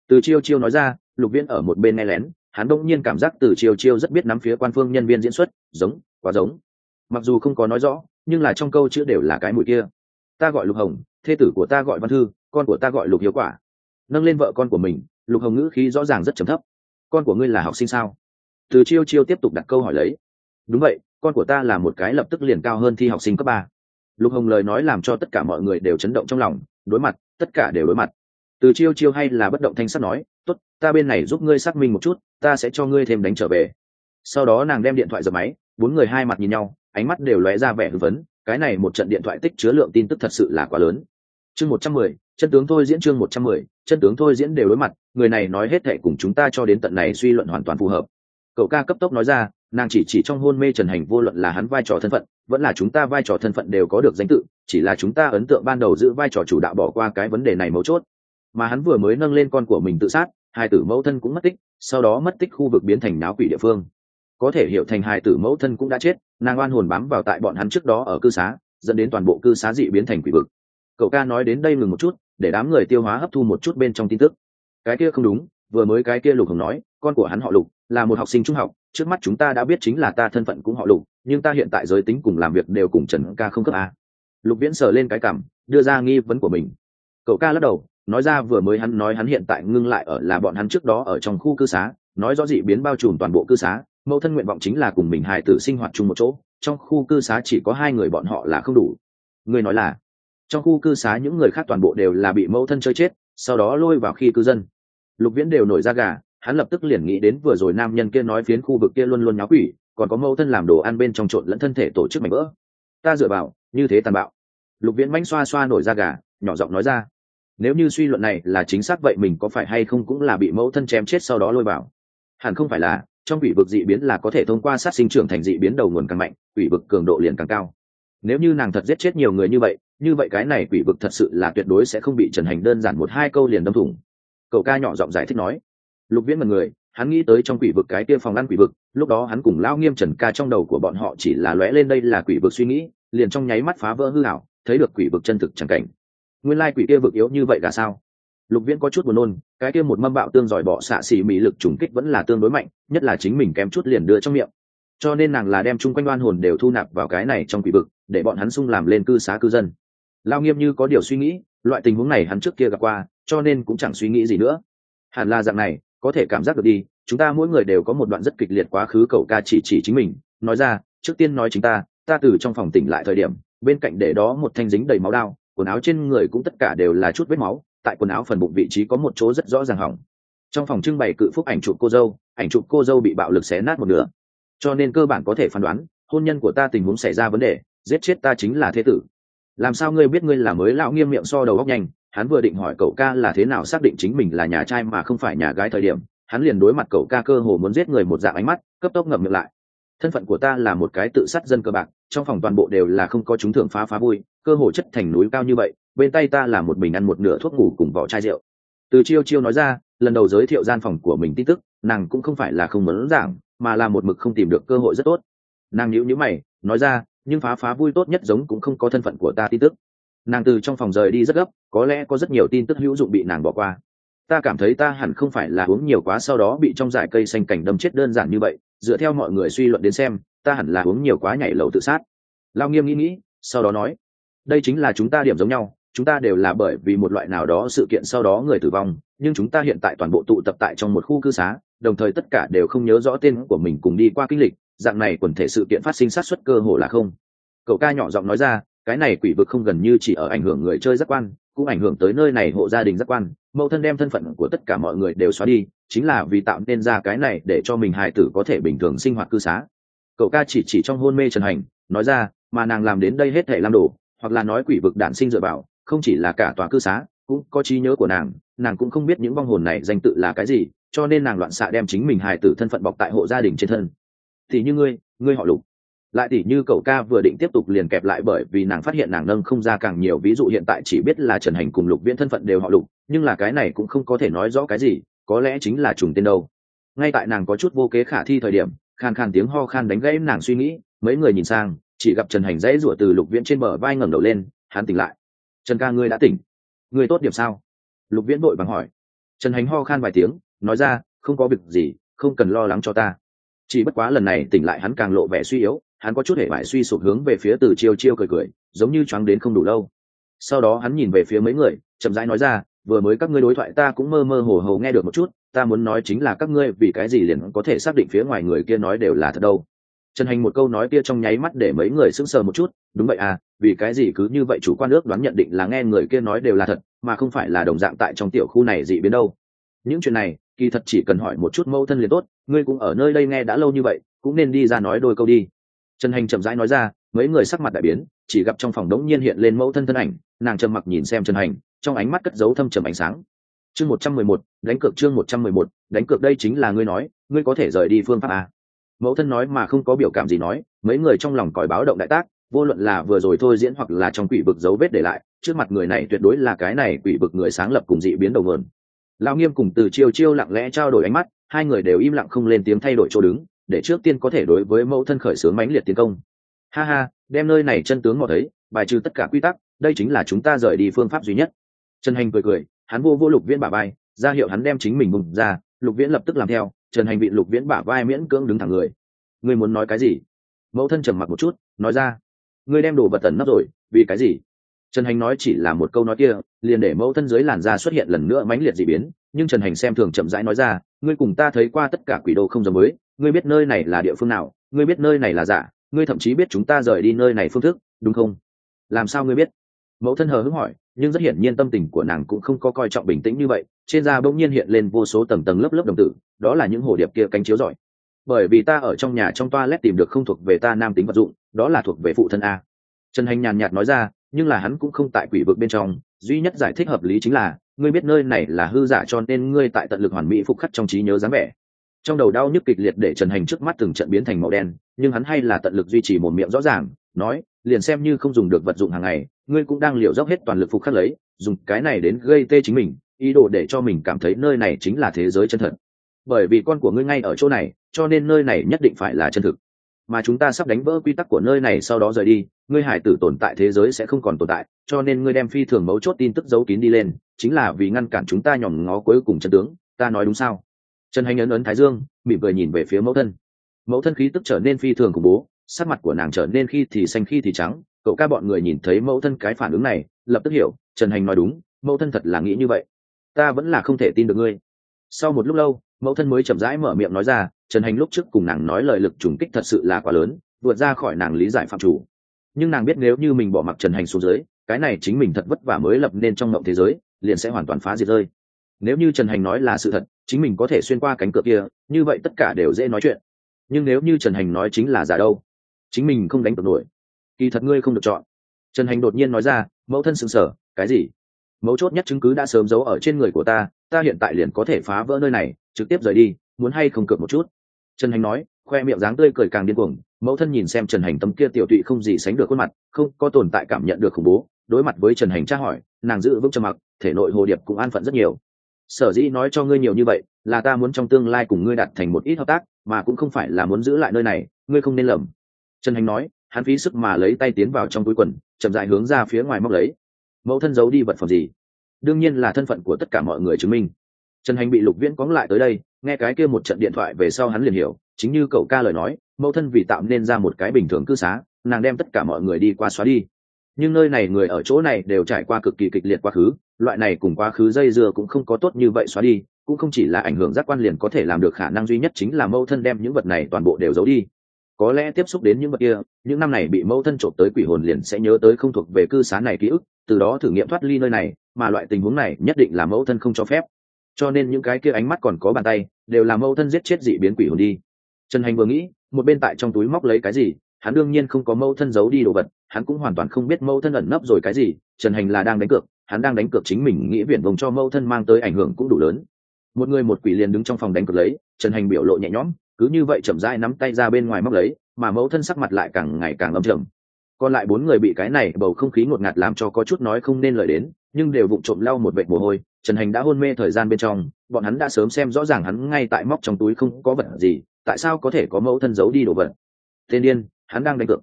Từ chiêu chiêu nói ra, lục viễn ở một bên nghe lén, hắn đông nhiên cảm giác từ chiêu chiêu rất biết nắm phía quan phương nhân viên diễn xuất, giống, quá giống. Mặc dù không có nói rõ, nhưng là trong câu chữ đều là cái mùi kia. Ta gọi lục hồng, thê tử của ta gọi văn thư, con của ta gọi lục hiếu quả. Nâng lên vợ con của mình, lục hồng ngữ khí rõ ràng rất trầm thấp. Con của ngươi là học sinh sao? Từ chiêu chiêu tiếp tục đặt câu hỏi lấy. Đúng vậy, con của ta là một cái lập tức liền cao hơn thi học sinh cấp ba lục hồng lời nói làm cho tất cả mọi người đều chấn động trong lòng, đối mặt, tất cả đều đối mặt. Từ chiêu chiêu hay là bất động thanh sắt nói, tốt, ta bên này giúp ngươi xác minh một chút, ta sẽ cho ngươi thêm đánh trở về. Sau đó nàng đem điện thoại dập máy, bốn người hai mặt nhìn nhau, ánh mắt đều lóe ra vẻ hư vấn cái này một trận điện thoại tích chứa lượng tin tức thật sự là quá lớn. Chương một trăm mười, chân tướng thôi diễn chương một trăm mười, chân tướng thôi diễn đều đối mặt, người này nói hết thệ cùng chúng ta cho đến tận này suy luận hoàn toàn phù hợp. Cậu ca cấp tốc nói ra nàng chỉ chỉ trong hôn mê trần hành vô luận là hắn vai trò thân phận, vẫn là chúng ta vai trò thân phận đều có được danh tự, chỉ là chúng ta ấn tượng ban đầu giữ vai trò chủ đạo bỏ qua cái vấn đề này mấu chốt. Mà hắn vừa mới nâng lên con của mình tự sát, hai tử mẫu thân cũng mất tích, sau đó mất tích khu vực biến thành náo quỷ địa phương. Có thể hiểu thành hai tử mẫu thân cũng đã chết, nàng oan hồn bám vào tại bọn hắn trước đó ở cư xá, dẫn đến toàn bộ cư xá dị biến thành quỷ vực. Cậu ca nói đến đây ngừng một chút, để đám người tiêu hóa hấp thu một chút bên trong tin tức. Cái kia không đúng, vừa mới cái kia lục hồng nói, con của hắn họ lục, là một học sinh trung học trước mắt chúng ta đã biết chính là ta thân phận cũng họ lục, nhưng ta hiện tại giới tính cùng làm việc đều cùng trần ca không cấp a à. lục viễn sờ lên cái cảm, đưa ra nghi vấn của mình. Cậu ca lắc đầu, nói ra vừa mới hắn nói hắn hiện tại ngưng lại ở là bọn hắn trước đó ở trong khu cư xá, nói rõ dị biến bao trùm toàn bộ cư xá, mẫu thân nguyện vọng chính là cùng mình hài tử sinh hoạt chung một chỗ, trong khu cư xá chỉ có hai người bọn họ là không đủ. Người nói là, trong khu cư xá những người khác toàn bộ đều là bị mẫu thân chơi chết, sau đó lôi vào khi cư dân. Lục viễn đều nổi ra gà hắn lập tức liền nghĩ đến vừa rồi nam nhân kia nói phiến khu vực kia luôn luôn nháo quỷ, còn có mẫu thân làm đồ ăn bên trong trộn lẫn thân thể tổ chức mảnh vỡ. Ta dựa vào, như thế tàn bạo. Lục viễn mánh xoa xoa nổi da gà, nhỏ giọng nói ra. Nếu như suy luận này là chính xác vậy mình có phải hay không cũng là bị mẫu thân chém chết sau đó lôi vào. Hẳn không phải là, trong quỷ vực dị biến là có thể thông qua sát sinh trưởng thành dị biến đầu nguồn càng mạnh, quỷ vực cường độ liền càng cao. Nếu như nàng thật giết chết nhiều người như vậy như vậy cái này quỷ vực thật sự là tuyệt đối sẽ không bị trần hành đơn giản một hai câu liền đâm thủng. Cậu ca nhỏ giọng giải thích nói lục viễn mật người, hắn nghĩ tới trong quỷ vực cái kia phòng ăn quỷ vực, lúc đó hắn cùng Lão nghiêm trần ca trong đầu của bọn họ chỉ là lóe lên đây là quỷ vực suy nghĩ, liền trong nháy mắt phá vỡ hư hảo thấy được quỷ vực chân thực chẳng cảnh. Nguyên lai quỷ kia vực yếu như vậy là sao? Lục viễn có chút buồn nôn, cái kia một mâm bạo tương giỏi bọ xạ xỉ mỹ lực trùng kích vẫn là tương đối mạnh, nhất là chính mình kém chút liền đưa trong miệng. Cho nên nàng là đem chung quanh đoan hồn đều thu nạp vào cái này trong quỷ vực, để bọn hắn sung làm lên cư xá cư dân. Lao nghiêm như có điều suy nghĩ, loại tình huống này hắn trước kia gặp qua, cho nên cũng chẳng suy nghĩ gì nữa. Hẳn là dạng này có thể cảm giác được đi, chúng ta mỗi người đều có một đoạn rất kịch liệt quá khứ, cậu ca chỉ chỉ chính mình, nói ra, trước tiên nói chính ta ta từ trong phòng tỉnh lại thời điểm, bên cạnh để đó một thanh dính đầy máu đao quần áo trên người cũng tất cả đều là chút vết máu, tại quần áo phần bụng vị trí có một chỗ rất rõ ràng hỏng. Trong phòng trưng bày cự phúc ảnh chụp cô dâu, ảnh chụp cô dâu bị bạo lực xé nát một nửa. Cho nên cơ bản có thể phán đoán, hôn nhân của ta tình huống xảy ra vấn đề, giết chết ta chính là thế tử. Làm sao ngươi biết ngươi là mới lão nghiêm miệng so đầu góc nhanh? Hắn vừa định hỏi cậu ca là thế nào xác định chính mình là nhà trai mà không phải nhà gái thời điểm, hắn liền đối mặt cậu ca cơ hồ muốn giết người một dạng ánh mắt, cấp tốc ngậm miệng lại. Thân phận của ta là một cái tự sát dân cơ bạc, trong phòng toàn bộ đều là không có chúng thường phá phá vui, cơ hồ chất thành núi cao như vậy, bên tay ta là một bình ăn một nửa thuốc ngủ cùng vỏ chai rượu. Từ chiêu chiêu nói ra, lần đầu giới thiệu gian phòng của mình tin tức, nàng cũng không phải là không muốn giảng, mà là một mực không tìm được cơ hội rất tốt. Nàng nhữ nhữ mày, nói ra, nhưng phá phá vui tốt nhất giống cũng không có thân phận của ta tin tức nàng từ trong phòng rời đi rất gấp, có lẽ có rất nhiều tin tức hữu dụng bị nàng bỏ qua. Ta cảm thấy ta hẳn không phải là uống nhiều quá sau đó bị trong dải cây xanh cảnh đâm chết đơn giản như vậy, dựa theo mọi người suy luận đến xem, ta hẳn là uống nhiều quá nhảy lầu tự sát. Lao nghiêm nghĩ nghĩ, sau đó nói, đây chính là chúng ta điểm giống nhau, chúng ta đều là bởi vì một loại nào đó sự kiện sau đó người tử vong, nhưng chúng ta hiện tại toàn bộ tụ tập tại trong một khu cư xá, đồng thời tất cả đều không nhớ rõ tên của mình cùng đi qua kinh lịch, dạng này quần thể sự kiện phát sinh sát xuất cơ hồ là không. Cậu ca nhỏ giọng nói ra cái này quỷ vực không gần như chỉ ở ảnh hưởng người chơi giác quan cũng ảnh hưởng tới nơi này hộ gia đình giác quan. Mẫu thân đem thân phận của tất cả mọi người đều xóa đi chính là vì tạo nên ra cái này để cho mình hài tử có thể bình thường sinh hoạt cư xá. Cậu ca chỉ chỉ trong hôn mê trần hành nói ra mà nàng làm đến đây hết thể làm đổ, hoặc là nói quỷ vực đản sinh dựa vào không chỉ là cả tòa cư xá cũng có trí nhớ của nàng nàng cũng không biết những vong hồn này danh tự là cái gì cho nên nàng loạn xạ đem chính mình hài tử thân phận bọc tại hộ gia đình trên thân. Thì như ngươi ngươi họ lục lại tỷ như cậu ca vừa định tiếp tục liền kẹp lại bởi vì nàng phát hiện nàng nâng không ra càng nhiều ví dụ hiện tại chỉ biết là trần hành cùng lục viễn thân phận đều họ lục, nhưng là cái này cũng không có thể nói rõ cái gì, có lẽ chính là trùng tên đâu. Ngay tại nàng có chút vô kế khả thi thời điểm, khan khan tiếng ho khan đánh gãy nàng suy nghĩ, mấy người nhìn sang, chỉ gặp trần hành dãy rủa từ lục viễn trên bờ vai ngẩng đầu lên, hắn tỉnh lại. Trần ca ngươi đã tỉnh. Ngươi tốt điểm sao? Lục viễn vội vàng hỏi. Trần hành ho khan vài tiếng, nói ra, không có việc gì, không cần lo lắng cho ta. Chỉ bất quá lần này tỉnh lại hắn càng lộ vẻ suy yếu hắn có chút hệ vải suy sụp hướng về phía từ chiêu chiêu cười cười, giống như choáng đến không đủ lâu. Sau đó hắn nhìn về phía mấy người, chậm rãi nói ra, vừa mới các ngươi đối thoại ta cũng mơ mơ hồ hồ nghe được một chút, ta muốn nói chính là các ngươi vì cái gì liền có thể xác định phía ngoài người kia nói đều là thật đâu? Trần hành một câu nói kia trong nháy mắt để mấy người sững sờ một chút, đúng vậy à vì cái gì cứ như vậy chủ quan ước đoán nhận định là nghe người kia nói đều là thật, mà không phải là đồng dạng tại trong tiểu khu này dị biến đâu? Những chuyện này, kỳ thật chỉ cần hỏi một chút mâu thân liền tốt, ngươi cũng ở nơi đây nghe đã lâu như vậy, cũng nên đi ra nói đôi câu đi trần hành chậm rãi nói ra, mấy người sắc mặt đại biến, chỉ gặp trong phòng đống nhiên hiện lên mẫu thân thân ảnh, nàng trầm mặc nhìn xem trần hành, trong ánh mắt cất giấu thâm trầm ánh sáng. Chương một trăm mười một, đánh cược chương một trăm mười một, đánh cược đây chính là ngươi nói, ngươi có thể rời đi phương pháp à. mẫu thân nói mà không có biểu cảm gì nói, mấy người trong lòng còi báo động đại tác, vô luận là vừa rồi thôi diễn hoặc là trong quỷ vực dấu vết để lại, trước mặt người này tuyệt đối là cái này quỷ vực người sáng lập cùng dị biến đầu nguồn. Lao nghiêm cùng từ chiêu chiêu lặng lẽ trao đổi ánh mắt, hai người đều im lặng không lên tiếng thay đổi chỗ đứng để trước tiên có thể đối với mẫu thân khởi xướng mãnh liệt tiến công. Ha ha, đem nơi này chân tướng ngỏ thấy, bài trừ tất cả quy tắc, đây chính là chúng ta rời đi phương pháp duy nhất. Trần hành cười cười, hắn vô vô lục viễn bả vai, ra hiệu hắn đem chính mình bùng ra, lục viễn lập tức làm theo, trần hành bị lục viễn bả vai miễn cưỡng đứng thẳng người. Ngươi muốn nói cái gì? Mẫu thân trầm mặc một chút, nói ra. Ngươi đem đồ vật tẩn nấp rồi, vì cái gì? Trần hành nói chỉ là một câu nói kia, liền để mẫu thân dưới làn da xuất hiện lần nữa mãnh liệt d ị biến, nhưng trần hành xem thường chậm rãi nói ra, ngươi cùng ta thấy qua tất cả quỷ đồ không giống mới ngươi biết nơi này là địa phương nào, ngươi biết nơi này là giả, ngươi thậm chí biết chúng ta rời đi nơi này phương thức, đúng không? Làm sao ngươi biết? Mẫu thân hờ hững hỏi, nhưng rất hiển nhiên tâm tình của nàng cũng không có coi trọng bình tĩnh như vậy, trên da bỗng nhiên hiện lên vô số tầng tầng lớp lớp đồng tử, đó là những hồ điệp kia cánh chiếu giỏi bởi vì ta ở trong nhà trong toa lét tìm được không thuộc về ta nam tính vật dụng, đó là thuộc về phụ thân a. Trần hành nhàn nhạt nói ra, nhưng là hắn cũng không tại quỷ vực bên trong, duy nhất giải thích hợp lý chính là, ngươi biết nơi này là hư giả cho nên ngươi tại tận lực hoàn mỹ phục khắc trong trí nhớ dáng vẻ trong đầu đau nhức kịch liệt để trần hành trước mắt từng trận biến thành màu đen, nhưng hắn hay là tận lực duy trì một miệng rõ ràng, nói, liền xem như không dùng được vật dụng hàng ngày, ngươi cũng đang liều dốc hết toàn lực phục khắc lấy, dùng cái này đến gây tê chính mình, ý đồ để cho mình cảm thấy nơi này chính là thế giới chân thật. Bởi vì con của ngươi ngay ở chỗ này, cho nên nơi này nhất định phải là chân thực. Mà chúng ta sắp đánh vỡ quy tắc của nơi này sau đó rời đi, ngươi hải tử tồn tại thế giới sẽ không còn tồn tại, cho nên ngươi đem phi thường mấu chốt tin tức giấu kín đi lên, chính là vì ngăn cản chúng ta nhòm ngó cuối cùng chân tướng, ta nói đúng sao? Trần hành ấn ấn thái dương, mỉm cười nhìn về phía mẫu thân. Mẫu thân khí tức trở nên phi thường khủng bố, sắc mặt của nàng trở nên khi thì xanh khi thì trắng, cậu ca bọn người nhìn thấy mẫu thân cái phản ứng này, lập tức hiểu, trần hành nói đúng, mẫu thân thật là nghĩ như vậy. Ta vẫn là không thể tin được ngươi. Sau một lúc lâu, mẫu thân mới chậm rãi mở miệng nói ra, trần hành lúc trước cùng nàng nói lời lực trùng kích thật sự là quá lớn, vượt ra khỏi nàng lý giải phạm chủ. Nhưng nàng biết nếu như mình bỏ mặc trần hành xuống dưới, cái này chính mình thật vất vả mới lập nên trong mộng thế giới, liền sẽ hoàn toàn phá diệt rơi. Nếu như trần hành nói là sự thật chính mình có thể xuyên qua cánh cửa kia, như vậy tất cả đều dễ nói chuyện. Nhưng nếu như trần hành nói chính là giả đâu, chính mình không đánh cược nổi. Kỳ thật ngươi không được chọn. Trần hành đột nhiên nói ra, mẫu thân sừng sở cái gì? Mấu chốt nhất chứng cứ đã sớm giấu ở trên người của ta ta hiện tại liền có thể phá vỡ nơi này, trực tiếp rời đi, muốn hay không cược một chút? Trần hành nói, khoe miệng dáng tươi cười càng điên cuồng, mẫu thân nhìn xem trần hành tâm kia tiểu tụy không gì sánh được khuôn mặt, không có tồn tại cảm nhận được khủng bố, đối mặt với trần hành tra hỏi, nàng giữ vững trầm mặc, thể nội hồ điệp cũng an phận rất nhiều sở dĩ nói cho ngươi nhiều như vậy, là ta muốn trong tương lai cùng ngươi đạt thành một ít hợp tác, mà cũng không phải là muốn giữ lại nơi này, ngươi không nên lầm. Trần hành nói, hắn phí sức mà lấy tay tiến vào trong túi quần, chậm dại hướng ra phía ngoài móc lấy. Mẫu thân giấu đi vật phẩm gì? Đương nhiên là thân phận của tất cả mọi người chứng minh. Trần hành bị lục viễn cóng lại tới đây, nghe cái kia một trận điện thoại về sau hắn liền hiểu, chính như cậu ca lời nói, mẫu thân vì tạo nên ra một cái bình thường cư xá, nàng đem tất cả mọi người đi qua xóa đi. Nhưng nơi này người ở chỗ này đều trải qua cực kỳ kịch liệt quá khứ loại này cùng quá khứ dây dưa cũng không có tốt như vậy xóa đi, cũng không chỉ là ảnh hưởng giác quan liền có thể làm được, khả năng duy nhất chính là mâu thân đem những vật này toàn bộ đều giấu đi. Có lẽ tiếp xúc đến những vật kia, những năm này bị mâu thân trộm tới quỷ hồn liền sẽ nhớ tới không thuộc về cư xá này ký ức, từ đó thử nghiệm thoát ly nơi này, mà loại tình huống này nhất định là mẫu thân không cho phép. Cho nên những cái kia ánh mắt còn có bàn tay, đều là mâu thân giết chết dị biến quỷ hồn đi. Trần hành vừa nghĩ, một bên tại trong túi móc lấy cái gì, hắn đương nhiên không có mâu thân giấu đi đồ vật hắn cũng hoàn toàn không biết mâu thân ẩn nấp rồi cái gì, trần hành là đang đánh cược, hắn đang đánh cược chính mình nghĩ viển vông cho mâu thân mang tới ảnh hưởng cũng đủ lớn. Một người một quỷ liền đứng trong phòng đánh cược lấy, trần hành biểu lộ nhẹ nhõm, cứ như vậy chậm rãi nắm tay ra bên ngoài móc lấy, mà mẫu thân sắc mặt lại càng ngày càng âm trầm. Còn lại bốn người bị cái này bầu không khí ngột ngạt làm cho có chút nói không nên lời đến, nhưng đều vụng trộm lau một vệ mồ hôi, trần hành đã hôn mê thời gian bên trong, bọn hắn đã sớm xem rõ ràng hắn ngay tại móc trong túi không có vật gì, tại sao có thể có mẫu thân giấu đi đồ vật. Tên điên, hắn đang đánh cược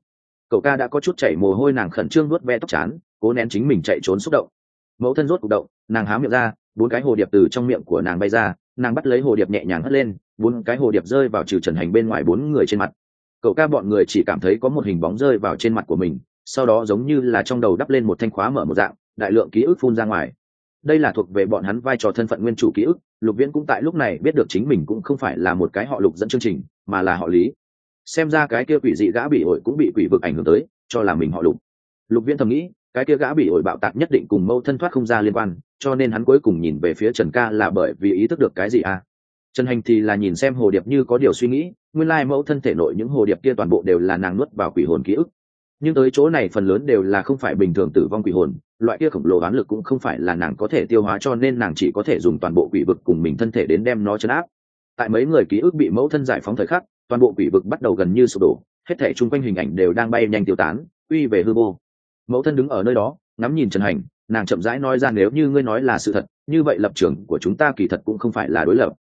cậu ca đã có chút chảy mồ hôi, nàng khẩn trương nuốt ve tóc chán, cố nén chính mình chạy trốn xúc động. Mẫu thân rốt cuộc động, nàng há miệng ra, bốn cái hồ điệp từ trong miệng của nàng bay ra, nàng bắt lấy hồ điệp nhẹ nhàng hất lên, bốn cái hồ điệp rơi vào trừ trần hành bên ngoài bốn người trên mặt. Cậu ca bọn người chỉ cảm thấy có một hình bóng rơi vào trên mặt của mình, sau đó giống như là trong đầu đắp lên một thanh khóa mở một dạng, đại lượng ký ức phun ra ngoài. Đây là thuộc về bọn hắn vai trò thân phận nguyên chủ ký ức, lục viễn cũng tại lúc này biết được chính mình cũng không phải là một cái họ lục dẫn chương trình, mà là họ lý xem ra cái kia quỷ dị gã bị ổi cũng bị quỷ vực ảnh hưởng tới, cho là mình họ lục. Lục viễn thầm nghĩ, cái kia gã bị ổi bạo tạc nhất định cùng mâu thân thoát không ra liên quan, cho nên hắn cuối cùng nhìn về phía trần ca là bởi vì ý thức được cái gì à? Trần hành thì là nhìn xem hồ điệp như có điều suy nghĩ, nguyên lai mẫu thân thể nội những hồ điệp kia toàn bộ đều là nàng nuốt vào quỷ hồn ký ức. Nhưng tới chỗ này phần lớn đều là không phải bình thường tử vong quỷ hồn, loại kia khổng lồ oán lực cũng không phải là nàng có thể tiêu hóa cho nên nàng chỉ có thể dùng toàn bộ quỷ vực cùng mình thân thể đến đem nó chấn áp. Tại mấy người ký ức bị mẫu thân giải phóng thời khắc toàn bộ quỷ vực bắt đầu gần như sụp đổ, hết thể chung quanh hình ảnh đều đang bay nhanh tiêu tán, uy về hư vô. Mẫu thân đứng ở nơi đó, ngắm nhìn trần hành, nàng chậm rãi nói ra nếu như ngươi nói là sự thật, như vậy lập trường của chúng ta kỳ thật cũng không phải là đối lập.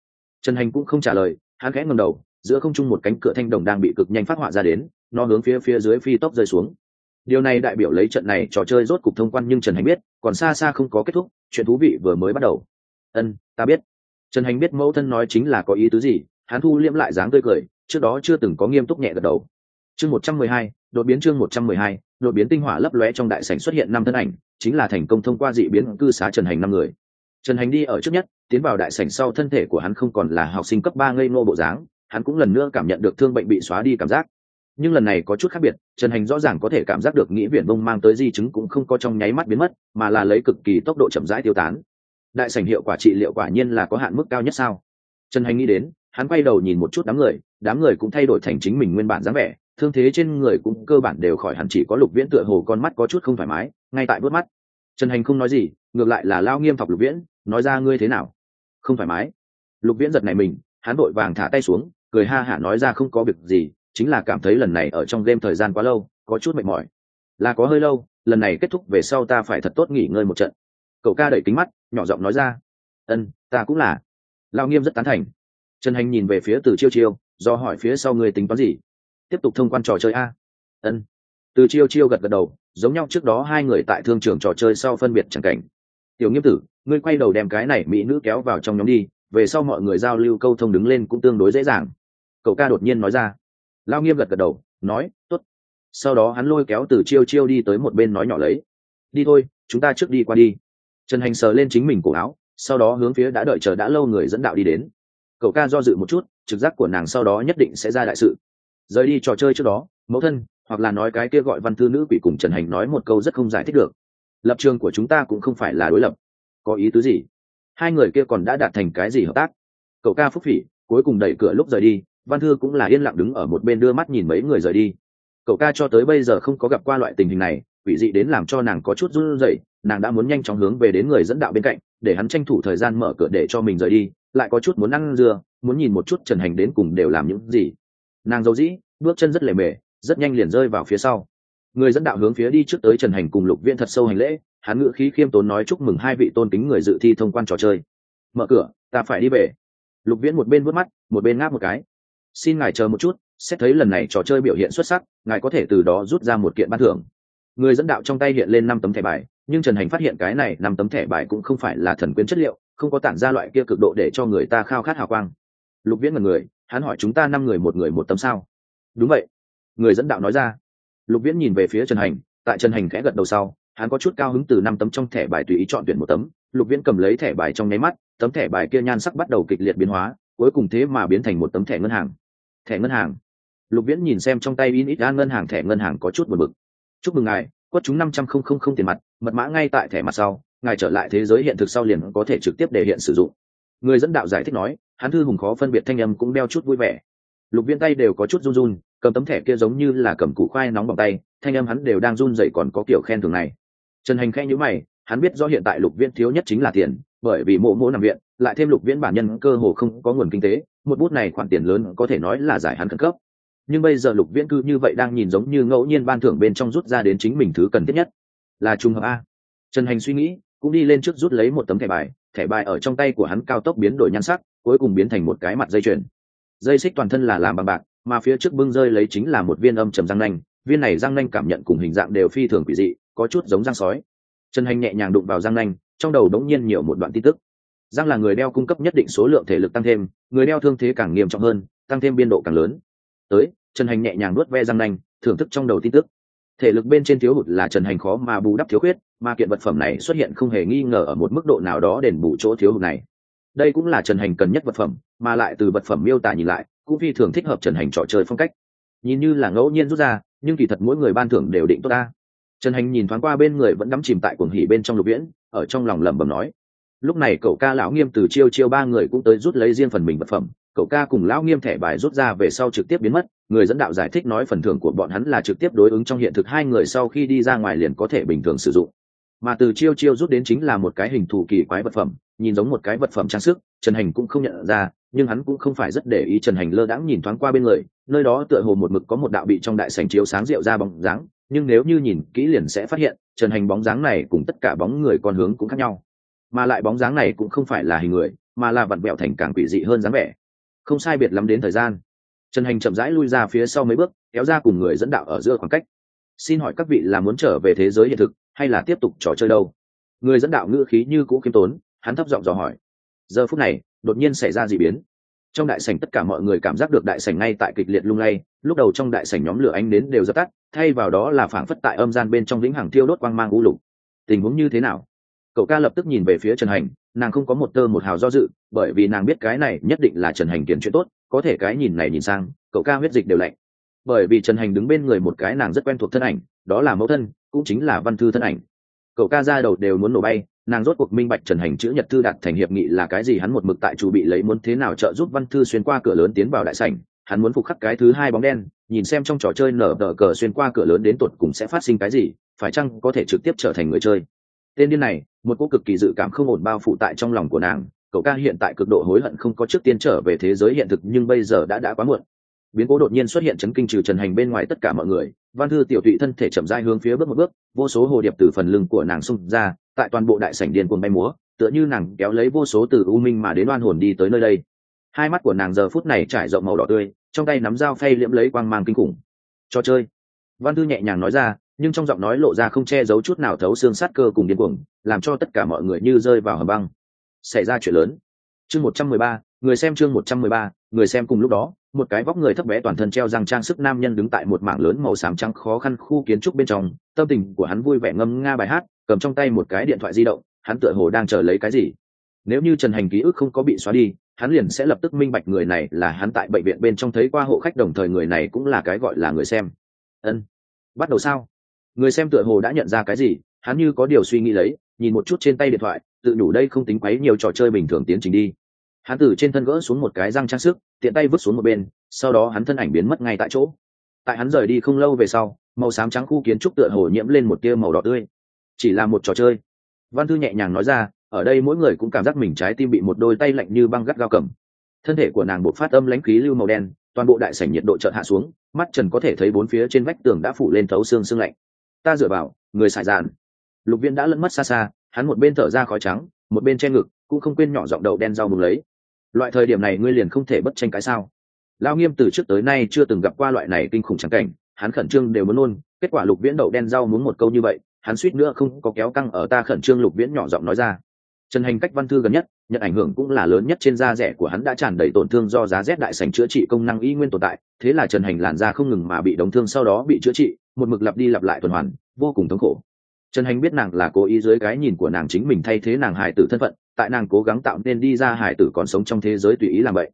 Trần hành cũng không trả lời, hắn khẽ ngầm đầu, giữa không trung một cánh cửa thanh đồng đang bị cực nhanh phát họa ra đến, nó hướng phía phía dưới phi tốc rơi xuống. Điều này đại biểu lấy trận này trò chơi rốt cục thông quan nhưng trần hành biết, còn xa xa không có kết thúc, chuyện thú vị vừa mới bắt đầu. Ân, ta biết. Trần hành biết mẫu thân nói chính là có ý tứ gì, hắn thu liễm lại dáng tươi cười trước đó chưa từng có nghiêm túc nhẹ gật đầu. Chương một trăm mười hai, đột biến chương một trăm mười hai, đột biến tinh hỏa lấp lóe trong đại sảnh xuất hiện năm thân ảnh, chính là thành công thông qua dị biến cư xá trần hành năm người. Trần hành đi ở trước nhất, tiến vào đại sảnh sau thân thể của hắn không còn là học sinh cấp ba ngây ngô bộ dáng, hắn cũng lần nữa cảm nhận được thương bệnh bị xóa đi cảm giác. Nhưng lần này có chút khác biệt, trần hành rõ ràng có thể cảm giác được nghĩ viện bông mang tới di chứng cũng không có trong nháy mắt biến mất, mà là lấy cực kỳ tốc độ chậm rãi tiêu tán. Đại sảnh hiệu quả trị liệu quả nhiên là có hạn mức cao nhất sao? Trần hành nghĩ đến hắn quay đầu nhìn một chút đám người đám người cũng thay đổi thành chính mình nguyên bản dáng vẻ, thương thế trên người cũng cơ bản đều khỏi hẳn chỉ có lục viễn tựa hồ con mắt có chút không thoải mái, ngay tại bước mắt. Trần hành không nói gì, ngược lại là lao nghiêm thọc lục viễn, nói ra ngươi thế nào? Không thoải mái. Lục viễn giật này mình, hắn vội vàng thả tay xuống, cười ha hả nói ra không có việc gì, chính là cảm thấy lần này ở trong game thời gian quá lâu, có chút mệt mỏi. Là có hơi lâu, lần này kết thúc về sau ta phải thật tốt nghỉ ngơi một trận. Cậu ca đẩy kính mắt, nhỏ giọng nói ra, ân, ta cũng là. Lao nghiêm rất tán thành trần hành nhìn về phía từ chiêu chiêu, do hỏi phía sau người tính toán gì. Tiếp tục thông quan trò chơi a. Ân. Từ chiêu chiêu gật gật đầu, giống nhau trước đó hai người tại thương trường trò chơi sau phân biệt chẳng cảnh. Tiểu nghiêm tử, ngươi quay đầu đem cái này mỹ nữ kéo vào trong nhóm đi, về sau mọi người giao lưu câu thông đứng lên cũng tương đối dễ dàng. Cậu ca đột nhiên nói ra. Lao nghiêm gật gật đầu, nói t ố t sau đó hắn lôi kéo từ chiêu chiêu đi tới một bên nói nhỏ lấy. Đi thôi, chúng ta trước đi qua đi. Trần hành sờ lên chính mình cổ áo, sau đó hướng phía đã đợi chờ đã lâu người dẫn đạo đi đến cậu ca do dự một chút, trực giác của nàng sau đó nhất định sẽ ra đại sự. Rời đi trò chơi trước đó, mẫu thân, hoặc là nói cái kia gọi văn thư nữ quỷ cùng trần hành nói một câu rất không giải thích được. Lập trường của chúng ta cũng không phải là đối lập. Có ý tứ gì? Hai người kia còn đã đạt thành cái gì hợp tác? Cậu ca phúc phỉ, cuối cùng đẩy cửa lúc rời đi, văn thư cũng là yên lặng đứng ở một bên đưa mắt nhìn mấy người rời đi. Cậu ca cho tới bây giờ không có gặp qua loại tình hình này, quỷ dị đến làm cho nàng có chút run rẩy, nàng đã muốn nhanh chóng hướng về đến người dẫn đạo bên cạnh, để hắn tranh thủ thời gian mở cửa để cho mình rời đi lại có chút muốn ăn dưa, muốn nhìn một chút trần hành đến cùng đều làm những gì. Nàng dầu dĩ, bước chân rất lề mề, rất nhanh liền rơi vào phía sau. Người dẫn đạo hướng phía đi trước tới trần hành cùng lục viên thật sâu hành lễ, hắn ngự khí khiêm tốn nói chúc mừng hai vị tôn kính người dự thi thông quan trò chơi. Mở cửa, ta phải đi về. Lục viễn một bên vớt mắt, một bên ngáp một cái. Xin ngài chờ một chút, xét thấy lần này trò chơi biểu hiện xuất sắc, ngài có thể từ đó rút ra một kiện ban thưởng. Người dẫn đạo trong tay hiện lên năm tấm thẻ bài, nhưng trần hành phát hiện cái này năm tấm thẻ bài cũng không phải là thần quyến chất liệu không có tản ra loại kia cực độ để cho người ta khao khát hào quang. Lục viễn mật người, hắn hỏi chúng ta năm người một người một tấm sao? Đúng vậy. Người dẫn đạo nói ra. Lục viễn nhìn về phía trần hành, tại trần hành khẽ gật đầu sau, hắn có chút cao hứng từ năm tấm trong thẻ bài tùy ý chọn tuyển một tấm. Lục viễn cầm lấy thẻ bài trong nháy mắt, tấm thẻ bài kia nhan sắc bắt đầu kịch liệt biến hóa, cuối cùng thế mà biến thành một tấm thẻ ngân hàng. Thẻ ngân hàng. Lục viễn nhìn xem trong tay in ít ngân hàng, thẻ ngân hàng có chút buồn bực. Chúc mừng ngài, quất chúng năm trăm không không không tiền mặt, mật mã ngay tại thẻ mặt sau ngài trở lại thế giới hiện thực sau liền có thể trực tiếp để hiện sử dụng. Người dẫn đạo giải thích nói, hắn thư hùng khó phân biệt thanh âm cũng đeo chút vui vẻ. Lục viên tay đều có chút run run, cầm tấm thẻ kia giống như là cầm củ khoai nóng bằng tay, thanh âm hắn đều đang run dậy còn có kiểu khen thường này. Trần hành khen nhữ mày, hắn biết do hiện tại lục viên thiếu nhất chính là tiền, bởi vì mộ mỗ nằm viện, lại thêm lục viễn bản nhân cơ hồ không có nguồn kinh tế, một bút này khoản tiền lớn có thể nói là giải hắn khẩn cấp. Nhưng bây giờ lục viễn cư như vậy đang nhìn giống như ngẫu nhiên ban thưởng bên trong rút ra đến chính mình thứ cần thiết nhất. Là trùng hợp a. Trần hành suy nghĩ cũng đi lên trước rút lấy một tấm thẻ bài thẻ bài ở trong tay của hắn cao tốc biến đổi nhan sắc, cuối cùng biến thành một cái mặt dây chuyền. Dây xích toàn thân là làm bằng bạc, mà phía trước bưng rơi lấy chính là một viên âm trầm răng nanh, viên này răng nanh cảm nhận cùng hình dạng đều phi thường quỷ dị, có chút giống răng sói. Trần hành nhẹ nhàng đụng vào răng nanh, trong đầu đống nhiên nhiều một đoạn tin tức. Răng là người đeo cung cấp nhất định số lượng thể lực tăng thêm, người đeo thương thế càng nghiêm trọng hơn, tăng thêm biên độ càng lớn. Tới trần hành nhẹ nhàng nuốt ve răng nanh, thưởng thức trong đầu tin tức. Thể lực bên trên thiếu hụt là trần hành khó mà bù đắp thiếu khuyết mà kiện vật phẩm này xuất hiện không hề nghi ngờ ở một mức độ nào đó đền bù chỗ thiếu hụt này. Đây cũng là trần hành cần nhất vật phẩm, mà lại từ vật phẩm miêu tả nhìn lại, cũng phi thường thích hợp trần hành trò chơi phong cách. Nhìn như là ngẫu nhiên rút ra, nhưng kỳ thật mỗi người ban thưởng đều định tốt ta. Trần hành nhìn thoáng qua bên người vẫn đắm chìm tại cuồng hỉ bên trong lục viễn, ở trong lòng lẩm bẩm nói, lúc này cậu ca lão nghiêm từ chiêu chiêu ba người cũng tới rút lấy riêng phần mình vật phẩm, cậu ca cùng lão nghiêm thẻ bài rút ra về sau trực tiếp biến mất, người dẫn đạo giải thích nói phần thưởng của bọn hắn là trực tiếp đối ứng trong hiện thực hai người sau khi đi ra ngoài liền có thể bình thường sử dụng mà từ chiêu chiêu rút đến chính là một cái hình thù kỳ quái vật phẩm, nhìn giống một cái vật phẩm trang sức, trần hành cũng không nhận ra, nhưng hắn cũng không phải rất để ý trần hành lơ đãng nhìn thoáng qua bên người, nơi đó tựa hồ một mực có một đạo bị trong đại sành chiếu sáng rượu ra bóng dáng, nhưng nếu như nhìn kỹ liền sẽ phát hiện, trần hành bóng dáng này cùng tất cả bóng người con hướng cũng khác nhau. Mà lại bóng dáng này cũng không phải là hình người, mà là vặn vẹo thành càng quỷ dị hơn dáng vẻ. Không sai biệt lắm đến thời gian. Trần hành chậm rãi lui ra phía sau mấy bước, kéo ra cùng người dẫn đạo ở giữa khoảng cách. Xin hỏi các vị là muốn trở về thế giới hiện thực hay là tiếp tục trò chơi đâu? Người dẫn đạo ngữ khí như cũ khiêm tốn, hắn thấp giọng dò hỏi. Giờ phút này, đột nhiên xảy ra d ị biến. Trong đại sảnh tất cả mọi người cảm giác được đại sảnh ngay tại kịch liệt lung lay, lúc đầu trong đại sảnh nhóm lửa ánh đến đều dập tắt, thay vào đó là phảng phất tại âm gian bên trong lĩnh hàng tiêu đốt quang mang u lục. Tình huống như thế nào? Cậu ca lập tức nhìn về phía trần hành, nàng không có một tơ một hào do dự, bởi vì nàng biết cái này nhất định là trần hành kiển chuyện tốt, có thể cái nhìn này nhìn sang, cậu ca huyết dịch đều lạnh. Bởi vì trần hành đứng bên người một cái nàng rất quen thuộc thân ảnh, đó là mẫu thân cũng chính là văn thư thân ảnh. Cậu ca ra đầu đều muốn nổ bay, nàng rốt cuộc minh bạch trần hành chữ nhật thư đạt thành hiệp nghị là cái gì, hắn một mực tại chủ bị lấy muốn thế nào trợ giúp văn thư xuyên qua cửa lớn tiến vào đại sảnh, hắn muốn phục khắc cái thứ hai bóng đen, nhìn xem trong trò chơi nở đỡ cờ xuyên qua cửa lớn đến tột cùng sẽ phát sinh cái gì, phải chăng có thể trực tiếp trở thành người chơi. Tên điên này, một cô cực kỳ dự cảm không ổn bao phủ tại trong lòng của nàng, cậu ca hiện tại cực độ hối hận không có trước tiên trở về thế giới hiện thực nhưng bây giờ đã đã quá muộn biến cố đột nhiên xuất hiện chấn kinh trừ trần hành bên ngoài tất cả mọi người, văn thư tiểu tụy thân thể chậm dai hướng phía bước một bước, vô số hồ điệp từ phần lưng của nàng xung ra, tại toàn bộ đại sảnh điên cuồng bay múa, tựa như nàng kéo lấy vô số từ u minh mà đến oan hồn đi tới nơi đây. Hai mắt của nàng giờ phút này trải rộng màu đỏ tươi, trong tay nắm dao phay liễm lấy quang mang kinh khủng. Cho chơi. Văn thư nhẹ nhàng nói ra, nhưng trong giọng nói lộ ra không che giấu chút nào thấu xương sát cơ cùng điên cuồng, làm cho tất cả mọi người như rơi vào hầm băng. Xảy ra chuyện lớn. Chương một trăm mười ba, người xem chương một trăm mười ba, người xem cùng lúc đó một cái vóc người thấp bé toàn thân treo răng trang sức nam nhân đứng tại một mảng lớn màu xám trắng khó khăn khu kiến trúc bên trong, tâm tình của hắn vui vẻ ngâm nga bài hát, cầm trong tay một cái điện thoại di động, hắn tựa hồ đang chờ lấy cái gì. Nếu như trần hành ký ức không có bị xóa đi, hắn liền sẽ lập tức minh bạch người này là hắn tại bệnh viện bên trong thấy qua hộ khách, đồng thời người này cũng là cái gọi là người xem. Ân, bắt đầu sao? Người xem tựa hồ đã nhận ra cái gì, hắn như có điều suy nghĩ lấy, nhìn một chút trên tay điện thoại, tự đủ đây không tính quấy nhiều trò chơi bình thường tiến trình đi hắn từ trên thân gỡ xuống một cái răng trang sức, tiện tay vứt xuống một bên, sau đó hắn thân ảnh biến mất ngay tại chỗ. Tại hắn rời đi không lâu về sau, màu xám trắng khu kiến trúc tựa hồ nhiễm lên một tia màu đỏ tươi. Chỉ là một trò chơi. Văn thư nhẹ nhàng nói ra, ở đây mỗi người cũng cảm giác mình trái tim bị một đôi tay lạnh như băng gắt gao cầm. Thân thể của nàng bột phát âm lãnh khí lưu màu đen, toàn bộ đại sảnh nhiệt độ chợt hạ xuống, mắt trần có thể thấy bốn phía trên vách tường đã phủ lên thấu xương xương lạnh. Ta dựa vào, người xài dàn. Lục viên đã lẫn mất xa xa, hắn một bên thở ra khói trắng, một bên che ngực, cũng không quên nhỏ giọng đầu đen rau mừng lấy loại thời điểm này ngươi liền không thể bất tranh cái sao? Lao nghiêm từ trước tới nay chưa từng gặp qua loại này kinh khủng trắng cảnh, hắn khẩn trương đều muốn nôn, kết quả lục viễn đậu đen rau muốn một câu như vậy, hắn suýt nữa không có kéo căng ở ta khẩn trương lục viễn nhỏ giọng nói ra. Trần hành cách văn thư gần nhất, nhận ảnh hưởng cũng là lớn nhất trên da rẻ của hắn đã tràn đầy tổn thương do giá rét đại sành chữa trị công năng y nguyên tồn tại, thế là trần hành làn da không ngừng mà bị đóng thương sau đó bị chữa trị, một mực lặp đi lặp lại tuần hoàn, vô cùng thống khổ. Trần hành biết nàng là cố ý dưới cái nhìn của nàng chính mình thay thế nàng hài tử thân phận tại nàng cố gắng tạo nên đi ra hải tử còn sống trong thế giới tùy ý làm vậy.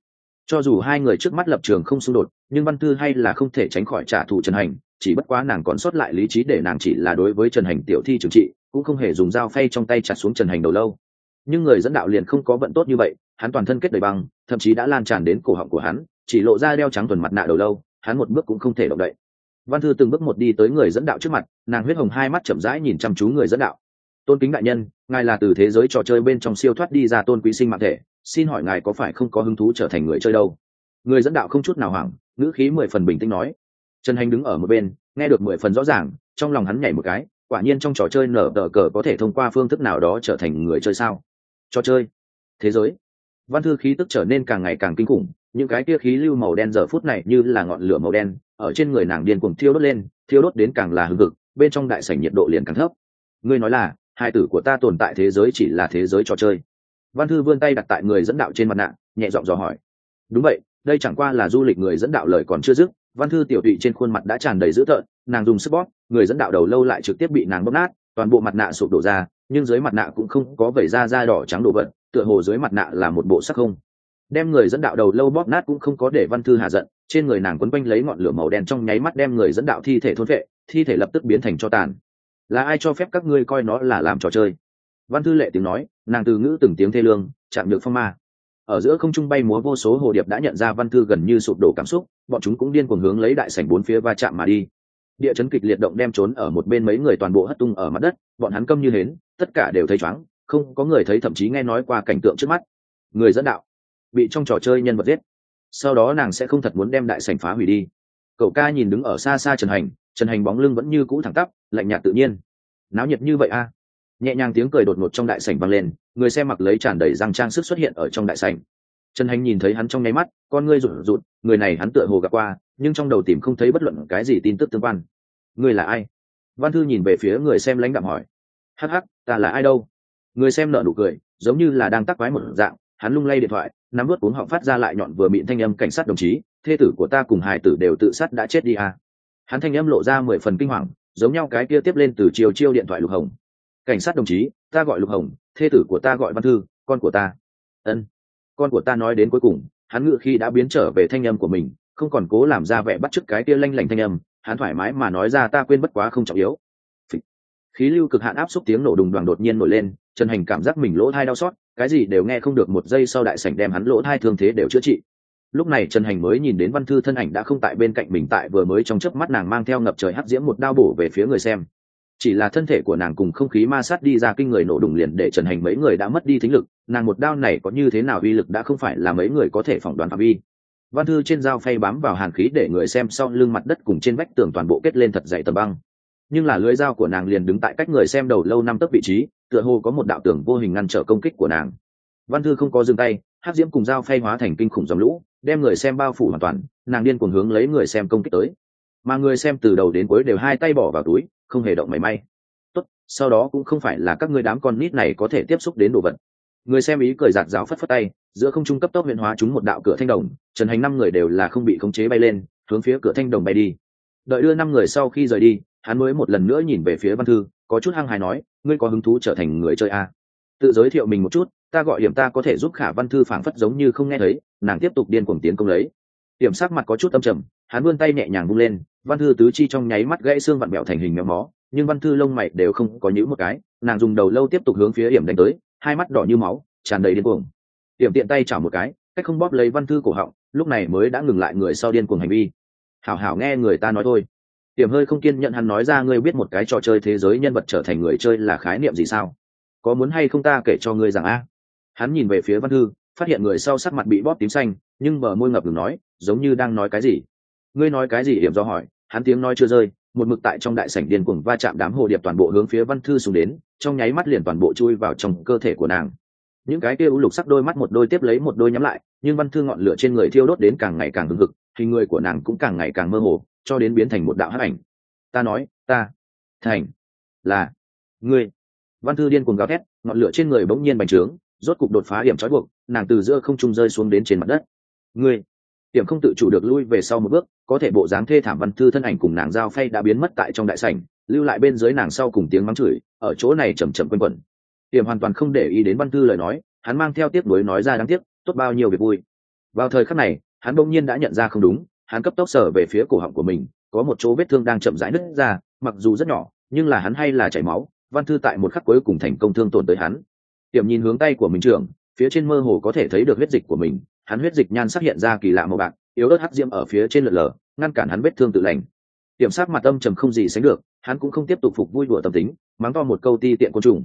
Cho dù hai người trước mắt lập trường không xung đột, nhưng văn thư hay là không thể tránh khỏi trả thù trần hành, chỉ bất quá nàng còn sót lại lý trí để nàng chỉ là đối với trần hành tiểu thi trừng trị, cũng không hề dùng dao phay trong tay chặt xuống trần hành đầu lâu. Nhưng người dẫn đạo liền không có vận tốt như vậy, hắn toàn thân kết đầy băng, thậm chí đã lan tràn đến cổ họng của hắn, chỉ lộ ra đeo trắng tuần mặt nạ đầu lâu, hắn một bước cũng không thể động đậy. Văn thư từng bước một đi tới người dẫn đạo trước mặt, nàng huyết hồng hai mắt chậm rãi nhìn chăm chú người dẫn đạo tôn kính đại nhân, ngài là từ thế giới trò chơi bên trong siêu thoát đi ra tôn quý sinh mạng thể, xin hỏi ngài có phải không có hứng thú trở thành người chơi đâu? Người dẫn đạo không chút nào hoảng, ngữ khí mười phần bình tĩnh nói. Trần hành đứng ở một bên, nghe được mười phần rõ ràng, trong lòng hắn nhảy một cái, quả nhiên trong trò chơi nở tờ cờ có thể thông qua phương thức nào đó trở thành người chơi sao? Trò chơi? Thế giới? Văn thư khí tức trở nên càng ngày càng kinh khủng, những cái kia khí lưu màu đen giờ phút này như là ngọn lửa màu đen, ở trên người nàng điên cuồng thiêu đốt lên, thiêu đốt đến càng là hừng hực, bên trong đại sảnh nhiệt độ liền càng thấp. Ngươi nói là? Hai tử của ta tồn tại thế giới chỉ là thế giới trò chơi. Văn thư vươn tay đặt tại người dẫn đạo trên mặt nạ, nhẹ giọng dò hỏi. Đúng vậy, đây chẳng qua là du lịch người dẫn đạo lời còn chưa dứt, văn thư tiểu tụy trên khuôn mặt đã tràn đầy dữ tợn, nàng dùng sức bóp, người dẫn đạo đầu lâu lại trực tiếp bị nàng bóp nát, toàn bộ mặt nạ sụp đổ ra, nhưng dưới mặt nạ cũng không có vẩy da da đỏ trắng đổ vật, tựa hồ dưới mặt nạ là một bộ sắc không. Đem người dẫn đạo đầu lâu bóp nát cũng không có để văn thư hạ giận, trên người nàng quấn quanh lấy ngọn lửa màu đen trong nháy mắt đem người dẫn đạo thi thể thôn vệ thi thể lập tức biến thành cho tàn là ai cho phép các ngươi coi nó là làm trò chơi? Văn thư lệ tiếng nói, nàng từ ngữ từng tiếng thê lương, chạm được phong ma. Ở giữa không trung bay múa vô số hồ điệp đã nhận ra văn thư gần như sụp đổ cảm xúc, bọn chúng cũng điên cuồng hướng lấy đại sảnh bốn phía va chạm mà đi. Địa chấn kịch liệt động đem trốn ở một bên mấy người toàn bộ hất tung ở mặt đất, bọn hắn câm như hến, tất cả đều thấy chóng không có người thấy thậm chí nghe nói qua cảnh tượng trước mắt. Người dẫn đạo, bị trong trò chơi nhân vật giết. Sau đó nàng sẽ không thật muốn đem đại sảnh phá hủy đi. Cậu ca nhìn đứng ở xa xa trần hành trần hành bóng lưng vẫn như cũ thẳng tắp, lạnh nhạt tự nhiên. Náo nhiệt như vậy a? Nhẹ nhàng tiếng cười đột ngột trong đại sảnh vang lên, người xem mặc lấy tràn đầy răng trang sức xuất hiện ở trong đại sảnh. Trần hành nhìn thấy hắn trong nháy mắt, con ngươi rụt rụt, người này hắn tựa hồ gặp qua, nhưng trong đầu tìm không thấy bất luận cái gì tin tức tương quan. Ngươi là ai? Văn thư nhìn về phía người xem lãnh đạm hỏi. Hắc hắc, ta là ai đâu? Người xem nở nụ cười, giống như là đang tắc quái một dạng, hắn lung lay điện thoại, nắm vớt cuống họng phát ra lại nhọn vừa mịn thanh âm cảnh sát đồng chí, thê tử của ta cùng hài tử đều tự sát đã chết đi à hắn thanh âm lộ ra mười phần kinh hoàng, giống nhau cái kia tiếp lên từ chiều chiêu điện thoại lục hồng. Cảnh sát đồng chí, ta gọi lục hồng, thê tử của ta gọi văn thư, con của ta. Ân, con của ta nói đến cuối cùng, hắn ngự khi đã biến trở về thanh âm của mình, không còn cố làm ra vẻ bắt chước cái kia lanh lảnh thanh âm, hắn thoải mái mà nói ra ta quên bất quá không trọng yếu. Khí lưu cực hạn áp xúc tiếng nổ đùng đoàn đột nhiên nổi lên, trần hành cảm giác mình lỗ thai đau xót, cái gì đều nghe không được một giây sau đại sảnh đem hắn lỗ thai thương thế đều chữa trị lúc này trần hành mới nhìn đến văn thư thân ảnh đã không tại bên cạnh mình tại vừa mới trong chớp mắt nàng mang theo ngập trời hắc diễm một đao bổ về phía người xem. Chỉ là thân thể của nàng cùng không khí ma sát đi ra kinh người nổ đùng liền để trần hành mấy người đã mất đi thính lực, nàng một đao này có như thế nào uy lực đã không phải là mấy người có thể phỏng đoán phạm vi. Văn thư trên dao phay bám vào hàn khí để người xem sau lưng mặt đất cùng trên vách tường toàn bộ kết lên thật dày tầm băng. Nhưng là lưới dao của nàng liền đứng tại cách người xem đầu lâu năm tấc vị trí, tựa hồ có một đạo tường vô hình ngăn trở công kích của nàng. Văn thư không có dừng tay hát diễm cùng dao phay hóa thành kinh khủng dòng lũ đem người xem bao phủ hoàn toàn, nàng điên cuồng hướng lấy người xem công kích tới. Mà người xem từ đầu đến cuối đều hai tay bỏ vào túi, không hề động mảy may. Tốt, sau đó cũng không phải là các ngươi đám con nít này có thể tiếp xúc đến đồ vật. Người xem ý cười giạt rào phất phất tay, giữa không trung cấp tốc huyện hóa chúng một đạo cửa thanh đồng, trần hành năm người đều là không bị khống chế bay lên, hướng phía cửa thanh đồng bay đi. Đợi đưa năm người sau khi rời đi, hắn mới một lần nữa nhìn về phía văn thư, có chút hăng hài nói, ngươi có hứng thú trở thành người chơi a tự giới thiệu mình một chút ta gọi điểm ta có thể giúp khả văn thư phảng phất giống như không nghe thấy, nàng tiếp tục điên cuồng tiến công lấy. Điểm sắc mặt có chút âm trầm, hắn vươn tay nhẹ nhàng vung lên, văn thư tứ chi trong nháy mắt gãy xương vặn bẹo thành hình méo mó, nhưng văn thư lông mày đều không có nhữ một cái, nàng dùng đầu lâu tiếp tục hướng phía hiểm đánh tới, hai mắt đỏ như máu, tràn đầy điên cuồng. Hiểm tiện tay chảo một cái, cách không bóp lấy văn thư cổ họng, lúc này mới đã ngừng lại người sau điên cuồng hành vi. Hảo hảo nghe người ta nói thôi. Hiểm hơi không kiên nhận hắn nói ra ngươi biết một cái trò chơi thế giới nhân vật trở thành người chơi là khái niệm gì sao? Có muốn hay không ta kể cho ngươi rằng a? Hắn nhìn về phía văn thư, phát hiện người sau sắc mặt bị bóp tím xanh, nhưng bờ môi ngập ngừng nói, giống như đang nói cái gì. Ngươi nói cái gì? Hiểm do hỏi. Hắn tiếng nói chưa rơi, một mực tại trong đại sảnh điên cuồng va chạm đám hồ điệp toàn bộ hướng phía văn thư xuống đến, trong nháy mắt liền toàn bộ chui vào trong cơ thể của nàng. Những cái kia u lục sắc đôi mắt một đôi tiếp lấy một đôi nhắm lại, nhưng văn thư ngọn lửa trên người thiêu đốt đến càng ngày càng hừng hực, thì người của nàng cũng càng ngày càng mơ hồ, cho đến biến thành một đạo hắc ảnh. Ta nói, ta, thành, là, ngươi. Văn thư điên cuồng gào thét, ngọn lửa trên người bỗng nhiên bành trướng rốt cục đột phá điểm trói buộc, nàng từ giữa không trung rơi xuống đến trên mặt đất. Ngươi điểm không tự chủ được lui về sau một bước, có thể bộ dáng thê thảm văn thư thân ảnh cùng nàng giao phay đã biến mất tại trong đại sảnh, lưu lại bên dưới nàng sau cùng tiếng mắng chửi, ở chỗ này chầm chậm quanh quẩn. Điểm hoàn toàn không để ý đến văn thư lời nói, hắn mang theo tiếp nối nói ra đáng tiếc, tốt bao nhiêu việc vui. Vào thời khắc này, hắn bỗng nhiên đã nhận ra không đúng, hắn cấp tốc sở về phía cổ họng của mình, có một chỗ vết thương đang chậm rãi nứt ra, mặc dù rất nhỏ, nhưng là hắn hay là chảy máu, văn thư tại một khắc cuối cùng thành công thương tổn tới hắn tiệm nhìn hướng tay của mình trưởng, phía trên mơ hồ có thể thấy được huyết dịch của mình. Hắn huyết dịch nhan sắc hiện ra kỳ lạ màu bạc, yếu ớt hắc diêm ở phía trên lợn lờ, ngăn cản hắn vết thương tự lành. Tiệm sát mặt âm trầm không gì sánh được, hắn cũng không tiếp tục phục vui đùa tâm tính, mắng to một câu ti tiện côn trùng.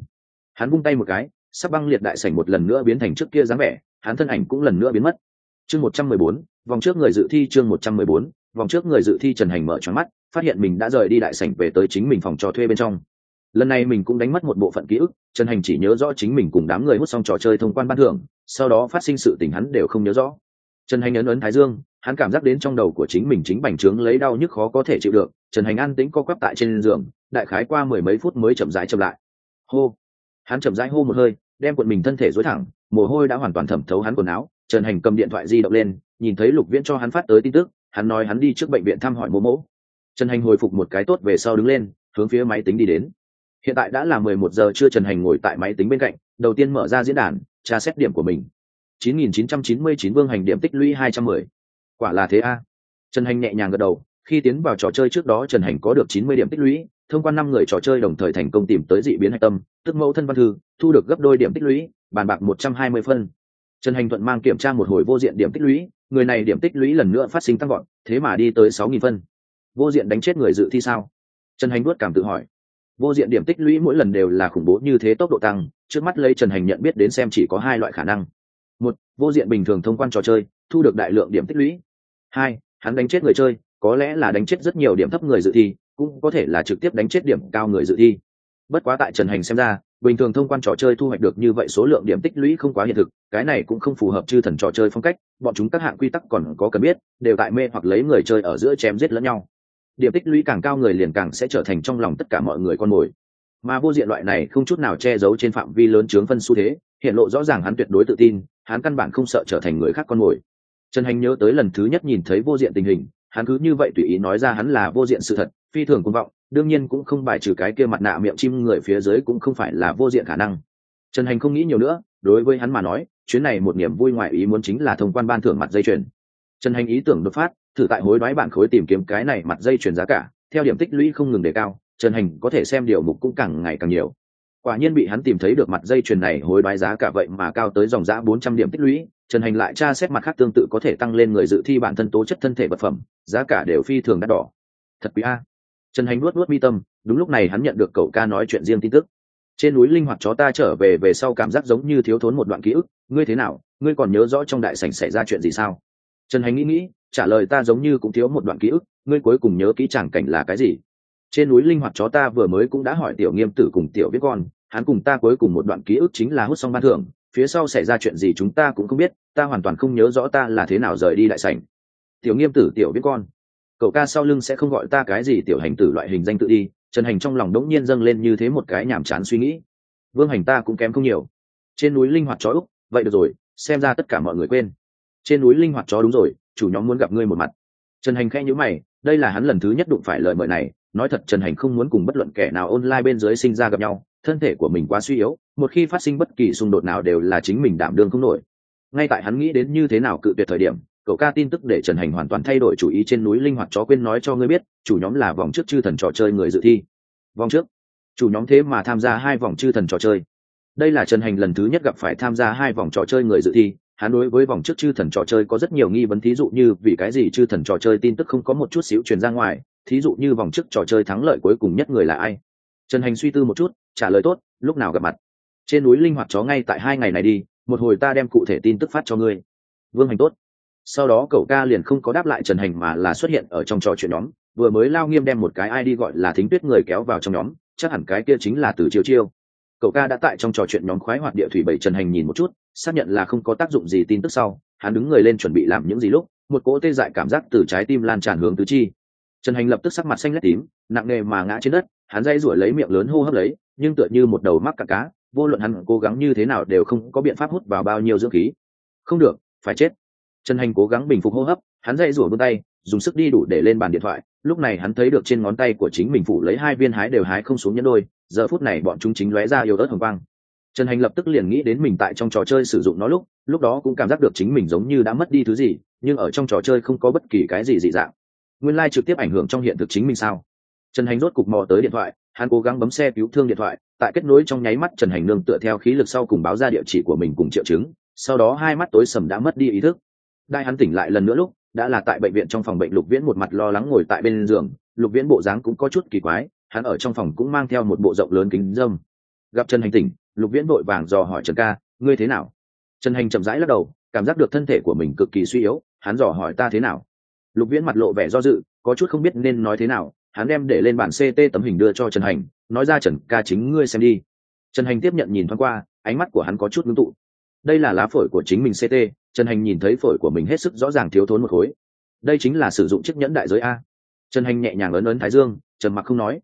Hắn vung tay một cái sắp băng liệt đại sảnh một lần nữa biến thành trước kia dáng vẻ, hắn thân ảnh cũng lần nữa biến mất. Chương một trăm mười bốn, vòng trước người dự thi chương một trăm mười bốn, vòng trước người dự thi trần hành mở choáng mắt, phát hiện mình đã rời đi đại sảnh về tới chính mình phòng trò thuê bên trong lần này mình cũng đánh mất một bộ phận ký ức, trần hành chỉ nhớ rõ chính mình cùng đám người hút xong trò chơi thông quan ban thưởng, sau đó phát sinh sự tình hắn đều không nhớ rõ. Trần hành ấn ấn thái dương, hắn cảm giác đến trong đầu của chính mình chính bành trướng lấy đau nhức khó có thể chịu được, trần hành an tĩnh co quắp tại trên giường, đại khái qua mười mấy phút mới chậm rãi chậm lại. Hô! Hắn chậm rãi hô một hơi, đem quần mình thân thể dối thẳng, mồ hôi đã hoàn toàn thẩm thấu hắn quần áo. Trần hành cầm điện thoại di động lên, nhìn thấy lục viễn cho hắn phát tới tin tức, hắn nói hắn đi trước bệnh viện thăm hỏi mô mỗ. Trần hành hồi phục một cái tốt về sau đứng lên, hướng phía máy tính đi đến hiện tại đã là mười một giờ chưa trần hành ngồi tại máy tính bên cạnh, đầu tiên mở ra diễn đàn, tra xét điểm của mình. 9999 vương hành điểm tích lũy 210. quả là thế a. Trần hành nhẹ nhàng gật đầu, khi tiến vào trò chơi trước đó trần hành có được 90 điểm tích lũy, thông qua năm người trò chơi đồng thời thành công tìm tới dị biến hạch tâm, tức mẫu thân văn thư, thu được gấp đôi điểm tích lũy, bàn bạc 120 phân. Trần hành thuận mang kiểm tra một hồi vô diện điểm tích lũy, người này điểm tích lũy lần nữa phát sinh tăng gọn thế mà đi tới 6.000 phân. Vô diện đánh chết người dự thi sao? Trần hành nuốt cảm tự hỏi vô diện điểm tích lũy mỗi lần đều là khủng bố như thế tốc độ tăng, trước mắt lấy trần hành nhận biết đến xem chỉ có hai loại khả năng. Một, vô diện bình thường thông quan trò chơi, thu được đại lượng điểm tích lũy. Hai, hắn đánh chết người chơi, có lẽ là đánh chết rất nhiều điểm thấp người dự thi, cũng có thể là trực tiếp đánh chết điểm cao người dự thi. Bất quá tại trần hành xem ra, bình thường thông quan trò chơi thu hoạch được như vậy số lượng điểm tích lũy không quá hiện thực, cái này cũng không phù hợp chư thần trò chơi phong cách, bọn chúng các hạng quy tắc còn có cần biết, đều tại mê hoặc lấy người chơi ở giữa chém giết lẫn nhau điểm tích lũy càng cao người liền càng sẽ trở thành trong lòng tất cả mọi người con mồi. Mà vô diện loại này không chút nào che giấu trên phạm vi lớn chướng phân xu thế, hiện lộ rõ ràng hắn tuyệt đối tự tin, hắn căn bản không sợ trở thành người khác con mồi. Trần hành nhớ tới lần thứ nhất nhìn thấy vô diện tình hình, hắn cứ như vậy tùy ý nói ra hắn là vô diện sự thật, phi thường công vọng, đương nhiên cũng không bài trừ cái kia mặt nạ miệng chim người phía dưới cũng không phải là vô diện khả năng. Trần hành không nghĩ nhiều nữa, đối với hắn mà nói, chuyến này một niềm vui ngoại ý muốn chính là thông quan ban thưởng mặt dây chuyền. Trần hành ý tưởng đột phát thử tại hối đoái bản khối tìm kiếm cái này mặt dây chuyển giá cả, theo điểm tích lũy không ngừng đề cao, trần hành có thể xem điều mục cũng càng ngày càng nhiều. Quả nhiên bị hắn tìm thấy được mặt dây chuyền này hối đoái giá cả vậy mà cao tới dòng giã bốn trăm điểm tích lũy, trần hành lại tra xét mặt khác tương tự có thể tăng lên người dự thi bản thân tố chất thân thể vật phẩm, giá cả đều phi thường đắt đỏ. Thật quý a. Trần hành nuốt nuốt mi tâm, đúng lúc này hắn nhận được cậu ca nói chuyện riêng tin tức. Trên núi linh hoạt chó ta trở về về sau cảm giác giống như thiếu thốn một đoạn ký ức, ngươi thế nào, ngươi còn nhớ rõ trong đại sảnh xảy ra chuyện gì sao? Trần hành nghĩ nghĩ trả lời ta giống như cũng thiếu một đoạn ký ức, ngươi cuối cùng nhớ kỹ chẳng cảnh là cái gì. Trên núi linh hoạt chó ta vừa mới cũng đã hỏi tiểu nghiêm tử cùng tiểu viết con, hắn cùng ta cuối cùng một đoạn ký ức chính là hút xong ban thưởng, phía sau xảy ra chuyện gì chúng ta cũng không biết, ta hoàn toàn không nhớ rõ ta là thế nào rời đi đại sảnh. Tiểu nghiêm tử, tiểu viết con. Cậu ca sau lưng sẽ không gọi ta cái gì tiểu hành tử loại hình danh tự đi, trần hành trong lòng đống nhiên dâng lên như thế một cái nhàm chán suy nghĩ. Vương hành ta cũng kém không nhiều. Trên núi linh hoạt chó úc, vậy được rồi, xem ra tất cả mọi người quên. Trên núi linh hoạt chó đúng rồi chủ nhóm muốn gặp ngươi một mặt. Trần hành khẽ nhữ mày, đây là hắn lần thứ nhất đụng phải lời mời này, nói thật trần hành không muốn cùng bất luận kẻ nào online bên dưới sinh ra gặp nhau, thân thể của mình quá suy yếu, một khi phát sinh bất kỳ xung đột nào đều là chính mình đảm đương không nổi. Ngay tại hắn nghĩ đến như thế nào cự tuyệt thời điểm, cậu ca tin tức để trần hành hoàn toàn thay đổi chủ ý trên núi linh hoạt chó quên nói cho ngươi biết, chủ nhóm là vòng trước chư thần trò chơi người dự thi. Vòng trước. Chủ nhóm thế mà tham gia hai vòng chư thần trò chơi. Đây là trần hành lần thứ nhất gặp phải tham gia hai vòng trò chơi người dự thi hắn đối với vòng trước chư thần trò chơi có rất nhiều nghi vấn, thí dụ như vì cái gì chư thần trò chơi tin tức không có một chút xíu truyền ra ngoài, thí dụ như vòng trước trò chơi thắng lợi cuối cùng nhất người là ai? Trần hành suy tư một chút, trả lời tốt, lúc nào gặp mặt? Trên núi linh hoạt chó ngay tại hai ngày này đi, một hồi ta đem cụ thể tin tức phát cho ngươi. Vương hành tốt. Sau đó cậu ca liền không có đáp lại trần hành mà là xuất hiện ở trong trò chuyện nhóm, vừa mới lao nghiêm đem một cái id gọi là thính tuyết người kéo vào trong nhóm, chắc hẳn cái kia chính là từ chiêu chiêu cậu ca đã tại trong trò chuyện nhóm khoái hoạt địa thủy bảy trần hành nhìn một chút, xác nhận là không có tác dụng gì tin tức sau, hắn đứng người lên chuẩn bị làm những gì lúc, một cỗ tê dại cảm giác từ trái tim lan tràn hướng tứ chi. Trần hành lập tức sắc mặt xanh lét tím, nặng nề mà ngã trên đất, hắn dây rủi lấy miệng lớn hô hấp lấy, nhưng tựa như một đầu mắc cả cá, vô luận hắn cố gắng như thế nào đều không có biện pháp hút vào bao nhiêu dưỡng khí. Không được, phải chết. Trần hành cố gắng bình phục hô hấp, hắn dây rủa vươn tay, dùng sức đi đủ để lên bàn điện thoại, lúc này hắn thấy được trên ngón tay của chính mình phủ lấy hai viên hái đều hái không xuống nhẫn đôi giờ phút này bọn chúng chính lóe ra yêu ớt hồng quang. Trần hành lập tức liền nghĩ đến mình tại trong trò chơi sử dụng nó lúc lúc đó cũng cảm giác được chính mình giống như đã mất đi thứ gì, nhưng ở trong trò chơi không có bất kỳ cái gì dị dạng. Nguyên lai、like、trực tiếp ảnh hưởng trong hiện thực chính mình sao? Trần hành rốt cục mò tới điện thoại, hắn cố gắng bấm xe cứu thương điện thoại, tại kết nối trong nháy mắt trần hành nương tựa theo khí lực sau cùng báo ra địa chỉ của mình cùng triệu chứng, sau đó hai mắt tối sầm đã mất đi ý thức. Đai hắn tỉnh lại lần nữa lúc, đã là tại bệnh viện trong phòng bệnh lục viễn một mặt lo lắng ngồi tại bên giường, lục viễn bộ dáng cũng có chút kỳ quái hắn ở trong phòng cũng mang theo một bộ rộng lớn kính dâm. Gặp trần hành tỉnh, lục viễn vội vàng dò hỏi trần ca, ngươi thế nào? Trần hành chậm rãi lắc đầu, cảm giác được thân thể của mình cực kỳ suy yếu, hắn dò hỏi ta thế nào? Lục viễn mặt lộ vẻ do dự, có chút không biết nên nói thế nào, hắn đem để lên bản ct tấm hình đưa cho trần hành, nói ra trần ca chính ngươi xem đi. Trần hành tiếp nhận nhìn thoáng qua, ánh mắt của hắn có chút ngưng tụ. Đây là lá phổi của chính mình ct trần hành nhìn thấy phổi của mình hết sức rõ ràng thiếu thốn một khối. Đây chính là sử dụng chiếc nhẫn đại giới a. Trần hành nhẹ nhàng lớn lớn thái dương trần mặc không nói